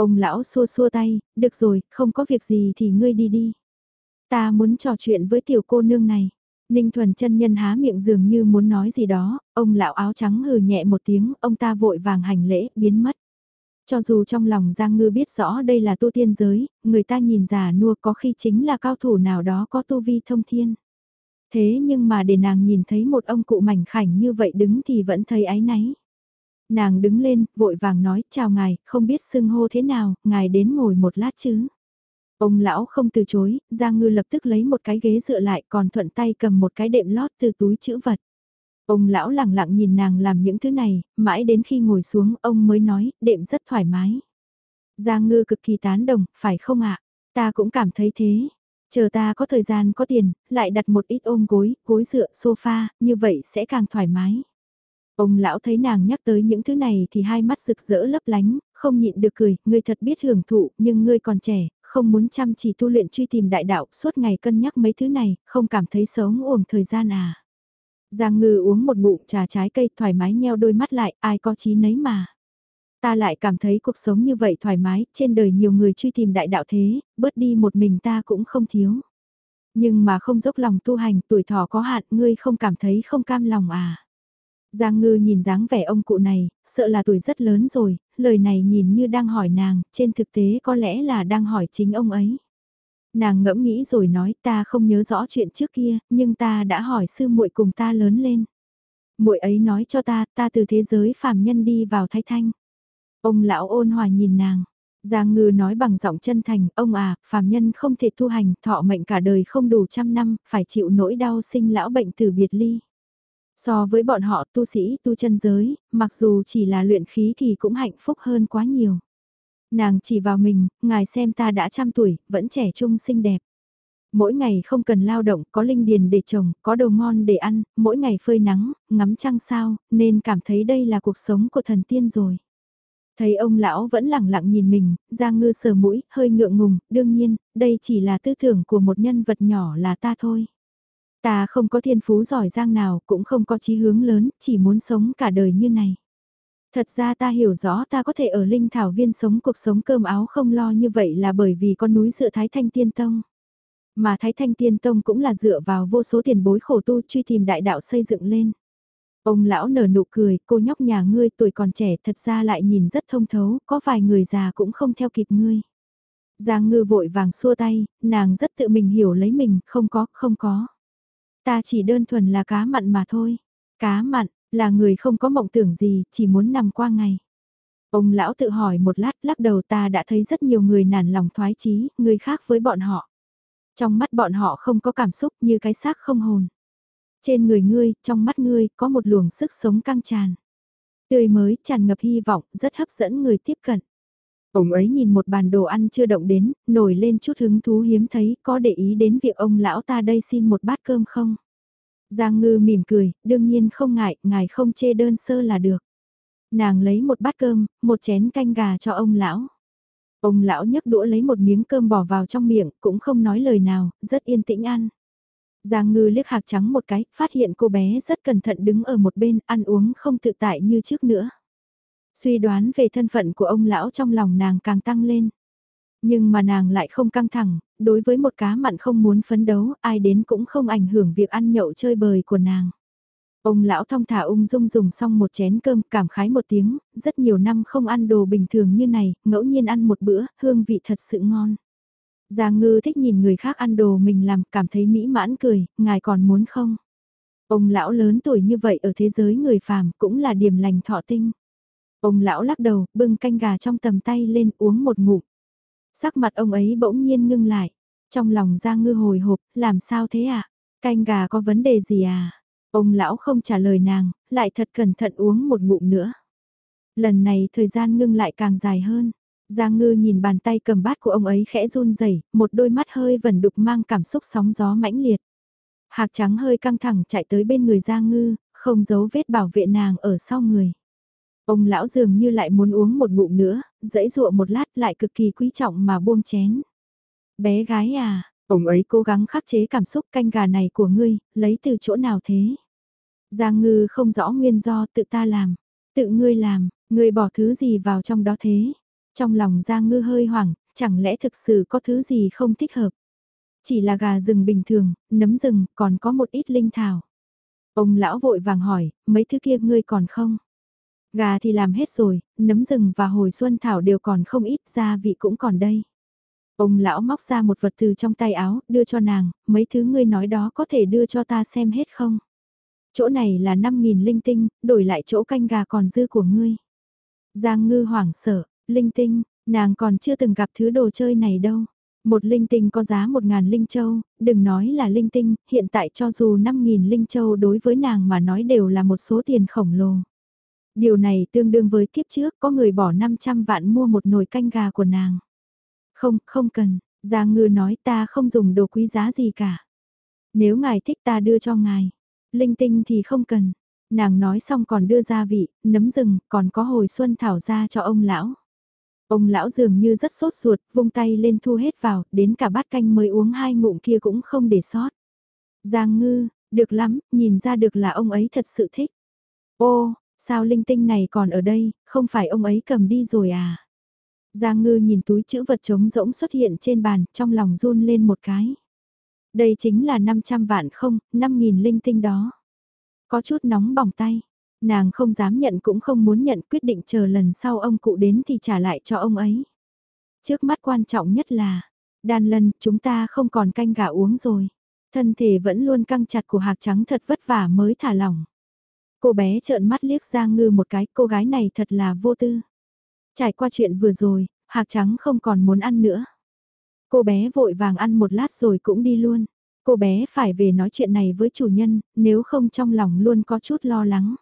Ông lão xua xua tay, được rồi, không có việc gì thì ngươi đi đi. Ta muốn trò chuyện với tiểu cô nương này. Ninh Thuần chân nhân há miệng dường như muốn nói gì đó, ông lão áo trắng hừ nhẹ một tiếng, ông ta vội vàng hành lễ, biến mất. Cho dù trong lòng Giang Ngư biết rõ đây là tu tiên giới, người ta nhìn già nua có khi chính là cao thủ nào đó có tu vi thông thiên. Thế nhưng mà để nàng nhìn thấy một ông cụ mảnh khảnh như vậy đứng thì vẫn thấy ái náy. Nàng đứng lên, vội vàng nói, chào ngài, không biết xưng hô thế nào, ngài đến ngồi một lát chứ. Ông lão không từ chối, Giang Ngư lập tức lấy một cái ghế dựa lại còn thuận tay cầm một cái đệm lót từ túi chữ vật. Ông lão lặng lặng nhìn nàng làm những thứ này, mãi đến khi ngồi xuống ông mới nói, đệm rất thoải mái. Giang Ngư cực kỳ tán đồng, phải không ạ? Ta cũng cảm thấy thế. Chờ ta có thời gian có tiền, lại đặt một ít ôm gối, gối dựa, sofa, như vậy sẽ càng thoải mái. Ông lão thấy nàng nhắc tới những thứ này thì hai mắt rực rỡ lấp lánh, không nhịn được cười, ngươi thật biết hưởng thụ, nhưng ngươi còn trẻ, không muốn chăm chỉ tu luyện truy tìm đại đạo, suốt ngày cân nhắc mấy thứ này, không cảm thấy sống uổng thời gian à. Giang ngư uống một ngụm trà trái cây thoải mái nheo đôi mắt lại, ai có chí nấy mà. Ta lại cảm thấy cuộc sống như vậy thoải mái, trên đời nhiều người truy tìm đại đạo thế, bớt đi một mình ta cũng không thiếu. Nhưng mà không dốc lòng tu hành, tuổi thọ có hạn, ngươi không cảm thấy không cam lòng à. Giang ngư nhìn dáng vẻ ông cụ này, sợ là tuổi rất lớn rồi, lời này nhìn như đang hỏi nàng, trên thực tế có lẽ là đang hỏi chính ông ấy. Nàng ngẫm nghĩ rồi nói ta không nhớ rõ chuyện trước kia, nhưng ta đã hỏi sư muội cùng ta lớn lên. muội ấy nói cho ta, ta từ thế giới phàm nhân đi vào thái thanh. Ông lão ôn hòa nhìn nàng. Giang ngư nói bằng giọng chân thành, ông à, phàm nhân không thể tu hành, thọ mệnh cả đời không đủ trăm năm, phải chịu nỗi đau sinh lão bệnh tử biệt ly. So với bọn họ tu sĩ tu chân giới, mặc dù chỉ là luyện khí thì cũng hạnh phúc hơn quá nhiều. Nàng chỉ vào mình, ngài xem ta đã trăm tuổi, vẫn trẻ trung xinh đẹp. Mỗi ngày không cần lao động, có linh điền để trồng, có đồ ngon để ăn, mỗi ngày phơi nắng, ngắm trăng sao, nên cảm thấy đây là cuộc sống của thần tiên rồi. Thấy ông lão vẫn lẳng lặng nhìn mình, Giang Ngư sờ mũi, hơi ngượng ngùng, đương nhiên, đây chỉ là tư tưởng của một nhân vật nhỏ là ta thôi. Ta không có thiên phú giỏi giang nào, cũng không có chí hướng lớn, chỉ muốn sống cả đời như này. Thật ra ta hiểu rõ ta có thể ở Linh Thảo Viên sống cuộc sống cơm áo không lo như vậy là bởi vì con núi dựa Thái Thanh Tiên Tông. Mà Thái Thanh Tiên Tông cũng là dựa vào vô số tiền bối khổ tu truy tìm đại đạo xây dựng lên. Ông lão nở nụ cười, cô nhóc nhà ngươi tuổi còn trẻ thật ra lại nhìn rất thông thấu, có vài người già cũng không theo kịp ngươi. Giang ngư vội vàng xua tay, nàng rất tự mình hiểu lấy mình, không có, không có. Ta chỉ đơn thuần là cá mặn mà thôi. Cá mặn, là người không có mộng tưởng gì, chỉ muốn nằm qua ngày. Ông lão tự hỏi một lát lắc đầu ta đã thấy rất nhiều người nản lòng thoái chí, người khác với bọn họ. Trong mắt bọn họ không có cảm xúc như cái xác không hồn. Trên người ngươi, trong mắt ngươi, có một luồng sức sống căng tràn. Tươi mới, tràn ngập hy vọng, rất hấp dẫn người tiếp cận. Ông ấy nhìn một bàn đồ ăn chưa động đến, nổi lên chút hứng thú hiếm thấy, có để ý đến việc ông lão ta đây xin một bát cơm không? Giang ngư mỉm cười, đương nhiên không ngại, ngài không chê đơn sơ là được. Nàng lấy một bát cơm, một chén canh gà cho ông lão. Ông lão nhấc đũa lấy một miếng cơm bỏ vào trong miệng, cũng không nói lời nào, rất yên tĩnh ăn. Giang ngư liếc hạc trắng một cái, phát hiện cô bé rất cẩn thận đứng ở một bên, ăn uống không tự tại như trước nữa. Suy đoán về thân phận của ông lão trong lòng nàng càng tăng lên. Nhưng mà nàng lại không căng thẳng, đối với một cá mặn không muốn phấn đấu, ai đến cũng không ảnh hưởng việc ăn nhậu chơi bời của nàng. Ông lão thong thả ung dung dùng xong một chén cơm, cảm khái một tiếng, rất nhiều năm không ăn đồ bình thường như này, ngẫu nhiên ăn một bữa, hương vị thật sự ngon. Giang ngư thích nhìn người khác ăn đồ mình làm, cảm thấy mỹ mãn cười, ngài còn muốn không? Ông lão lớn tuổi như vậy ở thế giới người phàm cũng là điểm lành thọ tinh. Ông lão lắc đầu, bưng canh gà trong tầm tay lên uống một ngụm. Sắc mặt ông ấy bỗng nhiên ngưng lại. Trong lòng Giang ngư hồi hộp, làm sao thế ạ? À? Canh gà có vấn đề gì à? Ông lão không trả lời nàng, lại thật cẩn thận uống một ngụm nữa. Lần này thời gian ngưng lại càng dài hơn. Giang ngư nhìn bàn tay cầm bát của ông ấy khẽ run rẩy, một đôi mắt hơi vẩn đục mang cảm xúc sóng gió mãnh liệt. Hạc trắng hơi căng thẳng chạy tới bên người Giang ngư, không giấu vết bảo vệ nàng ở sau người. Ông lão dường như lại muốn uống một ngụm nữa, dãy dụa một lát lại cực kỳ quý trọng mà buông chén. Bé gái à, ông ấy cố gắng khắc chế cảm xúc canh gà này của ngươi, lấy từ chỗ nào thế? Giang ngư không rõ nguyên do tự ta làm, tự ngươi làm, ngươi bỏ thứ gì vào trong đó thế? Trong lòng Giang ngư hơi hoảng, chẳng lẽ thực sự có thứ gì không thích hợp? Chỉ là gà rừng bình thường, nấm rừng, còn có một ít linh thảo. Ông lão vội vàng hỏi, mấy thứ kia ngươi còn không? Gà thì làm hết rồi, nấm rừng và hồi xuân thảo đều còn không ít, gia vị cũng còn đây. Ông lão móc ra một vật từ trong tay áo, đưa cho nàng, mấy thứ ngươi nói đó có thể đưa cho ta xem hết không? Chỗ này là 5.000 linh tinh, đổi lại chỗ canh gà còn dư của ngươi. Giang ngư hoảng sợ, linh tinh, nàng còn chưa từng gặp thứ đồ chơi này đâu. Một linh tinh có giá 1.000 linh châu, đừng nói là linh tinh, hiện tại cho dù 5.000 linh châu đối với nàng mà nói đều là một số tiền khổng lồ. Điều này tương đương với kiếp trước có người bỏ 500 vạn mua một nồi canh gà của nàng. Không, không cần, Giang Ngư nói ta không dùng đồ quý giá gì cả. Nếu ngài thích ta đưa cho ngài, linh tinh thì không cần. Nàng nói xong còn đưa gia vị, nấm rừng, còn có hồi xuân thảo ra cho ông lão. Ông lão dường như rất sốt ruột, vung tay lên thu hết vào, đến cả bát canh mới uống hai ngụm kia cũng không để sót. Giang ngư, được lắm, nhìn ra được là ông ấy thật sự thích. Ô, Sao linh tinh này còn ở đây, không phải ông ấy cầm đi rồi à? Giang ngư nhìn túi chữ vật trống rỗng xuất hiện trên bàn, trong lòng run lên một cái. Đây chính là 500 vạn không, 5.000 linh tinh đó. Có chút nóng bỏng tay. Nàng không dám nhận cũng không muốn nhận quyết định chờ lần sau ông cụ đến thì trả lại cho ông ấy. Trước mắt quan trọng nhất là, đàn lần chúng ta không còn canh gà uống rồi. Thân thể vẫn luôn căng chặt của hạc trắng thật vất vả mới thả lỏng. Cô bé trợn mắt liếc Giang Ngư một cái, cô gái này thật là vô tư. Trải qua chuyện vừa rồi, hạc trắng không còn muốn ăn nữa. Cô bé vội vàng ăn một lát rồi cũng đi luôn. Cô bé phải về nói chuyện này với chủ nhân, nếu không trong lòng luôn có chút lo lắng.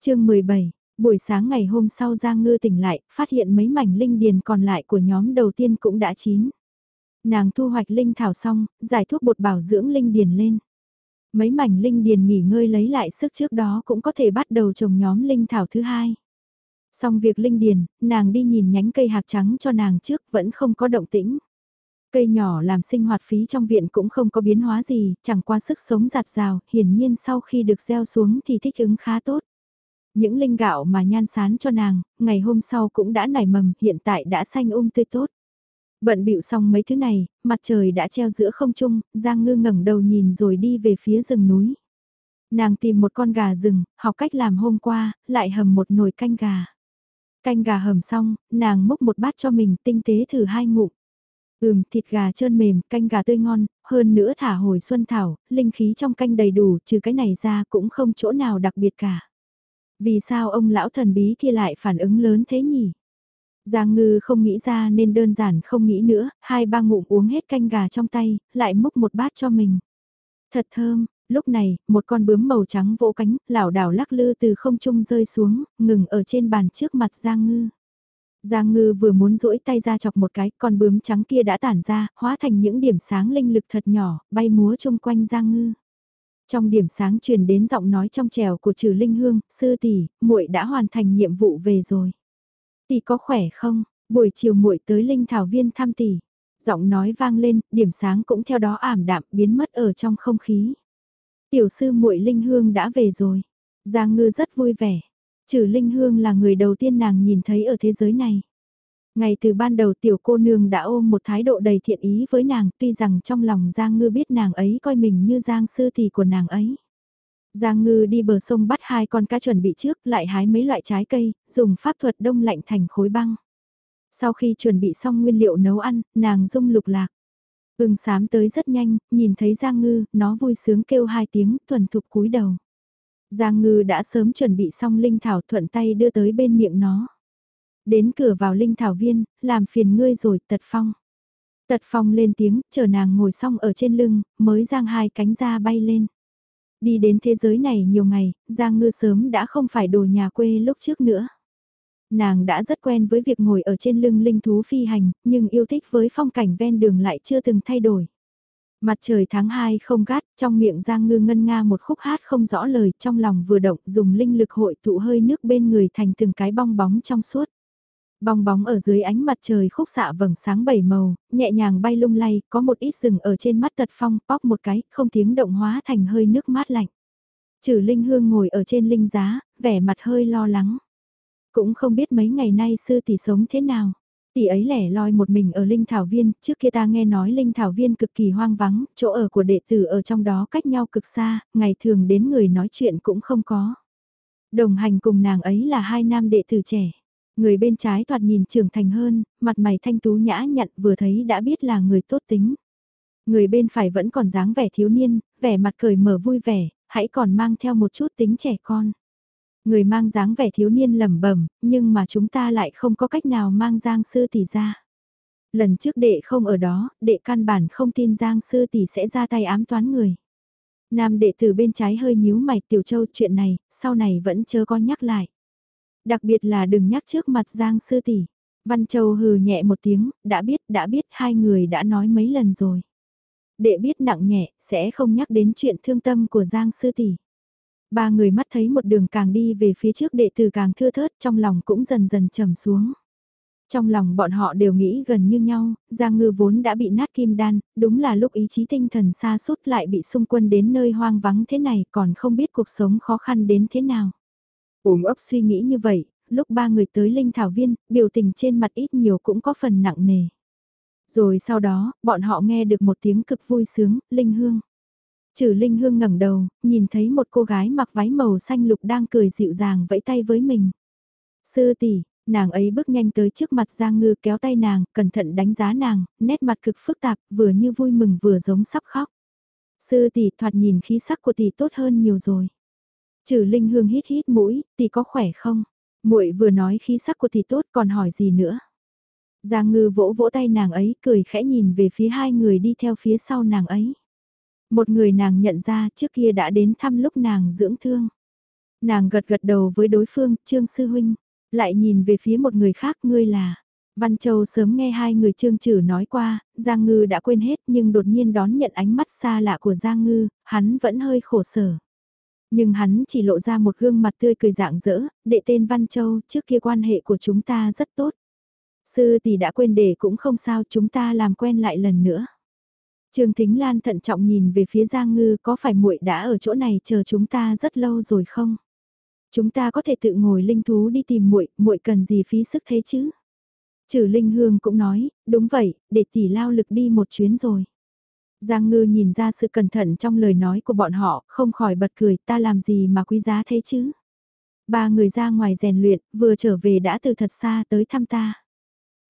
chương 17, buổi sáng ngày hôm sau Giang Ngư tỉnh lại, phát hiện mấy mảnh linh điền còn lại của nhóm đầu tiên cũng đã chín. Nàng thu hoạch linh thảo xong, giải thuốc bột bảo dưỡng linh điền lên. Mấy mảnh linh điền nghỉ ngơi lấy lại sức trước đó cũng có thể bắt đầu trồng nhóm linh thảo thứ hai. Xong việc linh điền, nàng đi nhìn nhánh cây hạt trắng cho nàng trước vẫn không có động tĩnh. Cây nhỏ làm sinh hoạt phí trong viện cũng không có biến hóa gì, chẳng qua sức sống giạt rào, hiển nhiên sau khi được gieo xuống thì thích ứng khá tốt. Những linh gạo mà nhan sán cho nàng, ngày hôm sau cũng đã nảy mầm, hiện tại đã xanh um tươi tốt. Bận bịu xong mấy thứ này, mặt trời đã treo giữa không trung, Giang Ngư ngẩng đầu nhìn rồi đi về phía rừng núi. Nàng tìm một con gà rừng, học cách làm hôm qua, lại hầm một nồi canh gà. Canh gà hầm xong, nàng múc một bát cho mình tinh tế thử hai ngụm. Ừm, thịt gà trơn mềm, canh gà tươi ngon, hơn nữa thả hồi xuân thảo, linh khí trong canh đầy đủ, trừ cái này ra cũng không chỗ nào đặc biệt cả. Vì sao ông lão thần bí kia lại phản ứng lớn thế nhỉ? Giang ngư không nghĩ ra nên đơn giản không nghĩ nữa, hai ba ngụm uống hết canh gà trong tay, lại múc một bát cho mình. Thật thơm, lúc này, một con bướm màu trắng vỗ cánh, lảo đảo lắc lư từ không trung rơi xuống, ngừng ở trên bàn trước mặt Giang ngư. Giang ngư vừa muốn duỗi tay ra chọc một cái, con bướm trắng kia đã tản ra, hóa thành những điểm sáng linh lực thật nhỏ, bay múa chung quanh Giang ngư. Trong điểm sáng truyền đến giọng nói trong trèo của trừ linh hương, sư tỷ, muội đã hoàn thành nhiệm vụ về rồi. Tỷ có khỏe không? Buổi chiều muội tới Linh Thảo Viên thăm tỷ. Giọng nói vang lên, điểm sáng cũng theo đó ảm đạm biến mất ở trong không khí. Tiểu sư muội Linh Hương đã về rồi. Giang Ngư rất vui vẻ. Trừ Linh Hương là người đầu tiên nàng nhìn thấy ở thế giới này. Ngày từ ban đầu tiểu cô nương đã ôm một thái độ đầy thiện ý với nàng tuy rằng trong lòng Giang Ngư biết nàng ấy coi mình như Giang sư tỷ của nàng ấy. Giang Ngư đi bờ sông bắt hai con cá chuẩn bị trước lại hái mấy loại trái cây, dùng pháp thuật đông lạnh thành khối băng. Sau khi chuẩn bị xong nguyên liệu nấu ăn, nàng dung lục lạc. Ưng sám tới rất nhanh, nhìn thấy Giang Ngư, nó vui sướng kêu hai tiếng, thuần thục cúi đầu. Giang Ngư đã sớm chuẩn bị xong linh thảo thuận tay đưa tới bên miệng nó. Đến cửa vào linh thảo viên, làm phiền ngươi rồi, tật phong. Tật phong lên tiếng, chờ nàng ngồi xong ở trên lưng, mới giang hai cánh ra bay lên. Đi đến thế giới này nhiều ngày, Giang Ngư sớm đã không phải đồ nhà quê lúc trước nữa. Nàng đã rất quen với việc ngồi ở trên lưng linh thú phi hành, nhưng yêu thích với phong cảnh ven đường lại chưa từng thay đổi. Mặt trời tháng 2 không gắt, trong miệng Giang Ngư ngân nga một khúc hát không rõ lời, trong lòng vừa động dùng linh lực hội tụ hơi nước bên người thành từng cái bong bóng trong suốt. Bong bóng ở dưới ánh mặt trời khúc xạ vầng sáng bảy màu, nhẹ nhàng bay lung lay, có một ít rừng ở trên mắt tật phong, bóp một cái, không tiếng động hóa thành hơi nước mát lạnh. Trừ Linh Hương ngồi ở trên linh giá, vẻ mặt hơi lo lắng. Cũng không biết mấy ngày nay sư tỷ sống thế nào. Tỷ ấy lẻ loi một mình ở Linh Thảo Viên, trước kia ta nghe nói Linh Thảo Viên cực kỳ hoang vắng, chỗ ở của đệ tử ở trong đó cách nhau cực xa, ngày thường đến người nói chuyện cũng không có. Đồng hành cùng nàng ấy là hai nam đệ tử trẻ. Người bên trái thoạt nhìn trưởng thành hơn, mặt mày thanh tú nhã nhặn vừa thấy đã biết là người tốt tính. Người bên phải vẫn còn dáng vẻ thiếu niên, vẻ mặt cười mở vui vẻ, hãy còn mang theo một chút tính trẻ con. Người mang dáng vẻ thiếu niên lẩm bẩm, nhưng mà chúng ta lại không có cách nào mang Giang sư tỷ ra. Lần trước đệ không ở đó, đệ căn bản không tin Giang sư tỷ sẽ ra tay ám toán người. Nam đệ tử bên trái hơi nhíu mày tiểu châu chuyện này, sau này vẫn chưa có nhắc lại. Đặc biệt là đừng nhắc trước mặt Giang sư tỷ. Văn Châu hừ nhẹ một tiếng, đã biết, đã biết hai người đã nói mấy lần rồi. Đệ biết nặng nhẹ, sẽ không nhắc đến chuyện thương tâm của Giang sư tỷ. Ba người mắt thấy một đường càng đi về phía trước đệ tử càng thưa thớt trong lòng cũng dần dần trầm xuống. Trong lòng bọn họ đều nghĩ gần như nhau, Giang Ngư vốn đã bị nát kim đan, đúng là lúc ý chí tinh thần xa suốt lại bị xung quân đến nơi hoang vắng thế này còn không biết cuộc sống khó khăn đến thế nào. Ôm ấp suy nghĩ như vậy, lúc ba người tới Linh Thảo Viên, biểu tình trên mặt ít nhiều cũng có phần nặng nề. Rồi sau đó, bọn họ nghe được một tiếng cực vui sướng, Linh Hương. Trừ Linh Hương ngẩng đầu, nhìn thấy một cô gái mặc váy màu xanh lục đang cười dịu dàng vẫy tay với mình. Sư tỷ, nàng ấy bước nhanh tới trước mặt Giang Ngư kéo tay nàng, cẩn thận đánh giá nàng, nét mặt cực phức tạp, vừa như vui mừng vừa giống sắp khóc. Sư tỷ thoạt nhìn khí sắc của tỷ tốt hơn nhiều rồi. Trừ Linh Hương hít hít mũi, tỷ có khỏe không? Muội vừa nói khí sắc của tỷ tốt còn hỏi gì nữa? Giang Ngư vỗ vỗ tay nàng ấy, cười khẽ nhìn về phía hai người đi theo phía sau nàng ấy. Một người nàng nhận ra trước kia đã đến thăm lúc nàng dưỡng thương. Nàng gật gật đầu với đối phương, Trương Sư Huynh, lại nhìn về phía một người khác ngươi là. Văn Châu sớm nghe hai người Trương Trử nói qua, Giang Ngư đã quên hết nhưng đột nhiên đón nhận ánh mắt xa lạ của Giang Ngư, hắn vẫn hơi khổ sở. Nhưng hắn chỉ lộ ra một gương mặt tươi cười dạng dỡ, đệ tên Văn Châu, trước kia quan hệ của chúng ta rất tốt. Sư tỷ đã quên để cũng không sao, chúng ta làm quen lại lần nữa. Trương Thính Lan thận trọng nhìn về phía Giang Ngư có phải muội đã ở chỗ này chờ chúng ta rất lâu rồi không? Chúng ta có thể tự ngồi linh thú đi tìm muội, muội cần gì phí sức thế chứ? Trừ Linh Hương cũng nói, đúng vậy, để tỷ lao lực đi một chuyến rồi. Giang Ngư nhìn ra sự cẩn thận trong lời nói của bọn họ, không khỏi bật cười, ta làm gì mà quý giá thế chứ? Ba người ra ngoài rèn luyện, vừa trở về đã từ thật xa tới thăm ta.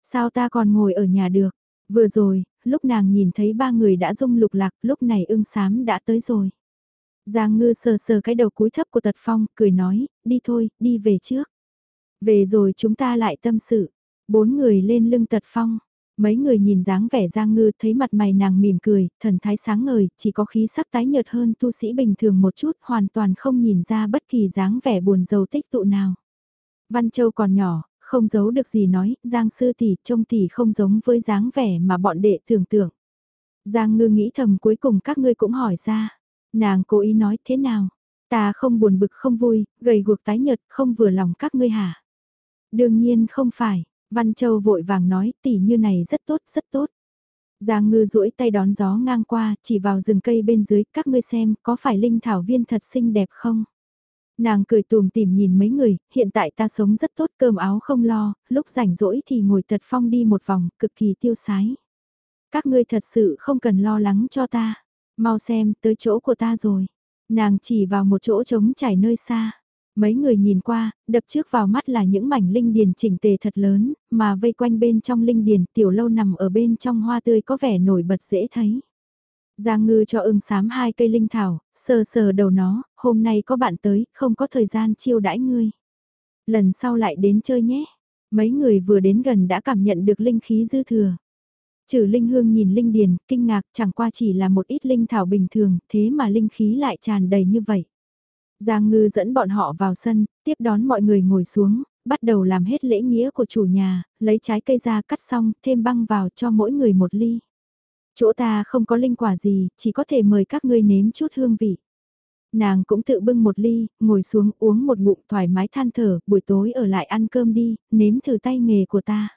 Sao ta còn ngồi ở nhà được? Vừa rồi, lúc nàng nhìn thấy ba người đã rung lục lạc, lúc này ưng sám đã tới rồi. Giang ngư sờ sờ cái đầu cúi thấp của tật phong, cười nói, đi thôi, đi về trước. Về rồi chúng ta lại tâm sự. Bốn người lên lưng tật phong. Mấy người nhìn dáng vẻ Giang Ngư thấy mặt mày nàng mỉm cười, thần thái sáng ngời, chỉ có khí sắc tái nhợt hơn tu sĩ bình thường một chút, hoàn toàn không nhìn ra bất kỳ dáng vẻ buồn giàu tích tụ nào. Văn Châu còn nhỏ, không giấu được gì nói, Giang sư tỷ trông tỷ không giống với dáng vẻ mà bọn đệ tưởng tượng. Giang ngư nghĩ thầm cuối cùng các ngươi cũng hỏi ra. Nàng cố ý nói thế nào? Ta không buồn bực không vui, gầy guộc tái nhợt, không vừa lòng các ngươi hả? Đương nhiên không phải. Văn Châu vội vàng nói tỷ như này rất tốt, rất tốt. Giang ngư duỗi tay đón gió ngang qua, chỉ vào rừng cây bên dưới, các ngươi xem, có phải linh thảo viên thật xinh đẹp không? Nàng cười tùm tìm nhìn mấy người, hiện tại ta sống rất tốt cơm áo không lo, lúc rảnh rỗi thì ngồi tật phong đi một vòng, cực kỳ tiêu sái. Các ngươi thật sự không cần lo lắng cho ta, mau xem, tới chỗ của ta rồi. Nàng chỉ vào một chỗ trống trải nơi xa. Mấy người nhìn qua, đập trước vào mắt là những mảnh linh điền chỉnh tề thật lớn, mà vây quanh bên trong linh điền tiểu lâu nằm ở bên trong hoa tươi có vẻ nổi bật dễ thấy. Giang ngư cho ưng sám hai cây linh thảo, sờ sờ đầu nó, hôm nay có bạn tới, không có thời gian chiêu đãi ngươi. Lần sau lại đến chơi nhé. Mấy người vừa đến gần đã cảm nhận được linh khí dư thừa. Trừ linh hương nhìn linh điền, kinh ngạc chẳng qua chỉ là một ít linh thảo bình thường, thế mà linh khí lại tràn đầy như vậy. Giang ngư dẫn bọn họ vào sân, tiếp đón mọi người ngồi xuống, bắt đầu làm hết lễ nghĩa của chủ nhà, lấy trái cây ra cắt xong, thêm băng vào cho mỗi người một ly. Chỗ ta không có linh quả gì, chỉ có thể mời các ngươi nếm chút hương vị. Nàng cũng tự bưng một ly, ngồi xuống uống một ngụm thoải mái than thở, buổi tối ở lại ăn cơm đi, nếm thử tay nghề của ta.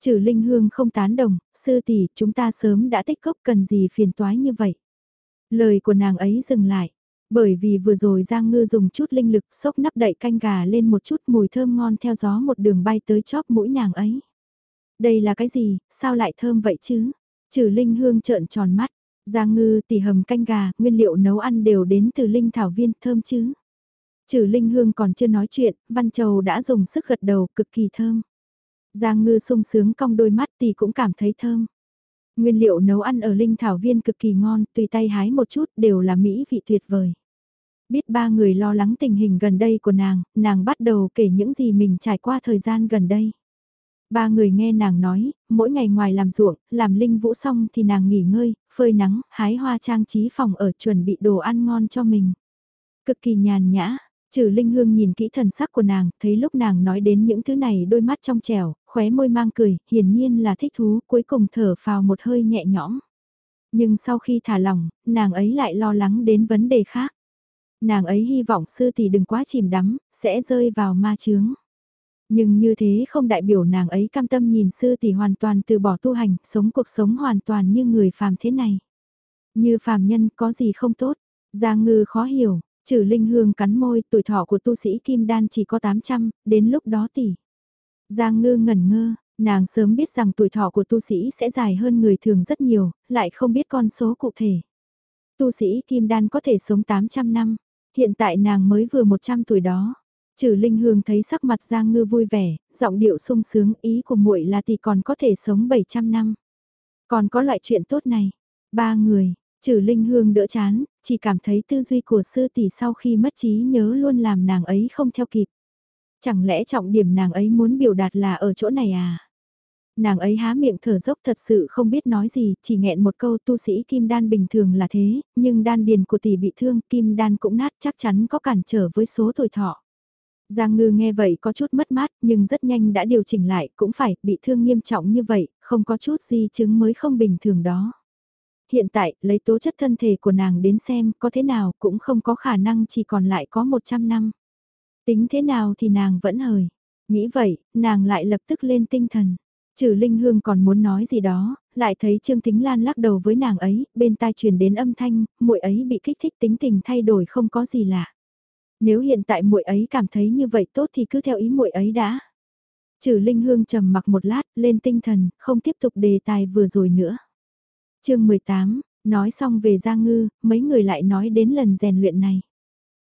Trừ linh hương không tán đồng, sư tỷ chúng ta sớm đã tích cốc cần gì phiền toái như vậy. Lời của nàng ấy dừng lại, bởi vì vừa rồi Giang Ngư dùng chút linh lực xốc nắp đậy canh gà lên một chút mùi thơm ngon theo gió một đường bay tới chóp mũi nàng ấy. Đây là cái gì, sao lại thơm vậy chứ? Trừ Linh Hương trợn tròn mắt, Giang Ngư tỉ hầm canh gà, nguyên liệu nấu ăn đều đến từ Linh Thảo Viên, thơm chứ. Trừ Linh Hương còn chưa nói chuyện, Văn Châu đã dùng sức gật đầu, cực kỳ thơm. Giang Ngư sung sướng cong đôi mắt thì cũng cảm thấy thơm. Nguyên liệu nấu ăn ở Linh Thảo Viên cực kỳ ngon, tùy tay hái một chút đều là mỹ vị tuyệt vời. Biết ba người lo lắng tình hình gần đây của nàng, nàng bắt đầu kể những gì mình trải qua thời gian gần đây. Ba người nghe nàng nói, mỗi ngày ngoài làm ruộng, làm linh vũ xong thì nàng nghỉ ngơi, phơi nắng, hái hoa trang trí phòng ở chuẩn bị đồ ăn ngon cho mình. Cực kỳ nhàn nhã, trừ linh hương nhìn kỹ thần sắc của nàng, thấy lúc nàng nói đến những thứ này đôi mắt trong trẻo, khóe môi mang cười, hiển nhiên là thích thú, cuối cùng thở phào một hơi nhẹ nhõm. Nhưng sau khi thả lỏng, nàng ấy lại lo lắng đến vấn đề khác. Nàng ấy hy vọng sư tỷ đừng quá chìm đắm, sẽ rơi vào ma chướng. Nhưng như thế không đại biểu nàng ấy cam tâm nhìn sư tỷ hoàn toàn từ bỏ tu hành, sống cuộc sống hoàn toàn như người phàm thế này. Như phàm nhân có gì không tốt, Giang ngư khó hiểu, trừ linh hương cắn môi, tuổi thọ của tu sĩ kim đan chỉ có 800, đến lúc đó tỷ. Giang ngư ngẩn ngơ, nàng sớm biết rằng tuổi thọ của tu sĩ sẽ dài hơn người thường rất nhiều, lại không biết con số cụ thể. Tu sĩ kim đan có thể sống 800 năm, hiện tại nàng mới vừa 100 tuổi đó. Trừ Linh Hương thấy sắc mặt Giang Ngư vui vẻ, giọng điệu sung sướng, ý của muội là tỷ còn có thể sống 700 năm. Còn có loại chuyện tốt này. Ba người, Trừ Linh Hương đỡ chán, chỉ cảm thấy tư duy của sư tỷ sau khi mất trí nhớ luôn làm nàng ấy không theo kịp. Chẳng lẽ trọng điểm nàng ấy muốn biểu đạt là ở chỗ này à? Nàng ấy há miệng thở dốc thật sự không biết nói gì, chỉ nghẹn một câu tu sĩ kim đan bình thường là thế, nhưng đan điền của tỷ bị thương, kim đan cũng nát chắc chắn có cản trở với số tuổi thọ. Giang ngư nghe vậy có chút mất mát nhưng rất nhanh đã điều chỉnh lại cũng phải bị thương nghiêm trọng như vậy, không có chút gì chứng mới không bình thường đó. Hiện tại lấy tố chất thân thể của nàng đến xem có thế nào cũng không có khả năng chỉ còn lại có 100 năm. Tính thế nào thì nàng vẫn hời. Nghĩ vậy, nàng lại lập tức lên tinh thần. Trừ Linh Hương còn muốn nói gì đó, lại thấy Trương Tính Lan lắc đầu với nàng ấy, bên tai truyền đến âm thanh, muội ấy bị kích thích tính tình thay đổi không có gì lạ. Nếu hiện tại muội ấy cảm thấy như vậy tốt thì cứ theo ý muội ấy đã. Trừ Linh Hương trầm mặc một lát, lên tinh thần, không tiếp tục đề tài vừa rồi nữa. chương 18, nói xong về Giang Ngư, mấy người lại nói đến lần rèn luyện này.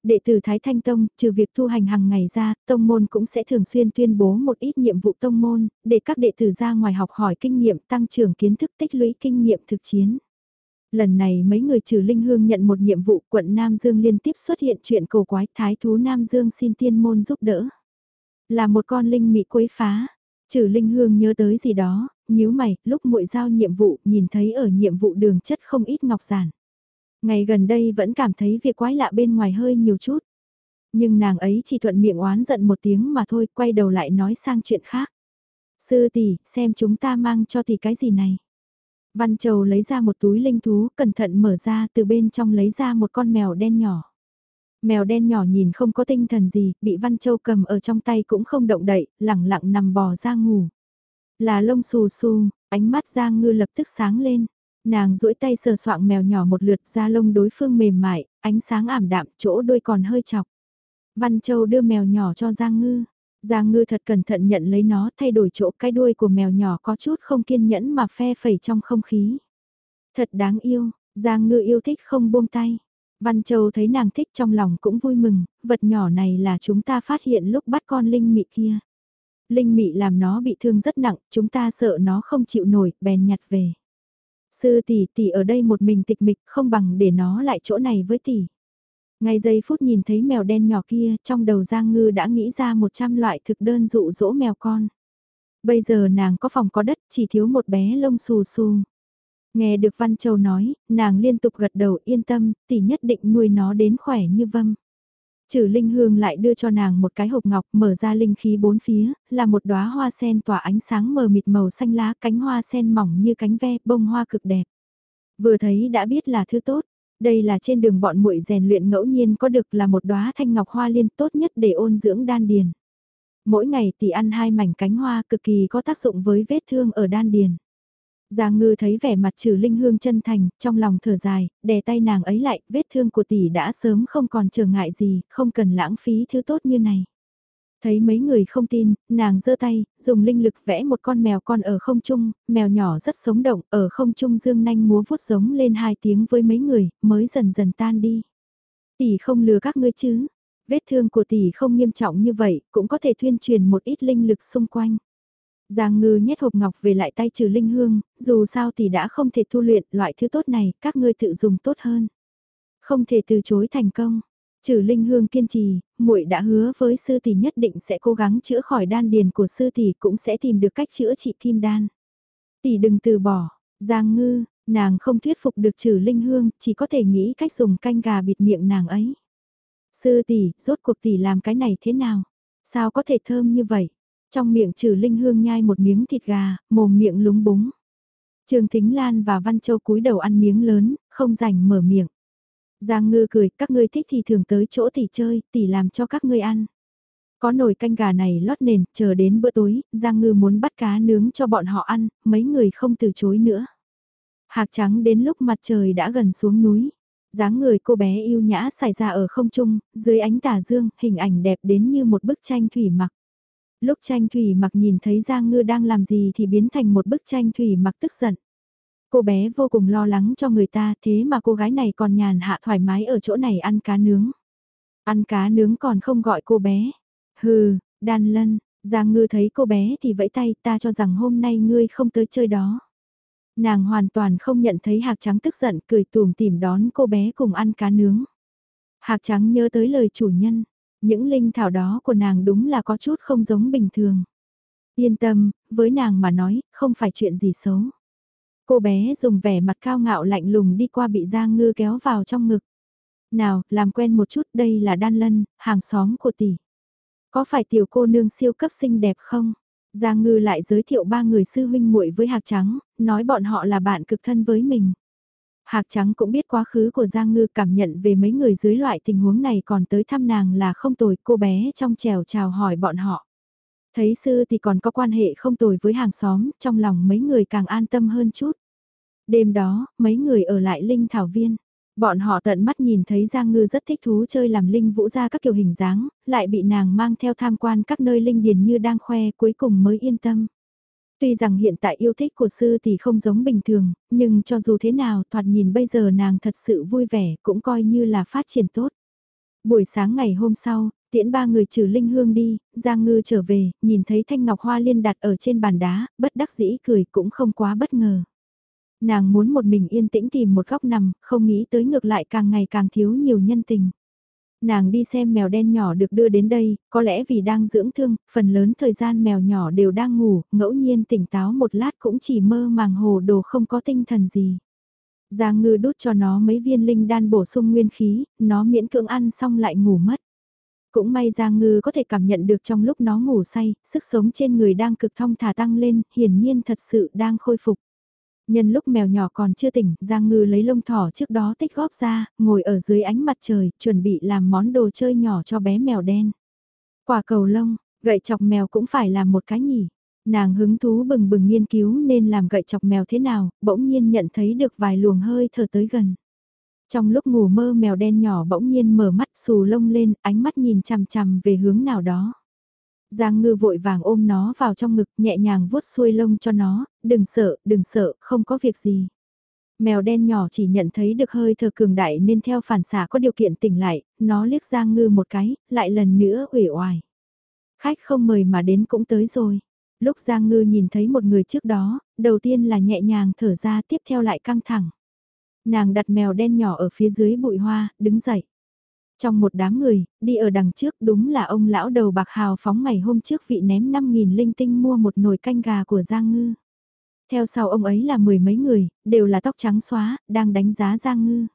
Đệ tử Thái Thanh Tông, trừ việc thu hành hàng ngày ra, Tông Môn cũng sẽ thường xuyên tuyên bố một ít nhiệm vụ Tông Môn, để các đệ tử ra ngoài học hỏi kinh nghiệm tăng trưởng kiến thức tích lũy kinh nghiệm thực chiến. Lần này mấy người trừ Linh Hương nhận một nhiệm vụ quận Nam Dương liên tiếp xuất hiện chuyện cổ quái thái thú Nam Dương xin tiên môn giúp đỡ. Là một con linh mị quấy phá. Trừ Linh Hương nhớ tới gì đó, nhíu mày, lúc muội giao nhiệm vụ, nhìn thấy ở nhiệm vụ đường chất không ít ngọc giản. Ngày gần đây vẫn cảm thấy việc quái lạ bên ngoài hơi nhiều chút. Nhưng nàng ấy chỉ thuận miệng oán giận một tiếng mà thôi, quay đầu lại nói sang chuyện khác. Sư tỷ, xem chúng ta mang cho tỷ cái gì này. Văn Châu lấy ra một túi linh thú, cẩn thận mở ra từ bên trong lấy ra một con mèo đen nhỏ. Mèo đen nhỏ nhìn không có tinh thần gì, bị Văn Châu cầm ở trong tay cũng không động đậy, lẳng lặng nằm bò ra ngủ. Là lông xù xù, ánh mắt Giang Ngư lập tức sáng lên. Nàng duỗi tay sờ soạng mèo nhỏ một lượt ra lông đối phương mềm mại, ánh sáng ảm đạm, chỗ đôi còn hơi chọc. Văn Châu đưa mèo nhỏ cho Giang Ngư. Giang Ngư thật cẩn thận nhận lấy nó thay đổi chỗ cái đuôi của mèo nhỏ có chút không kiên nhẫn mà phe phẩy trong không khí. Thật đáng yêu, Giang Ngư yêu thích không buông tay. Văn Châu thấy nàng thích trong lòng cũng vui mừng, vật nhỏ này là chúng ta phát hiện lúc bắt con Linh Mị kia. Linh Mị làm nó bị thương rất nặng, chúng ta sợ nó không chịu nổi, bèn nhặt về. Sư tỷ tỷ ở đây một mình tịch mịch không bằng để nó lại chỗ này với tỷ. Ngay giây phút nhìn thấy mèo đen nhỏ kia, trong đầu Giang Ngư đã nghĩ ra 100 loại thực đơn dụ dỗ mèo con. Bây giờ nàng có phòng có đất, chỉ thiếu một bé lông xù xù. Nghe được Văn Châu nói, nàng liên tục gật đầu yên tâm, tỷ nhất định nuôi nó đến khỏe như vâm. Trừ Linh Hương lại đưa cho nàng một cái hộp ngọc mở ra linh khí bốn phía, là một đóa hoa sen tỏa ánh sáng mờ mịt màu xanh lá cánh hoa sen mỏng như cánh ve, bông hoa cực đẹp. Vừa thấy đã biết là thứ tốt, đây là trên đường bọn muội rèn luyện ngẫu nhiên có được là một đóa thanh ngọc hoa liên tốt nhất để ôn dưỡng đan điền. Mỗi ngày tỷ ăn hai mảnh cánh hoa cực kỳ có tác dụng với vết thương ở đan điền. Giang ngư thấy vẻ mặt trừ linh hương chân thành, trong lòng thở dài, đè tay nàng ấy lại, vết thương của tỷ đã sớm không còn trở ngại gì, không cần lãng phí thứ tốt như này. Thấy mấy người không tin, nàng giơ tay, dùng linh lực vẽ một con mèo con ở không trung, mèo nhỏ rất sống động, ở không trung dương nanh múa vuốt giống lên hai tiếng với mấy người, mới dần dần tan đi. Tỷ không lừa các ngươi chứ, vết thương của tỷ không nghiêm trọng như vậy, cũng có thể thuyên truyền một ít linh lực xung quanh. Giang ngư nhét hộp ngọc về lại tay trừ linh hương, dù sao thì đã không thể tu luyện loại thứ tốt này, các ngươi tự dùng tốt hơn. Không thể từ chối thành công. Trừ linh hương kiên trì, muội đã hứa với sư tỷ nhất định sẽ cố gắng chữa khỏi đan điền của sư tỷ cũng sẽ tìm được cách chữa trị kim đan. Tỷ đừng từ bỏ, Giang ngư, nàng không thuyết phục được trừ linh hương, chỉ có thể nghĩ cách dùng canh gà bịt miệng nàng ấy. Sư tỷ, rốt cuộc tỷ làm cái này thế nào? Sao có thể thơm như vậy? Trong miệng trừ linh hương nhai một miếng thịt gà, mồm miệng lúng búng. Trường Thính Lan và Văn Châu cúi đầu ăn miếng lớn, không rảnh mở miệng. Giang ngư cười, các ngươi thích thì thường tới chỗ tỷ chơi, tỷ làm cho các ngươi ăn. Có nồi canh gà này lót nền, chờ đến bữa tối, Giang ngư muốn bắt cá nướng cho bọn họ ăn, mấy người không từ chối nữa. Hạc trắng đến lúc mặt trời đã gần xuống núi. dáng người cô bé yêu nhã xảy ra ở không trung, dưới ánh tà dương, hình ảnh đẹp đến như một bức tranh thủy mặc. Lúc tranh thủy mặc nhìn thấy Giang Ngư đang làm gì thì biến thành một bức tranh thủy mặc tức giận. Cô bé vô cùng lo lắng cho người ta thế mà cô gái này còn nhàn hạ thoải mái ở chỗ này ăn cá nướng. Ăn cá nướng còn không gọi cô bé. Hừ, đan lân, Giang Ngư thấy cô bé thì vẫy tay ta cho rằng hôm nay ngươi không tới chơi đó. Nàng hoàn toàn không nhận thấy hạc trắng tức giận cười tùm tìm đón cô bé cùng ăn cá nướng. Hạc trắng nhớ tới lời chủ nhân, những linh thảo đó của nàng đúng là có chút không giống bình thường. Yên tâm, với nàng mà nói, không phải chuyện gì xấu. Cô bé dùng vẻ mặt cao ngạo lạnh lùng đi qua bị Giang Ngư kéo vào trong ngực. Nào, làm quen một chút, đây là Đan Lân, hàng xóm của tỷ. Có phải tiểu cô nương siêu cấp xinh đẹp không? Giang Ngư lại giới thiệu ba người sư huynh muội với Hạc Trắng, nói bọn họ là bạn cực thân với mình. Hạc Trắng cũng biết quá khứ của Giang Ngư cảm nhận về mấy người dưới loại tình huống này còn tới thăm nàng là không tồi, cô bé trong trèo chào hỏi bọn họ. Thấy sư thì còn có quan hệ không tồi với hàng xóm, trong lòng mấy người càng an tâm hơn chút. Đêm đó, mấy người ở lại Linh Thảo Viên. Bọn họ tận mắt nhìn thấy Giang Ngư rất thích thú chơi làm Linh Vũ ra các kiểu hình dáng, lại bị nàng mang theo tham quan các nơi Linh Điền như đang khoe cuối cùng mới yên tâm. Tuy rằng hiện tại yêu thích của sư thì không giống bình thường, nhưng cho dù thế nào thoạt nhìn bây giờ nàng thật sự vui vẻ cũng coi như là phát triển tốt. Buổi sáng ngày hôm sau, tiễn ba người trừ linh hương đi, Giang Ngư trở về, nhìn thấy thanh ngọc hoa liên đặt ở trên bàn đá, bất đắc dĩ cười cũng không quá bất ngờ. Nàng muốn một mình yên tĩnh tìm một góc nằm, không nghĩ tới ngược lại càng ngày càng thiếu nhiều nhân tình. Nàng đi xem mèo đen nhỏ được đưa đến đây, có lẽ vì đang dưỡng thương, phần lớn thời gian mèo nhỏ đều đang ngủ, ngẫu nhiên tỉnh táo một lát cũng chỉ mơ màng hồ đồ không có tinh thần gì. Giang ngư đút cho nó mấy viên linh đan bổ sung nguyên khí, nó miễn cưỡng ăn xong lại ngủ mất. Cũng may Giang ngư có thể cảm nhận được trong lúc nó ngủ say, sức sống trên người đang cực thong thả tăng lên, hiển nhiên thật sự đang khôi phục. Nhân lúc mèo nhỏ còn chưa tỉnh, Giang Ngư lấy lông thỏ trước đó tích góp ra, ngồi ở dưới ánh mặt trời, chuẩn bị làm món đồ chơi nhỏ cho bé mèo đen. Quả cầu lông, gậy chọc mèo cũng phải là một cái nhỉ. Nàng hứng thú bừng bừng nghiên cứu nên làm gậy chọc mèo thế nào, bỗng nhiên nhận thấy được vài luồng hơi thở tới gần. Trong lúc ngủ mơ mèo đen nhỏ bỗng nhiên mở mắt xù lông lên, ánh mắt nhìn chằm chằm về hướng nào đó. Giang ngư vội vàng ôm nó vào trong ngực nhẹ nhàng vuốt xuôi lông cho nó, đừng sợ, đừng sợ, không có việc gì. Mèo đen nhỏ chỉ nhận thấy được hơi thở cường đại nên theo phản xạ có điều kiện tỉnh lại, nó liếc Giang ngư một cái, lại lần nữa uể oải. Khách không mời mà đến cũng tới rồi. Lúc Giang ngư nhìn thấy một người trước đó, đầu tiên là nhẹ nhàng thở ra tiếp theo lại căng thẳng. Nàng đặt mèo đen nhỏ ở phía dưới bụi hoa, đứng dậy. Trong một đám người, đi ở đằng trước đúng là ông lão đầu bạc hào phóng ngày hôm trước vị ném 5.000 linh tinh mua một nồi canh gà của Giang Ngư. Theo sau ông ấy là mười mấy người, đều là tóc trắng xóa, đang đánh giá Giang Ngư.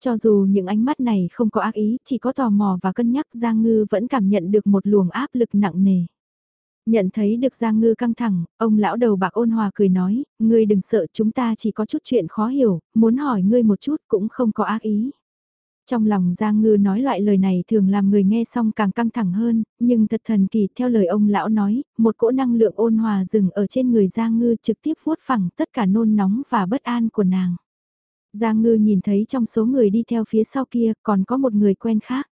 Cho dù những ánh mắt này không có ác ý, chỉ có tò mò và cân nhắc Giang Ngư vẫn cảm nhận được một luồng áp lực nặng nề. Nhận thấy được Giang Ngư căng thẳng, ông lão đầu bạc ôn hòa cười nói, ngươi đừng sợ chúng ta chỉ có chút chuyện khó hiểu, muốn hỏi ngươi một chút cũng không có ác ý. Trong lòng Giang Ngư nói loại lời này thường làm người nghe xong càng căng thẳng hơn, nhưng thật thần kỳ theo lời ông lão nói, một cỗ năng lượng ôn hòa dừng ở trên người Giang Ngư trực tiếp vuốt phẳng tất cả nôn nóng và bất an của nàng. Giang Ngư nhìn thấy trong số người đi theo phía sau kia còn có một người quen khác.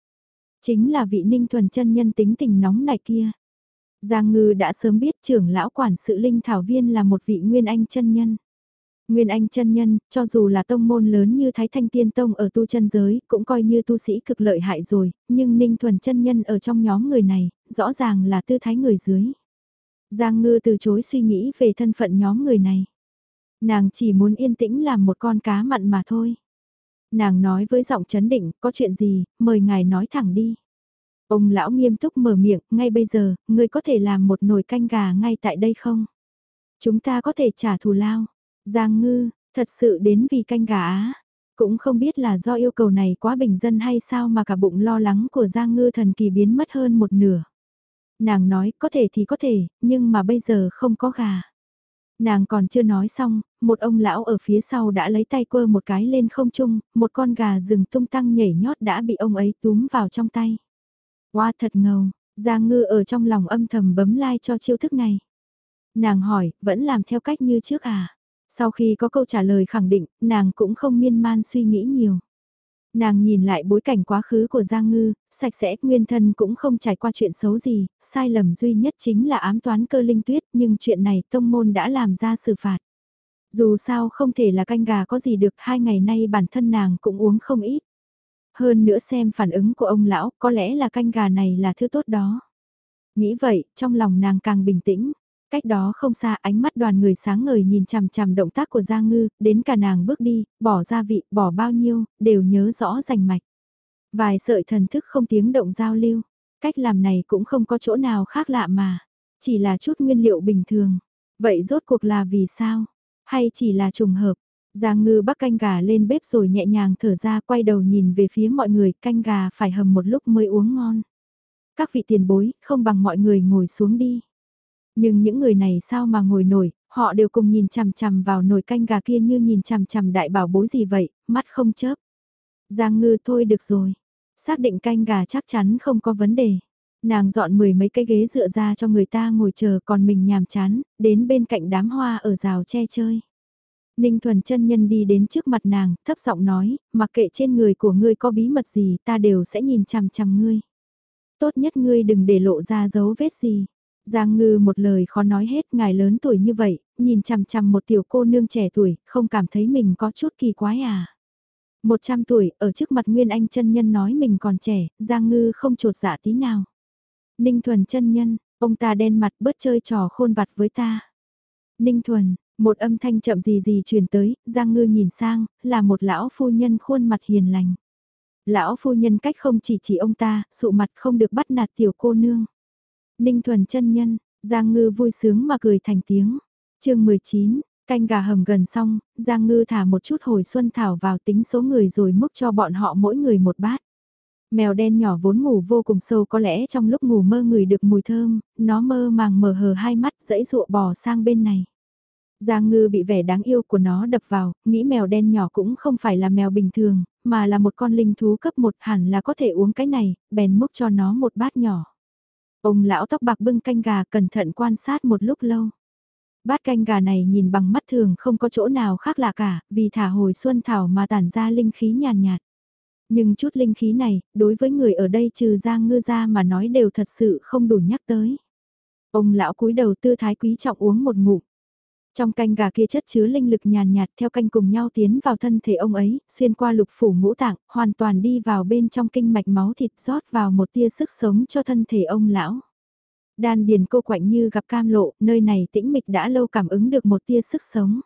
Chính là vị ninh thuần chân nhân tính tình nóng này kia. Giang Ngư đã sớm biết trưởng lão quản sự linh thảo viên là một vị nguyên anh chân nhân. Nguyên Anh chân nhân, cho dù là tông môn lớn như Thái Thanh Tiên Tông ở tu chân giới, cũng coi như tu sĩ cực lợi hại rồi, nhưng Ninh Thuần chân nhân ở trong nhóm người này, rõ ràng là tư thái người dưới. Giang Ngư từ chối suy nghĩ về thân phận nhóm người này. Nàng chỉ muốn yên tĩnh làm một con cá mặn mà thôi. Nàng nói với giọng chấn định, có chuyện gì, mời ngài nói thẳng đi. Ông lão nghiêm túc mở miệng, ngay bây giờ, ngươi có thể làm một nồi canh gà ngay tại đây không? Chúng ta có thể trả thù lao. Giang ngư, thật sự đến vì canh gà á. Cũng không biết là do yêu cầu này quá bình dân hay sao mà cả bụng lo lắng của Giang ngư thần kỳ biến mất hơn một nửa. Nàng nói có thể thì có thể, nhưng mà bây giờ không có gà. Nàng còn chưa nói xong, một ông lão ở phía sau đã lấy tay quơ một cái lên không trung, một con gà rừng tung tăng nhảy nhót đã bị ông ấy túm vào trong tay. Wow thật ngầu, Giang ngư ở trong lòng âm thầm bấm like cho chiêu thức này. Nàng hỏi, vẫn làm theo cách như trước à? Sau khi có câu trả lời khẳng định, nàng cũng không miên man suy nghĩ nhiều. Nàng nhìn lại bối cảnh quá khứ của Giang Ngư, sạch sẽ, nguyên thân cũng không trải qua chuyện xấu gì, sai lầm duy nhất chính là ám toán cơ linh tuyết, nhưng chuyện này tông môn đã làm ra xử phạt. Dù sao không thể là canh gà có gì được, hai ngày nay bản thân nàng cũng uống không ít. Hơn nữa xem phản ứng của ông lão, có lẽ là canh gà này là thứ tốt đó. Nghĩ vậy, trong lòng nàng càng bình tĩnh. Cách đó không xa ánh mắt đoàn người sáng ngời nhìn chằm chằm động tác của Giang Ngư, đến cả nàng bước đi, bỏ gia vị, bỏ bao nhiêu, đều nhớ rõ rành mạch. Vài sợi thần thức không tiếng động giao lưu, cách làm này cũng không có chỗ nào khác lạ mà, chỉ là chút nguyên liệu bình thường. Vậy rốt cuộc là vì sao? Hay chỉ là trùng hợp? Giang ngư bắc canh gà lên bếp rồi nhẹ nhàng thở ra quay đầu nhìn về phía mọi người canh gà phải hầm một lúc mới uống ngon. Các vị tiền bối không bằng mọi người ngồi xuống đi. Nhưng những người này sao mà ngồi nổi, họ đều cùng nhìn chằm chằm vào nồi canh gà kia như nhìn chằm chằm đại bảo bối gì vậy, mắt không chớp. Giang ngư thôi được rồi. Xác định canh gà chắc chắn không có vấn đề. Nàng dọn mười mấy cái ghế dựa ra cho người ta ngồi chờ còn mình nhàm chán, đến bên cạnh đám hoa ở rào che chơi. Ninh Thuần chân nhân đi đến trước mặt nàng, thấp giọng nói, mặc kệ trên người của ngươi có bí mật gì ta đều sẽ nhìn chằm chằm ngươi. Tốt nhất ngươi đừng để lộ ra dấu vết gì. Giang ngư một lời khó nói hết ngài lớn tuổi như vậy, nhìn chằm chằm một tiểu cô nương trẻ tuổi, không cảm thấy mình có chút kỳ quái à. Một trăm tuổi, ở trước mặt Nguyên Anh chân nhân nói mình còn trẻ, Giang ngư không trột dạ tí nào. Ninh Thuần chân nhân, ông ta đen mặt bớt chơi trò khôn vặt với ta. Ninh Thuần, một âm thanh chậm gì gì truyền tới, Giang ngư nhìn sang, là một lão phu nhân khuôn mặt hiền lành. Lão phu nhân cách không chỉ chỉ ông ta, sụ mặt không được bắt nạt tiểu cô nương. Ninh Thuần chân nhân, Giang Ngư vui sướng mà cười thành tiếng. chương 19, canh gà hầm gần xong, Giang Ngư thả một chút hồi xuân thảo vào tính số người rồi múc cho bọn họ mỗi người một bát. Mèo đen nhỏ vốn ngủ vô cùng sâu có lẽ trong lúc ngủ mơ người được mùi thơm, nó mơ màng mở hờ hai mắt dẫy dụa bò sang bên này. Giang ngư bị vẻ đáng yêu của nó đập vào, nghĩ mèo đen nhỏ cũng không phải là mèo bình thường, mà là một con linh thú cấp một hẳn là có thể uống cái này, bèn múc cho nó một bát nhỏ. Ông lão tóc bạc bưng canh gà cẩn thận quan sát một lúc lâu. Bát canh gà này nhìn bằng mắt thường không có chỗ nào khác lạ cả, vì thả hồi xuân thảo mà tản ra linh khí nhàn nhạt, nhạt. Nhưng chút linh khí này, đối với người ở đây trừ Giang ngư ra mà nói đều thật sự không đủ nhắc tới. Ông lão cúi đầu tư thái quý trọng uống một ngụm. Trong canh gà kia chất chứa linh lực nhàn nhạt theo canh cùng nhau tiến vào thân thể ông ấy, xuyên qua lục phủ ngũ tạng, hoàn toàn đi vào bên trong kinh mạch máu thịt rót vào một tia sức sống cho thân thể ông lão. Đan điền cô quạnh như gặp cam lộ, nơi này tĩnh mịch đã lâu cảm ứng được một tia sức sống.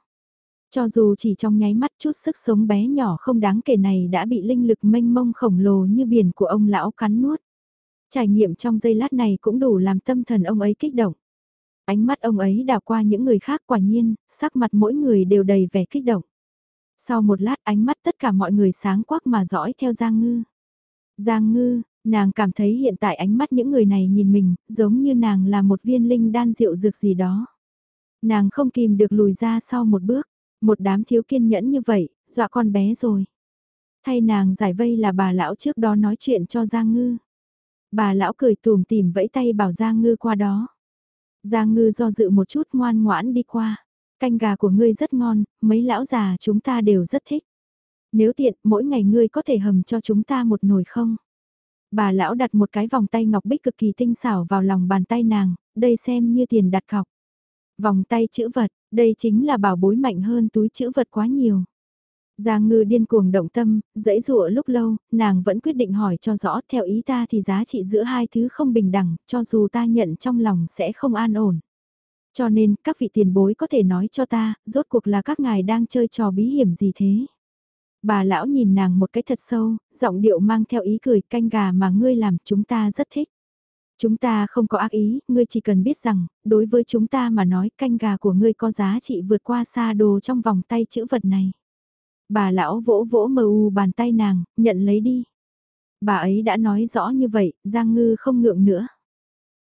Cho dù chỉ trong nháy mắt chút sức sống bé nhỏ không đáng kể này đã bị linh lực mênh mông khổng lồ như biển của ông lão cắn nuốt. Trải nghiệm trong giây lát này cũng đủ làm tâm thần ông ấy kích động. Ánh mắt ông ấy đảo qua những người khác quả nhiên, sắc mặt mỗi người đều đầy vẻ kích động. Sau một lát ánh mắt tất cả mọi người sáng quắc mà dõi theo Giang Ngư. Giang Ngư, nàng cảm thấy hiện tại ánh mắt những người này nhìn mình, giống như nàng là một viên linh đan rượu dược gì đó. Nàng không kìm được lùi ra sau một bước, một đám thiếu kiên nhẫn như vậy, dọa con bé rồi. Thay nàng giải vây là bà lão trước đó nói chuyện cho Giang Ngư. Bà lão cười tùm tìm vẫy tay bảo Giang Ngư qua đó. Giang ngư do dự một chút ngoan ngoãn đi qua. Canh gà của ngươi rất ngon, mấy lão già chúng ta đều rất thích. Nếu tiện, mỗi ngày ngươi có thể hầm cho chúng ta một nồi không? Bà lão đặt một cái vòng tay ngọc bích cực kỳ tinh xảo vào lòng bàn tay nàng, đây xem như tiền đặt cọc. Vòng tay chữ vật, đây chính là bảo bối mạnh hơn túi chữ vật quá nhiều. Giang ngư điên cuồng động tâm, dãy dụa lúc lâu, nàng vẫn quyết định hỏi cho rõ theo ý ta thì giá trị giữa hai thứ không bình đẳng, cho dù ta nhận trong lòng sẽ không an ổn. Cho nên, các vị tiền bối có thể nói cho ta, rốt cuộc là các ngài đang chơi trò bí hiểm gì thế? Bà lão nhìn nàng một cái thật sâu, giọng điệu mang theo ý cười canh gà mà ngươi làm chúng ta rất thích. Chúng ta không có ác ý, ngươi chỉ cần biết rằng, đối với chúng ta mà nói canh gà của ngươi có giá trị vượt qua xa đồ trong vòng tay chữ vật này. Bà lão vỗ vỗ mờ u bàn tay nàng, nhận lấy đi. Bà ấy đã nói rõ như vậy, Giang Ngư không ngượng nữa.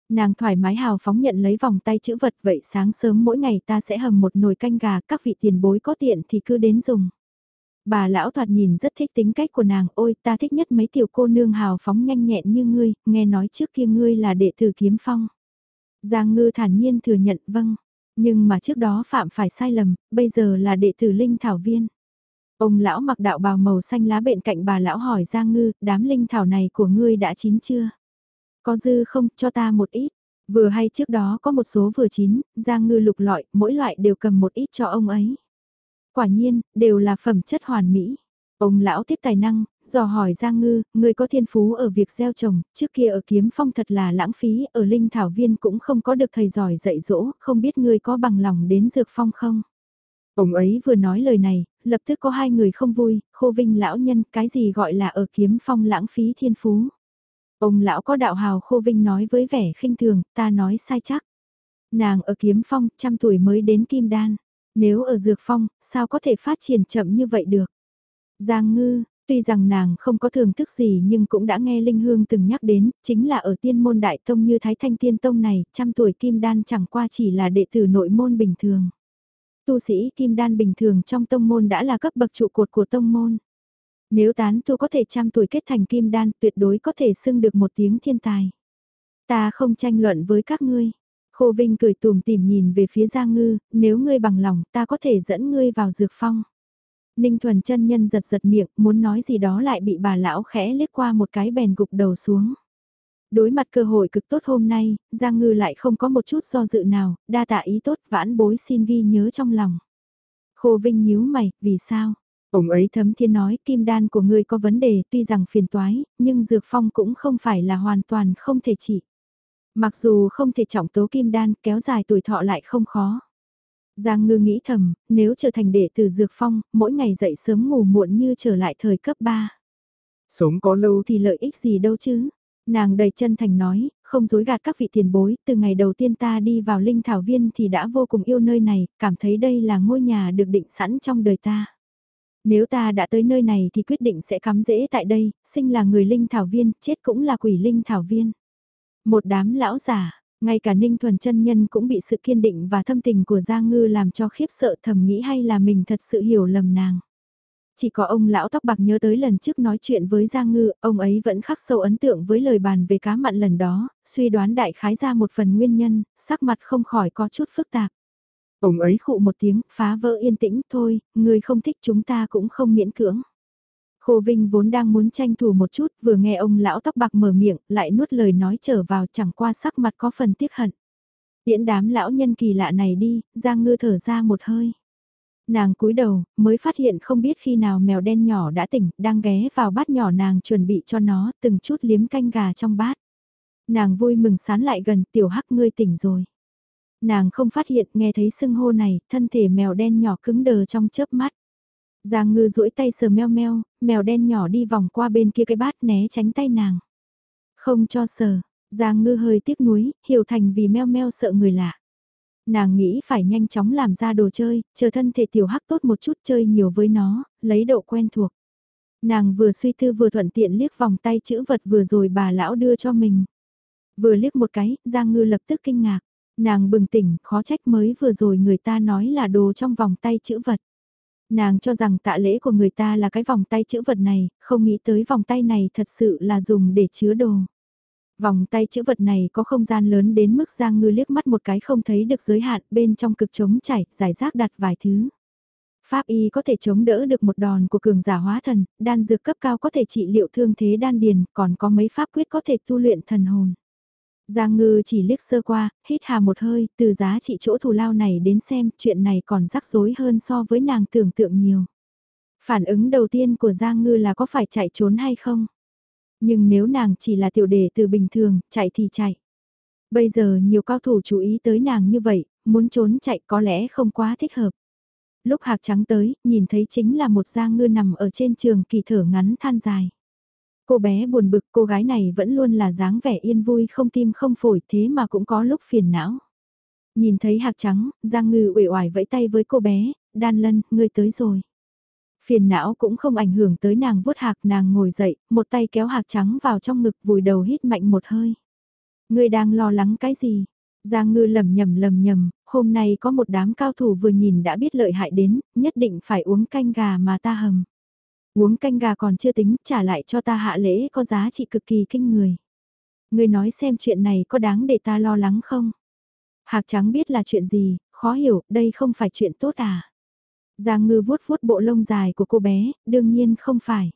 Nàng thoải mái hào phóng nhận lấy vòng tay chữ vật vậy sáng sớm mỗi ngày ta sẽ hầm một nồi canh gà các vị tiền bối có tiện thì cứ đến dùng. Bà lão thoạt nhìn rất thích tính cách của nàng, ôi ta thích nhất mấy tiểu cô nương hào phóng nhanh nhẹn như ngươi, nghe nói trước kia ngươi là đệ tử kiếm phong. Giang ngư thản nhiên thừa nhận vâng, nhưng mà trước đó phạm phải sai lầm, bây giờ là đệ tử linh thảo viên. Ông lão mặc đạo bào màu xanh lá bên cạnh bà lão hỏi Giang Ngư, đám linh thảo này của ngươi đã chín chưa? Có dư không, cho ta một ít. Vừa hay trước đó có một số vừa chín, Giang Ngư lục lọi, mỗi loại đều cầm một ít cho ông ấy. Quả nhiên, đều là phẩm chất hoàn mỹ. Ông lão tiếp tài năng, dò hỏi Giang Ngư, người có thiên phú ở việc gieo trồng, trước kia ở kiếm phong thật là lãng phí, ở linh thảo viên cũng không có được thầy giỏi dạy dỗ, không biết người có bằng lòng đến dược phong không? Ông ấy vừa nói lời này, lập tức có hai người không vui, khô vinh lão nhân, cái gì gọi là ở kiếm phong lãng phí thiên phú. Ông lão có đạo hào khô vinh nói với vẻ khinh thường, ta nói sai chắc. Nàng ở kiếm phong, trăm tuổi mới đến kim đan. Nếu ở dược phong, sao có thể phát triển chậm như vậy được? Giang ngư, Tuy rằng nàng không có thưởng thức gì nhưng cũng đã nghe Linh Hương từng nhắc đến, chính là ở tiên môn đại tông như Thái Thanh Tiên Tông này, trăm tuổi kim đan chẳng qua chỉ là đệ tử nội môn bình thường. Tu sĩ kim đan bình thường trong tông môn đã là cấp bậc trụ cột của tông môn. Nếu tán tu có thể trăm tuổi kết thành kim đan tuyệt đối có thể xưng được một tiếng thiên tài. Ta không tranh luận với các ngươi. Khô Vinh cười tùm tìm nhìn về phía Giang Ngư, nếu ngươi bằng lòng ta có thể dẫn ngươi vào dược phong. Ninh Thuần chân nhân giật giật miệng, muốn nói gì đó lại bị bà lão khẽ liếc qua một cái bèn gục đầu xuống. Đối mặt cơ hội cực tốt hôm nay, Giang Ngư lại không có một chút do dự nào, đa tạ ý tốt vãn bối xin ghi nhớ trong lòng. Khô Vinh nhíu mày, vì sao? Ông ấy thấm thiên nói kim đan của ngươi có vấn đề tuy rằng phiền toái, nhưng dược phong cũng không phải là hoàn toàn không thể trị. Mặc dù không thể trọng tố kim đan kéo dài tuổi thọ lại không khó. Giang ngư nghĩ thầm, nếu trở thành đệ tử dược phong, mỗi ngày dậy sớm ngủ muộn như trở lại thời cấp 3. Sống có lâu thì lợi ích gì đâu chứ, Nàng đầy chân thành nói, không dối gạt các vị tiền bối, từ ngày đầu tiên ta đi vào linh thảo viên thì đã vô cùng yêu nơi này, cảm thấy đây là ngôi nhà được định sẵn trong đời ta. Nếu ta đã tới nơi này thì quyết định sẽ cắm rễ tại đây, sinh là người linh thảo viên, chết cũng là quỷ linh thảo viên. Một đám lão giả, Ngay cả Ninh Thuần chân Nhân cũng bị sự kiên định và thâm tình của Giang Ngư làm cho khiếp sợ thầm nghĩ hay là mình thật sự hiểu lầm nàng. Chỉ có ông lão tóc bạc nhớ tới lần trước nói chuyện với Giang Ngư, ông ấy vẫn khắc sâu ấn tượng với lời bàn về cá mặn lần đó, suy đoán đại khái ra một phần nguyên nhân, sắc mặt không khỏi có chút phức tạp. Ông ấy khụ một tiếng, phá vỡ yên tĩnh, thôi, người không thích chúng ta cũng không miễn cưỡng. Khô Vinh vốn đang muốn tranh thủ một chút, vừa nghe ông lão tóc bạc mở miệng, lại nuốt lời nói trở vào chẳng qua sắc mặt có phần tiếc hận. Điễn đám lão nhân kỳ lạ này đi, Giang Ngư thở ra một hơi. Nàng cúi đầu, mới phát hiện không biết khi nào mèo đen nhỏ đã tỉnh, đang ghé vào bát nhỏ nàng chuẩn bị cho nó từng chút liếm canh gà trong bát. Nàng vui mừng sán lại gần tiểu hắc ngươi tỉnh rồi. Nàng không phát hiện nghe thấy sưng hô này, thân thể mèo đen nhỏ cứng đờ trong chớp mắt. Giang ngư duỗi tay sờ meo meo, mèo đen nhỏ đi vòng qua bên kia cái bát né tránh tay nàng. Không cho sờ, Giang ngư hơi tiếc nuối, hiểu thành vì meo meo sợ người lạ. Nàng nghĩ phải nhanh chóng làm ra đồ chơi, chờ thân thể tiểu hắc tốt một chút chơi nhiều với nó, lấy độ quen thuộc. Nàng vừa suy tư vừa thuận tiện liếc vòng tay chữ vật vừa rồi bà lão đưa cho mình. Vừa liếc một cái, Giang Ngư lập tức kinh ngạc. Nàng bừng tỉnh, khó trách mới vừa rồi người ta nói là đồ trong vòng tay chữ vật. Nàng cho rằng tạ lễ của người ta là cái vòng tay chữ vật này, không nghĩ tới vòng tay này thật sự là dùng để chứa đồ. Vòng tay chữ vật này có không gian lớn đến mức Giang Ngư liếc mắt một cái không thấy được giới hạn bên trong cực chống chảy, giải rác đặt vài thứ. Pháp y có thể chống đỡ được một đòn của cường giả hóa thần, đan dược cấp cao có thể trị liệu thương thế đan điền, còn có mấy pháp quyết có thể tu luyện thần hồn. Giang ngư chỉ liếc sơ qua, hít hà một hơi, từ giá trị chỗ thù lao này đến xem chuyện này còn rắc rối hơn so với nàng tưởng tượng nhiều. Phản ứng đầu tiên của Giang ngư là có phải chạy trốn hay không? Nhưng nếu nàng chỉ là tiểu đề từ bình thường, chạy thì chạy. Bây giờ nhiều cao thủ chú ý tới nàng như vậy, muốn trốn chạy có lẽ không quá thích hợp. Lúc hạc trắng tới, nhìn thấy chính là một giang ngư nằm ở trên trường kỳ thở ngắn than dài. Cô bé buồn bực cô gái này vẫn luôn là dáng vẻ yên vui không tim không phổi thế mà cũng có lúc phiền não. Nhìn thấy hạc trắng, Giang Ngư uể oải vẫy tay với cô bé, đan lân, ngươi tới rồi. Phiền não cũng không ảnh hưởng tới nàng vuốt hạc nàng ngồi dậy, một tay kéo hạc trắng vào trong ngực vùi đầu hít mạnh một hơi. Ngươi đang lo lắng cái gì? Giang ngư lầm nhầm lầm nhầm, hôm nay có một đám cao thủ vừa nhìn đã biết lợi hại đến, nhất định phải uống canh gà mà ta hầm. Uống canh gà còn chưa tính, trả lại cho ta hạ lễ có giá trị cực kỳ kinh người. Ngươi nói xem chuyện này có đáng để ta lo lắng không? Hạc trắng biết là chuyện gì, khó hiểu, đây không phải chuyện tốt à? Giang ngư vuốt vuốt bộ lông dài của cô bé, đương nhiên không phải.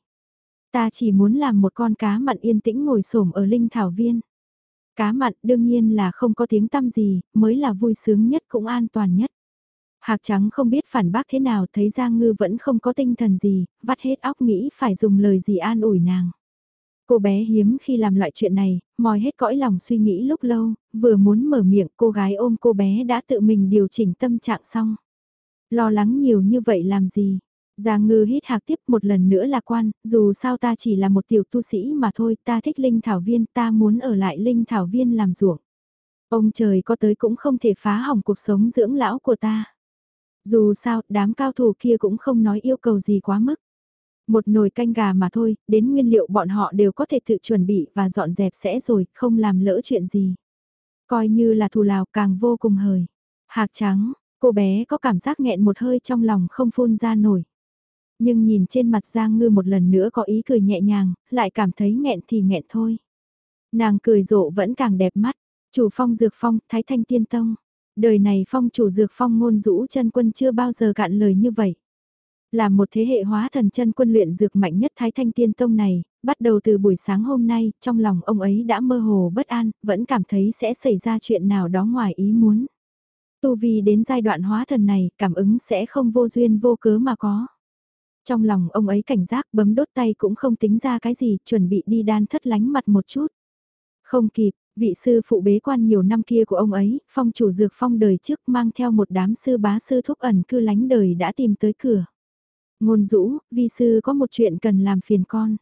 Ta chỉ muốn làm một con cá mặn yên tĩnh ngồi xổm ở linh thảo viên. Cá mặn đương nhiên là không có tiếng tăm gì, mới là vui sướng nhất cũng an toàn nhất. Hạc trắng không biết phản bác thế nào thấy Giang Ngư vẫn không có tinh thần gì, vắt hết óc nghĩ phải dùng lời gì an ủi nàng. Cô bé hiếm khi làm loại chuyện này, mòi hết cõi lòng suy nghĩ lúc lâu, vừa muốn mở miệng cô gái ôm cô bé đã tự mình điều chỉnh tâm trạng xong. Lo lắng nhiều như vậy làm gì? Giang ngư hít hạc tiếp một lần nữa lạc quan, dù sao ta chỉ là một tiểu tu sĩ mà thôi, ta thích linh thảo viên, ta muốn ở lại linh thảo viên làm ruộng. Ông trời có tới cũng không thể phá hỏng cuộc sống dưỡng lão của ta. Dù sao, đám cao thủ kia cũng không nói yêu cầu gì quá mức. Một nồi canh gà mà thôi, đến nguyên liệu bọn họ đều có thể tự chuẩn bị và dọn dẹp sẽ rồi, không làm lỡ chuyện gì. Coi như là thù lào càng vô cùng hời. Hạc trắng, Cô bé có cảm giác nghẹn một hơi trong lòng không phun ra nổi. Nhưng nhìn trên mặt Giang Ngư một lần nữa có ý cười nhẹ nhàng, lại cảm thấy nghẹn thì nghẹn thôi. Nàng cười rộ vẫn càng đẹp mắt. Chủ phong dược phong, thái thanh tiên tông. Đời này phong chủ dược phong ngôn rũ chân quân chưa bao giờ cạn lời như vậy. Là một thế hệ hóa thần chân quân luyện dược mạnh nhất Thái Thanh Tiên Tông này, bắt đầu từ buổi sáng hôm nay, trong lòng ông ấy đã mơ hồ bất an, vẫn cảm thấy sẽ xảy ra chuyện nào đó ngoài ý muốn. Tu vi đến giai đoạn hóa thần này, cảm ứng sẽ không vô duyên vô cớ mà có. Trong lòng ông ấy cảnh giác bấm đốt tay cũng không tính ra cái gì, chuẩn bị đi đan thất lánh mặt một chút. Không kịp, vị sư phụ bế quan nhiều năm kia của ông ấy, phong chủ dược phong đời trước mang theo một đám sư bá sư thúc ẩn cư lánh đời đã tìm tới cửa. Ngôn rũ, vi sư có một chuyện cần làm phiền con.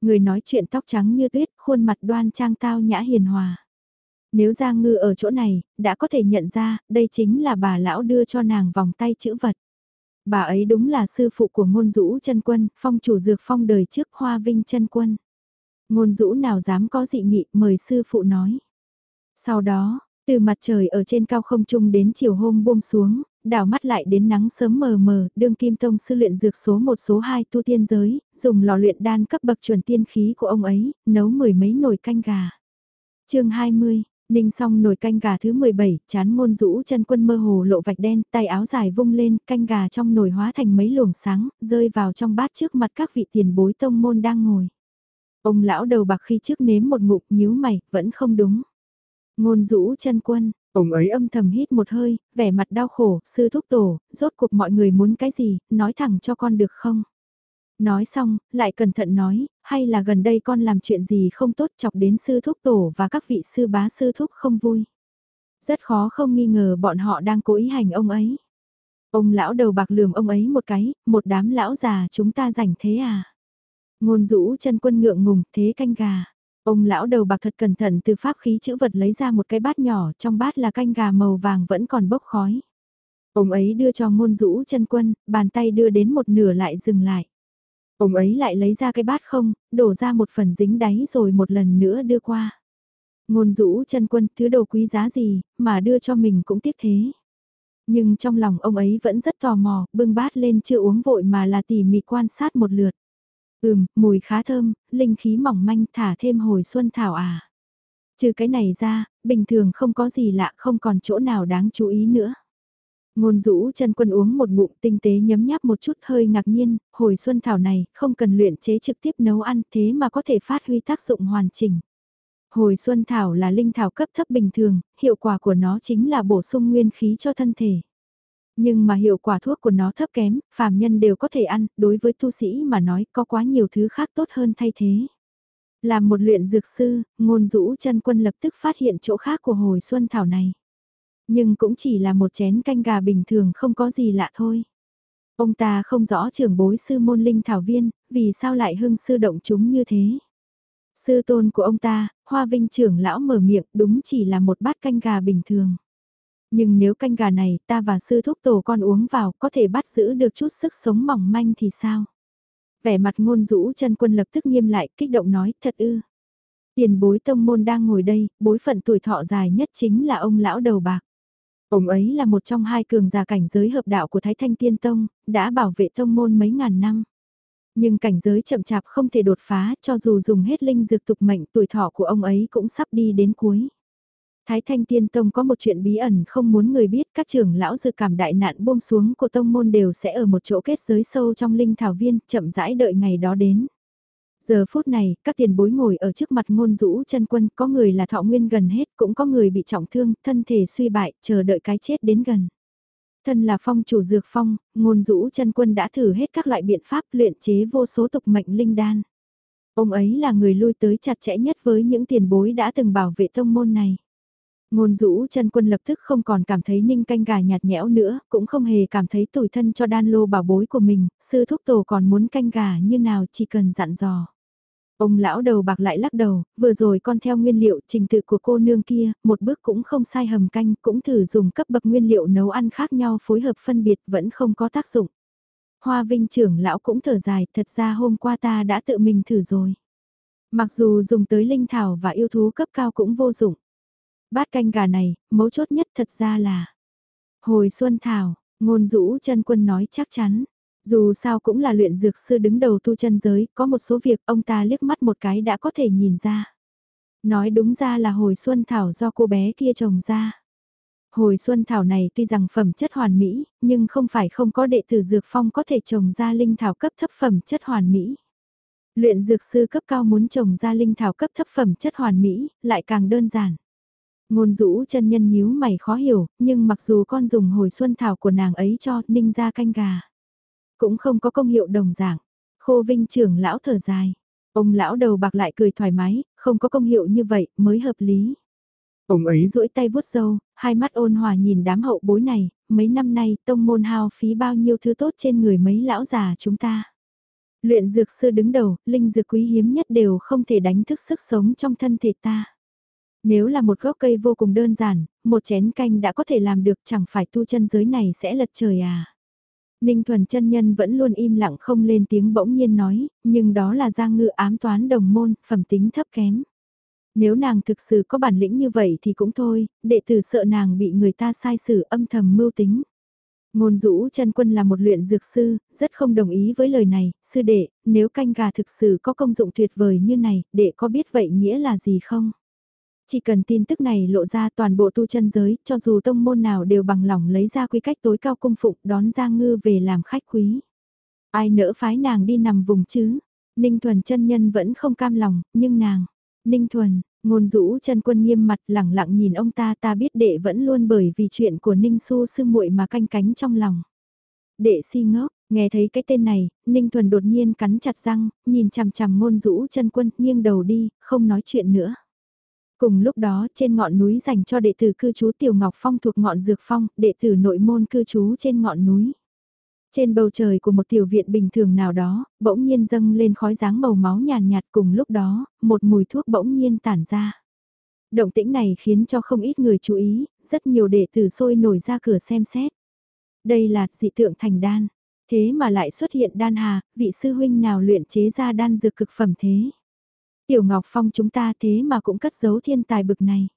Người nói chuyện tóc trắng như tuyết, khuôn mặt đoan trang tao nhã hiền hòa. Nếu Giang Ngư ở chỗ này, đã có thể nhận ra, đây chính là bà lão đưa cho nàng vòng tay chữ vật. Bà ấy đúng là sư phụ của ngôn dũ chân quân, phong chủ dược phong đời trước hoa vinh chân quân. Ngôn dũ nào dám có dị nghị mời sư phụ nói. Sau đó, Từ mặt trời ở trên cao không trung đến chiều hôm buông xuống, đảo mắt lại đến nắng sớm mờ mờ, đương kim tông sư luyện dược số một số 2 tu tiên giới, dùng lò luyện đan cấp bậc chuẩn tiên khí của ông ấy, nấu mười mấy nồi canh gà. chương 20, Ninh xong nồi canh gà thứ 17, chán ngôn rũ chân quân mơ hồ lộ vạch đen, tay áo dài vung lên, canh gà trong nồi hóa thành mấy luồng sáng, rơi vào trong bát trước mặt các vị tiền bối tông môn đang ngồi. Ông lão đầu bạc khi trước nếm một ngụm nhíu mày, vẫn không đúng. Ngôn rũ chân quân, ông ấy âm thầm hít một hơi, vẻ mặt đau khổ, sư thúc tổ, rốt cuộc mọi người muốn cái gì, nói thẳng cho con được không? Nói xong, lại cẩn thận nói, hay là gần đây con làm chuyện gì không tốt chọc đến sư thúc tổ và các vị sư bá sư thúc không vui. Rất khó không nghi ngờ bọn họ đang cố ý hành ông ấy. Ông lão đầu bạc lườm ông ấy một cái, một đám lão già chúng ta rảnh thế à? Ngôn rũ chân quân ngượng ngùng thế canh gà. Ông lão đầu bạc thật cẩn thận từ pháp khí chữ vật lấy ra một cái bát nhỏ, trong bát là canh gà màu vàng vẫn còn bốc khói. Ông ấy đưa cho ngôn rũ chân quân, bàn tay đưa đến một nửa lại dừng lại. Ông ấy lại lấy ra cái bát không, đổ ra một phần dính đáy rồi một lần nữa đưa qua. Ngôn rũ chân quân thứ đồ quý giá gì, mà đưa cho mình cũng tiếc thế. Nhưng trong lòng ông ấy vẫn rất tò mò, bưng bát lên chưa uống vội mà là tỉ mỉ quan sát một lượt. Ừm, mùi khá thơm, linh khí mỏng manh thả thêm hồi xuân thảo à. Trừ cái này ra, bình thường không có gì lạ không còn chỗ nào đáng chú ý nữa. Ngôn rũ chân quân uống một ngụm tinh tế nhấm nháp một chút hơi ngạc nhiên, hồi xuân thảo này không cần luyện chế trực tiếp nấu ăn thế mà có thể phát huy tác dụng hoàn chỉnh. Hồi xuân thảo là linh thảo cấp thấp bình thường, hiệu quả của nó chính là bổ sung nguyên khí cho thân thể. Nhưng mà hiệu quả thuốc của nó thấp kém, phàm nhân đều có thể ăn, đối với tu sĩ mà nói có quá nhiều thứ khác tốt hơn thay thế. Làm một luyện dược sư, ngôn rũ chân quân lập tức phát hiện chỗ khác của hồi xuân thảo này. Nhưng cũng chỉ là một chén canh gà bình thường không có gì lạ thôi. Ông ta không rõ trưởng bối sư môn linh thảo viên, vì sao lại hưng sư động chúng như thế. Sư tôn của ông ta, hoa vinh trưởng lão mở miệng đúng chỉ là một bát canh gà bình thường. Nhưng nếu canh gà này ta và sư thúc tổ con uống vào có thể bắt giữ được chút sức sống mỏng manh thì sao? Vẻ mặt ngôn rũ chân quân lập tức nghiêm lại kích động nói thật ư. Tiền bối tông môn đang ngồi đây, bối phận tuổi thọ dài nhất chính là ông lão đầu bạc. Ông ấy là một trong hai cường giả cảnh giới hợp đạo của Thái Thanh Tiên Tông, đã bảo vệ tông môn mấy ngàn năm. Nhưng cảnh giới chậm chạp không thể đột phá cho dù dùng hết linh dược tục mệnh tuổi thọ của ông ấy cũng sắp đi đến cuối. Thái Thanh Tiên Tông có một chuyện bí ẩn không muốn người biết các trưởng lão dự cảm đại nạn buông xuống của tông môn đều sẽ ở một chỗ kết giới sâu trong linh thảo viên chậm rãi đợi ngày đó đến. Giờ phút này, các tiền bối ngồi ở trước mặt ngôn rũ chân quân, có người là thọ nguyên gần hết, cũng có người bị trọng thương, thân thể suy bại, chờ đợi cái chết đến gần. Thân là phong chủ dược phong, ngôn rũ chân quân đã thử hết các loại biện pháp luyện chế vô số tục mệnh linh đan. Ông ấy là người lui tới chặt chẽ nhất với những tiền bối đã từng bảo vệ tông môn này. Ngôn rũ chân quân lập tức không còn cảm thấy ninh canh gà nhạt nhẽo nữa, cũng không hề cảm thấy tủi thân cho đan lô bảo bối của mình, sư thúc tổ còn muốn canh gà như nào chỉ cần dặn dò. Ông lão đầu bạc lại lắc đầu, vừa rồi con theo nguyên liệu trình tự của cô nương kia, một bước cũng không sai hầm canh, cũng thử dùng cấp bậc nguyên liệu nấu ăn khác nhau phối hợp phân biệt vẫn không có tác dụng. Hoa Vinh trưởng lão cũng thở dài, thật ra hôm qua ta đã tự mình thử rồi. Mặc dù dùng tới linh thảo và yêu thú cấp cao cũng vô dụng. Bát canh gà này, mấu chốt nhất thật ra là Hồi Xuân Thảo, ngôn rũ chân quân nói chắc chắn. Dù sao cũng là luyện dược sư đứng đầu tu chân giới, có một số việc ông ta liếc mắt một cái đã có thể nhìn ra. Nói đúng ra là hồi Xuân Thảo do cô bé kia trồng ra. Hồi Xuân Thảo này tuy rằng phẩm chất hoàn mỹ, nhưng không phải không có đệ tử dược phong có thể trồng ra linh thảo cấp thấp phẩm chất hoàn mỹ. Luyện dược sư cấp cao muốn trồng ra linh thảo cấp thấp phẩm chất hoàn mỹ, lại càng đơn giản. Ngôn rũ chân nhân nhíu mày khó hiểu, nhưng mặc dù con dùng hồi xuân thảo của nàng ấy cho ninh ra canh gà. Cũng không có công hiệu đồng dạng. Khô vinh trưởng lão thở dài. Ông lão đầu bạc lại cười thoải mái, không có công hiệu như vậy mới hợp lý. Ông ấy duỗi tay vuốt râu, hai mắt ôn hòa nhìn đám hậu bối này, mấy năm nay tông môn hao phí bao nhiêu thứ tốt trên người mấy lão già chúng ta. Luyện dược sư đứng đầu, linh dược quý hiếm nhất đều không thể đánh thức sức sống trong thân thể ta. Nếu là một gốc cây vô cùng đơn giản, một chén canh đã có thể làm được chẳng phải tu chân giới này sẽ lật trời à. Ninh Thuần chân Nhân vẫn luôn im lặng không lên tiếng bỗng nhiên nói, nhưng đó là giang ngự ám toán đồng môn, phẩm tính thấp kém. Nếu nàng thực sự có bản lĩnh như vậy thì cũng thôi, đệ tử sợ nàng bị người ta sai xử âm thầm mưu tính. Ngôn dũ chân quân là một luyện dược sư, rất không đồng ý với lời này, sư đệ, nếu canh gà thực sự có công dụng tuyệt vời như này, đệ có biết vậy nghĩa là gì không? Chỉ cần tin tức này lộ ra toàn bộ tu chân giới, cho dù tông môn nào đều bằng lòng lấy ra quy cách tối cao cung phụng đón Giang Ngư về làm khách quý. Ai nỡ phái nàng đi nằm vùng chứ? Ninh Thuần chân nhân vẫn không cam lòng, nhưng nàng, Ninh Thuần, ngôn rũ chân quân nghiêm mặt lẳng lặng nhìn ông ta ta biết đệ vẫn luôn bởi vì chuyện của Ninh xu sư muội mà canh cánh trong lòng. Đệ si ngốc, nghe thấy cái tên này, Ninh Thuần đột nhiên cắn chặt răng, nhìn chằm chằm ngôn rũ chân quân nghiêng đầu đi, không nói chuyện nữa. Cùng lúc đó trên ngọn núi dành cho đệ tử cư trú Tiểu Ngọc Phong thuộc ngọn Dược Phong, đệ tử nội môn cư trú trên ngọn núi. Trên bầu trời của một tiểu viện bình thường nào đó, bỗng nhiên dâng lên khói dáng màu máu nhàn nhạt, cùng lúc đó, một mùi thuốc bỗng nhiên tản ra. Động tĩnh này khiến cho không ít người chú ý, rất nhiều đệ tử sôi nổi ra cửa xem xét. Đây là dị tượng thành đan, thế mà lại xuất hiện đan hà, vị sư huynh nào luyện chế ra đan dược cực phẩm thế. Tiểu Ngọc Phong chúng ta thế mà cũng cất giấu thiên tài bực này.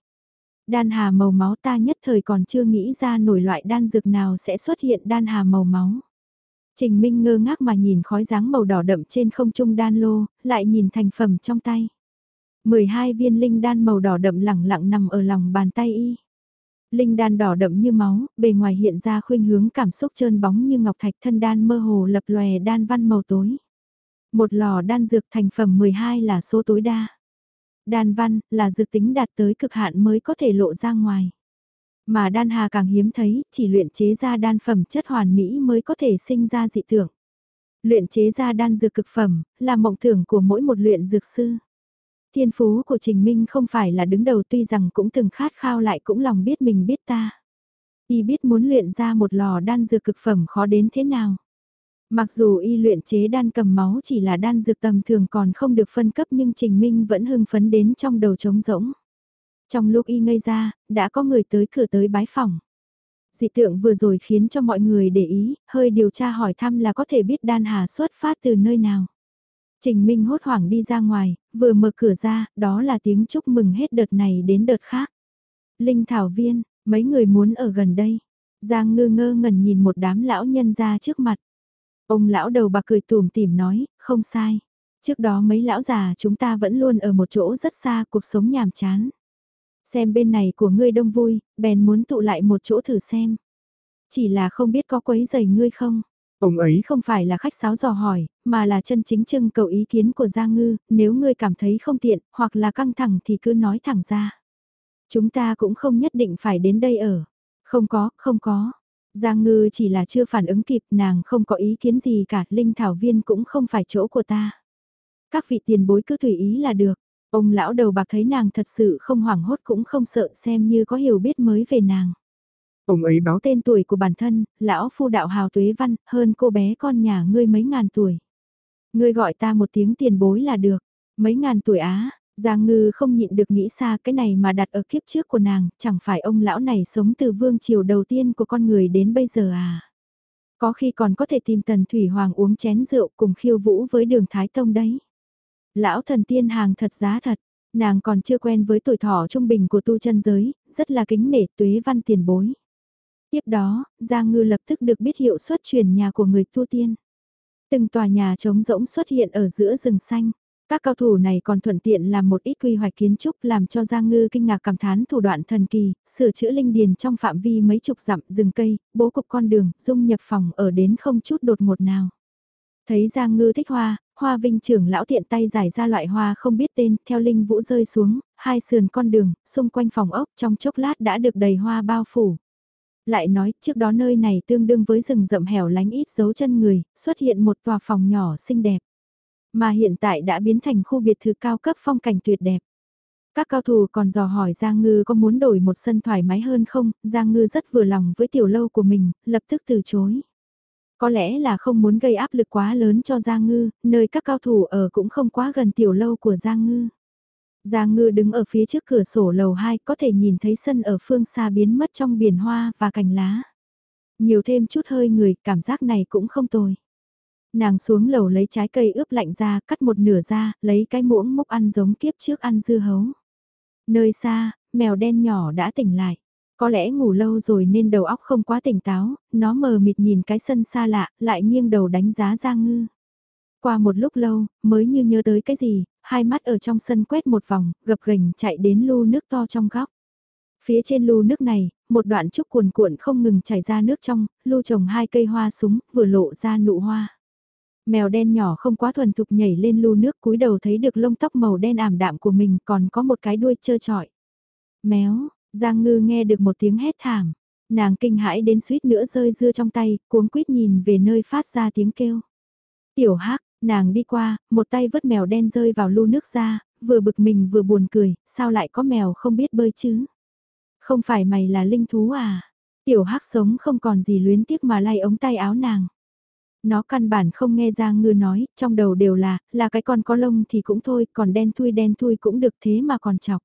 Đan hà màu máu ta nhất thời còn chưa nghĩ ra nổi loại đan dược nào sẽ xuất hiện đan hà màu máu. Trình Minh ngơ ngác mà nhìn khói dáng màu đỏ đậm trên không trung đan lô, lại nhìn thành phẩm trong tay. 12 viên linh đan màu đỏ đậm lẳng lặng nằm ở lòng bàn tay y. Linh đan đỏ đậm như máu, bề ngoài hiện ra khuynh hướng cảm xúc trơn bóng như ngọc thạch thân đan mơ hồ lập lòe đan văn màu tối. Một lò đan dược thành phẩm 12 là số tối đa. Đan văn là dược tính đạt tới cực hạn mới có thể lộ ra ngoài. Mà đan hà càng hiếm thấy, chỉ luyện chế ra đan phẩm chất hoàn mỹ mới có thể sinh ra dị tưởng. Luyện chế ra đan dược cực phẩm, là mộng tưởng của mỗi một luyện dược sư. Thiên phú của Trình Minh không phải là đứng đầu tuy rằng cũng từng khát khao lại cũng lòng biết mình biết ta. Y biết muốn luyện ra một lò đan dược cực phẩm khó đến thế nào. Mặc dù y luyện chế đan cầm máu chỉ là đan dược tầm thường còn không được phân cấp nhưng Trình Minh vẫn hưng phấn đến trong đầu trống rỗng. Trong lúc y ngây ra, đã có người tới cửa tới bái phòng. Dị tượng vừa rồi khiến cho mọi người để ý, hơi điều tra hỏi thăm là có thể biết đan hà xuất phát từ nơi nào. Trình Minh hốt hoảng đi ra ngoài, vừa mở cửa ra, đó là tiếng chúc mừng hết đợt này đến đợt khác. Linh Thảo Viên, mấy người muốn ở gần đây. Giang ngơ ngơ ngẩn nhìn một đám lão nhân ra trước mặt. Ông lão đầu bạc cười tùm tìm nói, không sai. Trước đó mấy lão già chúng ta vẫn luôn ở một chỗ rất xa cuộc sống nhàm chán. Xem bên này của ngươi đông vui, bèn muốn tụ lại một chỗ thử xem. Chỉ là không biết có quấy giày ngươi không? Ông ấy không phải là khách sáo dò hỏi, mà là chân chính trưng cầu ý kiến của Giang Ngư, nếu ngươi cảm thấy không tiện, hoặc là căng thẳng thì cứ nói thẳng ra. Chúng ta cũng không nhất định phải đến đây ở. Không có, không có. Giang Ngư chỉ là chưa phản ứng kịp, nàng không có ý kiến gì cả, Linh Thảo Viên cũng không phải chỗ của ta. Các vị tiền bối cứ tùy ý là được. Ông lão đầu bạc thấy nàng thật sự không hoảng hốt cũng không sợ xem như có hiểu biết mới về nàng. Ông ấy báo tên tuổi của bản thân, lão phu đạo hào tuế văn, hơn cô bé con nhà ngươi mấy ngàn tuổi. Ngươi gọi ta một tiếng tiền bối là được, mấy ngàn tuổi á, Giang ngư không nhịn được nghĩ xa cái này mà đặt ở kiếp trước của nàng, chẳng phải ông lão này sống từ vương triều đầu tiên của con người đến bây giờ à. Có khi còn có thể tìm tần thủy hoàng uống chén rượu cùng khiêu vũ với đường Thái Tông đấy. Lão thần tiên hàng thật giá thật, nàng còn chưa quen với tuổi thọ trung bình của tu chân giới, rất là kính nể tuế văn tiền bối. Tiếp đó, Giang Ngư lập tức được biết hiệu suất chuyển nhà của người tu tiên. Từng tòa nhà trống rỗng xuất hiện ở giữa rừng xanh. Các cao thủ này còn thuận tiện làm một ít quy hoạch kiến trúc làm cho Giang Ngư kinh ngạc cảm thán thủ đoạn thần kỳ, sửa chữa linh điền trong phạm vi mấy chục dặm rừng cây, bố cục con đường, dung nhập phòng ở đến không chút đột ngột nào. Thấy Giang Ngư thích hoa, Hoa Vinh trưởng lão tiện tay giải ra loại hoa không biết tên, theo linh vũ rơi xuống, hai sườn con đường, xung quanh phòng ốc trong chốc lát đã được đầy hoa bao phủ. Lại nói, trước đó nơi này tương đương với rừng rậm hẻo lánh ít dấu chân người, xuất hiện một tòa phòng nhỏ xinh đẹp. Mà hiện tại đã biến thành khu biệt thự cao cấp phong cảnh tuyệt đẹp. Các cao thủ còn dò hỏi Giang Ngư có muốn đổi một sân thoải mái hơn không, Giang Ngư rất vừa lòng với tiểu lâu của mình, lập tức từ chối. Có lẽ là không muốn gây áp lực quá lớn cho Giang Ngư, nơi các cao thủ ở cũng không quá gần tiểu lâu của Giang Ngư. Giang Ngư đứng ở phía trước cửa sổ lầu 2 có thể nhìn thấy sân ở phương xa biến mất trong biển hoa và cành lá. Nhiều thêm chút hơi người, cảm giác này cũng không tồi. Nàng xuống lầu lấy trái cây ướp lạnh ra, cắt một nửa ra, lấy cái muỗng múc ăn giống kiếp trước ăn dưa hấu. Nơi xa, mèo đen nhỏ đã tỉnh lại. Có lẽ ngủ lâu rồi nên đầu óc không quá tỉnh táo, nó mờ mịt nhìn cái sân xa lạ, lại nghiêng đầu đánh giá Giang Ngư. Qua một lúc lâu, mới như nhớ tới cái gì, hai mắt ở trong sân quét một vòng, gập gành chạy đến lu nước to trong góc. Phía trên lu nước này, một đoạn trúc cuồn cuộn không ngừng chảy ra nước trong, lu trồng hai cây hoa súng, vừa lộ ra nụ hoa. Mèo đen nhỏ không quá thuần thục nhảy lên lu nước cúi đầu thấy được lông tóc màu đen ảm đạm của mình còn có một cái đuôi trơ trọi. Méo, Giang Ngư nghe được một tiếng hét thảm. Nàng kinh hãi đến suýt nữa rơi dưa trong tay, cuống quýt nhìn về nơi phát ra tiếng kêu. Tiểu hắc, nàng đi qua, một tay vứt mèo đen rơi vào lu nước ra, vừa bực mình vừa buồn cười, sao lại có mèo không biết bơi chứ? Không phải mày là linh thú à? Tiểu hắc sống không còn gì luyến tiếc mà lay ống tay áo nàng. Nó căn bản không nghe Giang Ngư nói, trong đầu đều là, là cái con có lông thì cũng thôi, còn đen thui đen thui cũng được thế mà còn chọc.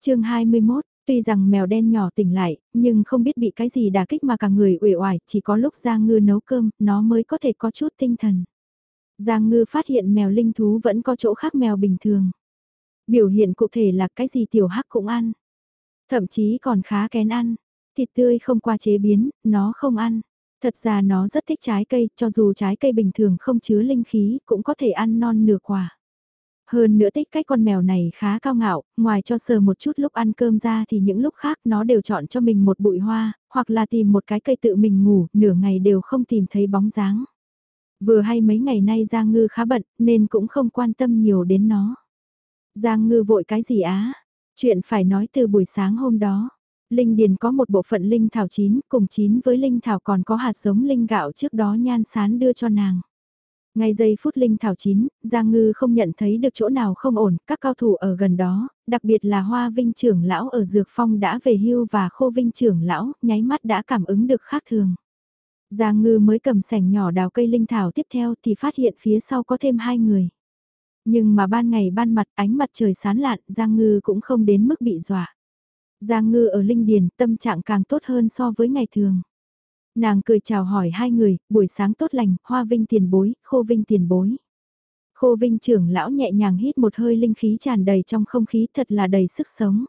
chương 21, tuy rằng mèo đen nhỏ tỉnh lại, nhưng không biết bị cái gì đả kích mà cả người uể oải, chỉ có lúc Giang Ngư nấu cơm, nó mới có thể có chút tinh thần. Giang Ngư phát hiện mèo linh thú vẫn có chỗ khác mèo bình thường. Biểu hiện cụ thể là cái gì tiểu hắc cũng ăn. Thậm chí còn khá kén ăn. Thịt tươi không qua chế biến, nó không ăn. Thật ra nó rất thích trái cây, cho dù trái cây bình thường không chứa linh khí, cũng có thể ăn non nửa quả. Hơn nữa tích cách con mèo này khá cao ngạo, ngoài cho sờ một chút lúc ăn cơm ra thì những lúc khác nó đều chọn cho mình một bụi hoa, hoặc là tìm một cái cây tự mình ngủ, nửa ngày đều không tìm thấy bóng dáng. Vừa hay mấy ngày nay Giang Ngư khá bận, nên cũng không quan tâm nhiều đến nó. Giang Ngư vội cái gì á? Chuyện phải nói từ buổi sáng hôm đó. Linh Điền có một bộ phận linh thảo chín, cùng chín với linh thảo còn có hạt giống linh gạo trước đó nhan sán đưa cho nàng. Ngay giây phút linh thảo chín, Giang Ngư không nhận thấy được chỗ nào không ổn, các cao thủ ở gần đó, đặc biệt là Hoa Vinh trưởng lão ở Dược Phong đã về hưu và Khô Vinh trưởng lão, nháy mắt đã cảm ứng được khác thường. Giang Ngư mới cầm sẻng nhỏ đào cây linh thảo tiếp theo thì phát hiện phía sau có thêm hai người. Nhưng mà ban ngày ban mặt ánh mặt trời sán lạn, Giang Ngư cũng không đến mức bị dọa. Giang Ngư ở Linh Điền tâm trạng càng tốt hơn so với ngày thường. Nàng cười chào hỏi hai người, buổi sáng tốt lành, Hoa Vinh tiền bối, Khô Vinh tiền bối. Khô Vinh trưởng lão nhẹ nhàng hít một hơi linh khí tràn đầy trong không khí thật là đầy sức sống.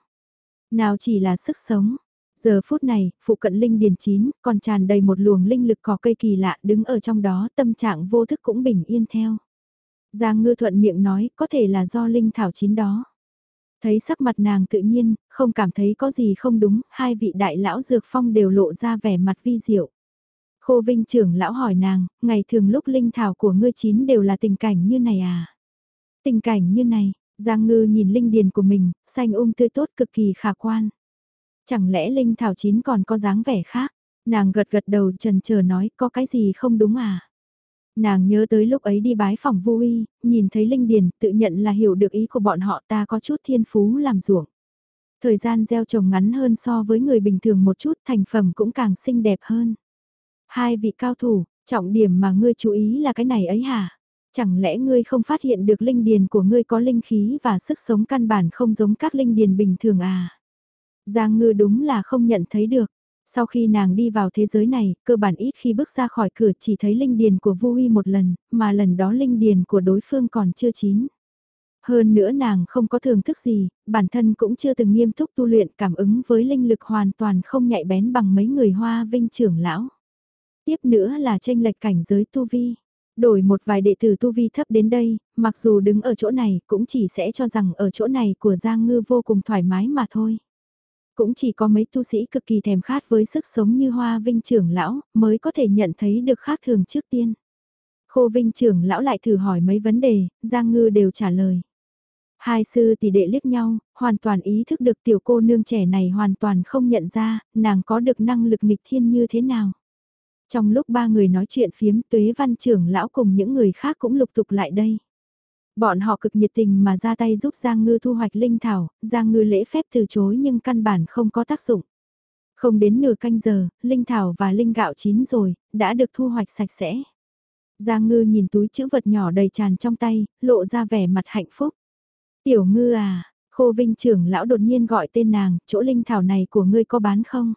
Nào chỉ là sức sống. Giờ phút này, phụ cận linh điền chín, còn tràn đầy một luồng linh lực cỏ cây kỳ lạ đứng ở trong đó tâm trạng vô thức cũng bình yên theo. Giang ngư thuận miệng nói có thể là do linh thảo chín đó. Thấy sắc mặt nàng tự nhiên, không cảm thấy có gì không đúng, hai vị đại lão dược phong đều lộ ra vẻ mặt vi diệu. Khô Vinh trưởng lão hỏi nàng, ngày thường lúc linh thảo của ngươi chín đều là tình cảnh như này à? Tình cảnh như này, Giang Ngư nhìn linh điền của mình, xanh um tươi tốt cực kỳ khả quan. Chẳng lẽ linh thảo chín còn có dáng vẻ khác? Nàng gật gật đầu trần chờ nói có cái gì không đúng à? Nàng nhớ tới lúc ấy đi bái phòng vui, nhìn thấy Linh Điền tự nhận là hiểu được ý của bọn họ ta có chút thiên phú làm ruộng. Thời gian gieo trồng ngắn hơn so với người bình thường một chút thành phẩm cũng càng xinh đẹp hơn. Hai vị cao thủ, trọng điểm mà ngươi chú ý là cái này ấy hả? Chẳng lẽ ngươi không phát hiện được linh điền của ngươi có linh khí và sức sống căn bản không giống các linh điền bình thường à? Giang ngư đúng là không nhận thấy được. Sau khi nàng đi vào thế giới này, cơ bản ít khi bước ra khỏi cửa chỉ thấy linh điền của Vu Huy một lần, mà lần đó linh điền của đối phương còn chưa chín. Hơn nữa nàng không có thưởng thức gì, bản thân cũng chưa từng nghiêm túc tu luyện cảm ứng với linh lực hoàn toàn không nhạy bén bằng mấy người hoa vinh trưởng lão. Tiếp nữa là tranh lệch cảnh giới tu vi. Đổi một vài đệ tử tu vi thấp đến đây, mặc dù đứng ở chỗ này cũng chỉ sẽ cho rằng ở chỗ này của Giang Ngư vô cùng thoải mái mà thôi. Cũng chỉ có mấy tu sĩ cực kỳ thèm khát với sức sống như hoa vinh trưởng lão mới có thể nhận thấy được khác thường trước tiên. Khô vinh trưởng lão lại thử hỏi mấy vấn đề, Giang Ngư đều trả lời. Hai sư tỷ đệ liếc nhau, hoàn toàn ý thức được tiểu cô nương trẻ này hoàn toàn không nhận ra, nàng có được năng lực nghịch thiên như thế nào. Trong lúc ba người nói chuyện phiếm tuế văn trưởng lão cùng những người khác cũng lục tục lại đây. Bọn họ cực nhiệt tình mà ra tay giúp Giang Ngư thu hoạch linh thảo, Giang Ngư lễ phép từ chối nhưng căn bản không có tác dụng. Không đến nửa canh giờ, linh thảo và linh gạo chín rồi, đã được thu hoạch sạch sẽ. Giang Ngư nhìn túi chữ vật nhỏ đầy tràn trong tay, lộ ra vẻ mặt hạnh phúc. Tiểu Ngư à, Khô Vinh trưởng lão đột nhiên gọi tên nàng, chỗ linh thảo này của ngươi có bán không?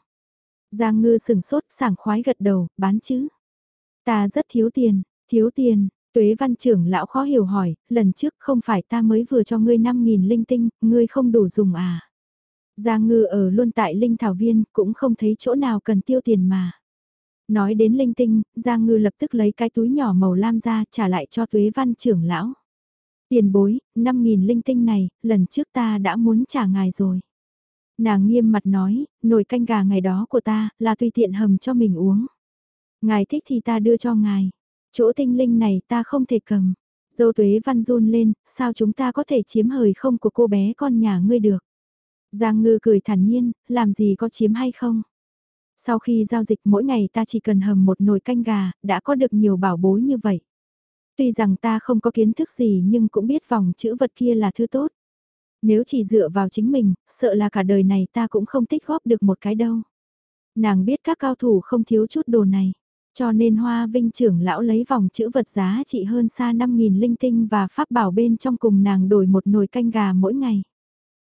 Giang Ngư sừng sốt sảng khoái gật đầu, bán chứ? Ta rất thiếu tiền, thiếu tiền, Tuế văn trưởng lão khó hiểu hỏi, lần trước không phải ta mới vừa cho ngươi 5.000 linh tinh, ngươi không đủ dùng à? Giang ngư ở luôn tại Linh Thảo Viên, cũng không thấy chỗ nào cần tiêu tiền mà. Nói đến linh tinh, Giang ngư lập tức lấy cái túi nhỏ màu lam ra trả lại cho tuế văn trưởng lão. Tiền bối, 5.000 linh tinh này, lần trước ta đã muốn trả ngài rồi. Nàng nghiêm mặt nói, nồi canh gà ngày đó của ta, là tùy tiện hầm cho mình uống. Ngài thích thì ta đưa cho ngài. Chỗ tinh linh này ta không thể cầm. Dâu tuế văn run lên, sao chúng ta có thể chiếm hời không của cô bé con nhà ngươi được. Giang ngư cười thản nhiên, làm gì có chiếm hay không. Sau khi giao dịch mỗi ngày ta chỉ cần hầm một nồi canh gà, đã có được nhiều bảo bối như vậy. Tuy rằng ta không có kiến thức gì nhưng cũng biết vòng chữ vật kia là thứ tốt. Nếu chỉ dựa vào chính mình, sợ là cả đời này ta cũng không tích góp được một cái đâu. Nàng biết các cao thủ không thiếu chút đồ này. Cho nên Hoa Vinh trưởng lão lấy vòng chữ vật giá trị hơn xa 5.000 linh tinh và pháp bảo bên trong cùng nàng đổi một nồi canh gà mỗi ngày.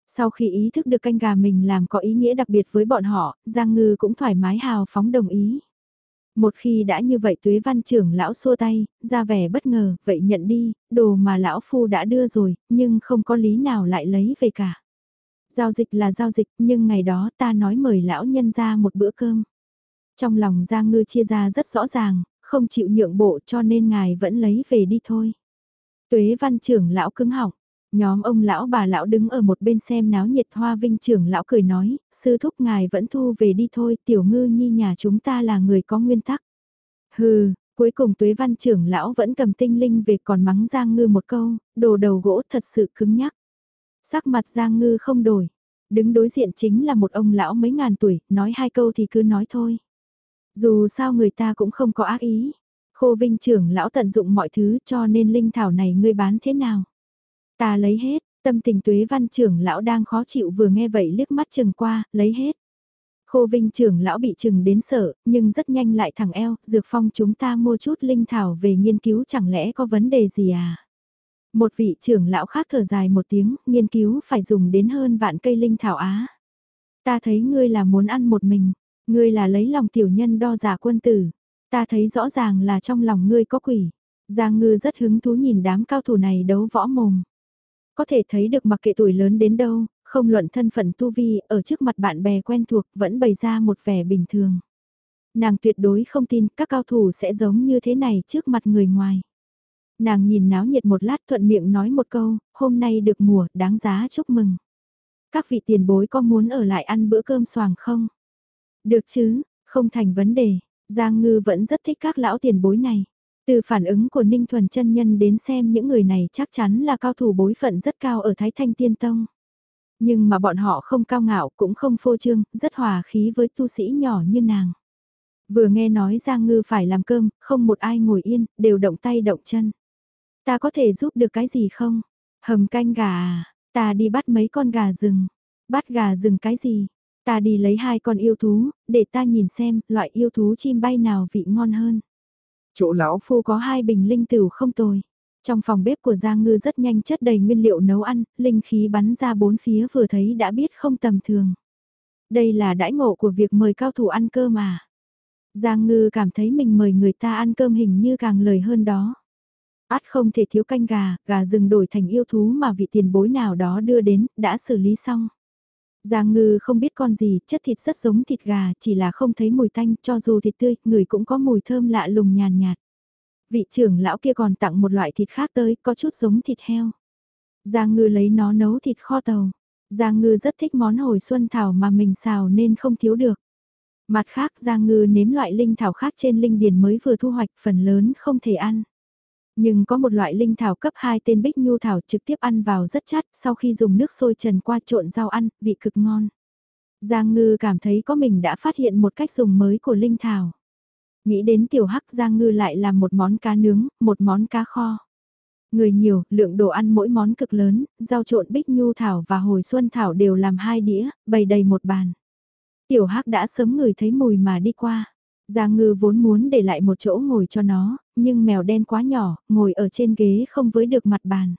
Sau khi ý thức được canh gà mình làm có ý nghĩa đặc biệt với bọn họ, Giang Ngư cũng thoải mái hào phóng đồng ý. Một khi đã như vậy tuế văn trưởng lão xua tay, ra vẻ bất ngờ, vậy nhận đi, đồ mà lão phu đã đưa rồi, nhưng không có lý nào lại lấy về cả. Giao dịch là giao dịch, nhưng ngày đó ta nói mời lão nhân ra một bữa cơm. Trong lòng Giang Ngư chia ra rất rõ ràng, không chịu nhượng bộ cho nên ngài vẫn lấy về đi thôi. Tuế văn trưởng lão cứng họng, nhóm ông lão bà lão đứng ở một bên xem náo nhiệt hoa vinh trưởng lão cười nói, sư thúc ngài vẫn thu về đi thôi, tiểu ngư nhi nhà chúng ta là người có nguyên tắc. Hừ, cuối cùng tuế văn trưởng lão vẫn cầm tinh linh về còn mắng Giang Ngư một câu, đồ đầu gỗ thật sự cứng nhắc. Sắc mặt Giang Ngư không đổi, đứng đối diện chính là một ông lão mấy ngàn tuổi, nói hai câu thì cứ nói thôi. Dù sao người ta cũng không có ác ý. Khô Vinh trưởng lão tận dụng mọi thứ cho nên linh thảo này ngươi bán thế nào? Ta lấy hết, tâm tình tuế văn trưởng lão đang khó chịu vừa nghe vậy liếc mắt chừng qua, lấy hết. Khô Vinh trưởng lão bị chừng đến sợ, nhưng rất nhanh lại thẳng eo, dược phong chúng ta mua chút linh thảo về nghiên cứu chẳng lẽ có vấn đề gì à? Một vị trưởng lão khác thở dài một tiếng, nghiên cứu phải dùng đến hơn vạn cây linh thảo á. Ta thấy ngươi là muốn ăn một mình, Ngươi là lấy lòng tiểu nhân đo giả quân tử. Ta thấy rõ ràng là trong lòng ngươi có quỷ. Giang ngư rất hứng thú nhìn đám cao thủ này đấu võ mồm. Có thể thấy được mặc kệ tuổi lớn đến đâu, không luận thân phận tu vi, ở trước mặt bạn bè quen thuộc vẫn bày ra một vẻ bình thường. Nàng tuyệt đối không tin các cao thủ sẽ giống như thế này trước mặt người ngoài. Nàng nhìn náo nhiệt một lát thuận miệng nói một câu, hôm nay được mùa, đáng giá chúc mừng. Các vị tiền bối có muốn ở lại ăn bữa cơm xoàng không? Được chứ, không thành vấn đề, Giang Ngư vẫn rất thích các lão tiền bối này. Từ phản ứng của Ninh Thuần chân nhân đến xem những người này chắc chắn là cao thủ bối phận rất cao ở Thái Thanh Tiên Tông. Nhưng mà bọn họ không cao ngạo cũng không phô trương, rất hòa khí với tu sĩ nhỏ như nàng. Vừa nghe nói Giang Ngư phải làm cơm, không một ai ngồi yên, đều động tay động chân. Ta có thể giúp được cái gì không? Hầm canh gà à? Ta đi bắt mấy con gà rừng. Bắt gà rừng cái gì? Ta đi lấy hai con yêu thú, để ta nhìn xem loại yêu thú chim bay nào vị ngon hơn. Chỗ lão phu có hai bình linh tửu không tồi. Trong phòng bếp của Giang Ngư rất nhanh chất đầy nguyên liệu nấu ăn, linh khí bắn ra bốn phía vừa thấy đã biết không tầm thường. Đây là đãi ngộ của việc mời cao thủ ăn cơm mà. Giang Ngư cảm thấy mình mời người ta ăn cơm hình như càng lời hơn đó. Át không thể thiếu canh gà, gà rừng đổi thành yêu thú mà vị tiền bối nào đó đưa đến, đã xử lý xong. Giang ngư không biết con gì, chất thịt rất giống thịt gà, chỉ là không thấy mùi tanh, cho dù thịt tươi, người cũng có mùi thơm lạ lùng nhàn nhạt. Vị trưởng lão kia còn tặng một loại thịt khác tới, có chút giống thịt heo. Giang ngư lấy nó nấu thịt kho tàu. Giang ngư rất thích món hồi xuân thảo mà mình xào nên không thiếu được. Mặt khác Giang ngư nếm loại linh thảo khác trên linh điền mới vừa thu hoạch phần lớn không thể ăn. Nhưng có một loại linh thảo cấp 2 tên bích nhu thảo trực tiếp ăn vào rất chát, sau khi dùng nước sôi trần qua trộn rau ăn, vị cực ngon. Giang Ngư cảm thấy có mình đã phát hiện một cách dùng mới của linh thảo. Nghĩ đến tiểu hắc Giang Ngư lại làm một món cá nướng, một món cá kho. Người nhiều, lượng đồ ăn mỗi món cực lớn, rau trộn bích nhu thảo và hồi xuân thảo đều làm hai đĩa, bày đầy một bàn. Tiểu hắc đã sớm ngửi thấy mùi mà đi qua. Giang ngư vốn muốn để lại một chỗ ngồi cho nó, nhưng mèo đen quá nhỏ, ngồi ở trên ghế không với được mặt bàn.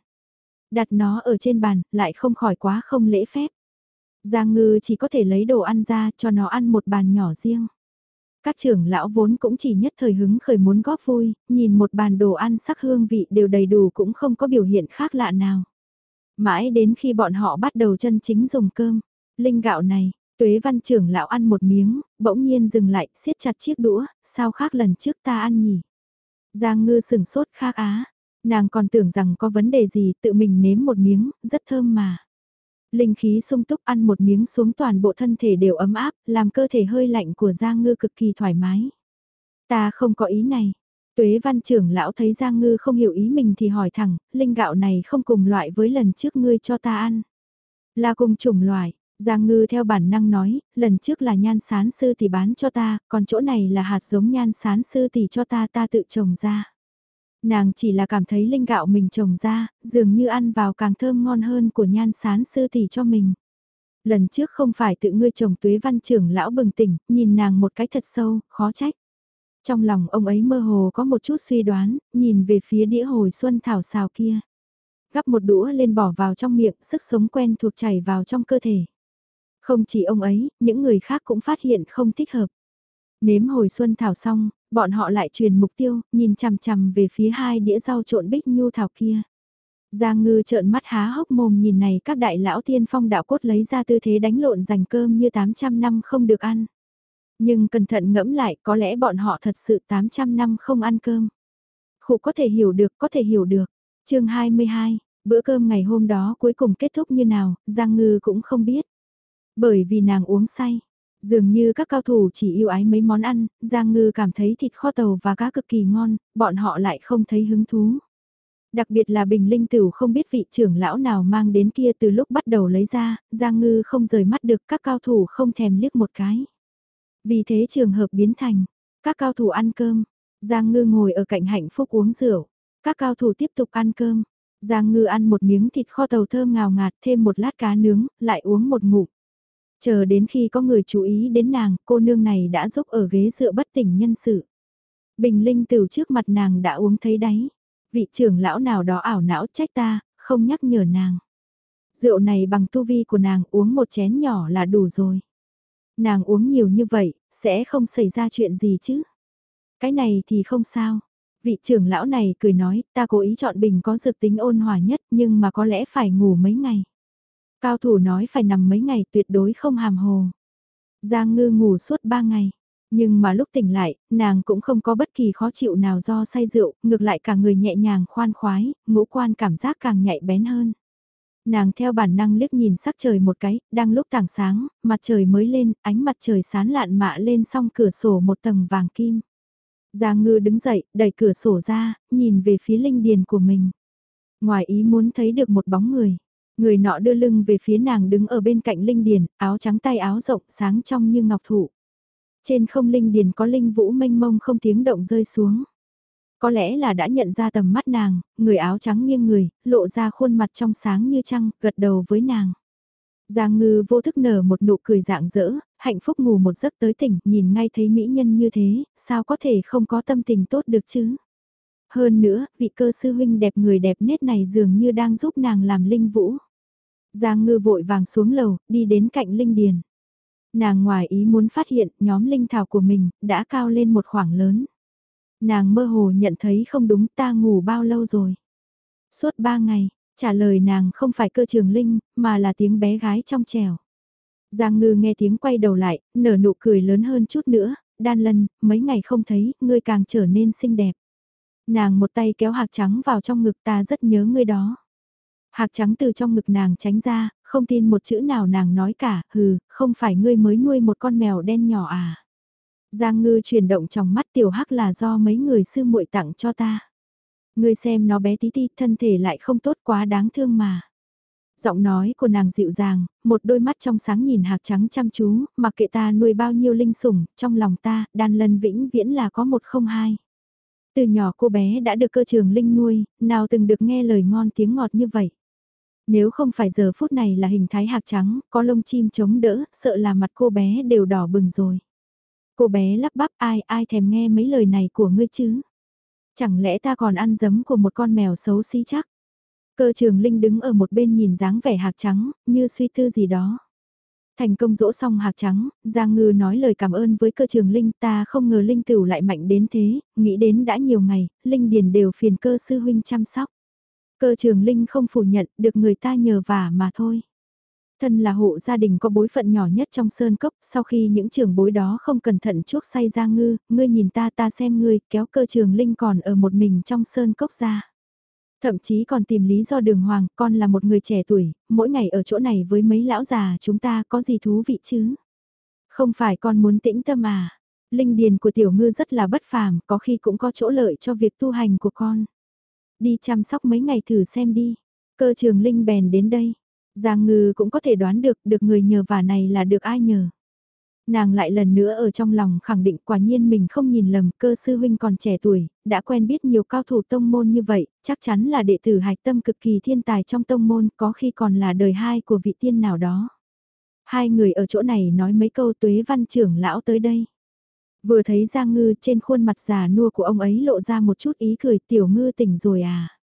Đặt nó ở trên bàn, lại không khỏi quá không lễ phép. Giang ngư chỉ có thể lấy đồ ăn ra cho nó ăn một bàn nhỏ riêng. Các trưởng lão vốn cũng chỉ nhất thời hứng khởi muốn góp vui, nhìn một bàn đồ ăn sắc hương vị đều đầy đủ cũng không có biểu hiện khác lạ nào. Mãi đến khi bọn họ bắt đầu chân chính dùng cơm, Linh gạo này, tuế văn trưởng lão ăn một miếng, bỗng nhiên dừng lại, siết chặt chiếc đũa, sao khác lần trước ta ăn nhỉ? Giang ngư sừng sốt khác á, nàng còn tưởng rằng có vấn đề gì tự mình nếm một miếng, rất thơm mà. Linh khí sung túc ăn một miếng xuống toàn bộ thân thể đều ấm áp, làm cơ thể hơi lạnh của Giang Ngư cực kỳ thoải mái. Ta không có ý này. Tuế văn trưởng lão thấy Giang Ngư không hiểu ý mình thì hỏi thẳng, linh gạo này không cùng loại với lần trước ngươi cho ta ăn. Là cùng chủng loại, Giang Ngư theo bản năng nói, lần trước là nhan sán sư tỷ bán cho ta, còn chỗ này là hạt giống nhan sán sư tỷ cho ta ta tự trồng ra. Nàng chỉ là cảm thấy linh gạo mình trồng ra, dường như ăn vào càng thơm ngon hơn của nhan sán sư tỷ cho mình. Lần trước không phải tự ngươi trồng tuế văn trưởng lão bừng tỉnh, nhìn nàng một cái thật sâu, khó trách. Trong lòng ông ấy mơ hồ có một chút suy đoán, nhìn về phía đĩa hồi xuân thảo xào kia. Gắp một đũa lên bỏ vào trong miệng, sức sống quen thuộc chảy vào trong cơ thể. Không chỉ ông ấy, những người khác cũng phát hiện không thích hợp. Nếm hồi xuân thảo xong, bọn họ lại truyền mục tiêu, nhìn chằm chằm về phía hai đĩa rau trộn bích nhu thảo kia. Giang ngư trợn mắt há hốc mồm nhìn này các đại lão tiên phong đạo cốt lấy ra tư thế đánh lộn giành cơm như 800 năm không được ăn. Nhưng cẩn thận ngẫm lại có lẽ bọn họ thật sự 800 năm không ăn cơm. Khủ có thể hiểu được, có thể hiểu được. chương 22, bữa cơm ngày hôm đó cuối cùng kết thúc như nào, Giang Ngư cũng không biết. Bởi vì nàng uống say, Dường như các cao thủ chỉ yêu ái mấy món ăn, Giang Ngư cảm thấy thịt kho tàu và cá cực kỳ ngon, bọn họ lại không thấy hứng thú. Đặc biệt là bình linh tửu không biết vị trưởng lão nào mang đến kia từ lúc bắt đầu lấy ra, Giang Ngư không rời mắt được các cao thủ không thèm liếc một cái. Vì thế trường hợp biến thành, các cao thủ ăn cơm, Giang Ngư ngồi ở cạnh hạnh phúc uống rượu, các cao thủ tiếp tục ăn cơm. Giang Ngư ăn một miếng thịt kho tàu thơm ngào ngạt thêm một lát cá nướng, lại uống một ngụm. Chờ đến khi có người chú ý đến nàng, cô nương này đã giúp ở ghế dựa bất tỉnh nhân sự. Bình linh từ trước mặt nàng đã uống thấy đáy. Vị trưởng lão nào đó ảo não trách ta, không nhắc nhở nàng. Rượu này bằng tu vi của nàng uống một chén nhỏ là đủ rồi. Nàng uống nhiều như vậy, sẽ không xảy ra chuyện gì chứ. Cái này thì không sao. Vị trưởng lão này cười nói, ta cố ý chọn bình có dược tính ôn hòa nhất nhưng mà có lẽ phải ngủ mấy ngày. Cao thủ nói phải nằm mấy ngày tuyệt đối không hàm hồ. Giang ngư ngủ suốt ba ngày. Nhưng mà lúc tỉnh lại, nàng cũng không có bất kỳ khó chịu nào do say rượu, ngược lại cả người nhẹ nhàng khoan khoái, ngũ quan cảm giác càng nhạy bén hơn. Nàng theo bản năng liếc nhìn sắc trời một cái, đang lúc tảng sáng, mặt trời mới lên, ánh mặt trời sán lạn mạ lên song cửa sổ một tầng vàng kim. Giang ngư đứng dậy, đẩy cửa sổ ra, nhìn về phía linh điền của mình. Ngoài ý muốn thấy được một bóng người. Người nọ đưa lưng về phía nàng đứng ở bên cạnh linh điền, áo trắng tay áo rộng sáng trong như ngọc thụ. Trên không linh điền có linh vũ mênh mông không tiếng động rơi xuống. Có lẽ là đã nhận ra tầm mắt nàng, người áo trắng nghiêng người, lộ ra khuôn mặt trong sáng như trăng, gật đầu với nàng. Giang ngư vô thức nở một nụ cười dạng dỡ, hạnh phúc ngủ một giấc tới tỉnh, nhìn ngay thấy mỹ nhân như thế, sao có thể không có tâm tình tốt được chứ? Hơn nữa, vị cơ sư huynh đẹp người đẹp nết này dường như đang giúp nàng làm linh vũ. Giang ngư vội vàng xuống lầu, đi đến cạnh linh điền. Nàng ngoài ý muốn phát hiện nhóm linh thảo của mình đã cao lên một khoảng lớn. Nàng mơ hồ nhận thấy không đúng ta ngủ bao lâu rồi. Suốt ba ngày, trả lời nàng không phải cơ trường linh, mà là tiếng bé gái trong trèo. Giang ngư nghe tiếng quay đầu lại, nở nụ cười lớn hơn chút nữa, đan lân, mấy ngày không thấy, ngươi càng trở nên xinh đẹp. Nàng một tay kéo hạc trắng vào trong ngực ta rất nhớ ngươi đó. Hạc trắng từ trong ngực nàng tránh ra, không tin một chữ nào nàng nói cả, hừ, không phải ngươi mới nuôi một con mèo đen nhỏ à. Giang ngư chuyển động trong mắt tiểu hắc là do mấy người sư muội tặng cho ta. Ngươi xem nó bé tí ti, thân thể lại không tốt quá đáng thương mà. Giọng nói của nàng dịu dàng, một đôi mắt trong sáng nhìn hạc trắng chăm chú, mặc kệ ta nuôi bao nhiêu linh sủng, trong lòng ta, đan lân vĩnh viễn là có một không hai. Từ nhỏ cô bé đã được cơ trường linh nuôi, nào từng được nghe lời ngon tiếng ngọt như vậy. Nếu không phải giờ phút này là hình thái hạc trắng, có lông chim chống đỡ, sợ là mặt cô bé đều đỏ bừng rồi. Cô bé lắp bắp ai ai thèm nghe mấy lời này của ngươi chứ? Chẳng lẽ ta còn ăn dấm của một con mèo xấu xí chắc? Cơ trường linh đứng ở một bên nhìn dáng vẻ hạc trắng, như suy tư gì đó. Thành công dỗ xong hạc trắng, Giang Ngư nói lời cảm ơn với cơ trường Linh ta không ngờ Linh Tửu lại mạnh đến thế, nghĩ đến đã nhiều ngày, Linh Điền đều phiền cơ sư huynh chăm sóc. Cơ trường Linh không phủ nhận được người ta nhờ vả mà thôi. Thân là hộ gia đình có bối phận nhỏ nhất trong sơn cốc, sau khi những trường bối đó không cẩn thận chuốc say ra ngư, ngươi nhìn ta ta xem ngươi, kéo cơ trường linh còn ở một mình trong sơn cốc ra. Thậm chí còn tìm lý do đường hoàng, con là một người trẻ tuổi, mỗi ngày ở chỗ này với mấy lão già chúng ta có gì thú vị chứ? Không phải con muốn tĩnh tâm à? Linh điền của tiểu ngư rất là bất phàm, có khi cũng có chỗ lợi cho việc tu hành của con. Đi chăm sóc mấy ngày thử xem đi. Cơ trường linh bèn đến đây. Giang ngư cũng có thể đoán được, được người nhờ vả này là được ai nhờ. Nàng lại lần nữa ở trong lòng khẳng định quả nhiên mình không nhìn lầm cơ sư huynh còn trẻ tuổi, đã quen biết nhiều cao thủ tông môn như vậy, chắc chắn là đệ tử hạch tâm cực kỳ thiên tài trong tông môn có khi còn là đời hai của vị tiên nào đó. Hai người ở chỗ này nói mấy câu tuế văn trưởng lão tới đây. Vừa thấy Giang Ngư trên khuôn mặt già nua của ông ấy lộ ra một chút ý cười tiểu ngư tỉnh rồi à.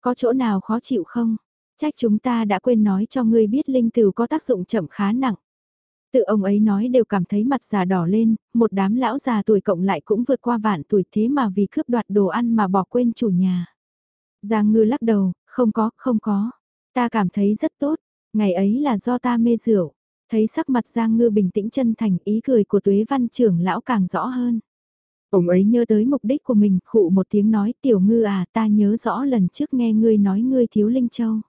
Có chỗ nào khó chịu không? Trách chúng ta đã quên nói cho ngươi biết linh tử có tác dụng chậm khá nặng. Tự ông ấy nói đều cảm thấy mặt già đỏ lên, một đám lão già tuổi cộng lại cũng vượt qua vạn tuổi thế mà vì cướp đoạt đồ ăn mà bỏ quên chủ nhà. Giang ngư lắc đầu, không có, không có. Ta cảm thấy rất tốt, ngày ấy là do ta mê rượu. Thấy sắc mặt Giang ngư bình tĩnh chân thành ý cười của tuế văn trưởng lão càng rõ hơn. Ông ấy nhớ tới mục đích của mình, khụ một tiếng nói tiểu ngư à ta nhớ rõ lần trước nghe ngươi nói ngươi thiếu linh châu.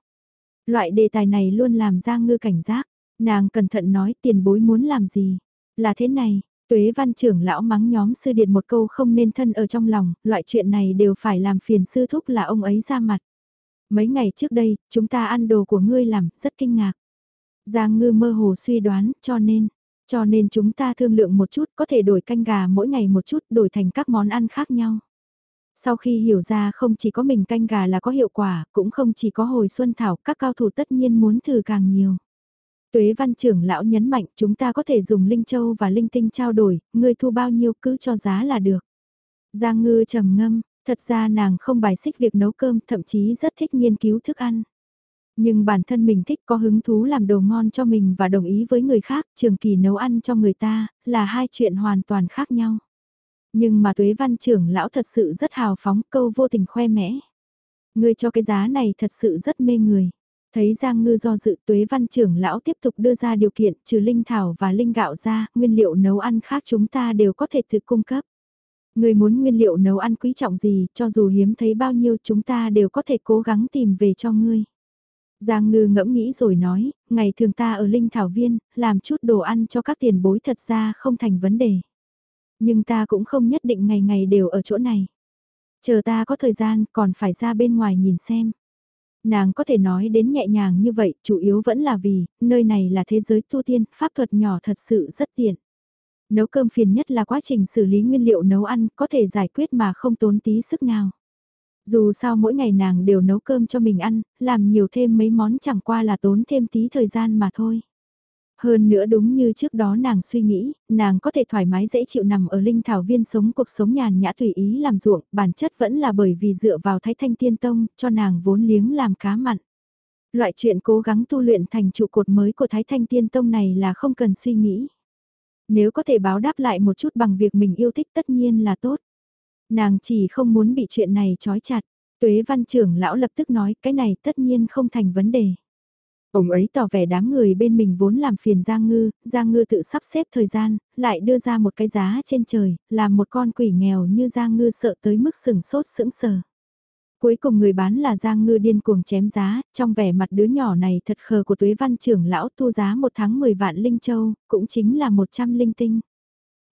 Loại đề tài này luôn làm Giang ngư cảnh giác. Nàng cẩn thận nói tiền bối muốn làm gì. Là thế này, tuế văn trưởng lão mắng nhóm sư điện một câu không nên thân ở trong lòng, loại chuyện này đều phải làm phiền sư thúc là ông ấy ra mặt. Mấy ngày trước đây, chúng ta ăn đồ của ngươi làm, rất kinh ngạc. Giang ngư mơ hồ suy đoán, cho nên, cho nên chúng ta thương lượng một chút có thể đổi canh gà mỗi ngày một chút đổi thành các món ăn khác nhau. Sau khi hiểu ra không chỉ có mình canh gà là có hiệu quả, cũng không chỉ có hồi xuân thảo, các cao thủ tất nhiên muốn thử càng nhiều. Tuế văn trưởng lão nhấn mạnh chúng ta có thể dùng linh châu và linh tinh trao đổi, ngươi thu bao nhiêu cứ cho giá là được. Giang ngư trầm ngâm, thật ra nàng không bài xích việc nấu cơm, thậm chí rất thích nghiên cứu thức ăn. Nhưng bản thân mình thích có hứng thú làm đồ ngon cho mình và đồng ý với người khác, trường kỳ nấu ăn cho người ta, là hai chuyện hoàn toàn khác nhau. Nhưng mà tuế văn trưởng lão thật sự rất hào phóng, câu vô tình khoe mẽ. Ngươi cho cái giá này thật sự rất mê người. Thấy Giang Ngư do dự tuế văn trưởng lão tiếp tục đưa ra điều kiện trừ linh thảo và linh gạo ra, nguyên liệu nấu ăn khác chúng ta đều có thể tự cung cấp. Người muốn nguyên liệu nấu ăn quý trọng gì, cho dù hiếm thấy bao nhiêu chúng ta đều có thể cố gắng tìm về cho ngươi. Giang Ngư ngẫm nghĩ rồi nói, ngày thường ta ở Linh Thảo Viên, làm chút đồ ăn cho các tiền bối thật ra không thành vấn đề. Nhưng ta cũng không nhất định ngày ngày đều ở chỗ này. Chờ ta có thời gian còn phải ra bên ngoài nhìn xem. Nàng có thể nói đến nhẹ nhàng như vậy, chủ yếu vẫn là vì, nơi này là thế giới tu tiên, pháp thuật nhỏ thật sự rất tiện. Nấu cơm phiền nhất là quá trình xử lý nguyên liệu nấu ăn, có thể giải quyết mà không tốn tí sức nào. Dù sao mỗi ngày nàng đều nấu cơm cho mình ăn, làm nhiều thêm mấy món chẳng qua là tốn thêm tí thời gian mà thôi. Hơn nữa đúng như trước đó nàng suy nghĩ, nàng có thể thoải mái dễ chịu nằm ở linh thảo viên sống cuộc sống nhàn nhã tùy ý làm ruộng, bản chất vẫn là bởi vì dựa vào thái thanh tiên tông, cho nàng vốn liếng làm cá mặn. Loại chuyện cố gắng tu luyện thành trụ cột mới của thái thanh tiên tông này là không cần suy nghĩ. Nếu có thể báo đáp lại một chút bằng việc mình yêu thích tất nhiên là tốt. Nàng chỉ không muốn bị chuyện này trói chặt. Tuế văn trưởng lão lập tức nói cái này tất nhiên không thành vấn đề. Ông ấy tỏ vẻ đám người bên mình vốn làm phiền Giang Ngư, Giang Ngư tự sắp xếp thời gian, lại đưa ra một cái giá trên trời, làm một con quỷ nghèo như Giang Ngư sợ tới mức sừng sốt sững sờ. Cuối cùng người bán là Giang Ngư điên cuồng chém giá, trong vẻ mặt đứa nhỏ này thật khờ của tuế văn trưởng lão thu giá một tháng 10 vạn linh châu, cũng chính là 100 linh tinh.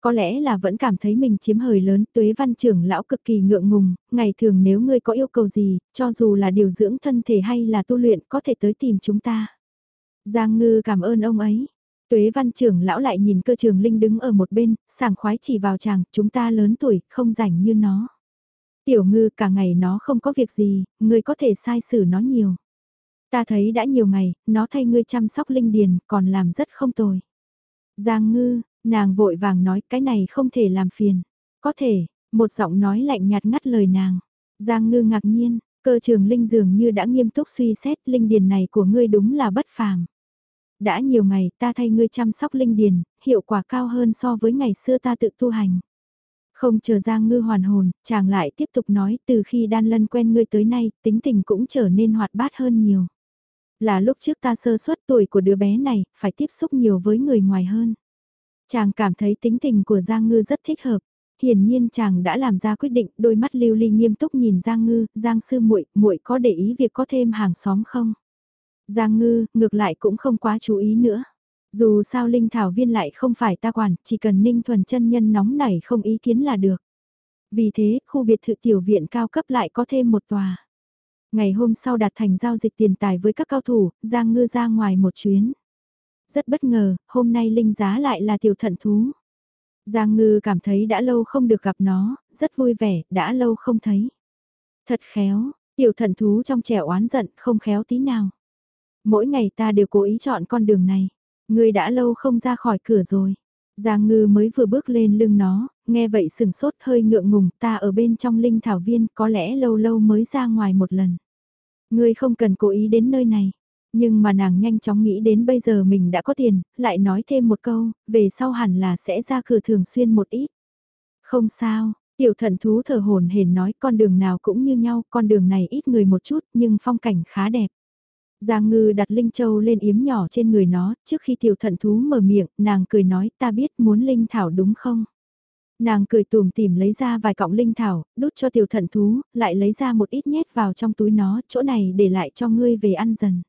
Có lẽ là vẫn cảm thấy mình chiếm hời lớn, tuế văn trưởng lão cực kỳ ngượng ngùng, ngày thường nếu ngươi có yêu cầu gì, cho dù là điều dưỡng thân thể hay là tu luyện có thể tới tìm chúng ta. Giang ngư cảm ơn ông ấy. Tuế văn trưởng lão lại nhìn cơ trường linh đứng ở một bên, sảng khoái chỉ vào chàng, chúng ta lớn tuổi, không rảnh như nó. Tiểu ngư cả ngày nó không có việc gì, ngươi có thể sai xử nó nhiều. Ta thấy đã nhiều ngày, nó thay ngươi chăm sóc linh điền, còn làm rất không tồi. Giang ngư, Nàng vội vàng nói cái này không thể làm phiền. Có thể, một giọng nói lạnh nhạt ngắt lời nàng. Giang ngư ngạc nhiên, cơ trường linh dường như đã nghiêm túc suy xét linh điền này của ngươi đúng là bất phàm. Đã nhiều ngày ta thay ngươi chăm sóc linh điền, hiệu quả cao hơn so với ngày xưa ta tự tu hành. Không chờ Giang ngư hoàn hồn, chàng lại tiếp tục nói từ khi đan lân quen ngươi tới nay, tính tình cũng trở nên hoạt bát hơn nhiều. Là lúc trước ta sơ suất tuổi của đứa bé này, phải tiếp xúc nhiều với người ngoài hơn. Chàng cảm thấy tính tình của Giang Ngư rất thích hợp. Hiển nhiên chàng đã làm ra quyết định, đôi mắt lưu ly nghiêm túc nhìn Giang Ngư, Giang sư muội, muội có để ý việc có thêm hàng xóm không? Giang Ngư, ngược lại cũng không quá chú ý nữa. Dù sao Linh Thảo Viên lại không phải ta quản, chỉ cần Ninh Thuần chân nhân nóng nảy không ý kiến là được. Vì thế, khu biệt thự tiểu viện cao cấp lại có thêm một tòa. Ngày hôm sau đạt thành giao dịch tiền tài với các cao thủ, Giang Ngư ra ngoài một chuyến. Rất bất ngờ, hôm nay Linh giá lại là tiểu thận thú. Giang Ngư cảm thấy đã lâu không được gặp nó, rất vui vẻ, đã lâu không thấy. Thật khéo, tiểu thận thú trong trẻ oán giận, không khéo tí nào. Mỗi ngày ta đều cố ý chọn con đường này. Ngươi đã lâu không ra khỏi cửa rồi. Giang ngư mới vừa bước lên lưng nó, nghe vậy sừng sốt hơi ngượng ngùng, ta ở bên trong linh thảo viên có lẽ lâu lâu mới ra ngoài một lần. Ngươi không cần cố ý đến nơi này. Nhưng mà nàng nhanh chóng nghĩ đến bây giờ mình đã có tiền, lại nói thêm một câu, về sau hẳn là sẽ ra cửa thường xuyên một ít. Không sao, tiểu thần thú thở hồn hển nói con đường nào cũng như nhau, con đường này ít người một chút nhưng phong cảnh khá đẹp. Giang ngư đặt Linh Châu lên yếm nhỏ trên người nó, trước khi tiểu thận thú mở miệng, nàng cười nói ta biết muốn Linh Thảo đúng không? Nàng cười tùm tìm lấy ra vài cọng Linh Thảo, đút cho tiểu thận thú, lại lấy ra một ít nhét vào trong túi nó, chỗ này để lại cho ngươi về ăn dần.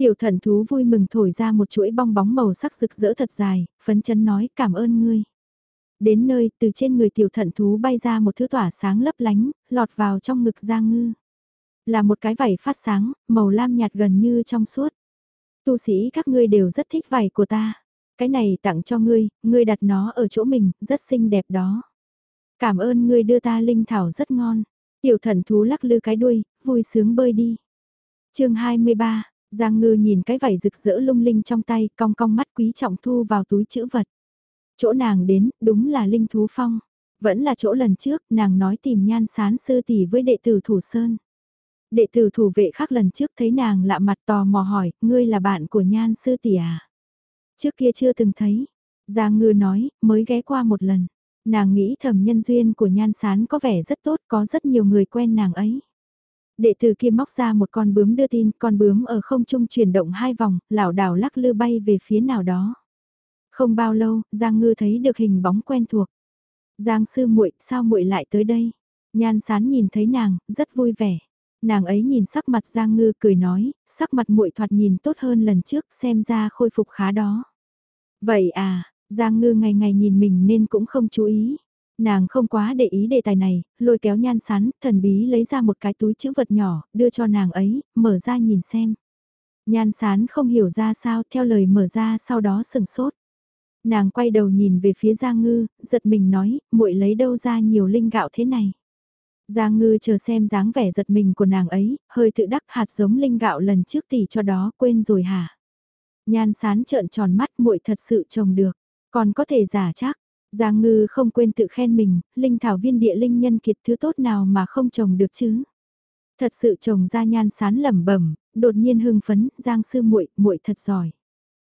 Tiểu thận thú vui mừng thổi ra một chuỗi bong bóng màu sắc rực rỡ thật dài, phấn chấn nói cảm ơn ngươi. Đến nơi, từ trên người tiểu thận thú bay ra một thứ tỏa sáng lấp lánh, lọt vào trong ngực Giang Ngư. Là một cái vảy phát sáng, màu lam nhạt gần như trong suốt. Tu sĩ các ngươi đều rất thích vảy của ta. Cái này tặng cho ngươi, ngươi đặt nó ở chỗ mình, rất xinh đẹp đó. Cảm ơn ngươi đưa ta linh thảo rất ngon. Tiểu thần thú lắc lư cái đuôi, vui sướng bơi đi. chương 23, Giang ngư nhìn cái vảy rực rỡ lung linh trong tay, cong cong mắt quý trọng thu vào túi chữ vật. Chỗ nàng đến, đúng là linh thú phong. Vẫn là chỗ lần trước, nàng nói tìm nhan sán sư tỷ với đệ tử Thủ Sơn. Đệ tử thủ vệ khác lần trước thấy nàng lạ mặt tò mò hỏi, ngươi là bạn của nhan sư tỷ à? Trước kia chưa từng thấy. Giang ngư nói, mới ghé qua một lần. Nàng nghĩ thầm nhân duyên của nhan sán có vẻ rất tốt, có rất nhiều người quen nàng ấy. Đệ tử kia móc ra một con bướm đưa tin, con bướm ở không trung chuyển động hai vòng, lảo đảo lắc lư bay về phía nào đó. Không bao lâu, Giang Ngư thấy được hình bóng quen thuộc. Giang sư muội, sao muội lại tới đây? Nhan Sán nhìn thấy nàng, rất vui vẻ. Nàng ấy nhìn sắc mặt Giang Ngư cười nói, sắc mặt muội thoạt nhìn tốt hơn lần trước xem ra khôi phục khá đó. Vậy à, Giang Ngư ngày ngày nhìn mình nên cũng không chú ý. Nàng không quá để ý đề tài này, lôi kéo nhan sán, thần bí lấy ra một cái túi chữ vật nhỏ, đưa cho nàng ấy, mở ra nhìn xem. Nhan sán không hiểu ra sao, theo lời mở ra sau đó sừng sốt. Nàng quay đầu nhìn về phía Giang Ngư, giật mình nói, muội lấy đâu ra nhiều linh gạo thế này. Giang ngư chờ xem dáng vẻ giật mình của nàng ấy, hơi tự đắc hạt giống linh gạo lần trước tỷ cho đó quên rồi hả? Nhan sán trợn tròn mắt muội thật sự trồng được, còn có thể giả chắc. Giang ngư không quên tự khen mình, linh thảo viên địa linh nhân kiệt thứ tốt nào mà không trồng được chứ? Thật sự trồng ra nhan sán lẩm bẩm, đột nhiên hưng phấn, Giang sư muội, muội thật giỏi.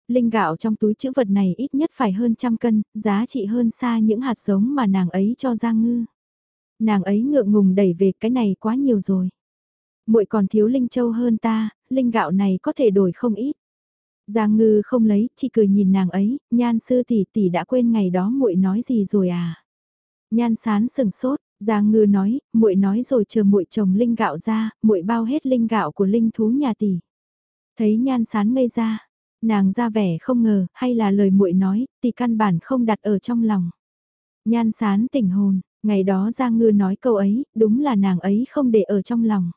Linh gạo trong túi chữ vật này ít nhất phải hơn trăm cân, giá trị hơn xa những hạt giống mà nàng ấy cho Giang ngư nàng ấy ngượng ngùng đẩy về cái này quá nhiều rồi. muội còn thiếu linh châu hơn ta, linh gạo này có thể đổi không ít. Giang ngư không lấy, chỉ cười nhìn nàng ấy, nhan sư tỷ tỷ đã quên ngày đó muội nói gì rồi à. Nhan sán sừng sốt, Giang ngư nói, muội nói rồi chờ muội trồng linh gạo ra, muội bao hết linh gạo của linh thú nhà tỷ. Thấy nhan sán ngây ra, nàng ra vẻ không ngờ, hay là lời muội nói, tỷ căn bản không đặt ở trong lòng. Nhan sán tỉnh hồn, Ngày đó Giang Ngư nói câu ấy, đúng là nàng ấy không để ở trong lòng.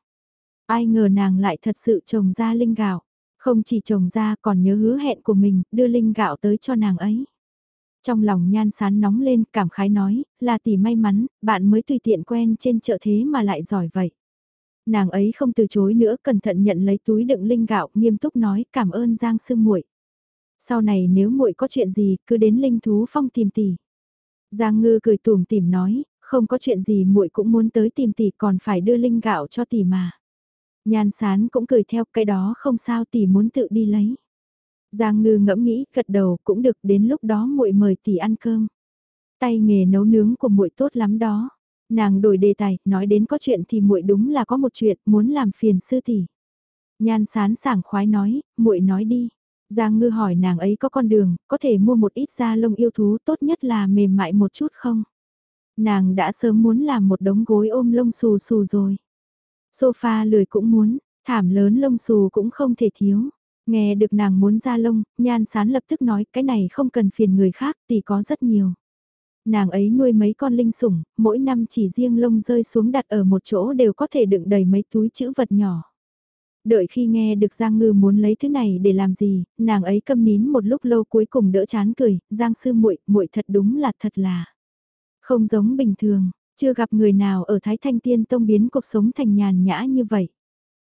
Ai ngờ nàng lại thật sự trồng ra linh gạo. Không chỉ trồng ra còn nhớ hứa hẹn của mình, đưa linh gạo tới cho nàng ấy. Trong lòng nhan sán nóng lên, cảm khái nói, là tỷ may mắn, bạn mới tùy tiện quen trên chợ thế mà lại giỏi vậy. Nàng ấy không từ chối nữa, cẩn thận nhận lấy túi đựng linh gạo, nghiêm túc nói, cảm ơn Giang Sư muội. Sau này nếu muội có chuyện gì, cứ đến linh thú phong tìm tỷ. Giang Ngư cười tủm tỉm nói, không có chuyện gì muội cũng muốn tới tìm tỷ còn phải đưa linh gạo cho tỷ mà. Nhan sán cũng cười theo cái đó không sao tỷ muốn tự đi lấy. Giang ngư ngẫm nghĩ gật đầu cũng được đến lúc đó muội mời tỷ ăn cơm. Tay nghề nấu nướng của muội tốt lắm đó. Nàng đổi đề tài, nói đến có chuyện thì muội đúng là có một chuyện muốn làm phiền sư tỷ. Nhan sán sảng khoái nói, muội nói đi. Giang ngư hỏi nàng ấy có con đường, có thể mua một ít da lông yêu thú tốt nhất là mềm mại một chút không? Nàng đã sớm muốn làm một đống gối ôm lông xù xù rồi. Sofa lười cũng muốn, thảm lớn lông xù cũng không thể thiếu. Nghe được nàng muốn ra lông, nhan sán lập tức nói cái này không cần phiền người khác thì có rất nhiều. Nàng ấy nuôi mấy con linh sủng, mỗi năm chỉ riêng lông rơi xuống đặt ở một chỗ đều có thể đựng đầy mấy túi chữ vật nhỏ. Đợi khi nghe được Giang Ngư muốn lấy thứ này để làm gì, nàng ấy câm nín một lúc lâu cuối cùng đỡ chán cười, Giang sư muội, muội thật đúng là thật là không giống bình thường, chưa gặp người nào ở Thái Thanh Tiên Tông biến cuộc sống thành nhàn nhã như vậy.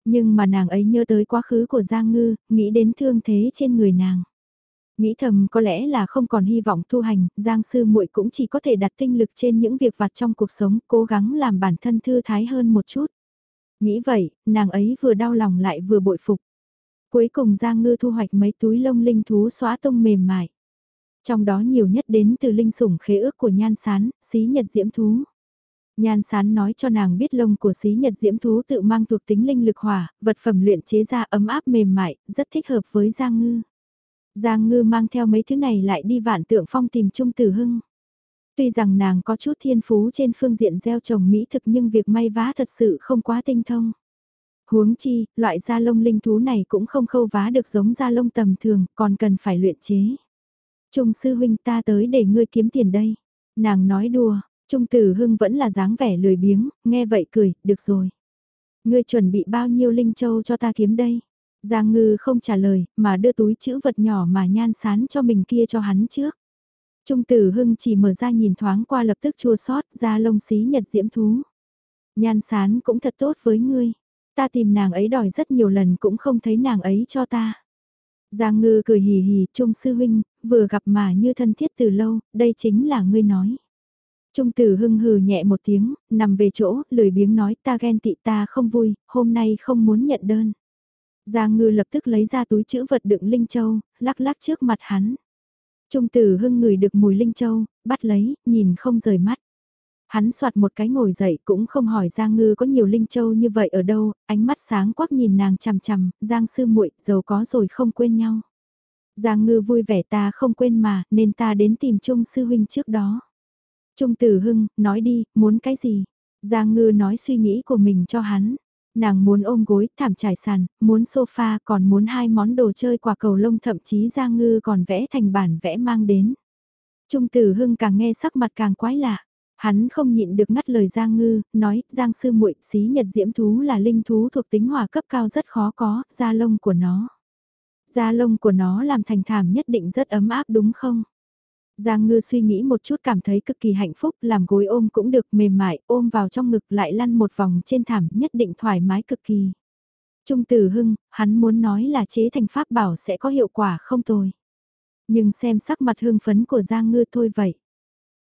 Nhưng mà nàng ấy nhớ tới quá khứ của Giang Ngư, nghĩ đến thương thế trên người nàng. Nghĩ thầm có lẽ là không còn hy vọng tu hành, Giang sư muội cũng chỉ có thể đặt tinh lực trên những việc vặt trong cuộc sống, cố gắng làm bản thân thư thái hơn một chút. Nghĩ vậy, nàng ấy vừa đau lòng lại vừa bội phục. Cuối cùng Giang Ngư thu hoạch mấy túi lông linh thú xóa tông mềm mại. Trong đó nhiều nhất đến từ linh sủng khế ước của nhan sán, xí nhật diễm thú. Nhan sán nói cho nàng biết lông của xí nhật diễm thú tự mang thuộc tính linh lực hỏa, vật phẩm luyện chế ra ấm áp mềm mại, rất thích hợp với Giang Ngư. Giang Ngư mang theo mấy thứ này lại đi vạn tượng phong tìm Trung Tử Hưng. Tuy rằng nàng có chút thiên phú trên phương diện gieo trồng mỹ thực nhưng việc may vá thật sự không quá tinh thông. Huống chi, loại da lông linh thú này cũng không khâu vá được giống da lông tầm thường, còn cần phải luyện chế. Trung sư huynh ta tới để ngươi kiếm tiền đây. Nàng nói đùa, Trung tử hưng vẫn là dáng vẻ lười biếng, nghe vậy cười, được rồi. Ngươi chuẩn bị bao nhiêu linh châu cho ta kiếm đây? Giang ngư không trả lời, mà đưa túi chữ vật nhỏ mà nhan sán cho mình kia cho hắn trước. Trung tử hưng chỉ mở ra nhìn thoáng qua lập tức chua sót ra lông xí nhật diễm thú. Nhan sán cũng thật tốt với ngươi. Ta tìm nàng ấy đòi rất nhiều lần cũng không thấy nàng ấy cho ta. Giang ngư cười hì hì, Trung sư huynh, vừa gặp mà như thân thiết từ lâu, đây chính là ngươi nói. Trung tử hưng hừ nhẹ một tiếng, nằm về chỗ, lười biếng nói ta ghen tị ta không vui, hôm nay không muốn nhận đơn. Giang ngư lập tức lấy ra túi chữ vật đựng Linh Châu, lắc lắc trước mặt hắn. Trung tử hưng ngửi được mùi Linh Châu, bắt lấy, nhìn không rời mắt. Hắn soạt một cái ngồi dậy cũng không hỏi Giang Ngư có nhiều Linh Châu như vậy ở đâu, ánh mắt sáng quắc nhìn nàng chằm chằm, Giang sư muội giàu có rồi không quên nhau. Giang Ngư vui vẻ ta không quên mà, nên ta đến tìm Trung sư huynh trước đó. Trung tử hưng, nói đi, muốn cái gì? Giang Ngư nói suy nghĩ của mình cho hắn. Nàng muốn ôm gối, thảm trải sàn, muốn sofa, còn muốn hai món đồ chơi quả cầu lông thậm chí Giang Ngư còn vẽ thành bản vẽ mang đến. Trung tử hưng càng nghe sắc mặt càng quái lạ. Hắn không nhịn được ngắt lời Giang Ngư, nói, Giang sư muội xí nhật diễm thú là linh thú thuộc tính hỏa cấp cao rất khó có, da lông của nó. Da lông của nó làm thành thảm nhất định rất ấm áp đúng không? Giang ngư suy nghĩ một chút cảm thấy cực kỳ hạnh phúc, làm gối ôm cũng được mềm mại, ôm vào trong ngực lại lăn một vòng trên thảm nhất định thoải mái cực kỳ. Trung tử hưng, hắn muốn nói là chế thành pháp bảo sẽ có hiệu quả không tồi. Nhưng xem sắc mặt hưng phấn của Giang ngư thôi vậy.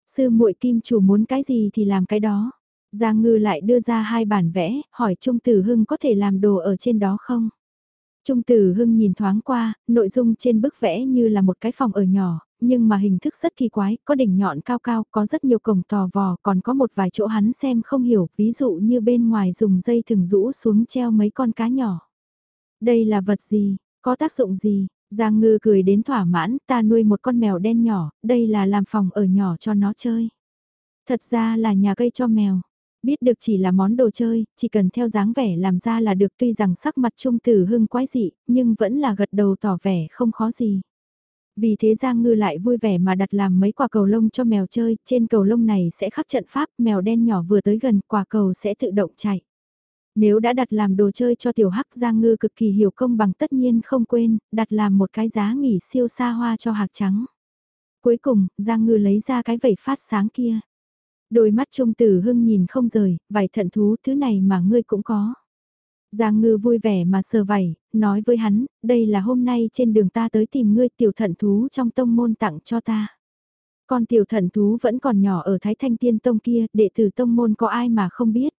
Sư muội kim chủ muốn cái gì thì làm cái đó. Giang ngư lại đưa ra hai bản vẽ, hỏi Trung tử hưng có thể làm đồ ở trên đó không? Trung tử hưng nhìn thoáng qua, nội dung trên bức vẽ như là một cái phòng ở nhỏ, nhưng mà hình thức rất kỳ quái, có đỉnh nhọn cao cao, có rất nhiều cổng tò vò, còn có một vài chỗ hắn xem không hiểu, ví dụ như bên ngoài dùng dây thừng rũ xuống treo mấy con cá nhỏ. Đây là vật gì, có tác dụng gì? Giang ngư cười đến thỏa mãn, ta nuôi một con mèo đen nhỏ, đây là làm phòng ở nhỏ cho nó chơi. Thật ra là nhà cây cho mèo. Biết được chỉ là món đồ chơi, chỉ cần theo dáng vẻ làm ra là được tuy rằng sắc mặt trung tử hưng quái dị, nhưng vẫn là gật đầu tỏ vẻ không khó gì. Vì thế Giang Ngư lại vui vẻ mà đặt làm mấy quả cầu lông cho mèo chơi, trên cầu lông này sẽ khắc trận pháp, mèo đen nhỏ vừa tới gần quả cầu sẽ tự động chạy. Nếu đã đặt làm đồ chơi cho tiểu hắc Giang Ngư cực kỳ hiểu công bằng tất nhiên không quên, đặt làm một cái giá nghỉ siêu xa hoa cho hạc trắng. Cuối cùng, Giang Ngư lấy ra cái vẩy phát sáng kia. Đôi mắt trung tử hưng nhìn không rời, vài thận thú thứ này mà ngươi cũng có. Giang ngư vui vẻ mà sờ vảy, nói với hắn, đây là hôm nay trên đường ta tới tìm ngươi tiểu thận thú trong tông môn tặng cho ta. Con tiểu thận thú vẫn còn nhỏ ở Thái Thanh Tiên Tông kia, đệ tử tông môn có ai mà không biết.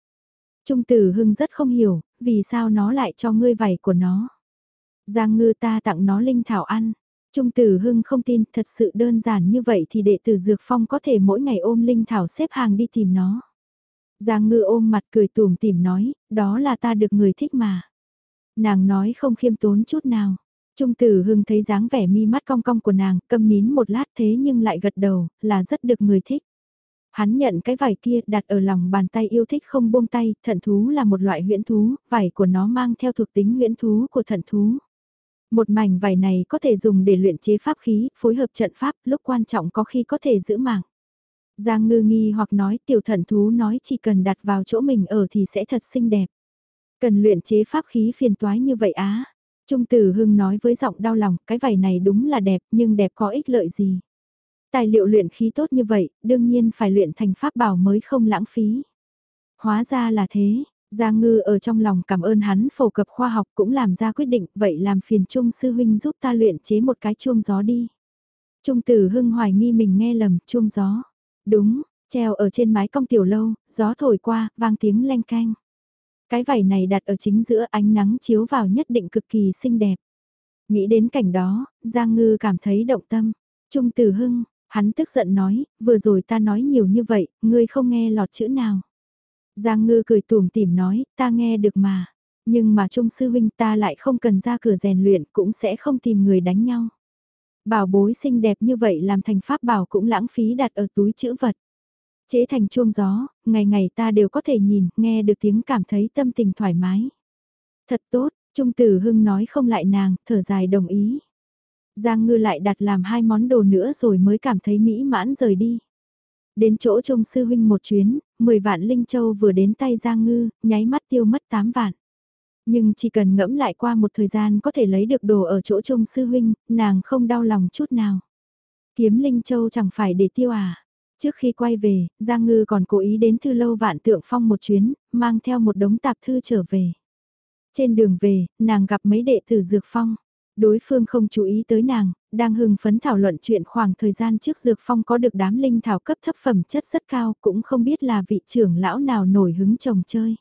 Trung tử hưng rất không hiểu, vì sao nó lại cho ngươi vảy của nó. Giang ngư ta tặng nó linh thảo ăn. Trung tử hưng không tin, thật sự đơn giản như vậy thì đệ tử Dược Phong có thể mỗi ngày ôm linh thảo xếp hàng đi tìm nó. Giang ngư ôm mặt cười tùm tìm nói, đó là ta được người thích mà. Nàng nói không khiêm tốn chút nào. Trung tử hưng thấy dáng vẻ mi mắt cong cong của nàng, câm nín một lát thế nhưng lại gật đầu, là rất được người thích. Hắn nhận cái vải kia đặt ở lòng bàn tay yêu thích không buông tay, thận thú là một loại huyễn thú, vải của nó mang theo thuộc tính huyễn thú của thận thú. Một mảnh vải này có thể dùng để luyện chế pháp khí, phối hợp trận pháp, lúc quan trọng có khi có thể giữ mạng. Giang ngư nghi hoặc nói tiểu Thần thú nói chỉ cần đặt vào chỗ mình ở thì sẽ thật xinh đẹp. Cần luyện chế pháp khí phiền toái như vậy á. Trung tử hưng nói với giọng đau lòng, cái vải này đúng là đẹp nhưng đẹp có ích lợi gì. Tài liệu luyện khí tốt như vậy, đương nhiên phải luyện thành pháp bảo mới không lãng phí. Hóa ra là thế, Giang Ngư ở trong lòng cảm ơn hắn phổ cập khoa học cũng làm ra quyết định, vậy làm phiền Trung Sư Huynh giúp ta luyện chế một cái chuông gió đi. Trung Tử Hưng hoài nghi mình nghe lầm, chuông gió. Đúng, treo ở trên mái cong tiểu lâu, gió thổi qua, vang tiếng leng canh. Cái vải này đặt ở chính giữa ánh nắng chiếu vào nhất định cực kỳ xinh đẹp. Nghĩ đến cảnh đó, Giang Ngư cảm thấy động tâm. Trung Tử Hưng, hắn tức giận nói, vừa rồi ta nói nhiều như vậy, ngươi không nghe lọt chữ nào. Giang Ngư cười tủm tỉm nói, ta nghe được mà. Nhưng mà Trung Sư Huynh ta lại không cần ra cửa rèn luyện cũng sẽ không tìm người đánh nhau. Bảo bối xinh đẹp như vậy làm thành pháp bảo cũng lãng phí đặt ở túi chữ vật. Chế thành chuông gió, ngày ngày ta đều có thể nhìn, nghe được tiếng cảm thấy tâm tình thoải mái. Thật tốt, Trung Tử Hưng nói không lại nàng, thở dài đồng ý. Giang Ngư lại đặt làm hai món đồ nữa rồi mới cảm thấy mỹ mãn rời đi. Đến chỗ trông Sư Huynh một chuyến, 10 vạn Linh Châu vừa đến tay Giang Ngư, nháy mắt tiêu mất 8 vạn. Nhưng chỉ cần ngẫm lại qua một thời gian có thể lấy được đồ ở chỗ trông Sư Huynh, nàng không đau lòng chút nào. Kiếm Linh Châu chẳng phải để tiêu à. Trước khi quay về, Giang Ngư còn cố ý đến thư lâu vạn tượng phong một chuyến, mang theo một đống tạp thư trở về. Trên đường về, nàng gặp mấy đệ tử Dược Phong. Đối phương không chú ý tới nàng, đang hưng phấn thảo luận chuyện khoảng thời gian trước Dược Phong có được đám linh thảo cấp thấp phẩm chất rất cao, cũng không biết là vị trưởng lão nào nổi hứng trồng chơi.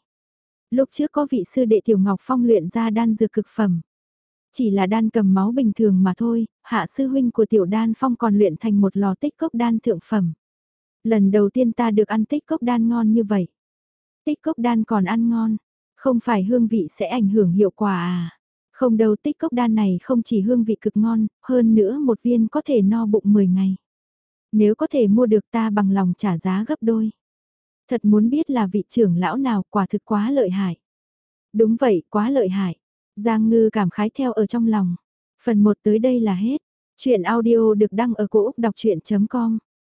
Lúc trước có vị sư đệ Tiểu Ngọc Phong luyện ra đan dược cực phẩm. Chỉ là đan cầm máu bình thường mà thôi, hạ sư huynh của Tiểu Đan Phong còn luyện thành một lò tích cốc đan thượng phẩm. Lần đầu tiên ta được ăn tích cốc đan ngon như vậy. Tích cốc đan còn ăn ngon, không phải hương vị sẽ ảnh hưởng hiệu quả à. Không đâu tích cốc đan này không chỉ hương vị cực ngon, hơn nữa một viên có thể no bụng 10 ngày. Nếu có thể mua được ta bằng lòng trả giá gấp đôi. Thật muốn biết là vị trưởng lão nào quả thực quá lợi hại. Đúng vậy, quá lợi hại. Giang ngư cảm khái theo ở trong lòng. Phần 1 tới đây là hết. Chuyện audio được đăng ở cổ Úc đọc chuyện.com